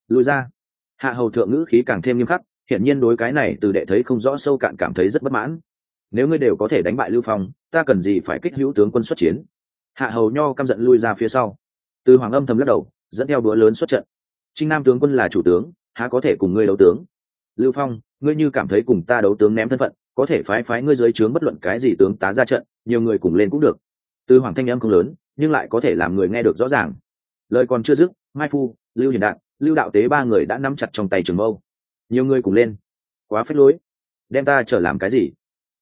Lùi ra. Hạ hầu thượng ngữ khí càng thêm nghiêm khắc hiển nhiên đối cái này từ đệ thấy không rõ sâu cạn cảm thấy rất bất mãn. Nếu ngươi đều có thể đánh bại lưu phong, ta cần gì phải kích hữu tướng quân xuất chiến? Hạ hầu nho căm giận lui ra phía sau. Từ hoàng âm thầm lắc đầu, dẫn theo bữa lớn xuất trận. Trinh nam tướng quân là chủ tướng, há có thể cùng ngươi đấu tướng? Lưu phong, ngươi như cảm thấy cùng ta đấu tướng ném thân phận, có thể phái phái ngươi dưới trướng bất luận cái gì tướng tá ra trận, nhiều người cùng lên cũng được. Từ hoàng thanh âm không lớn, nhưng lại có thể làm người nghe được rõ ràng. Lời còn chưa dứt, mai phu, lưu hiền đạn, lưu đạo tế ba người đã nắm chặt trong tay trường mâu nhiều người cùng lên. Quá phết lối. Đem ta trở làm cái gì?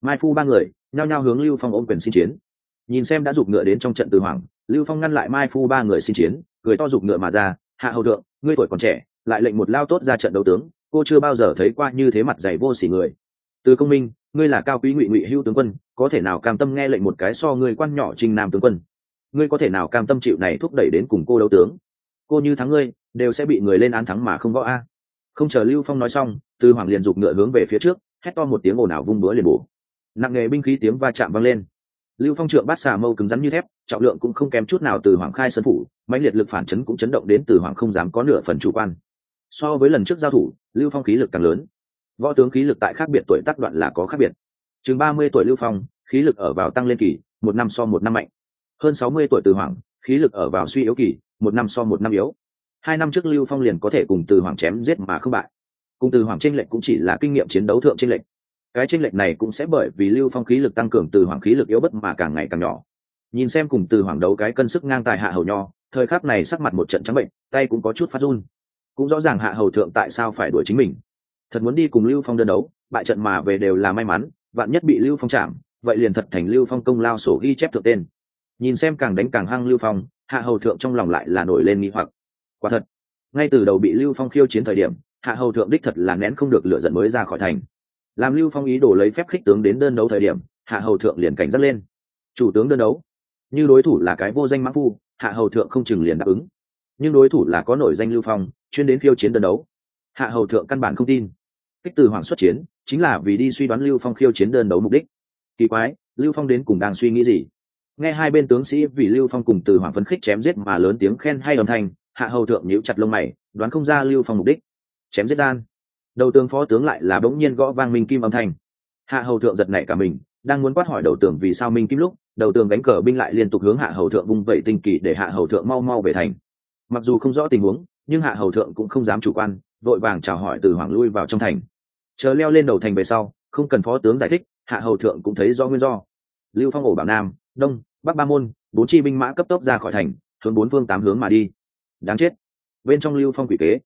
Mai phu ba người, nhao nhao hướng lưu phong ôm quyền xin chiến. Nhìn xem đã giục ngựa đến trong trận từ hoàng lưu phong ngăn lại mai phu ba người xin chiến, cười to giục ngựa mà ra, hạ hầu thượng, ngươi tuổi còn trẻ, lại lệnh một lao tốt ra trận đấu tướng, cô chưa bao giờ thấy qua như thế mặt dày vô sỉ người. Từ công minh, ngươi là cao quý ngụy ngụy hưu tướng quân, có thể nào cam tâm nghe lệnh một cái so ngươi quan nhỏ trinh nam tướng quân? Ngươi có thể nào cam tâm chịu này thúc đẩy đến cùng cô đấu tướng? Cô như thắng ngươi, đều sẽ bị người lên án thắng mà không võ a không chờ lưu phong nói xong, từ hoàng liền giục ngựa hướng về phía trước, hét to một tiếng ồn ào vung búa liền bổ. Nặng nghề binh khí tiếng va chạm vang lên. Lưu phong trượng bát xà mâu cứng rắn như thép, trọng lượng cũng không kém chút nào từ hoàng khai sân phủ mạnh liệt lực phản chấn cũng chấn động đến từ hoàng không dám có nửa phần chủ quan. So với lần trước giao thủ, lưu phong khí lực càng lớn. Võ tướng khí lực tại khác biệt tuổi tác đoạn là có khác biệt. Chừng ba mươi tuổi lưu phong, khí lực ở vào tăng lên kỳ, một năm so một năm mạnh. Hơn sáu mươi tuổi từ hoàng, khí lực ở vào suy yếu kỳ, một năm so một năm yếu hai năm trước lưu phong liền có thể cùng từ hoàng chém giết mà không bại. Cùng từ hoàng tranh lệnh cũng chỉ là kinh nghiệm chiến đấu thượng tranh lệnh cái tranh lệch này cũng sẽ bởi vì lưu phong khí lực tăng cường, từ hoàng khí lực yếu bất mà càng ngày càng nhỏ. Nhìn xem cùng từ hoàng đấu cái cân sức ngang tài hạ hầu nho, thời khắc này sắc mặt một trận trắng bệnh, tay cũng có chút phát run. Cũng rõ ràng hạ hầu thượng tại sao phải đuổi chính mình. Thật muốn đi cùng lưu phong đơn đấu, bại trận mà về đều là may mắn, vạn nhất bị lưu phong chạm, vậy liền thật thành lưu phong công lao sổ ghi chép thượng tên. Nhìn xem càng đánh càng hăng lưu phong, hạ hầu thượng trong lòng lại là nổi lên nghi hoặc quả thật, ngay từ đầu bị lưu phong khiêu chiến thời điểm, hạ hầu thượng đích thật là nén không được lựa giận mới ra khỏi thành. Làm lưu phong ý đồ lấy phép khích tướng đến đơn đấu thời điểm, hạ hầu thượng liền cảnh giác lên. Chủ tướng đơn đấu, như đối thủ là cái vô danh mã phu, hạ hầu thượng không chừng liền đáp ứng. Nhưng đối thủ là có nổi danh lưu phong, chuyên đến khiêu chiến đơn đấu. Hạ hầu thượng căn bản không tin. Kích từ hoàng xuất chiến, chính là vì đi suy đoán lưu phong khiêu chiến đơn đấu mục đích. Kỳ quái, lưu phong đến cùng đang suy nghĩ gì? Nghe hai bên tướng sĩ vì lưu phong cùng từ hoàng phấn khích chém giết mà lớn tiếng khen hay âm thanh hạ hầu thượng nhíu chặt lông mày, đoán không ra lưu phong mục đích. Chém giết gian. Đầu tướng phó tướng lại là bỗng nhiên gõ vang minh kim âm thanh. Hạ hầu thượng giật nảy cả mình, đang muốn quát hỏi đầu tường vì sao minh kim lúc, đầu tường đánh cờ binh lại liên tục hướng hạ hầu thượng vung vẩy tinh kỳ để hạ hầu thượng mau mau về thành. Mặc dù không rõ tình huống, nhưng hạ hầu thượng cũng không dám chủ quan, vội vàng chào hỏi từ hoàng lui vào trong thành. Chờ leo lên đầu thành về sau, không cần phó tướng giải thích, hạ hầu thượng cũng thấy do nguyên do. Lưu phong ổ bảo nam, đông, bắc ba môn, bốn chi binh mã cấp tốc ra khỏi thành, hướng bốn phương tám hướng mà đi đáng chết. Bên trong lưu phong quỷ kế.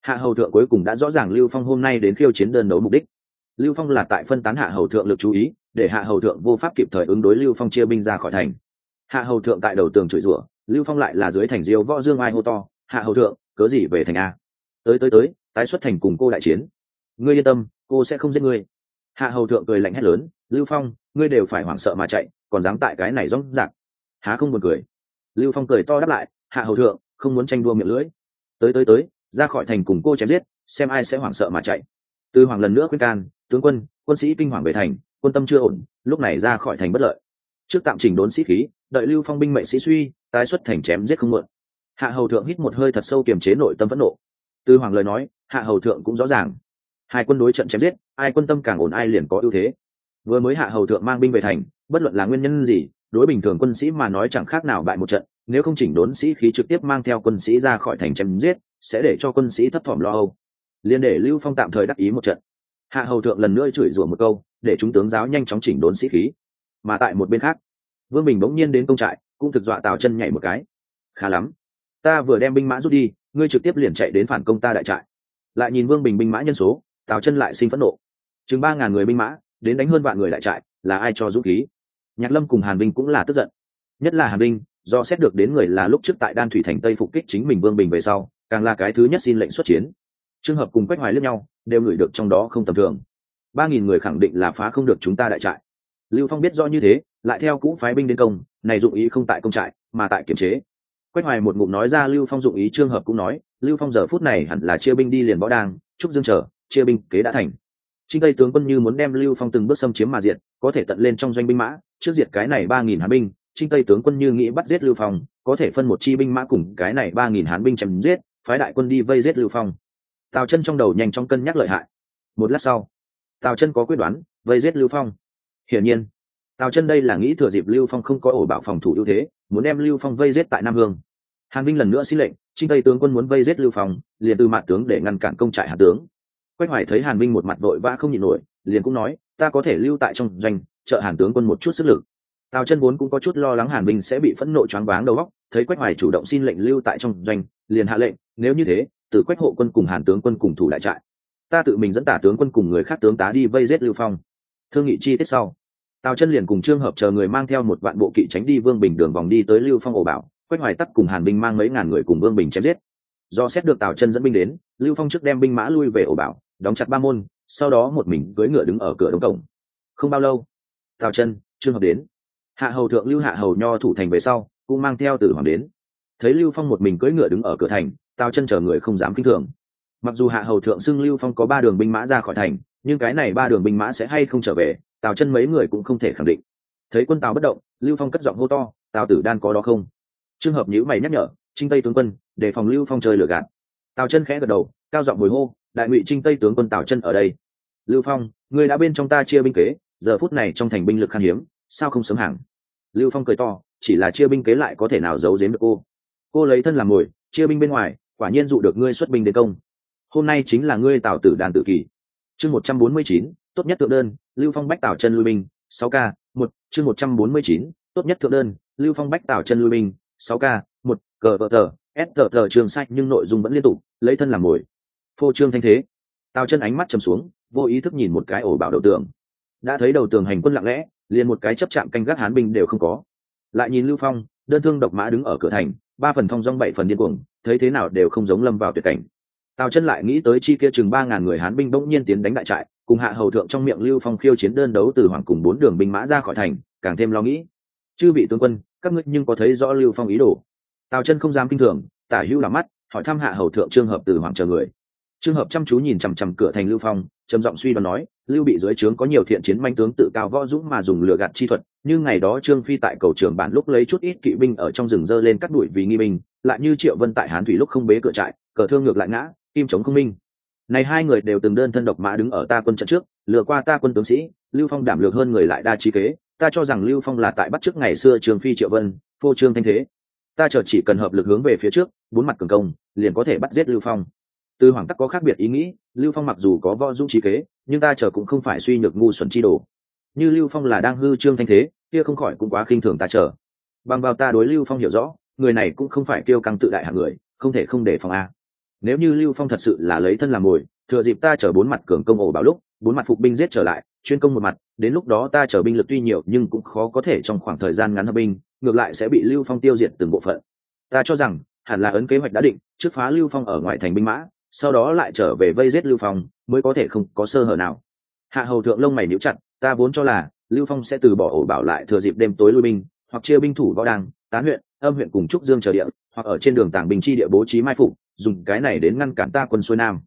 Hạ hầu thượng cuối cùng đã rõ ràng lưu phong hôm nay đến khiêu chiến đơn đấu mục đích. Lưu phong là tại phân tán hạ hầu thượng lực chú ý, để hạ hầu thượng vô pháp kịp thời ứng đối lưu phong chia binh ra khỏi thành. Hạ hầu thượng tại đầu tường chửi rủa, lưu phong lại là dưới thành diêu võ dương ai hô to, hạ hầu thượng, cớ gì về thành a? Tới tới tới, tái xuất thành cùng cô đại chiến. Ngươi yên tâm, cô sẽ không giết ngươi. Hạ hầu thượng cười lạnh hét lớn, lưu phong, ngươi đều phải hoảng sợ mà chạy, còn dám tại cái này rong rạc. Há không buồn cười. Lưu phong cười to đáp lại, hạ hầu thượng không muốn tranh đua miệng lưỡi. Tới tới tới, ra khỏi thành cùng cô chém giết, xem ai sẽ hoảng sợ mà chạy. Tư hoàng lần nữa khuyên can, tướng quân quân sĩ kinh hoàng về thành, quân tâm chưa ổn, lúc này ra khỏi thành bất lợi. Trước tạm chỉnh đốn sĩ khí, đợi lưu phong binh mệnh sĩ suy, tái xuất thành chém giết không mượn hạ hầu thượng hít một hơi thật sâu kiềm chế nội tâm phẫn nộ. Tư hoàng lời nói, hạ hầu thượng cũng rõ ràng. Hai quân đối trận chém giết, ai quân tâm càng ổn ai liền có ưu thế. Vừa mới hạ hầu thượng mang binh về thành, bất luận là nguyên nhân gì, đối bình thường quân sĩ mà nói chẳng khác nào bại một trận nếu không chỉnh đốn sĩ khí trực tiếp mang theo quân sĩ ra khỏi thành chém giết, sẽ để cho quân sĩ thấp thỏm lo âu. Liền để lưu phong tạm thời đắc ý một trận. Hạ hầu thượng lần nữa chửi rủa một câu, để chúng tướng giáo nhanh chóng chỉnh đốn sĩ khí. Mà tại một bên khác, vương bình bỗng nhiên đến công trại, cũng thực dọa tào chân nhảy một cái. Khá lắm, ta vừa đem binh mã rút đi, ngươi trực tiếp liền chạy đến phản công ta đại trại. Lại nhìn vương bình binh mã nhân số, tào chân lại sinh phẫn nộ. Chừng ba ngàn người binh mã, đến đánh hơn vạn người đại trại, là ai cho dũng khí? Nhạc lâm cùng hàn binh cũng là tức giận. Nhất là hàn binh do xét được đến người là lúc trước tại đan thủy thành tây phục kích chính mình vương bình về sau, càng là cái thứ nhất xin lệnh xuất chiến. Trường hợp cùng quách hoài lẫn nhau, đều ngửi được trong đó không tầm thường. Ba nghìn người khẳng định là phá không được chúng ta đại trại. Lưu phong biết do như thế, lại theo cũ phái binh đến công, này dụng ý không tại công trại, mà tại kiểm chế. Quách hoài một ngụm nói ra lưu phong dụng ý trường hợp cũng nói, lưu phong giờ phút này hẳn là chia binh đi liền võ đang trúc dương chờ, chia binh kế đã thành. Trinh tây tướng quân như muốn đem lưu phong từng bước xâm chiếm mà diệt, có thể tận lên trong doanh binh mã, trước diệt cái này ba nghìn hán binh trinh tây tướng quân như nghĩ bắt giết lưu phong, có thể phân một chi binh mã cùng cái này ba nghìn hán binh chém giết, phái đại quân đi vây giết lưu phong. Tào chân trong đầu nhanh chóng cân nhắc lợi hại. Một lát sau, tào chân có quyết đoán, vây giết lưu phong. Hiển nhiên, tào chân đây là nghĩ thừa dịp lưu phong không có ổ bảo phòng thủ ưu thế, muốn đem lưu phong vây giết tại nam hương. Hàn binh lần nữa xin lệnh, trinh tây tướng quân muốn vây giết lưu phong, liền từ mạn tướng để ngăn cản công trại hạ tướng. Quách hoài thấy hàn binh một mặt vội vã không nhịn nổi, liền cũng nói, ta có thể lưu tại trong doanh, trợ hàn tướng quân một chút sức lực tào chân vốn cũng có chút lo lắng hàn binh sẽ bị phẫn nộ choáng váng đầu óc, thấy quách hoài chủ động xin lệnh lưu tại trong doanh, liền hạ lệnh, nếu như thế, từ quách hộ quân cùng hàn tướng quân cùng thủ lại trại. Ta tự mình dẫn tả tướng quân cùng người khác tướng tá đi vây giết lưu phong. Thương nghị chi tiết sau. Tào chân liền cùng trương hợp chờ người mang theo một vạn bộ kỵ tránh đi vương bình đường vòng đi tới lưu phong ổ bảo, quách hoài tắc cùng hàn binh mang mấy ngàn người cùng vương bình chém giết. Do xét được tào chân dẫn binh đến, lưu phong trước đem binh mã lui về ổ bảo, đóng chặt ba môn, sau đó một mình cưỡi ngựa đứng ở cửa đống cổng. Không bao lâu, tào chân, trương hợp đến hạ hầu thượng lưu hạ hầu nho thủ thành về sau, cũng mang theo tử hoàng đến. Thấy lưu phong một mình cưỡi ngựa đứng ở cửa thành, tào chân chờ người không dám kinh thường. Mặc dù hạ hầu thượng xưng lưu phong có ba đường binh mã ra khỏi thành, nhưng cái này ba đường binh mã sẽ hay không trở về, tào chân mấy người cũng không thể khẳng định. Thấy quân tào bất động, lưu phong cất giọng hô to, tào tử đan có đó không? Trường hợp nhữ mày nhắc nhở, trinh tây tướng quân, để phòng lưu phong chơi lửa gạt. Tào chân khẽ gật đầu, cao giọng hồi hô, đại ngụy trinh tây tướng quân tào chân ở đây. Lưu phong người đã bên trong ta chia binh kế, giờ phút này trong thành binh lực khan hiếm sao không sớm hàng? Lưu phong cười to, chỉ là chia binh kế lại có thể nào giấu giếm được cô? Cô lấy thân làm mồi, chia binh bên ngoài, quả nhiên dụ được ngươi xuất binh đến công. Hôm nay chính là ngươi tào tử đàn tự kỷ chương một trăm bốn mươi chín, tốt nhất thượng đơn, lưu phong bách tào chân lui binh, sáu k, một, chương một trăm bốn mươi chín, tốt nhất thượng đơn, lưu phong bách tào chân lui binh, sáu k, một cờ vợ tờ s tờ tờ trường sách nhưng nội dung vẫn liên tục, lấy thân làm mồi. Phô trương thanh thế. Tào chân ánh mắt chầm xuống, vô ý thức nhìn một cái ổ bảo đầu tường. đã thấy đầu tường hành quân lặng lẽ liền một cái chấp chạm canh gác hán binh đều không có. Lại nhìn lưu phong, đơn thương độc mã đứng ở cửa thành, ba phần thong dong bảy phần điên cuồng, thấy thế nào đều không giống lâm vào tuyệt cảnh. Tào chân lại nghĩ tới chi kia chừng ba ngàn người hán binh bỗng nhiên tiến đánh đại trại, cùng hạ hầu thượng trong miệng lưu phong khiêu chiến đơn đấu từ hoàng cùng bốn đường binh mã ra khỏi thành, càng thêm lo nghĩ. Chư vị tướng quân, các ngươi nhưng có thấy rõ lưu phong ý đồ? Tào chân không dám kinh thường, tả hữu làm mắt, hỏi thăm hạ hầu thượng trương hợp từ hoàng chờ người trường hợp chăm chú nhìn chằm chằm cửa thành lưu phong, trầm giọng suy đoán nói, lưu bị dưới trướng có nhiều thiện chiến manh tướng tự cao võ dũng mà dùng lừa gạt chi thuật như ngày đó trương phi tại cầu trường bản lúc lấy chút ít kỵ binh ở trong rừng dơ lên cắt đuổi vì nghi binh, lại như triệu vân tại hán thủy lúc không bế cửa trại, cờ thương ngược lại ngã, kim chống không minh. Này hai người đều từng đơn thân độc mã đứng ở ta quân trận trước, lừa qua ta quân tướng sĩ, lưu phong đảm lược hơn người lại đa trí kế, ta cho rằng lưu phong là tại bắt trước ngày xưa trường phi triệu vân, phô trương thanh thế. Ta chờ chỉ cần hợp lực hướng về phía trước, bốn mặt cường công, liền có thể bắt giết lưu phong từ hoàng tắc có khác biệt ý nghĩ, lưu phong mặc dù có võ dũng trí kế, nhưng ta chờ cũng không phải suy nhược ngu xuẩn chi đồ. Như lưu phong là đang hư trương thanh thế, kia không khỏi cũng quá khinh thường ta chờ. Bằng vào ta đối lưu phong hiểu rõ, người này cũng không phải kêu căng tự đại hạng người, không thể không để phòng a. Nếu như lưu phong thật sự là lấy thân làm mồi, thừa dịp ta chở bốn mặt cường công ổ bảo lúc, bốn mặt phục binh giết trở lại, chuyên công một mặt, đến lúc đó ta chở binh lực tuy nhiều nhưng cũng khó có thể trong khoảng thời gian ngắn hợp binh, ngược lại sẽ bị lưu phong tiêu diệt từng bộ phận. Ta cho rằng, hẳn là ấn kế hoạch đã định, trước phá lưu phong ở ngoại thành binh mã sau đó lại trở về vây giết lưu phong, mới có thể không có sơ hở nào. Hạ hầu thượng lông mày níu chặt, ta vốn cho là lưu phong sẽ từ bỏ ổ bảo lại thừa dịp đêm tối lui binh, hoặc chia binh thủ võ đăng, tán huyện, âm huyện cùng trúc dương chờ địa, hoặc ở trên đường tảng bình chi địa bố trí mai phục, dùng cái này đến ngăn cản ta quân xuôi nam.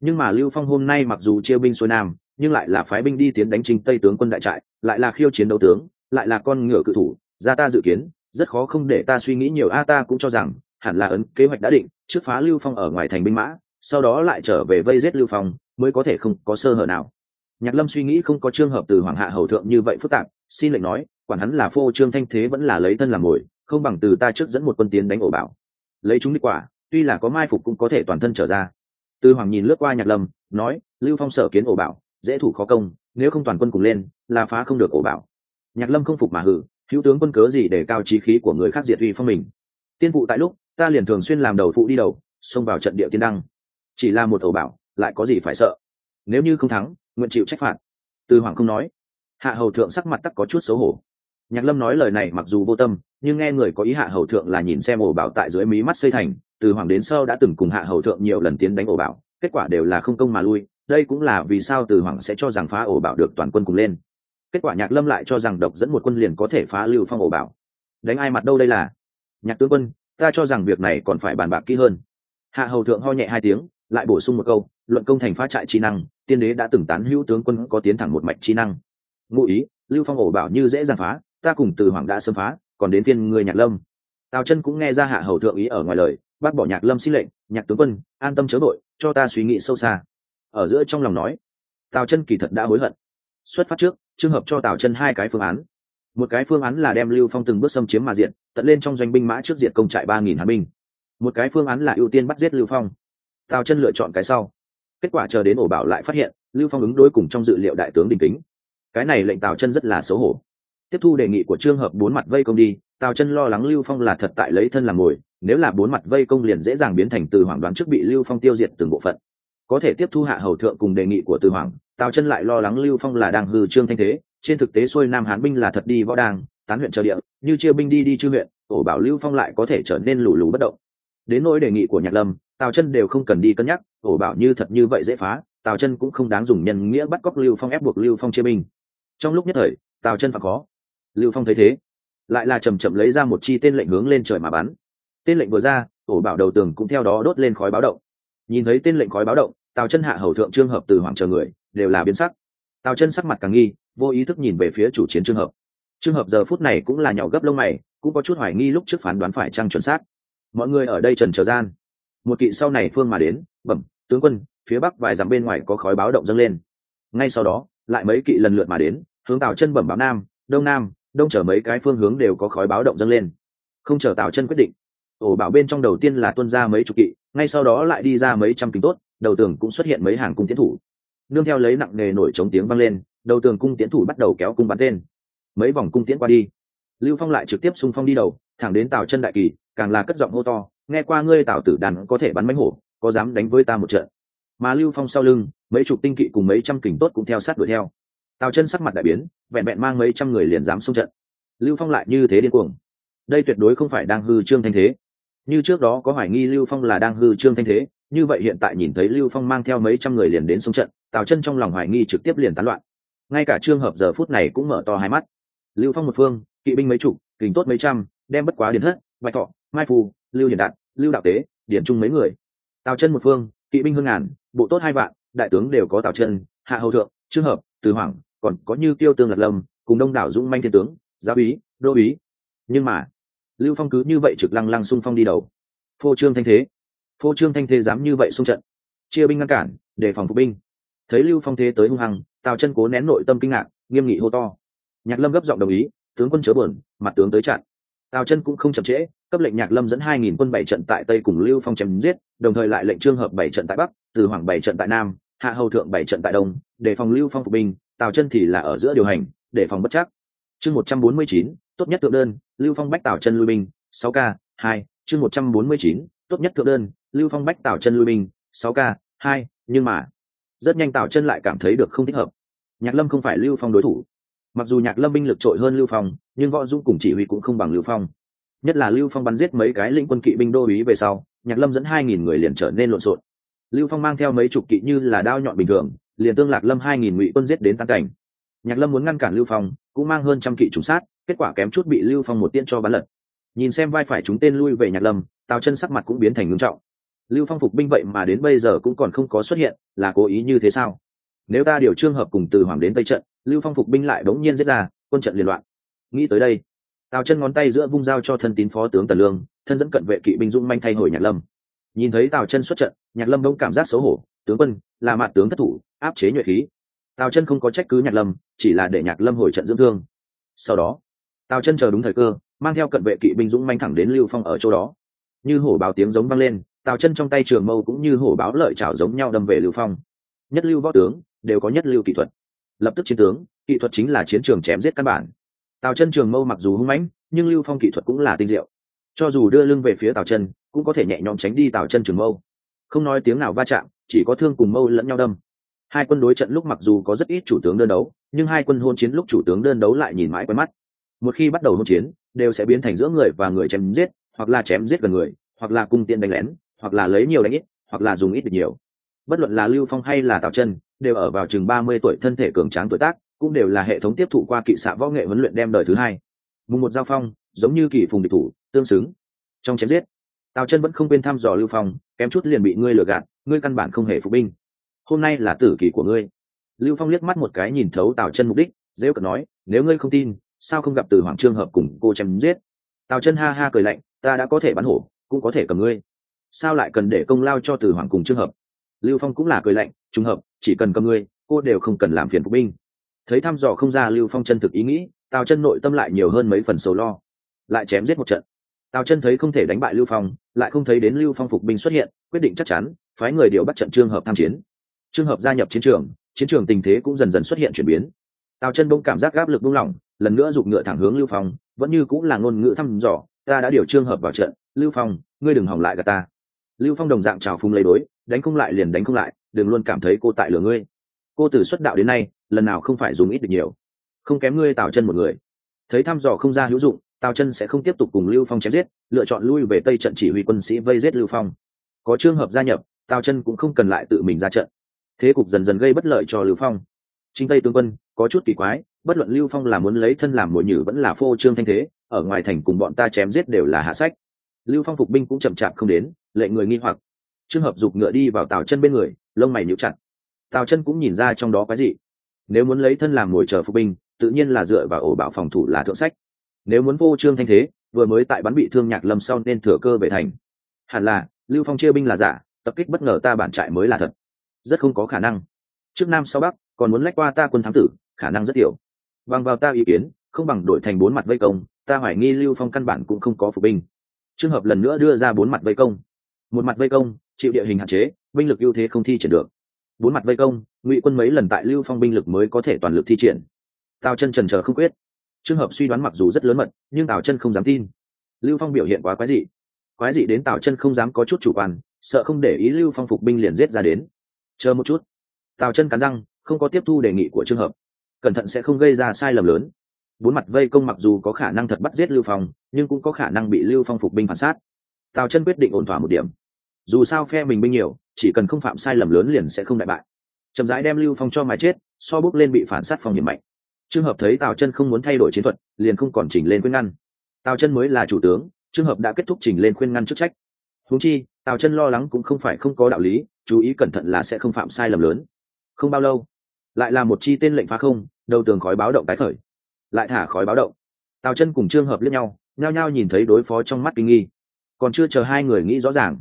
Nhưng mà lưu phong hôm nay mặc dù chia binh xuôi nam, nhưng lại là phái binh đi tiến đánh trình tây tướng quân đại trại, lại là khiêu chiến đấu tướng, lại là con ngựa cự thủ, ra ta dự kiến, rất khó không để ta suy nghĩ nhiều. A, ta cũng cho rằng, hẳn là ấn kế hoạch đã định, trước phá lưu phong ở ngoài thành binh mã sau đó lại trở về vây giết lưu phong, mới có thể không có sơ hở nào. Nhạc lâm suy nghĩ không có trường hợp từ hoàng hạ hầu thượng như vậy phức tạp, xin lệnh nói, quản hắn là phô trương thanh thế vẫn là lấy thân làm mồi, không bằng từ ta trước dẫn một quân tiến đánh ổ bảo. Lấy chúng đi quả, tuy là có mai phục cũng có thể toàn thân trở ra. Tư hoàng nhìn lướt qua nhạc lâm, nói, lưu phong sở kiến ổ bảo, dễ thủ khó công, nếu không toàn quân cùng lên, là phá không được ổ bảo. Nhạc lâm không phục mà hử, hữu tướng quân cớ gì để cao trí khí của người khác diệt uy phong mình? Tiên phụ tại lúc, ta liền thường xuyên làm đầu phụ đi đầu, xông vào trận địa tiên đăng chỉ là một ổ bảo, lại có gì phải sợ? Nếu như không thắng, nguyện chịu trách phạt. Từ hoàng không nói. Hạ hầu thượng sắc mặt tắc có chút xấu hổ. Nhạc lâm nói lời này mặc dù vô tâm, nhưng nghe người có ý hạ hầu thượng là nhìn xem ổ bảo tại dưới mí mắt xây thành, từ hoàng đến sau đã từng cùng hạ hầu thượng nhiều lần tiến đánh ổ bảo, kết quả đều là không công mà lui, đây cũng là vì sao từ hoàng sẽ cho rằng phá ổ bảo được toàn quân cùng lên. Kết quả nhạc lâm lại cho rằng độc dẫn một quân liền có thể phá lưu phong ổ bảo. Đánh ai mặt đâu đây là? Nhạc tướng quân, ta cho rằng việc này còn phải bàn bạc kỹ hơn. Hạ hầu thượng ho nhẹ hai tiếng lại bổ sung một câu, luận công thành phá trại chi năng, tiên đế đã từng tán hữu tướng quân có tiến thẳng một mạch chi năng. Ngụ ý, lưu phong ổ bảo như dễ dàng phá, ta cùng từ hoàng đã xâm phá, còn đến phiên người nhạc lâm. Tào chân cũng nghe ra hạ hầu thượng ý ở ngoài lời, bác bỏ nhạc lâm xin lệnh, nhạc tướng quân, an tâm chớ đội cho ta suy nghĩ sâu xa. Ở giữa trong lòng nói, tào chân kỳ thật đã hối hận. Xuất phát trước trường hợp cho tào chân hai cái phương án. Một cái phương án là đem lưu phong từng bước xâm chiếm mà diện, tận lên trong doanh binh mã trước diện công trại ba nghìn hà binh. Một cái phương án là ưu tiên bắt giết lưu phong tào chân lựa chọn cái sau. Kết quả chờ đến ổ bảo lại phát hiện, lưu phong ứng đối cùng trong dự liệu đại tướng đình kính. Cái này lệnh tào chân rất là xấu hổ. Tiếp thu đề nghị của trường hợp bốn mặt vây công đi, tào chân lo lắng lưu phong là thật tại lấy thân làm mồi, nếu là bốn mặt vây công liền dễ dàng biến thành từ hoàng đoán trước bị lưu phong tiêu diệt từng bộ phận. Có thể tiếp thu hạ hầu thượng cùng đề nghị của từ hoàng tào chân lại lo lắng lưu phong là đang hư trương thanh thế, trên thực tế xuôi nam hán binh là thật đi võ đàng tán huyện chờ địa, như chia binh đi đi chư huyện, ổ bảo lưu phong lại có thể trở nên lù lù bất động. Đến nỗi đề nghị của nhạc lâm tào chân đều không cần đi cân nhắc, ổ bảo như thật như vậy dễ phá, tào chân cũng không đáng dùng nhân nghĩa bắt cóc lưu phong ép buộc lưu phong chia binh. Trong lúc nhất thời, tào chân phạt khó. Lưu phong thấy thế, lại là chầm chậm lấy ra một chi tên lệnh hướng lên trời mà bắn. Tên lệnh vừa ra, ổ bảo đầu tường cũng theo đó đốt lên khói báo động. Nhìn thấy tên lệnh khói báo động, tào chân hạ hầu thượng trương hợp từ hoàng chờ người, đều là biến sắc. Tào chân sắc mặt càng nghi, vô ý thức nhìn về phía chủ chiến trường hợp. Trường hợp giờ phút này cũng là nhỏ gấp lông mày, cũng có chút hoài nghi lúc trước phán đoán phải trăng chuẩn xác. Mọi người ở đây trần chờ gian một kỵ sau này phương mà đến, bẩm, tướng quân, phía bắc vài dặm bên ngoài có khói báo động dâng lên. Ngay sau đó, lại mấy kỵ lần lượt mà đến, hướng tào chân bẩm báo nam, đông nam, đông chở mấy cái phương hướng đều có khói báo động dâng lên. Không chờ tào chân quyết định, ổ bảo bên trong đầu tiên là tuân ra mấy chục kỵ, ngay sau đó lại đi ra mấy trăm kính tốt, đầu tường cũng xuất hiện mấy hàng cung tiến thủ. Nương theo lấy nặng nề nổi chống tiếng vang lên, đầu tường cung tiến thủ bắt đầu kéo cung bắn tên. Mấy vòng cung tiến qua đi, lưu phong lại trực tiếp xung phong đi đầu, thẳng đến tào chân đại kỳ, càng là cất giọng hô to nghe qua ngươi tào tử đàn có thể bắn mánh hổ, có dám đánh với ta một trận. Mà lưu phong sau lưng, mấy chục tinh kỵ cùng mấy trăm kình tốt cũng theo sát đuổi theo. Tào chân sắc mặt đại biến, vẹn vẹn mang mấy trăm người liền dám xông trận. Lưu phong lại như thế điên cuồng. Đây tuyệt đối không phải đang hư trương thanh thế. Như trước đó có hoài nghi lưu phong là đang hư trương thanh thế, như vậy hiện tại nhìn thấy lưu phong mang theo mấy trăm người liền đến xông trận, tào chân trong lòng hoài nghi trực tiếp liền tán loạn. Ngay cả trường hợp giờ phút này cũng mở to hai mắt. Lưu phong một phương, kỵ binh mấy chục, kình tốt mấy trăm, đem bất quá điền thất, bạch thọ, mai phù lưu hiền đạn lưu đạo tế, điển trung mấy người. Tào chân một phương, kỵ binh hương ngàn, bộ tốt hai vạn, đại tướng đều có tào chân, hạ hầu thượng trương hợp, từ hoàng còn có như tiêu tương lật lâm, cùng đông đảo dũng manh thiên tướng, giáo úy, đô úy. Nhưng mà, lưu phong cứ như vậy trực lăng lăng xung phong đi đầu. Phô trương thanh thế, phô trương thanh thế dám như vậy xung trận, chia binh ngăn cản, đề phòng phục binh. Thấy lưu phong thế tới hung hăng, tào chân cố nén nội tâm kinh ngạc, nghiêm nghị hô to. Nhạc lâm gấp giọng đồng ý, tướng quân chớ buồn, mặt tướng tới chặn tào chân cũng không chậm trễ, cấp lệnh nhạc lâm dẫn hai nghìn quân bảy trận tại tây cùng lưu phong chém giết, đồng thời lại lệnh trương hợp bảy trận tại bắc, từ hoàng bảy trận tại nam, hạ hầu thượng bảy trận tại đông, để phòng lưu phong phục binh, tào chân thì là ở giữa điều hành, để phòng bất chắc. Chương một trăm bốn mươi chín, tốt nhất thượng đơn, lưu phong bách tào chân lui binh, sáu k hai, chương một trăm bốn mươi chín, tốt nhất thượng đơn, lưu phong bách tào chân lui binh, sáu k hai, nhưng mà, rất nhanh tào chân lại cảm thấy được không thích hợp. Nhạc lâm không phải lưu phong đối thủ mặc dù nhạc lâm binh lực trội hơn lưu phong, nhưng võ dũng cùng chỉ huy cũng không bằng lưu phong. Nhất là lưu phong bắn giết mấy cái lĩnh quân kỵ binh đô ý về sau, nhạc lâm dẫn hai nghìn người liền trở nên lộn xộn. Lưu phong mang theo mấy chục kỵ như là đao nhọn bình thường, liền tương lạc lâm hai nghìn ngụy quân giết đến tan cảnh. Nhạc lâm muốn ngăn cản lưu phong, cũng mang hơn trăm kỵ trúng sát, kết quả kém chút bị lưu phong một tiên cho bắn lật. Nhìn xem vai phải chúng tên lui về nhạc lâm, tào chân sắc mặt cũng biến thành ngưng trọng. Lưu phong phục binh vậy mà đến bây giờ cũng còn không có xuất hiện, là cố ý như thế sao? Nếu ta điều trương hợp cùng từ hoàng đến tây trận lưu phong phục binh lại đống nhiên giết ra, quân trận liên loạn. Nghĩ tới đây, tào chân ngón tay giữa vung dao cho thân tín phó tướng tần lương, thân dẫn cận vệ kỵ binh dũng manh thay hồi nhạc lâm. Nhìn thấy tào chân xuất trận, nhạc lâm đông cảm giác xấu hổ, tướng quân, là mặt tướng thất thủ, áp chế nhuệ khí. Tào chân không có trách cứ nhạc lâm, chỉ là để nhạc lâm hồi trận dưỡng thương. Sau đó, tào chân chờ đúng thời cơ, mang theo cận vệ kỵ binh dũng manh thẳng đến lưu phong ở chỗ đó. Như hổ báo tiếng giống vang lên, tào chân trong tay trường mâu cũng như hổ báo lợi chảo giống nhau đâm về lưu phong. Nhất lưu võ tướng, đều có nhất lưu kỹ thuật lập tức chiến tướng, kỹ thuật chính là chiến trường chém giết căn bản. Tào chân trường mâu mặc dù hung mãnh, nhưng lưu phong kỹ thuật cũng là tinh diệu. Cho dù đưa lưng về phía tào chân, cũng có thể nhẹ nhõm tránh đi tào chân trường mâu. Không nói tiếng nào va chạm, chỉ có thương cùng mâu lẫn nhau đâm. Hai quân đối trận lúc mặc dù có rất ít chủ tướng đơn đấu, nhưng hai quân hôn chiến lúc chủ tướng đơn đấu lại nhìn mãi quen mắt. Một khi bắt đầu hôn chiến, đều sẽ biến thành giữa người và người chém giết, hoặc là chém giết gần người, hoặc là cung tiện đánh lén, hoặc là lấy nhiều đánh ít, hoặc là dùng ít được nhiều bất luận là lưu phong hay là tào chân đều ở vào chừng ba mươi tuổi thân thể cường tráng tuổi tác, cũng đều là hệ thống tiếp thụ qua kỵ xạ võ nghệ huấn luyện đem đời thứ hai. Mùng một giao phong, giống như kỳ phùng địch thủ, tương xứng. Trong chém giết, tào chân vẫn không quên thăm dò lưu phong, kém chút liền bị ngươi lừa gạt, ngươi căn bản không hề phục binh. Hôm nay là tử kỳ của ngươi. Lưu phong liếc mắt một cái nhìn thấu tào chân mục đích dễ cận nói, nếu ngươi không tin, sao không gặp từ hoàng trương hợp cùng cô chém giết? Tào chân ha ha cười lạnh, ta đã có thể bắn hổ, cũng có thể cầm ngươi. Sao lại cần để công lao cho từ hoàng cùng trương hợp? Lưu phong cũng là cười lạnh, trùng hợp, chỉ cần cầm ngươi, cô đều không cần làm phiền phục binh. Thấy thăm dò không ra lưu phong chân thực ý nghĩ, tào chân nội tâm lại nhiều hơn mấy phần sầu lo. Lại chém giết một trận. Tào chân thấy không thể đánh bại lưu phong, lại không thấy đến lưu phong phục binh xuất hiện, quyết định chắc chắn, phái người điều bắt trận trường hợp tham chiến. Trường hợp gia nhập chiến trường chiến trường tình thế cũng dần dần xuất hiện chuyển biến. Tào chân bỗng cảm giác gáp lực buông lỏng, lần nữa giục ngựa thẳng hướng lưu phong, vẫn như cũng là ngôn ngữ thăm dò, ta đã điều trường hợp vào trận, lưu phong, ngươi đừng hỏng lại gà ta lưu phong đồng dạng trào phung lấy đối, đánh không lại liền đánh không lại, đừng luôn cảm thấy cô tại lửa ngươi. Cô từ xuất đạo đến nay, lần nào không phải dùng ít được nhiều. Không kém ngươi tào chân một người. Thấy thăm dò không ra hữu dụng, tào chân sẽ không tiếp tục cùng lưu phong chém giết, lựa chọn lui về tây trận chỉ huy quân sĩ vây giết lưu phong. Có trường hợp gia nhập, tào chân cũng không cần lại tự mình ra trận. Thế cục dần dần gây bất lợi cho lưu phong. Chính tây tướng quân, có chút kỳ quái, bất luận lưu phong là muốn lấy thân làm mồi nhử vẫn là phô trương thanh thế, ở ngoài thành cùng bọn ta chém giết đều là hạ sách lưu phong phục binh cũng chậm chạp không đến, lệ người nghi hoặc. Trường hợp giục ngựa đi vào tào chân bên người, lông mày nhíu chặt. Tào chân cũng nhìn ra trong đó cái gì nếu muốn lấy thân làm ngồi chờ phục binh, tự nhiên là dựa vào ổ bảo phòng thủ là thượng sách. Nếu muốn vô trương thanh thế, vừa mới tại bắn bị thương nhạc lâm sau nên thừa cơ về thành. Hẳn là, lưu phong chia binh là giả, tập kích bất ngờ ta bản trại mới là thật. Rất không có khả năng. Trước nam sau bắc, còn muốn lách qua ta quân thắng tử, khả năng rất tiểu. Bằng vào ta ý kiến, không bằng đổi thành bốn mặt vây công, ta hoài nghi lưu phong căn bản cũng không có phục binh trường hợp lần nữa đưa ra bốn mặt vây công. Một mặt vây công, chịu địa hình hạn chế, binh lực ưu thế không thi triển được. Bốn mặt vây công, ngụy quân mấy lần tại lưu phong binh lực mới có thể toàn lực thi triển. Tào chân trần chờ không quyết. Trường hợp suy đoán mặc dù rất lớn mật, nhưng tào chân không dám tin. Lưu phong biểu hiện quá quái dị. Quái dị đến tào chân không dám có chút chủ quan, sợ không để ý lưu phong phục binh liền giết ra đến. Chờ một chút. Tào chân cắn răng, không có tiếp thu đề nghị của trường hợp. Cẩn thận sẽ không gây ra sai lầm lớn bốn mặt vây công mặc dù có khả năng thật bắt giết lưu phong, nhưng cũng có khả năng bị lưu phong phục binh phản sát. Tào chân quyết định ổn thỏa một điểm. Dù sao phe mình binh nhiều, chỉ cần không phạm sai lầm lớn liền sẽ không đại bại. Chậm rãi đem lưu phong cho mà chết, so bước lên bị phản sát phong hiểm mạnh. Trường hợp thấy tào chân không muốn thay đổi chiến thuật, liền không còn chỉnh lên khuyên ngăn. Tào chân mới là chủ tướng trường hợp đã kết thúc chỉnh lên khuyên ngăn chức trách. Huống chi, tào chân lo lắng cũng không phải không có đạo lý, chú ý cẩn thận là sẽ không phạm sai lầm lớn. Không bao lâu, lại là một chi tên lệnh phá không, đầu tường khói báo động tái khởi lại thả khói báo động. Tào chân cùng trương hợp lẫn nhau, nhao nhao nhìn thấy đối phó trong mắt kinh nghi. Còn chưa chờ hai người nghĩ rõ ràng,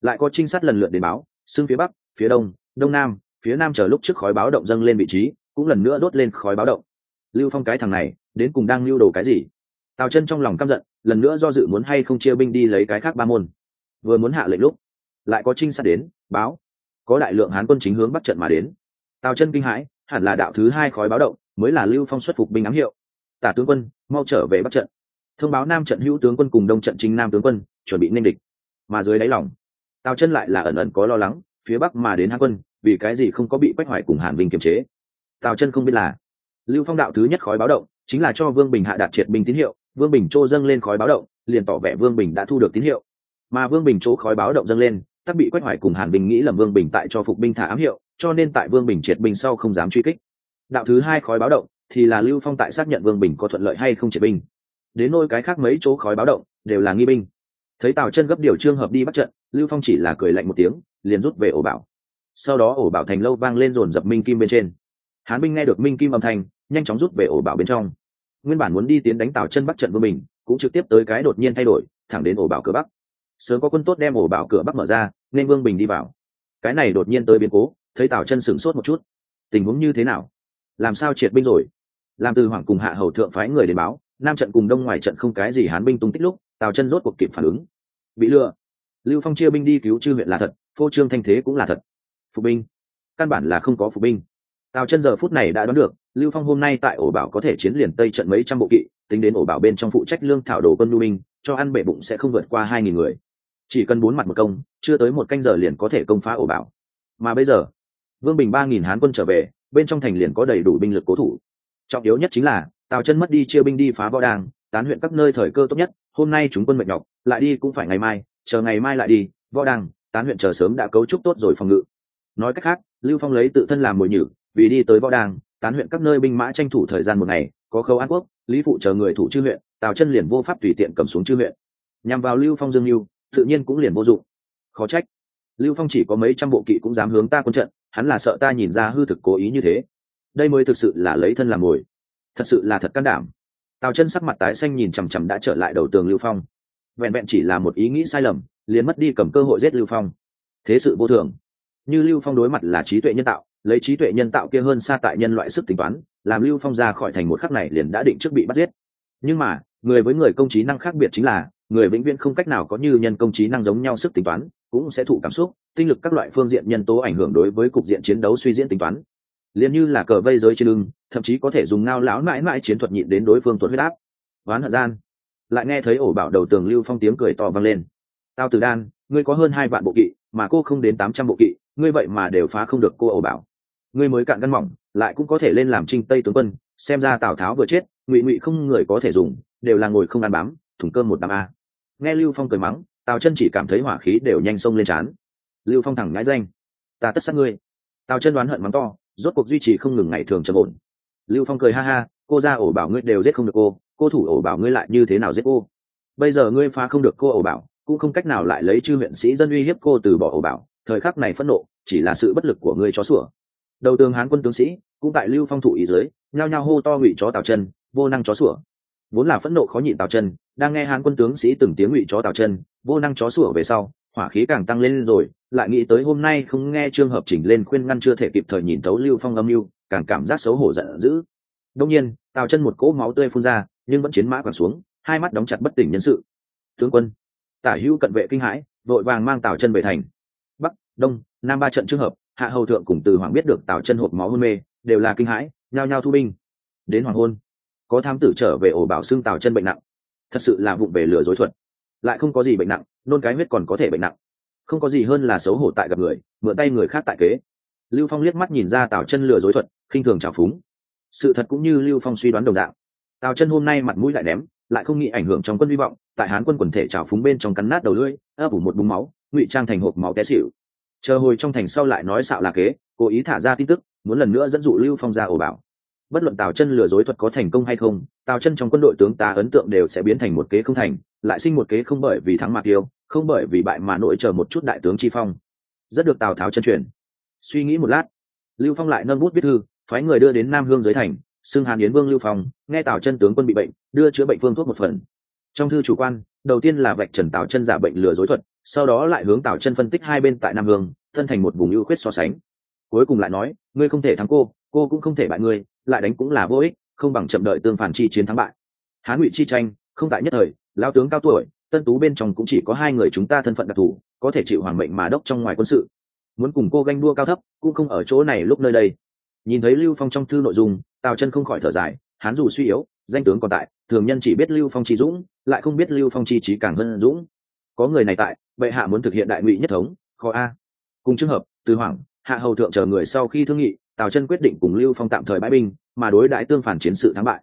lại có trinh sát lần lượt đến báo, xưng phía bắc, phía đông đông nam, phía nam chờ lúc trước khói báo động dâng lên vị trí, cũng lần nữa đốt lên khói báo động. Lưu phong cái thằng này, đến cùng đang lưu đồ cái gì? Tào chân trong lòng căm giận, lần nữa do dự muốn hay không chia binh đi lấy cái khác ba môn. Vừa muốn hạ lệnh lúc, lại có trinh sát đến, báo. Có đại lượng hán quân chính hướng bắt trận mà đến. Tào chân kinh hãi, hẳn là đạo thứ hai khói báo động, mới là lưu phong xuất phục binh ám hiệu tả tướng quân, mau trở về bắt trận. Thông báo nam trận hữu tướng quân cùng đông trận chính nam tướng quân, chuẩn bị nên địch. Mà dưới đáy lòng, tào chân lại là ẩn ẩn có lo lắng, phía bắc mà đến hán quân, vì cái gì không có bị quách hoài cùng hàn binh kiềm chế? Tào chân không biết là, lưu phong đạo thứ nhất khói báo động, chính là cho vương bình hạ đạt triệt binh tín hiệu, vương bình trô dâng lên khói báo động, liền tỏ vẻ vương bình đã thu được tín hiệu. Mà vương bình chỗ khói báo động dâng lên tắc bị quách hoài cùng hàn bình nghĩ là vương bình tại cho phục binh thả ám hiệu, cho nên tại vương bình triệt binh sau không dám truy kích. Đạo thứ hai khói báo động thì là lưu phong tại xác nhận vương bình có thuận lợi hay không triệt binh. Đến nôi cái khác mấy chỗ khói báo động, đều là nghi binh. Thấy tào chân gấp điều trương hợp đi bắt trận, lưu phong chỉ là cười lạnh một tiếng, liền rút về ổ bảo. Sau đó ổ bảo thành lâu vang lên dồn dập minh kim bên trên. Hán binh nghe được minh kim âm thanh, nhanh chóng rút về ổ bảo bên trong. Nguyên bản muốn đi tiến đánh tào chân bắt trận vương bình, cũng trực tiếp tới cái đột nhiên thay đổi, thẳng đến ổ bảo cửa bắc. Sớm có quân tốt đem ổ bảo cửa bắc mở ra, nên vương bình đi vào. Cái này đột nhiên tới biến cố, thấy tào chân sửng sốt một chút. Tình huống như thế nào? Làm sao triệt binh rồi? Làm từ hoàng cùng hạ hầu thượng phái người đến báo, nam trận cùng đông ngoài trận không cái gì hán binh tung tích lúc, tào chân rốt cuộc kịp phản ứng. Bị lừa. Lưu phong chia binh đi cứu chư huyện là thật, phô trương thanh thế cũng là thật. Phục binh. Căn bản là không có phục binh. Tào chân giờ phút này đã đoán được, lưu phong hôm nay tại ổ bảo có thể chiến liền tây trận mấy trăm bộ kỵ, tính đến ổ bảo bên trong phụ trách lương thảo đồ quân lưu binh, cho ăn bể bụng sẽ không vượt qua hai nghìn người. Chỉ cần bốn mặt một công, chưa tới một canh giờ liền có thể công phá ổ bảo. Mà bây giờ, vương bình ba nghìn hán quân trở về, bên trong thành liền có đầy đủ binh lực cố thủ trọng yếu nhất chính là, tào chân mất đi chia binh đi phá võ đàng, tán huyện các nơi thời cơ tốt nhất, hôm nay chúng quân mệt nhọc, lại đi cũng phải ngày mai, chờ ngày mai lại đi, võ đàng, tán huyện chờ sớm đã cấu trúc tốt rồi phòng ngự. Nói cách khác, lưu phong lấy tự thân làm mồi nhử, vì đi tới võ đàng, tán huyện các nơi binh mã tranh thủ thời gian một ngày, có khâu an quốc, lý phụ chờ người thủ chư huyện, tào chân liền vô pháp tùy tiện cầm xuống chư huyện. Nhằm vào lưu phong dương lưu, tự nhiên cũng liền vô dụng. Khó trách. Lưu phong chỉ có mấy trăm bộ kỵ cũng dám hướng ta quân trận, hắn là sợ ta nhìn ra hư thực cố ý như thế đây mới thực sự là lấy thân làm mồi. Thật sự là thật can đảm. Tào chân sắc mặt tái xanh nhìn chằm chằm đã trở lại đầu tường lưu phong. Vẹn vẹn chỉ là một ý nghĩ sai lầm, liền mất đi cầm cơ hội giết lưu phong. Thế sự vô thường. Như lưu phong đối mặt là trí tuệ nhân tạo, lấy trí tuệ nhân tạo kia hơn xa tại nhân loại sức tính toán, làm lưu phong ra khỏi thành một khắc này liền đã định trước bị bắt giết. Nhưng mà, người với người công trí năng khác biệt chính là, người vĩnh viễn không cách nào có như nhân công trí năng giống nhau sức tính toán, cũng sẽ thụ cảm xúc, tinh lực các loại phương diện nhân tố ảnh hưởng đối với cục diện chiến đấu suy diễn tính toán liền như là cờ vây giới trên lưng, thậm chí có thể dùng ngao lão mãi mãi chiến thuật nhịn đến đối phương tuột huyết áp. Oán hận gian, lại nghe thấy ổ bảo đầu tường lưu phong tiếng cười to vang lên. Tao từ đan, ngươi có hơn hai vạn bộ kỵ, mà cô không đến tám trăm bộ kỵ, ngươi vậy mà đều phá không được cô ổ bảo. Ngươi mới cạn gân mỏng, lại cũng có thể lên làm trinh tây tướng quân, xem ra tào tháo vừa chết, ngụy ngụy không người có thể dùng, đều là ngồi không ăn bám thủng cơm một đám a. Nghe lưu phong cười mắng, tào chân chỉ cảm thấy hỏa khí đều nhanh sông lên trán. Lưu phong thẳng ngãi danh, ta tất sát ngươi. Tào chân đoán hận mắng to rốt cuộc duy trì không ngừng ngày thường trầm ổn. Lưu phong cười ha ha, cô ra ổ bảo ngươi đều giết không được cô cô thủ ổ bảo ngươi lại như thế nào giết cô? Bây giờ ngươi phá không được cô ổ bảo, cũng không cách nào lại lấy chư huyện sĩ dân uy hiếp cô từ bỏ ổ bảo, thời khắc này phẫn nộ, chỉ là sự bất lực của ngươi chó sủa. Đầu tường hán quân tướng sĩ, cũng tại lưu phong thủ ý dưới, nhao nhao hô to ngụy chó tào chân vô năng chó sủa. Vốn là phẫn nộ khó nhịn tào chân đang nghe hán quân tướng sĩ từng tiếng ngụy chó tào chân vô năng chó sủa về sau hỏa khí càng tăng lên rồi, lại nghĩ tới hôm nay không nghe trường hợp chỉnh lên khuyên ngăn chưa thể kịp thời nhìn tấu lưu phong âm mưu, càng cảm giác xấu hổ giận dữ. Đông nhiên, tào chân một cỗ máu tươi phun ra, nhưng vẫn chiến mã quẳng xuống, hai mắt đóng chặt bất tỉnh nhân sự. Tướng quân, tả hữu cận vệ kinh hãi, vội vàng mang tào chân về thành. Bắc, đông, nam ba trận trường hợp, hạ hầu thượng cùng từ hoàng biết được tào chân hộp máu hôn mê, đều là kinh hãi, nhao nhao thu binh. Đến hoàng hôn, có tham tử trở về ổ bảo xưng tào chân bệnh nặng. Thật sự là vụng về lừa dối thuật. Lại không có gì bệnh nặng nôn cái huyết còn có thể bệnh nặng. Không có gì hơn là xấu hổ tại gặp người, mượn tay người khác tại kế. Lưu phong liếc mắt nhìn ra tào chân lừa dối thuật, khinh thường trào phúng. Sự thật cũng như lưu phong suy đoán đồng đạo tào chân hôm nay mặt mũi lại ném, lại không nghĩ ảnh hưởng trong quân hy vọng, tại hán quân quần thể trào phúng bên trong cắn nát đầu lưỡi, ấp ủ một búng máu, ngụy trang thành hộp máu té xịu chờ hồi trong thành sau lại nói xạo là kế, cố ý thả ra tin tức, muốn lần nữa dẫn dụ lưu phong ra ổ bảo. Bất luận tào chân lừa dối thuật có thành công hay không, tào chân trong quân đội tướng ta ấn tượng đều sẽ biến thành một kế không thành lại sinh một kế không bởi vì thắng mạc yêu, không bởi vì bại mà nội chờ một chút đại tướng chi phong. Rất được tào tháo chân truyền. Suy nghĩ một lát, lưu phong lại nâng bút viết thư, phái người đưa đến nam hương giới thành, xưng hàn yến vương lưu phong, nghe tào chân tướng quân bị bệnh, đưa chữa bệnh phương thuốc một phần. Trong thư chủ quan, đầu tiên là vạch trần tào chân giả bệnh lừa dối thuật, sau đó lại hướng tào chân phân tích hai bên tại nam hương, thân thành một vùng ưu khuyết so sánh. Cuối cùng lại nói, ngươi không thể thắng cô cô cũng không thể bại ngươi, lại đánh cũng là vô ích, không bằng chậm đợi tương phản chi chiến thắng bại. Hán ngụy chi tranh, không tại nhất thời lao tướng cao tuổi, tân tú bên trong cũng chỉ có hai người chúng ta thân phận đặc thù, có thể chịu hoàng mệnh mà đốc trong ngoài quân sự. Muốn cùng cô ganh đua cao thấp, cũng không ở chỗ này lúc nơi đây. Nhìn thấy lưu phong trong thư nội dung, tào chân không khỏi thở dài hán dù suy yếu, danh tướng còn tại, thường nhân chỉ biết lưu phong chi dũng, lại không biết lưu phong chi trí càng hơn dũng. Có người này tại, bệ hạ muốn thực hiện đại ngụy nhất thống, khó a. Cùng trường hợp, từ hoàng hạ hầu thượng chờ người sau khi thương nghị, tào chân quyết định cùng lưu phong tạm thời bãi binh, mà đối đãi tương phản chiến sự thắng bại.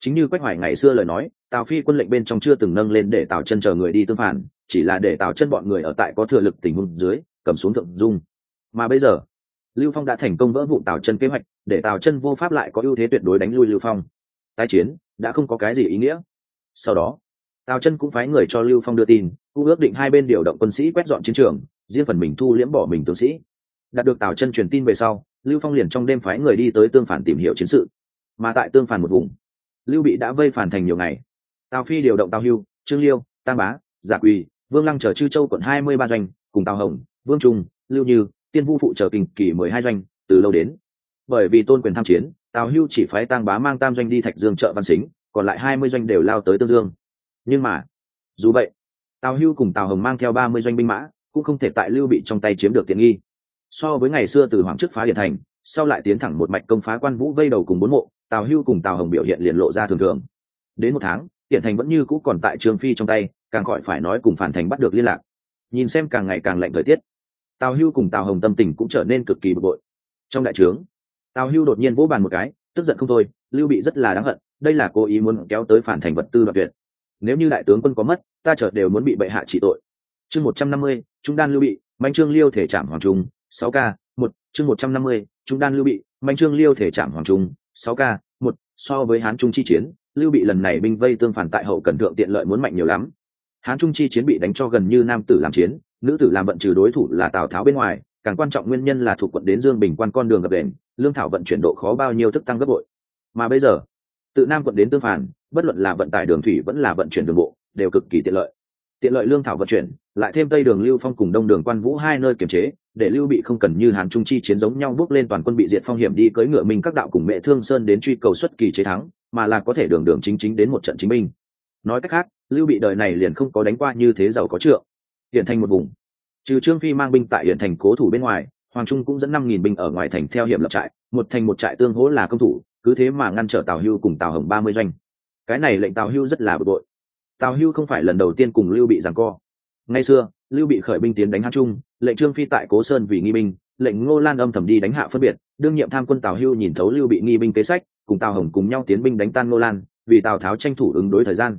Chính như quách hoài ngày xưa lời nói tào phi quân lệnh bên trong chưa từng nâng lên để tào chân chờ người đi tương phản, chỉ là để tào chân bọn người ở tại có thừa lực tình huống dưới, cầm xuống thượng dung. Mà bây giờ, lưu phong đã thành công vỡ vụ tào chân kế hoạch, để tào chân vô pháp lại có ưu thế tuyệt đối đánh lui lưu phong. Tái chiến, đã không có cái gì ý nghĩa. Sau đó, tào chân cũng phái người cho lưu phong đưa tin, cũng ước định hai bên điều động quân sĩ quét dọn chiến trường, riêng phần mình thu liễm bỏ mình tướng sĩ. Đạt được tào chân truyền tin về sau, lưu phong liền trong đêm phái người đi tới tương phản tìm hiểu chiến sự. Mà tại tương phản một vùng, lưu bị đã vây phản thành nhiều ngày tào phi điều động tào hưu, trương liêu, tam bá, giả quỳ, vương lăng chờ chư châu quận hai mươi ba doanh, cùng tào hồng, vương trung, lưu như, tiên vu phụ trợ kinh kỳ mười hai doanh, từ lâu đến. Bởi vì tôn quyền tham chiến, tào hưu chỉ phái Tăng bá mang tam doanh đi thạch dương chợ văn xính, còn lại hai mươi doanh đều lao tới tương dương. Nhưng mà, dù vậy, tào hưu cùng tào hồng mang theo ba mươi doanh binh mã, cũng không thể tại lưu bị trong tay chiếm được tiện nghi. So với ngày xưa từ hoàng chức phá điện thành, sau lại tiến thẳng một mạch công phá quan vũ vây đầu cùng bốn mộ, tào hưu cùng tào hồng biểu hiện liền lộ ra thường thường. Đến một tháng điện thành vẫn như cũ còn tại trường phi trong tay, càng khỏi phải nói cùng phản thành bắt được liên lạc. Nhìn xem càng ngày càng lạnh thời tiết, tào hưu cùng tào hồng tâm tình cũng trở nên cực kỳ bực bội. Trong đại trướng, tào hưu đột nhiên vỗ bàn một cái, tức giận không thôi, lưu bị rất là đáng hận, đây là cố ý muốn kéo tới phản thành vật tư đoạt tuyệt. Nếu như đại tướng quân có mất, ta chợt đều muốn bị bệ hạ trị tội. Chương một trăm năm mươi, trung đan lưu bị mạnh trương liêu thể trảm hoàng trung, sáu k, một, chương một trăm năm mươi, trung đan lưu bị mạnh trương liêu thể trảm hoàng trung, sáu k, một, so với hán trung chi chiến lưu bị lần này binh vây tương phản tại hậu cần thượng tiện lợi muốn mạnh nhiều lắm. Hán trung chi chiến bị đánh cho gần như nam tử làm chiến, nữ tử làm vận trừ đối thủ là tào tháo bên ngoài, càng quan trọng nguyên nhân là thuộc quận đến dương bình quan con đường gập đền, lương thảo vận chuyển độ khó bao nhiêu thức tăng gấp bội. Mà bây giờ, tự nam quận đến tương phản, bất luận là vận tải đường thủy vẫn là vận chuyển đường bộ, đều cực kỳ tiện lợi tiện lợi lương thảo vận chuyển, lại thêm tây đường lưu phong cùng đông đường quan vũ hai nơi kiểm chế, để lưu bị không cần như hàn trung chi chiến giống nhau bước lên toàn quân bị diệt phong hiểm đi cưỡi ngựa mình các đạo cùng mẹ thương sơn đến truy cầu xuất kỳ chế thắng, mà là có thể đường đường chính chính đến một trận chính minh nói cách khác, lưu bị đời này liền không có đánh qua như thế giàu có trượng. Hiện thành một vùng. Trừ trương phi mang binh tại hiện thành cố thủ bên ngoài, hoàng trung cũng dẫn năm nghìn binh ở ngoài thành theo hiểm lập trại, một thành một trại tương hỗ là công thủ, cứ thế mà ngăn trở tào hưu cùng tào hồng ba mươi doanh. Cái này lệnh tào hưu rất là bực bội tào hưu không phải lần đầu tiên cùng lưu bị giằng co. Ngay xưa, lưu bị khởi binh tiến đánh hán trung, lệnh trương phi tại cố sơn vì nghi binh, lệnh ngô lan âm thầm đi đánh hạ phân biệt, đương nhiệm tham quân tào hưu nhìn thấu lưu bị nghi binh kế sách, cùng tào hồng cùng nhau tiến binh đánh tan ngô lan, vì tào tháo tranh thủ ứng đối thời gian.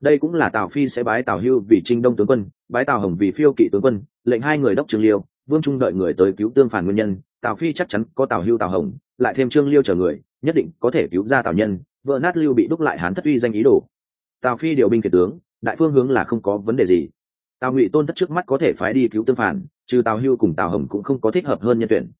Đây cũng là tào phi sẽ bái tào hưu vì trinh đông tướng quân, bái tào hồng vì phiêu kỵ tướng quân, lệnh hai người đốc trương liêu, vương trung đợi người tới cứu tương phản nguyên nhân, tào phi chắc chắn có tào hưu tào hồng, lại thêm trương liêu chờ người, nhất định có thể cứu ra tào nhân vợ nát lưu bị đúc lại hán thất uy danh ý đồ tào phi điều binh kể tướng, đại phương hướng là không có vấn đề gì. Tào ngụy tôn thất trước mắt có thể phái đi cứu tương phản, trừ tào hưu cùng tào hồng cũng không có thích hợp hơn nhân tuyển.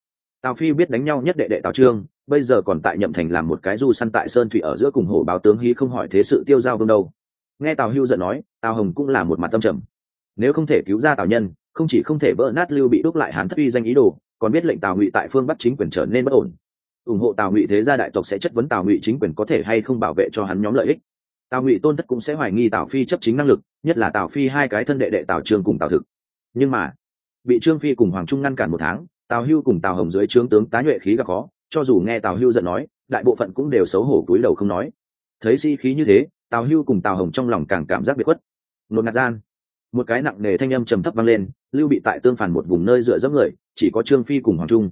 Tào phi biết đánh nhau nhất đệ đệ tào trương, bây giờ còn tại nhậm thành làm một cái du săn tại sơn thủy ở giữa cùng hổ báo tướng hí không hỏi thế sự tiêu giao vương đâu. Nghe tào hưu giận nói, tào hồng cũng là một mặt tâm trầm. Nếu không thể cứu ra tào nhân, không chỉ không thể vỡ nát lưu bị đúc lại hán thất uy danh ý đồ, còn biết lệnh tào ngụy tại phương bắc chính quyền trở nên bất ổn. Ủng hộ tào ngụy thế gia đại tộc sẽ chất vấn tào ngụy chính quyền có thể hay không bảo vệ cho hắn nhóm lợi ích tào ngụy tôn thất cũng sẽ hoài nghi tào phi chấp chính năng lực, nhất là tào phi hai cái thân đệ đệ tào trương cùng tào thực. Nhưng mà, bị trương phi cùng hoàng trung ngăn cản một tháng, tào hưu cùng tào hồng dưới trướng tướng tá nhuệ khí gặp khó, cho dù nghe tào hưu giận nói, đại bộ phận cũng đều xấu hổ cúi đầu không nói. Thấy si-khí như thế, tào hưu cùng tào hồng trong lòng càng cảm giác bị khuất. Nột ngạt gian, một cái nặng nề thanh âm trầm thấp vang lên, lưu bị tại tương phản một vùng nơi dựa dẫm người, chỉ có trương phi cùng hoàng trung.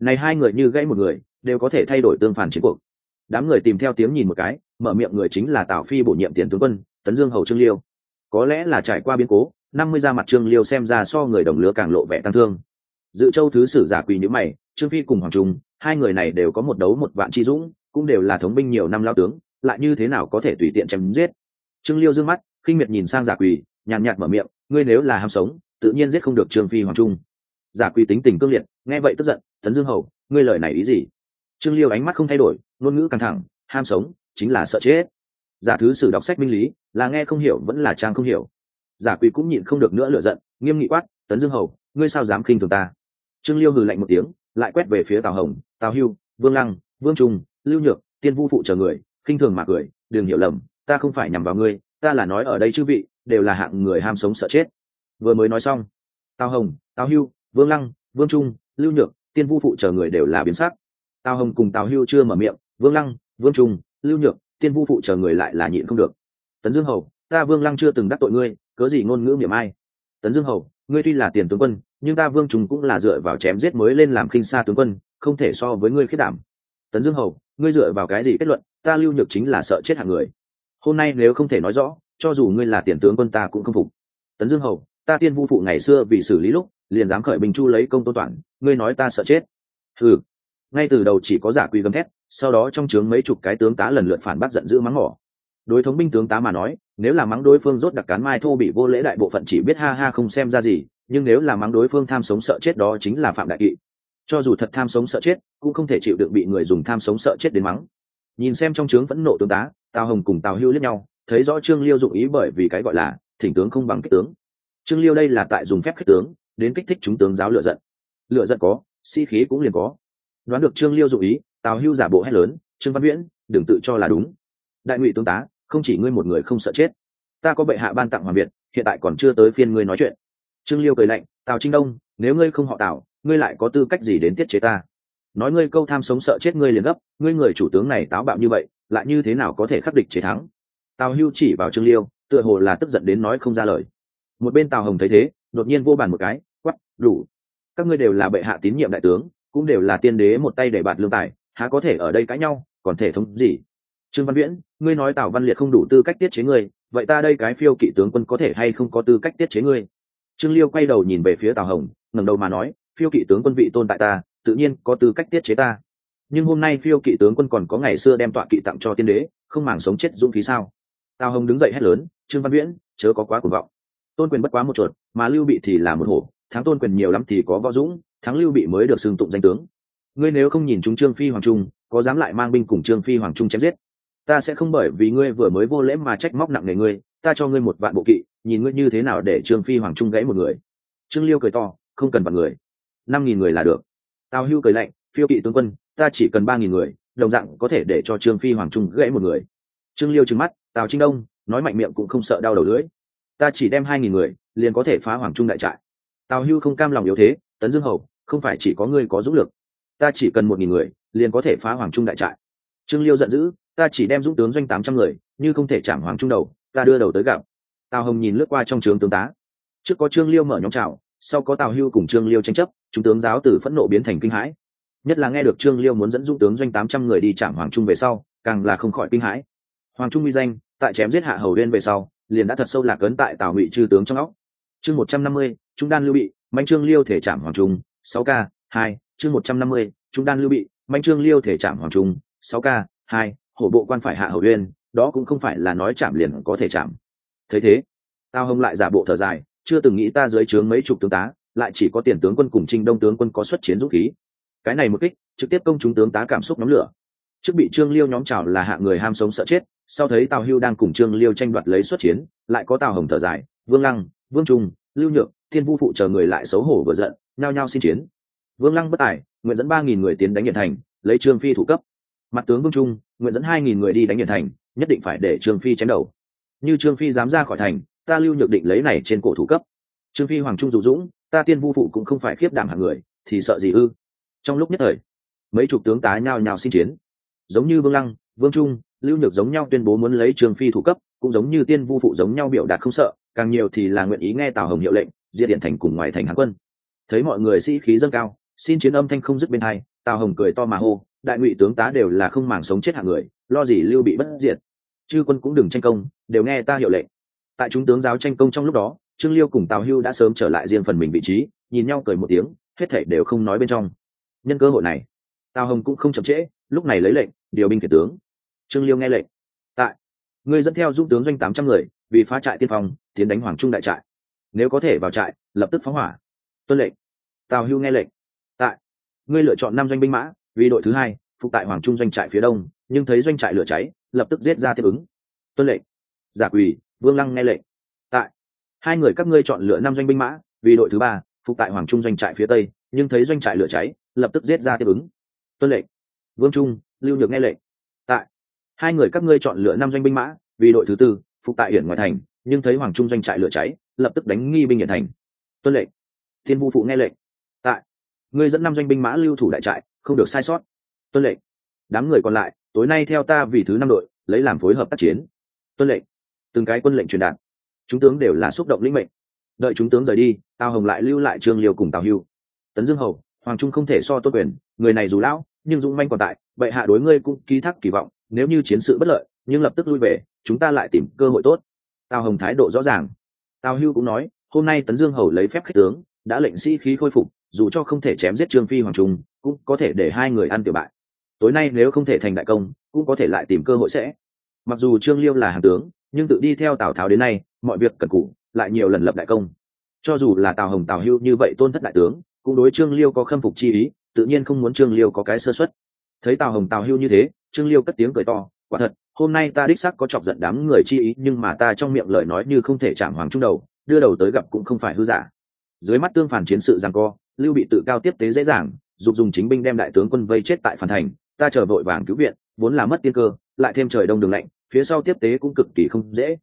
Này hai người như gãy một người, đều có thể thay đổi tương phản chiến cuộc. Đám người tìm theo tiếng nhìn một cái mở miệng người chính là tào phi bổ nhiệm tiền tướng quân, tấn dương hầu trương liêu. Có lẽ là trải qua biến cố, năm mươi ra mặt trương liêu xem ra so người đồng lứa càng lộ vẻ tăng thương. Dự châu thứ sử giả quỳ nhữ mày, trương phi cùng hoàng trung, hai người này đều có một đấu một vạn chi dũng, cũng đều là thống binh nhiều năm lao tướng, lại như thế nào có thể tùy tiện chém giết? Trương liêu dương mắt, khinh miệt nhìn sang giả quỳ, nhàn nhạt mở miệng, ngươi nếu là ham sống, tự nhiên giết không được trương phi, hoàng trung. Giả quỳ tính tình cương liệt, nghe vậy tức giận, tấn dương hầu, ngươi lời này ý gì? Trương liêu ánh mắt không thay đổi, ngôn ngữ căng thẳng, ham sống chính là sợ chết. Giả thứ sử đọc sách minh lý, là nghe không hiểu vẫn là trang không hiểu. Giả quỷ cũng nhịn không được nữa lựa giận, nghiêm nghị quát, tấn dương hầu, ngươi sao dám khinh thường ta? Trương liêu hừ lạnh một tiếng, lại quét về phía tào hồng, tào hưu, vương lăng, vương trung, lưu nhược, tiên vu phụ chờ người, khinh thường mà cười, đừng hiểu lầm, ta không phải nhằm vào ngươi, ta là nói ở đây chư vị, đều là hạng người ham sống sợ chết. Vừa mới nói xong, tào hồng, tào hưu, vương lăng, vương trung, lưu nhược, tiên vu phụ chờ người đều là biến sắc. Tào hồng cùng tào hưu chưa mở miệng, vương lăng, vương trung lưu nhược, tiên vu phụ chờ người lại là nhịn không được. Tấn dương hầu, ta vương lăng chưa từng đắc tội ngươi, cớ gì ngôn ngữ miệng ai? Tấn dương hầu, ngươi tuy là tiền tướng quân, nhưng ta vương chúng cũng là dựa vào chém giết mới lên làm khinh xa tướng quân, không thể so với ngươi khiết đảm. Tấn dương hầu, ngươi dựa vào cái gì kết luận? Ta lưu nhược chính là sợ chết hạng người. Hôm nay nếu không thể nói rõ, cho dù ngươi là tiền tướng quân ta cũng không phục. Tấn dương hầu, ta tiên vu phụ ngày xưa vì xử lý lúc, liền dám khởi bình chu lấy công tôn toàn ngươi nói ta sợ chết. Ừ ngay từ đầu chỉ có giả quy gầm thét sau đó trong trướng mấy chục cái tướng tá lần lượt phản bác giận dữ mắng mỏ đối thống binh tướng tá mà nói, nếu là mắng đối phương rốt đặc cán mai thô bị vô lễ đại bộ phận chỉ biết ha ha không xem ra gì, nhưng nếu là mắng đối phương tham sống sợ chết đó chính là phạm đại kỵ. Cho dù thật tham sống sợ chết, cũng không thể chịu được bị người dùng tham sống sợ chết đến mắng. Nhìn xem trong trướng vẫn nộ tướng tá, tào hồng cùng tào hưu lẫn nhau, thấy rõ trương liêu dụng ý bởi vì cái gọi là thỉnh tướng không bằng kích tướng. Trương liêu đây là tại dùng phép kích tướng, đến kích thích chúng tướng giáo lựa giận. Lựa giận có si khí cũng liền có. Đoán được trương liêu dụng ý tào hưu giả bộ hét lớn, trương văn viễn, đừng tự cho là đúng. Đại ngụy tướng tá, không chỉ ngươi một người không sợ chết, ta có bệ hạ ban tặng hoàng việt, hiện tại còn chưa tới phiên ngươi nói chuyện. Trương liêu cười lạnh, tào trinh đông, nếu ngươi không họ tào, ngươi lại có tư cách gì đến tiết chế ta? Nói ngươi câu tham sống sợ chết ngươi liền gấp, ngươi người chủ tướng này táo bạo như vậy, lại như thế nào có thể khắc địch chế thắng? Tào hưu chỉ vào trương liêu, tựa hồ là tức giận đến nói không ra lời. Một bên tào hồng thấy thế, đột nhiên vô bàn một cái quắp đủ. Các ngươi đều là bệ hạ tín nhiệm đại tướng, cũng đều là tiên đế một tay để bạt lương tài há có thể ở đây cãi nhau, còn thể thống gì? Trương văn viễn, ngươi nói tào văn liệt không đủ tư cách tiết chế ngươi, vậy ta đây cái phiêu kỵ tướng quân có thể hay không có tư cách tiết chế ngươi? Trương liêu quay đầu nhìn về phía tào hồng, ngẩng đầu mà nói, phiêu kỵ tướng quân vị tôn tại ta, tự nhiên có tư cách tiết chế ta. Nhưng hôm nay phiêu kỵ tướng quân còn có ngày xưa đem tọa kỵ tặng cho tiên đế, không màng sống chết dũng khí sao? Tào hồng đứng dậy hét lớn, trương văn viễn, chớ có quá cuồng vọng. Tôn quyền bất quá một chuột, mà lưu bị thì là một hổ, thắng tôn quyền nhiều lắm thì có võ dũng, thắng lưu bị mới được xưng tụng danh tướng ngươi nếu không nhìn chúng trương phi hoàng trung, có dám lại mang binh cùng trương phi hoàng trung chém giết? Ta sẽ không bởi vì ngươi vừa mới vô lễ mà trách móc nặng nề ngươi, ta cho ngươi một vạn bộ kỵ, nhìn ngươi như thế nào để trương phi hoàng trung gãy một người. Trương liêu cười to, không cần vạn người, năm nghìn người là được. Tào hưu cười lạnh, phiêu kỵ tướng quân, ta chỉ cần ba nghìn người, đồng dạng có thể để cho trương phi hoàng trung gãy một người. Trương liêu trừng mắt, tào trinh đông, nói mạnh miệng cũng không sợ đau đầu lưỡi. Ta chỉ đem hai nghìn người, liền có thể phá hoàng trung đại trại. Tào hưu không cam lòng yếu thế, tấn dương hầu, không phải chỉ có ngươi có dũng lực ta chỉ cần một nghìn người, liền có thể phá hoàng trung đại trại. Trương liêu giận dữ, ta chỉ đem dũng tướng doanh tám trăm người, như không thể chạm hoàng trung đầu, ta đưa đầu tới gặp. Tào hồng nhìn lướt qua trong trường tướng tá. Trước có trương liêu mở nhóm trào sau có tào hưu cùng trương liêu tranh chấp, chúng tướng giáo từ phẫn nộ biến thành kinh hãi. Nhất là nghe được trương liêu muốn dẫn dũng tướng doanh tám trăm người đi chạm hoàng trung về sau, càng là không khỏi kinh hãi. Hoàng trung uy danh, tại chém giết hạ hầu huyên về sau, liền đã thật sâu lạc ấn tại tào ngụy chư tướng trong óc. Chương một trăm năm mươi, trung đan lưu bị mạnh trương liêu thể chạm hoàng trung, sáu k hai chương một trăm năm mươi chúng đan lưu bị mạnh trương liêu thể chạm hoàng trung sáu k hai hổ bộ quan phải hạ hầu uyên, đó cũng không phải là nói chạm liền có thể chạm thấy thế tao hông lại giả bộ thở dài chưa từng nghĩ ta dưới trướng mấy chục tướng tá lại chỉ có tiền tướng quân cùng trinh đông tướng quân có xuất chiến dũng khí. Cái này một kích trực tiếp công chúng tướng tá cảm xúc nóng lửa. Trước bị trương liêu nhóm chảo là hạ người ham sống sợ chết sau thấy tào hưu đang cùng trương liêu tranh đoạt lấy xuất chiến lại có tào hồng thở dài vương lăng vương trung lưu nhượng thiên vu phụ chờ người lại xấu hổ vừa giận nhao nhao xin chiến vương lăng bất tài, nguyện dẫn ba nghìn người tiến đánh nhiệt thành, lấy trương phi thủ cấp. Mặt tướng vương trung, nguyện dẫn hai nghìn người đi đánh nhiệt thành, nhất định phải để trương phi chém đầu. Như trương phi dám ra khỏi thành, ta lưu nhược định lấy này trên cổ thủ cấp. Trương phi hoàng trung dù dũng, ta tiên vu phụ cũng không phải khiếp đảm hạng người, thì sợ gì ư? Trong lúc nhất thời, mấy chục tướng tá nhao nhao xin chiến. Giống như vương lăng, vương trung, lưu nhược giống nhau tuyên bố muốn lấy trương phi thủ cấp, cũng giống như tiên vu phụ giống nhau biểu đạt không sợ, càng nhiều thì là nguyện ý nghe tào hồng hiệu lệnh, diệt điện thành cùng ngoài thành hán quân. Thấy mọi người sĩ khí dâng cao xin chiến âm thanh không dứt bên hai, tào hồng cười to mà hô, đại ngụy tướng tá đều là không màng sống chết hạng người, lo gì lưu bị bất diệt. Chư quân cũng đừng tranh công, đều nghe ta hiệu lệnh. Tại chúng tướng giáo tranh công trong lúc đó, trương liêu cùng tào hưu đã sớm trở lại riêng phần mình vị trí, nhìn nhau cười một tiếng, hết thảy đều không nói bên trong. Nhân cơ hội này, tào hồng cũng không chậm trễ, lúc này lấy lệnh, điều binh kể tướng. Trương liêu nghe lệnh, tại, người dẫn theo dung tướng doanh tám trăm người, vì phá trại tiên phong, tiến đánh hoàng trung đại trại. Nếu có thể vào trại, lập tức phóng hỏa. Tuân lệnh. Tào hưu nghe lệnh ngươi lựa chọn năm doanh binh mã, vì đội thứ hai, phục tại hoàng trung doanh trại phía đông, nhưng thấy doanh trại lửa cháy, lập tức giết ra tiếp ứng. Tuân lệnh. Giả quỳ, vương lăng nghe lệnh. Tại. Hai người các ngươi chọn lựa năm doanh binh mã, vì đội thứ ba, phục tại hoàng trung doanh trại phía tây, nhưng thấy doanh trại lửa cháy, lập tức giết ra tiếp ứng. Tuân lệnh. Vương trung, lưu nhược nghe lệnh. Tại. Hai người các ngươi chọn lựa năm doanh binh mã, vì đội thứ tư, phục tại hiển ngoại thành, nhưng thấy hoàng trung doanh trại lửa cháy, lập tức đánh nghi binh hiển thành. Tuân lệnh. Thiên vu phụ nghe lệnh. Tại ngươi dẫn năm doanh binh mã lưu thủ đại trại, không được sai sót. Tuân lệnh. Đám người còn lại, tối nay theo ta vì thứ năm đội, lấy làm phối hợp tác chiến. Tuân lệnh. Từng cái quân lệnh truyền đạt. Chúng tướng đều là xúc động lĩnh mệnh. Đợi chúng tướng rời đi, tào hồng lại lưu lại trương liêu cùng tào hưu. Tấn dương hầu, hoàng trung không thể so tốt quyền, người này dù lão, nhưng dũng manh còn tại, bệ hạ đối ngươi cũng ký thác kỳ vọng, nếu như chiến sự bất lợi, nhưng lập tức lui về, chúng ta lại tìm cơ hội tốt. Tào hồng thái độ rõ ràng. Tào hưu cũng nói, hôm nay tấn dương hầu lấy phép khích tướng, đã lệnh sĩ khí khôi phục dù cho không thể chém giết trương phi hoàng trung, cũng có thể để hai người ăn tiểu bại. Tối nay nếu không thể thành đại công, cũng có thể lại tìm cơ hội sẽ. Mặc dù trương liêu là hàng tướng, nhưng tự đi theo tào tháo đến nay, mọi việc cần cụ lại nhiều lần lập đại công. Cho dù là tào hồng, tào hưu như vậy tôn thất đại tướng, cũng đối trương liêu có khâm phục chi ý, tự nhiên không muốn trương liêu có cái sơ xuất thấy tào hồng, tào hưu như thế, trương liêu cất tiếng cười to, quả thật, hôm nay ta đích sắc có chọc giận đám người chi ý, nhưng mà ta trong miệng lời nói như không thể chạm hoàng trung đầu, đưa đầu tới gặp cũng không phải hư giả. Dưới mắt tương phản chiến sự giằng co lưu bị tự cao tiếp tế dễ dàng, dục dùng chính binh đem đại tướng quân vây chết tại phản thành, ta chờ vội vàng cứu viện, vốn là mất tiên cơ, lại thêm trời đông đường lạnh, phía sau tiếp tế cũng cực kỳ không dễ.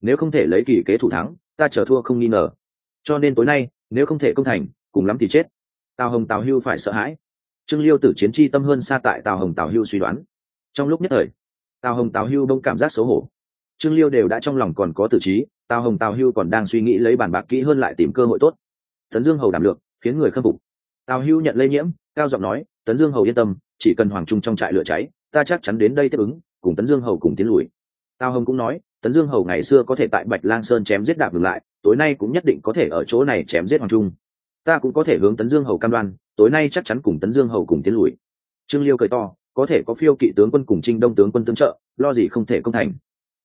Nếu không thể lấy kỳ kế thủ thắng, ta chờ thua không nghi ngờ. Cho nên tối nay, nếu không thể công thành, cùng lắm thì chết. Tào hồng tào hưu phải sợ hãi. Trương liêu tử chiến chi tâm hơn xa tại tào hồng tào hưu suy đoán. Trong lúc nhất thời, tào hồng tào hưu đông cảm giác xấu hổ. Trương liêu đều đã trong lòng còn có tử trí, tào hồng tào hưu còn đang suy nghĩ lấy bản bạc kỹ hơn lại tìm cơ hội tốt. Tấn dương hầu đảm lượng khiến người khâm phục. Tào hưu nhận lây nhiễm, cao giọng nói, tấn dương hầu yên tâm, chỉ cần hoàng trung trong trại lửa cháy, ta chắc chắn đến đây tiếp ứng, cùng tấn dương hầu cùng tiến lùi. Tào hồng cũng nói, tấn dương hầu ngày xưa có thể tại bạch lang sơn chém giết đạp ngược lại, tối nay cũng nhất định có thể ở chỗ này chém giết hoàng trung. Ta cũng có thể hướng tấn dương hầu cam đoan, tối nay chắc chắn cùng tấn dương hầu cùng tiến lùi. Trương liêu cười to, có thể có phiêu kỵ tướng quân cùng trinh đông tướng quân tương trợ, lo gì không thể công thành.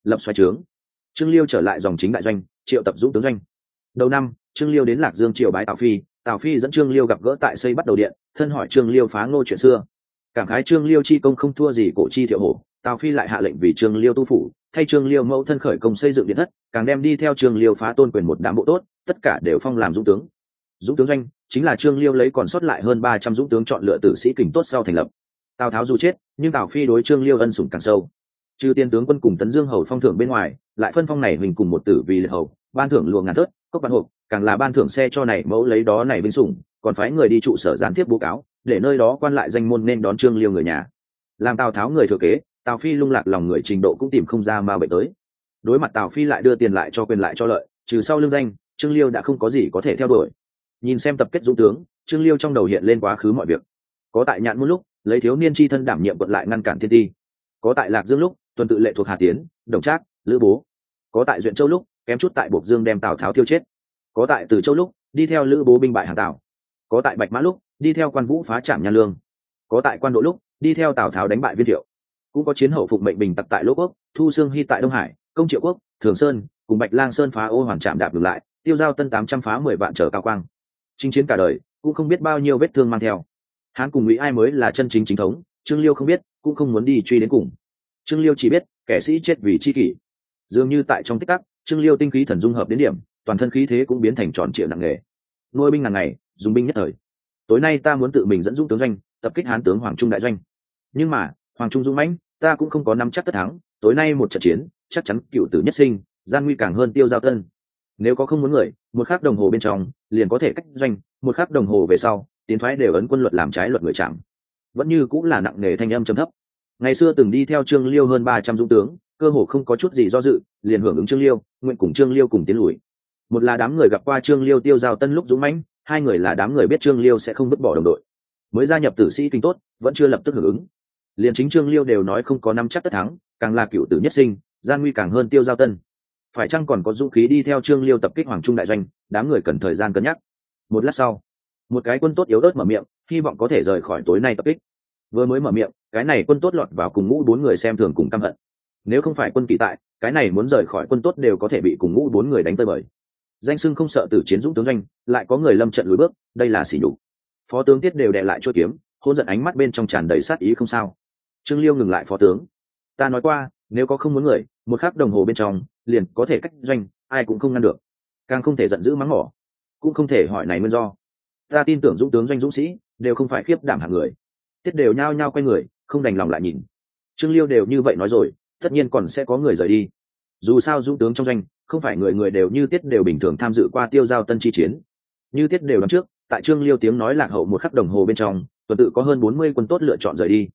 Lập xoay trướng. Trương liêu trở lại dòng chính đại doanh, triệu tập dũng tướng doanh. Đầu năm, trương liêu đến lạc dương triều bái tào phi tào phi dẫn trương liêu gặp gỡ tại xây bắt đầu điện, thân hỏi trương liêu phá ngô chuyện xưa. Cảm khái trương liêu chi công không thua gì cổ chi thiệu hổ, tào phi lại hạ lệnh vì trương liêu tu phủ, thay trương liêu mẫu thân khởi công xây dựng điện thất, càng đem đi theo trương liêu phá tôn quyền một đám bộ tốt, tất cả đều phong làm dũng tướng. Dũng tướng doanh, chính là trương liêu lấy còn sót lại hơn ba trăm dũng tướng chọn lựa tử sĩ kình tốt sau thành lập. Tào tháo dù chết, nhưng tào phi đối trương liêu ân sủng càng sâu. Trừ tiên tướng quân cùng tấn dương hầu phong thưởng bên ngoài, lại phân phong này mình cùng một tử vì liệt hầu, ban thưởng luồng ngàn thớt, cốc văn hộp càng là ban thưởng xe cho này mẫu lấy đó này vinh sủng, còn phái người đi trụ sở gián tiếp bố cáo, để nơi đó quan lại danh môn nên đón trương liêu người nhà. Làm tào tháo người thừa kế, tào phi lung lạc lòng người trình độ cũng tìm không ra ma bệnh tới. Đối mặt tào phi lại đưa tiền lại cho quyền lại cho lợi, trừ sau lương danh, trương liêu đã không có gì có thể theo đuổi. Nhìn xem tập kết dũng tướng, trương liêu trong đầu hiện lên quá khứ mọi việc. Có tại nhạn một lúc, lấy thiếu niên chi thân đảm nhiệm quận lại ngăn cản thiên ti. Có tại lạc dương lúc, tuần tự lệ thuộc hà tiến, đồng trác, lữ bố. Có tại duyện châu lúc, kém chút tại buộc dương đem tào tháo tiêu chết có tại từ châu lúc, đi theo lữ bố binh bại hàng tào. Có tại bạch mã lúc, đi theo quan vũ phá trảm nhan lương. Có tại quan độ lúc, đi theo tào tháo đánh bại viên thiệu. Cũng có chiến hậu phục mệnh bình tặc tại lỗ quốc, thu sương hy tại đông hải, công triệu quốc, thường sơn, cùng bạch lang sơn phá ô hoàn trạm đạp ngược lại, tiêu giao tân tám trăm phá mười vạn trở cao quang. Chinh chiến cả đời, cũng không biết bao nhiêu vết thương mang theo. Hán cùng ngụy ai mới là chân chính chính thống, trương liêu không biết, cũng không muốn đi truy đến cùng. Trương liêu chỉ biết, kẻ sĩ chết vì chi kỷ. Dường như tại trong tích tắc, trương liêu tinh khí thần dung hợp đến điểm toàn thân khí thế cũng biến thành tròn triệu nặng nghề nuôi binh ngàn ngày, dùng binh nhất thời. Tối nay ta muốn tự mình dẫn dũng tướng doanh, tập kích hán tướng hoàng trung đại doanh. Nhưng mà, hoàng trung dũng mãnh, ta cũng không có nắm chắc tất thắng. Tối nay một trận chiến, chắc chắn cựu tử nhất sinh, gian nguy càng hơn tiêu giao tân. Nếu có không muốn người, một khắc đồng hồ bên trong, liền có thể cách doanh, một khắc đồng hồ về sau, tiến thoái đều ấn quân luật làm trái luật người chạm. Vẫn như cũng là nặng nề thanh âm trầm thấp. Ngày xưa từng đi theo trương liêu hơn ba trăm dũng tướng, cơ hồ không có chút gì do dự, liền hưởng ứng trương liêu, nguyện cùng trương liêu cùng tiến lùi một là đám người gặp qua trương liêu tiêu giao tân lúc dũng mãnh, hai người là đám người biết trương liêu sẽ không vứt bỏ đồng đội. Mới gia nhập tử sĩ kinh tốt, vẫn chưa lập tức hưởng ứng. Liền chính trương liêu đều nói không có năm chắc tất thắng, càng là cựu tử nhất sinh, gian nguy càng hơn tiêu giao tân. Phải chăng còn có dũng khí đi theo trương liêu tập kích hoàng trung đại doanh, đám người cần thời gian cân nhắc. Một lát sau, một cái quân tốt yếu ớt mở miệng, hy vọng có thể rời khỏi tối nay tập kích. Vừa mới mở miệng, cái này quân tốt lọt vào cùng ngũ bốn người xem thường cùng căm hận. Nếu không phải quân kỳ tại, cái này muốn rời khỏi quân tốt đều có thể bị cùng ngũ bốn người đánh tơi bời danh sưng không sợ tử chiến dũng tướng doanh, lại có người lâm trận lùi bước, đây là xỉ nhục. Phó tướng tiết đều đệ lại chuỗi kiếm, hôn giận ánh mắt bên trong tràn đầy sát ý không sao. Trương liêu ngừng lại phó tướng. Ta nói qua, nếu có không muốn người, một khắc đồng hồ bên trong, liền có thể cách doanh, ai cũng không ngăn được. Càng không thể giận dữ mắng mỏ, cũng không thể hỏi này nguyên do. Ta tin tưởng dũng tướng doanh dũng sĩ, đều không phải khiếp đảm hạng người. Tiết đều nhao nhao quay người, không đành lòng lại nhìn. Trương liêu đều như vậy nói rồi, tất nhiên còn sẽ có người rời đi. Dù sao dũng tướng trong doanh không phải người người đều như tiết đều bình thường tham dự qua tiêu giao tân chi chiến. Như tiết đều đ trước, tại trương liêu tiếng nói lạc hậu một khắc đồng hồ bên trong, tuần tự có hơn bốn mươi quân tốt lựa chọn rời đi.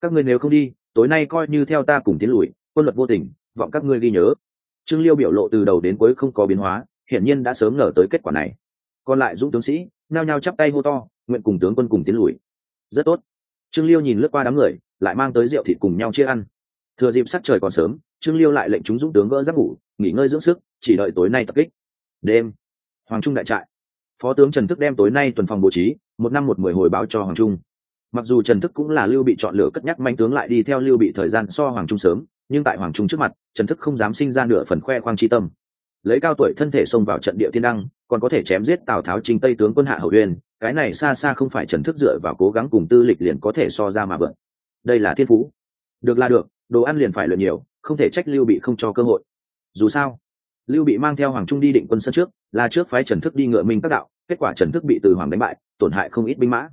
Các ngươi nếu không đi, tối nay coi như theo ta cùng tiến lùi, quân luật vô tình, vọng các ngươi ghi nhớ. Trương liêu biểu lộ từ đầu đến cuối không có biến hóa, hiển nhiên đã sớm ngờ tới kết quả này. Còn lại dũng tướng sĩ nao nhao chắp tay hô to, nguyện cùng tướng quân cùng tiến lùi. Rất tốt. Trương liêu nhìn lướt qua đám người, lại mang tới rượu thịt cùng nhau chia ăn. Thừa dịp sắc trời còn sớm, trương liêu lại lệnh chúng dũng tướng gỡ giấc ngủ nghỉ ngơi dưỡng sức, chỉ đợi tối nay tập kích. Đêm. Hoàng trung đại trại. Phó tướng trần thức đem tối nay tuần phòng bố trí, một năm một mười hồi báo cho hoàng trung. Mặc dù trần thức cũng là lưu bị chọn lựa cất nhắc manh tướng lại đi theo lưu bị thời gian so hoàng trung sớm, nhưng tại hoàng trung trước mặt, trần thức không dám sinh ra nửa phần khoe khoang chi tâm. Lấy cao tuổi thân thể xông vào trận địa tiên đăng, còn có thể chém giết tào tháo chính tây tướng quân hạ hậu uyên, cái này xa xa không phải trần thức dựa vào cố gắng cùng tư lịch liền có thể so ra mà vợn đây là thiên phú. Được là được, đồ ăn liền phải luyện nhiều, không thể trách lưu bị không cho cơ hội dù sao, lưu bị mang theo hoàng trung đi định quân sân trước, là trước phái trần thức đi ngựa minh các đạo, kết quả trần thức bị từ hoàng đánh bại, tổn hại không ít binh mã.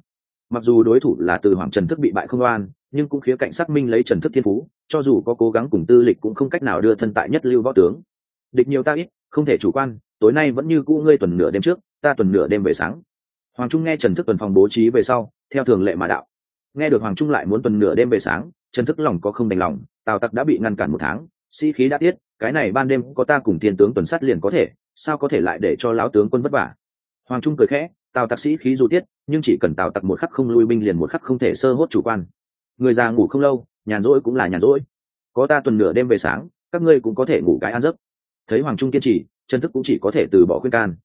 Mặc dù đối thủ là từ hoàng trần thức bị bại không oan, nhưng cũng khía cạnh xác minh lấy trần thức thiên phú, cho dù có cố gắng cùng tư lịch cũng không cách nào đưa thân tại nhất lưu võ tướng. Địch nhiều ta ít, không thể chủ quan, tối nay vẫn như cũ ngươi tuần nửa đêm trước, ta tuần nửa đêm về sáng. Hoàng trung nghe trần thức tuần phòng bố trí về sau, theo thường lệ mà đạo. Nghe được hoàng trung lại muốn tuần nửa đêm về sáng, trần thức lòng có không đành lòng, tào tặc đã bị ngăn cản một tháng, sĩ、si、khí đã tiết cái này ban đêm có ta cùng thiên tướng tuần sát liền có thể, sao có thể lại để cho lão tướng quân vất vả? Hoàng trung cười khẽ, tào tặc sĩ khí dù tiết, nhưng chỉ cần tào tặc một khắc không lui binh liền một khắc không thể sơ hốt chủ quan. Người già ngủ không lâu, nhàn rỗi cũng là nhàn rỗi. Có ta tuần nửa đêm về sáng, các ngươi cũng có thể ngủ cái ăn giấc. Thấy hoàng trung kiên trì, chân thức cũng chỉ có thể từ bỏ khuyên can.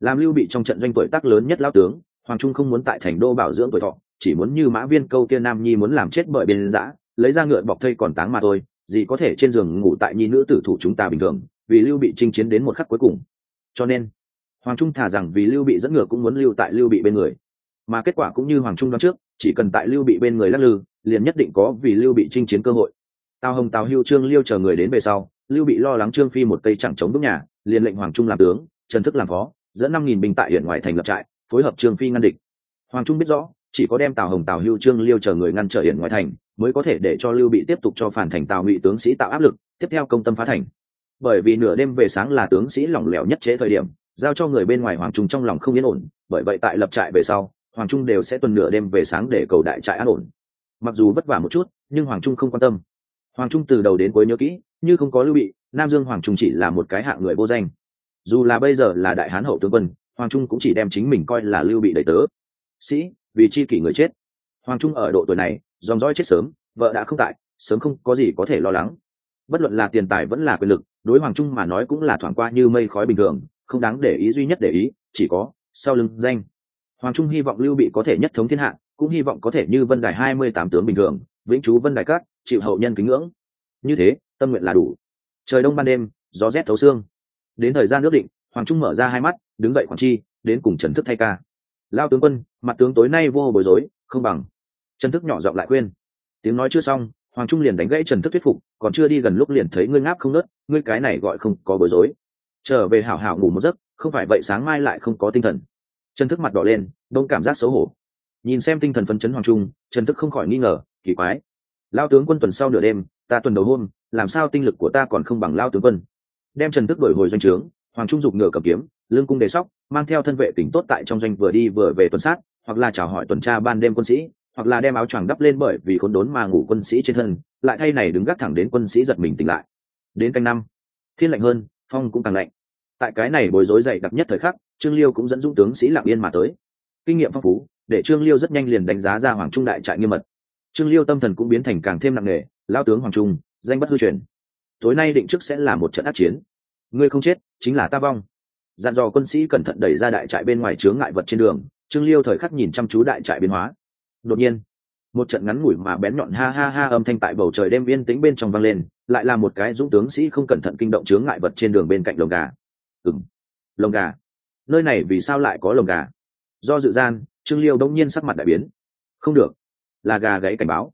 Làm lưu bị trong trận doanh tuổi tác lớn nhất lão tướng, hoàng trung không muốn tại thành đô bảo dưỡng tuổi thọ, chỉ muốn như mã viên câu kia nam nhi muốn làm chết bởi bên giã lấy ra ngựa bọc thây còn táng mà thôi gì có thể trên giường ngủ tại nhi nữ tử thủ chúng ta bình thường, vì lưu bị chinh chiến đến một khắc cuối cùng. Cho nên, hoàng trung thả rằng vì lưu bị dẫn ngựa cũng muốn lưu tại lưu bị bên người. Mà kết quả cũng như hoàng trung đoán trước, chỉ cần tại lưu bị bên người lắc lư, liền nhất định có vì lưu bị chinh chiến cơ hội. Tào hồng, tào hưu, trương liêu chờ người đến về sau, lưu bị lo lắng trương phi một cây chẳng chống bước nhà, liền lệnh hoàng trung làm tướng, trần thức làm phó, dẫn năm nghìn binh tại huyện ngoài thành lập trại, phối hợp trương phi ngăn địch. Hoàng trung biết rõ, chỉ có đem tào hồng, tào hưu, trương liêu chờ người ngăn trở hiện ngoài thành mới có thể để cho lưu bị tiếp tục cho phản thành tào ngụy tướng sĩ tạo áp lực, tiếp theo công tâm phá thành. Bởi vì nửa đêm về sáng là tướng sĩ lỏng lẻo nhất chế thời điểm, giao cho người bên ngoài hoàng trung trong lòng không yên ổn, bởi vậy tại lập trại về sau, hoàng trung đều sẽ tuần nửa đêm về sáng để cầu đại trại an ổn. Mặc dù vất vả một chút, nhưng hoàng trung không quan tâm. Hoàng trung từ đầu đến cuối nhớ kỹ, như không có lưu bị, nam dương hoàng trung chỉ là một cái hạng người vô danh. Dù là bây giờ là đại hán hậu tướng quân, hoàng trung cũng chỉ đem chính mình coi là lưu bị đầy tớ. Sĩ, vì chi kỷ người chết hoàng trung ở độ tuổi này, dòng dõi chết sớm, vợ đã không tại, sớm không có gì có thể lo lắng. Bất luận là tiền tài vẫn là quyền lực, đối hoàng trung mà nói cũng là thoảng qua như mây khói bình thường, không đáng để ý duy nhất để ý, chỉ có sau lưng danh. Hoàng trung hy vọng lưu bị có thể nhất thống thiên hạ, cũng hy vọng có thể như vân đài hai mươi tám tướng bình thường, vĩnh chú vân đài cát, chịu hậu nhân kính ngưỡng. Như thế, tâm nguyện là đủ. Trời đông ban đêm, gió rét thấu xương. Đến thời gian ước định, hoàng trung mở ra hai mắt, đứng dậy khoảng chi, đến cùng trần thức thay ca lao tướng quân, mặt tướng tối nay vô bối rối, không bằng. Trần thức nhỏ giọng lại khuyên. Tiếng nói chưa xong, hoàng trung liền đánh gãy trần thức thuyết phục, còn chưa đi gần lúc liền thấy ngươi ngáp không nớt ngươi cái này gọi không có bối rối. Trở về hảo hảo ngủ một giấc, không phải vậy sáng mai lại không có tinh thần. Trần thức mặt đỏ lên, đông cảm giác xấu hổ. Nhìn xem tinh thần phấn chấn hoàng trung, trần thức không khỏi nghi ngờ, kỳ quái. Lao tướng quân tuần sau nửa đêm, ta tuần đầu hôm, làm sao tinh lực của ta còn không bằng lao tướng quân? Đem trần thức đổi hồi doanh trướng hoàng trung dục ngựa cầm kiếm lương cung đề sóc, mang theo thân vệ tỉnh tốt tại trong doanh vừa đi vừa về tuần sát, hoặc là chào hỏi tuần tra ban đêm quân sĩ, hoặc là đem áo choàng đắp lên bởi vì khốn đốn mà ngủ quân sĩ trên thân, lại thay này đứng gác thẳng đến quân sĩ giật mình tỉnh lại. Đến canh năm, thiên lạnh hơn, phong cũng càng lạnh. Tại cái này bối rối dày đặc nhất thời khắc, trương liêu cũng dẫn dũng tướng sĩ lạng yên mà tới. Kinh nghiệm phong phú, để trương liêu rất nhanh liền đánh giá ra hoàng trung đại trại nghiêm mật. Trương liêu tâm thần cũng biến thành càng thêm nặng nề, lao tướng hoàng trung, danh bất hư truyền. Tối nay định trước sẽ là một trận át chiến ngươi không chết, chính là ta vong. Dặn dò quân sĩ cẩn thận đẩy ra đại trại bên ngoài chướng ngại vật trên đường, trương liêu thời khắc nhìn chăm chú đại trại biến hóa. Đột nhiên, một trận ngắn ngủi mà bén nhọn ha ha ha âm thanh tại bầu trời đêm yên tĩnh bên trong vang lên, lại là một cái dũng tướng sĩ không cẩn thận kinh động chướng ngại vật trên đường bên cạnh lồng gà. Ừng lồng gà. Nơi này vì sao lại có lồng gà? Do dự gian, trương liêu đông nhiên sắc mặt đại biến. Không được, là gà gãy cảnh báo.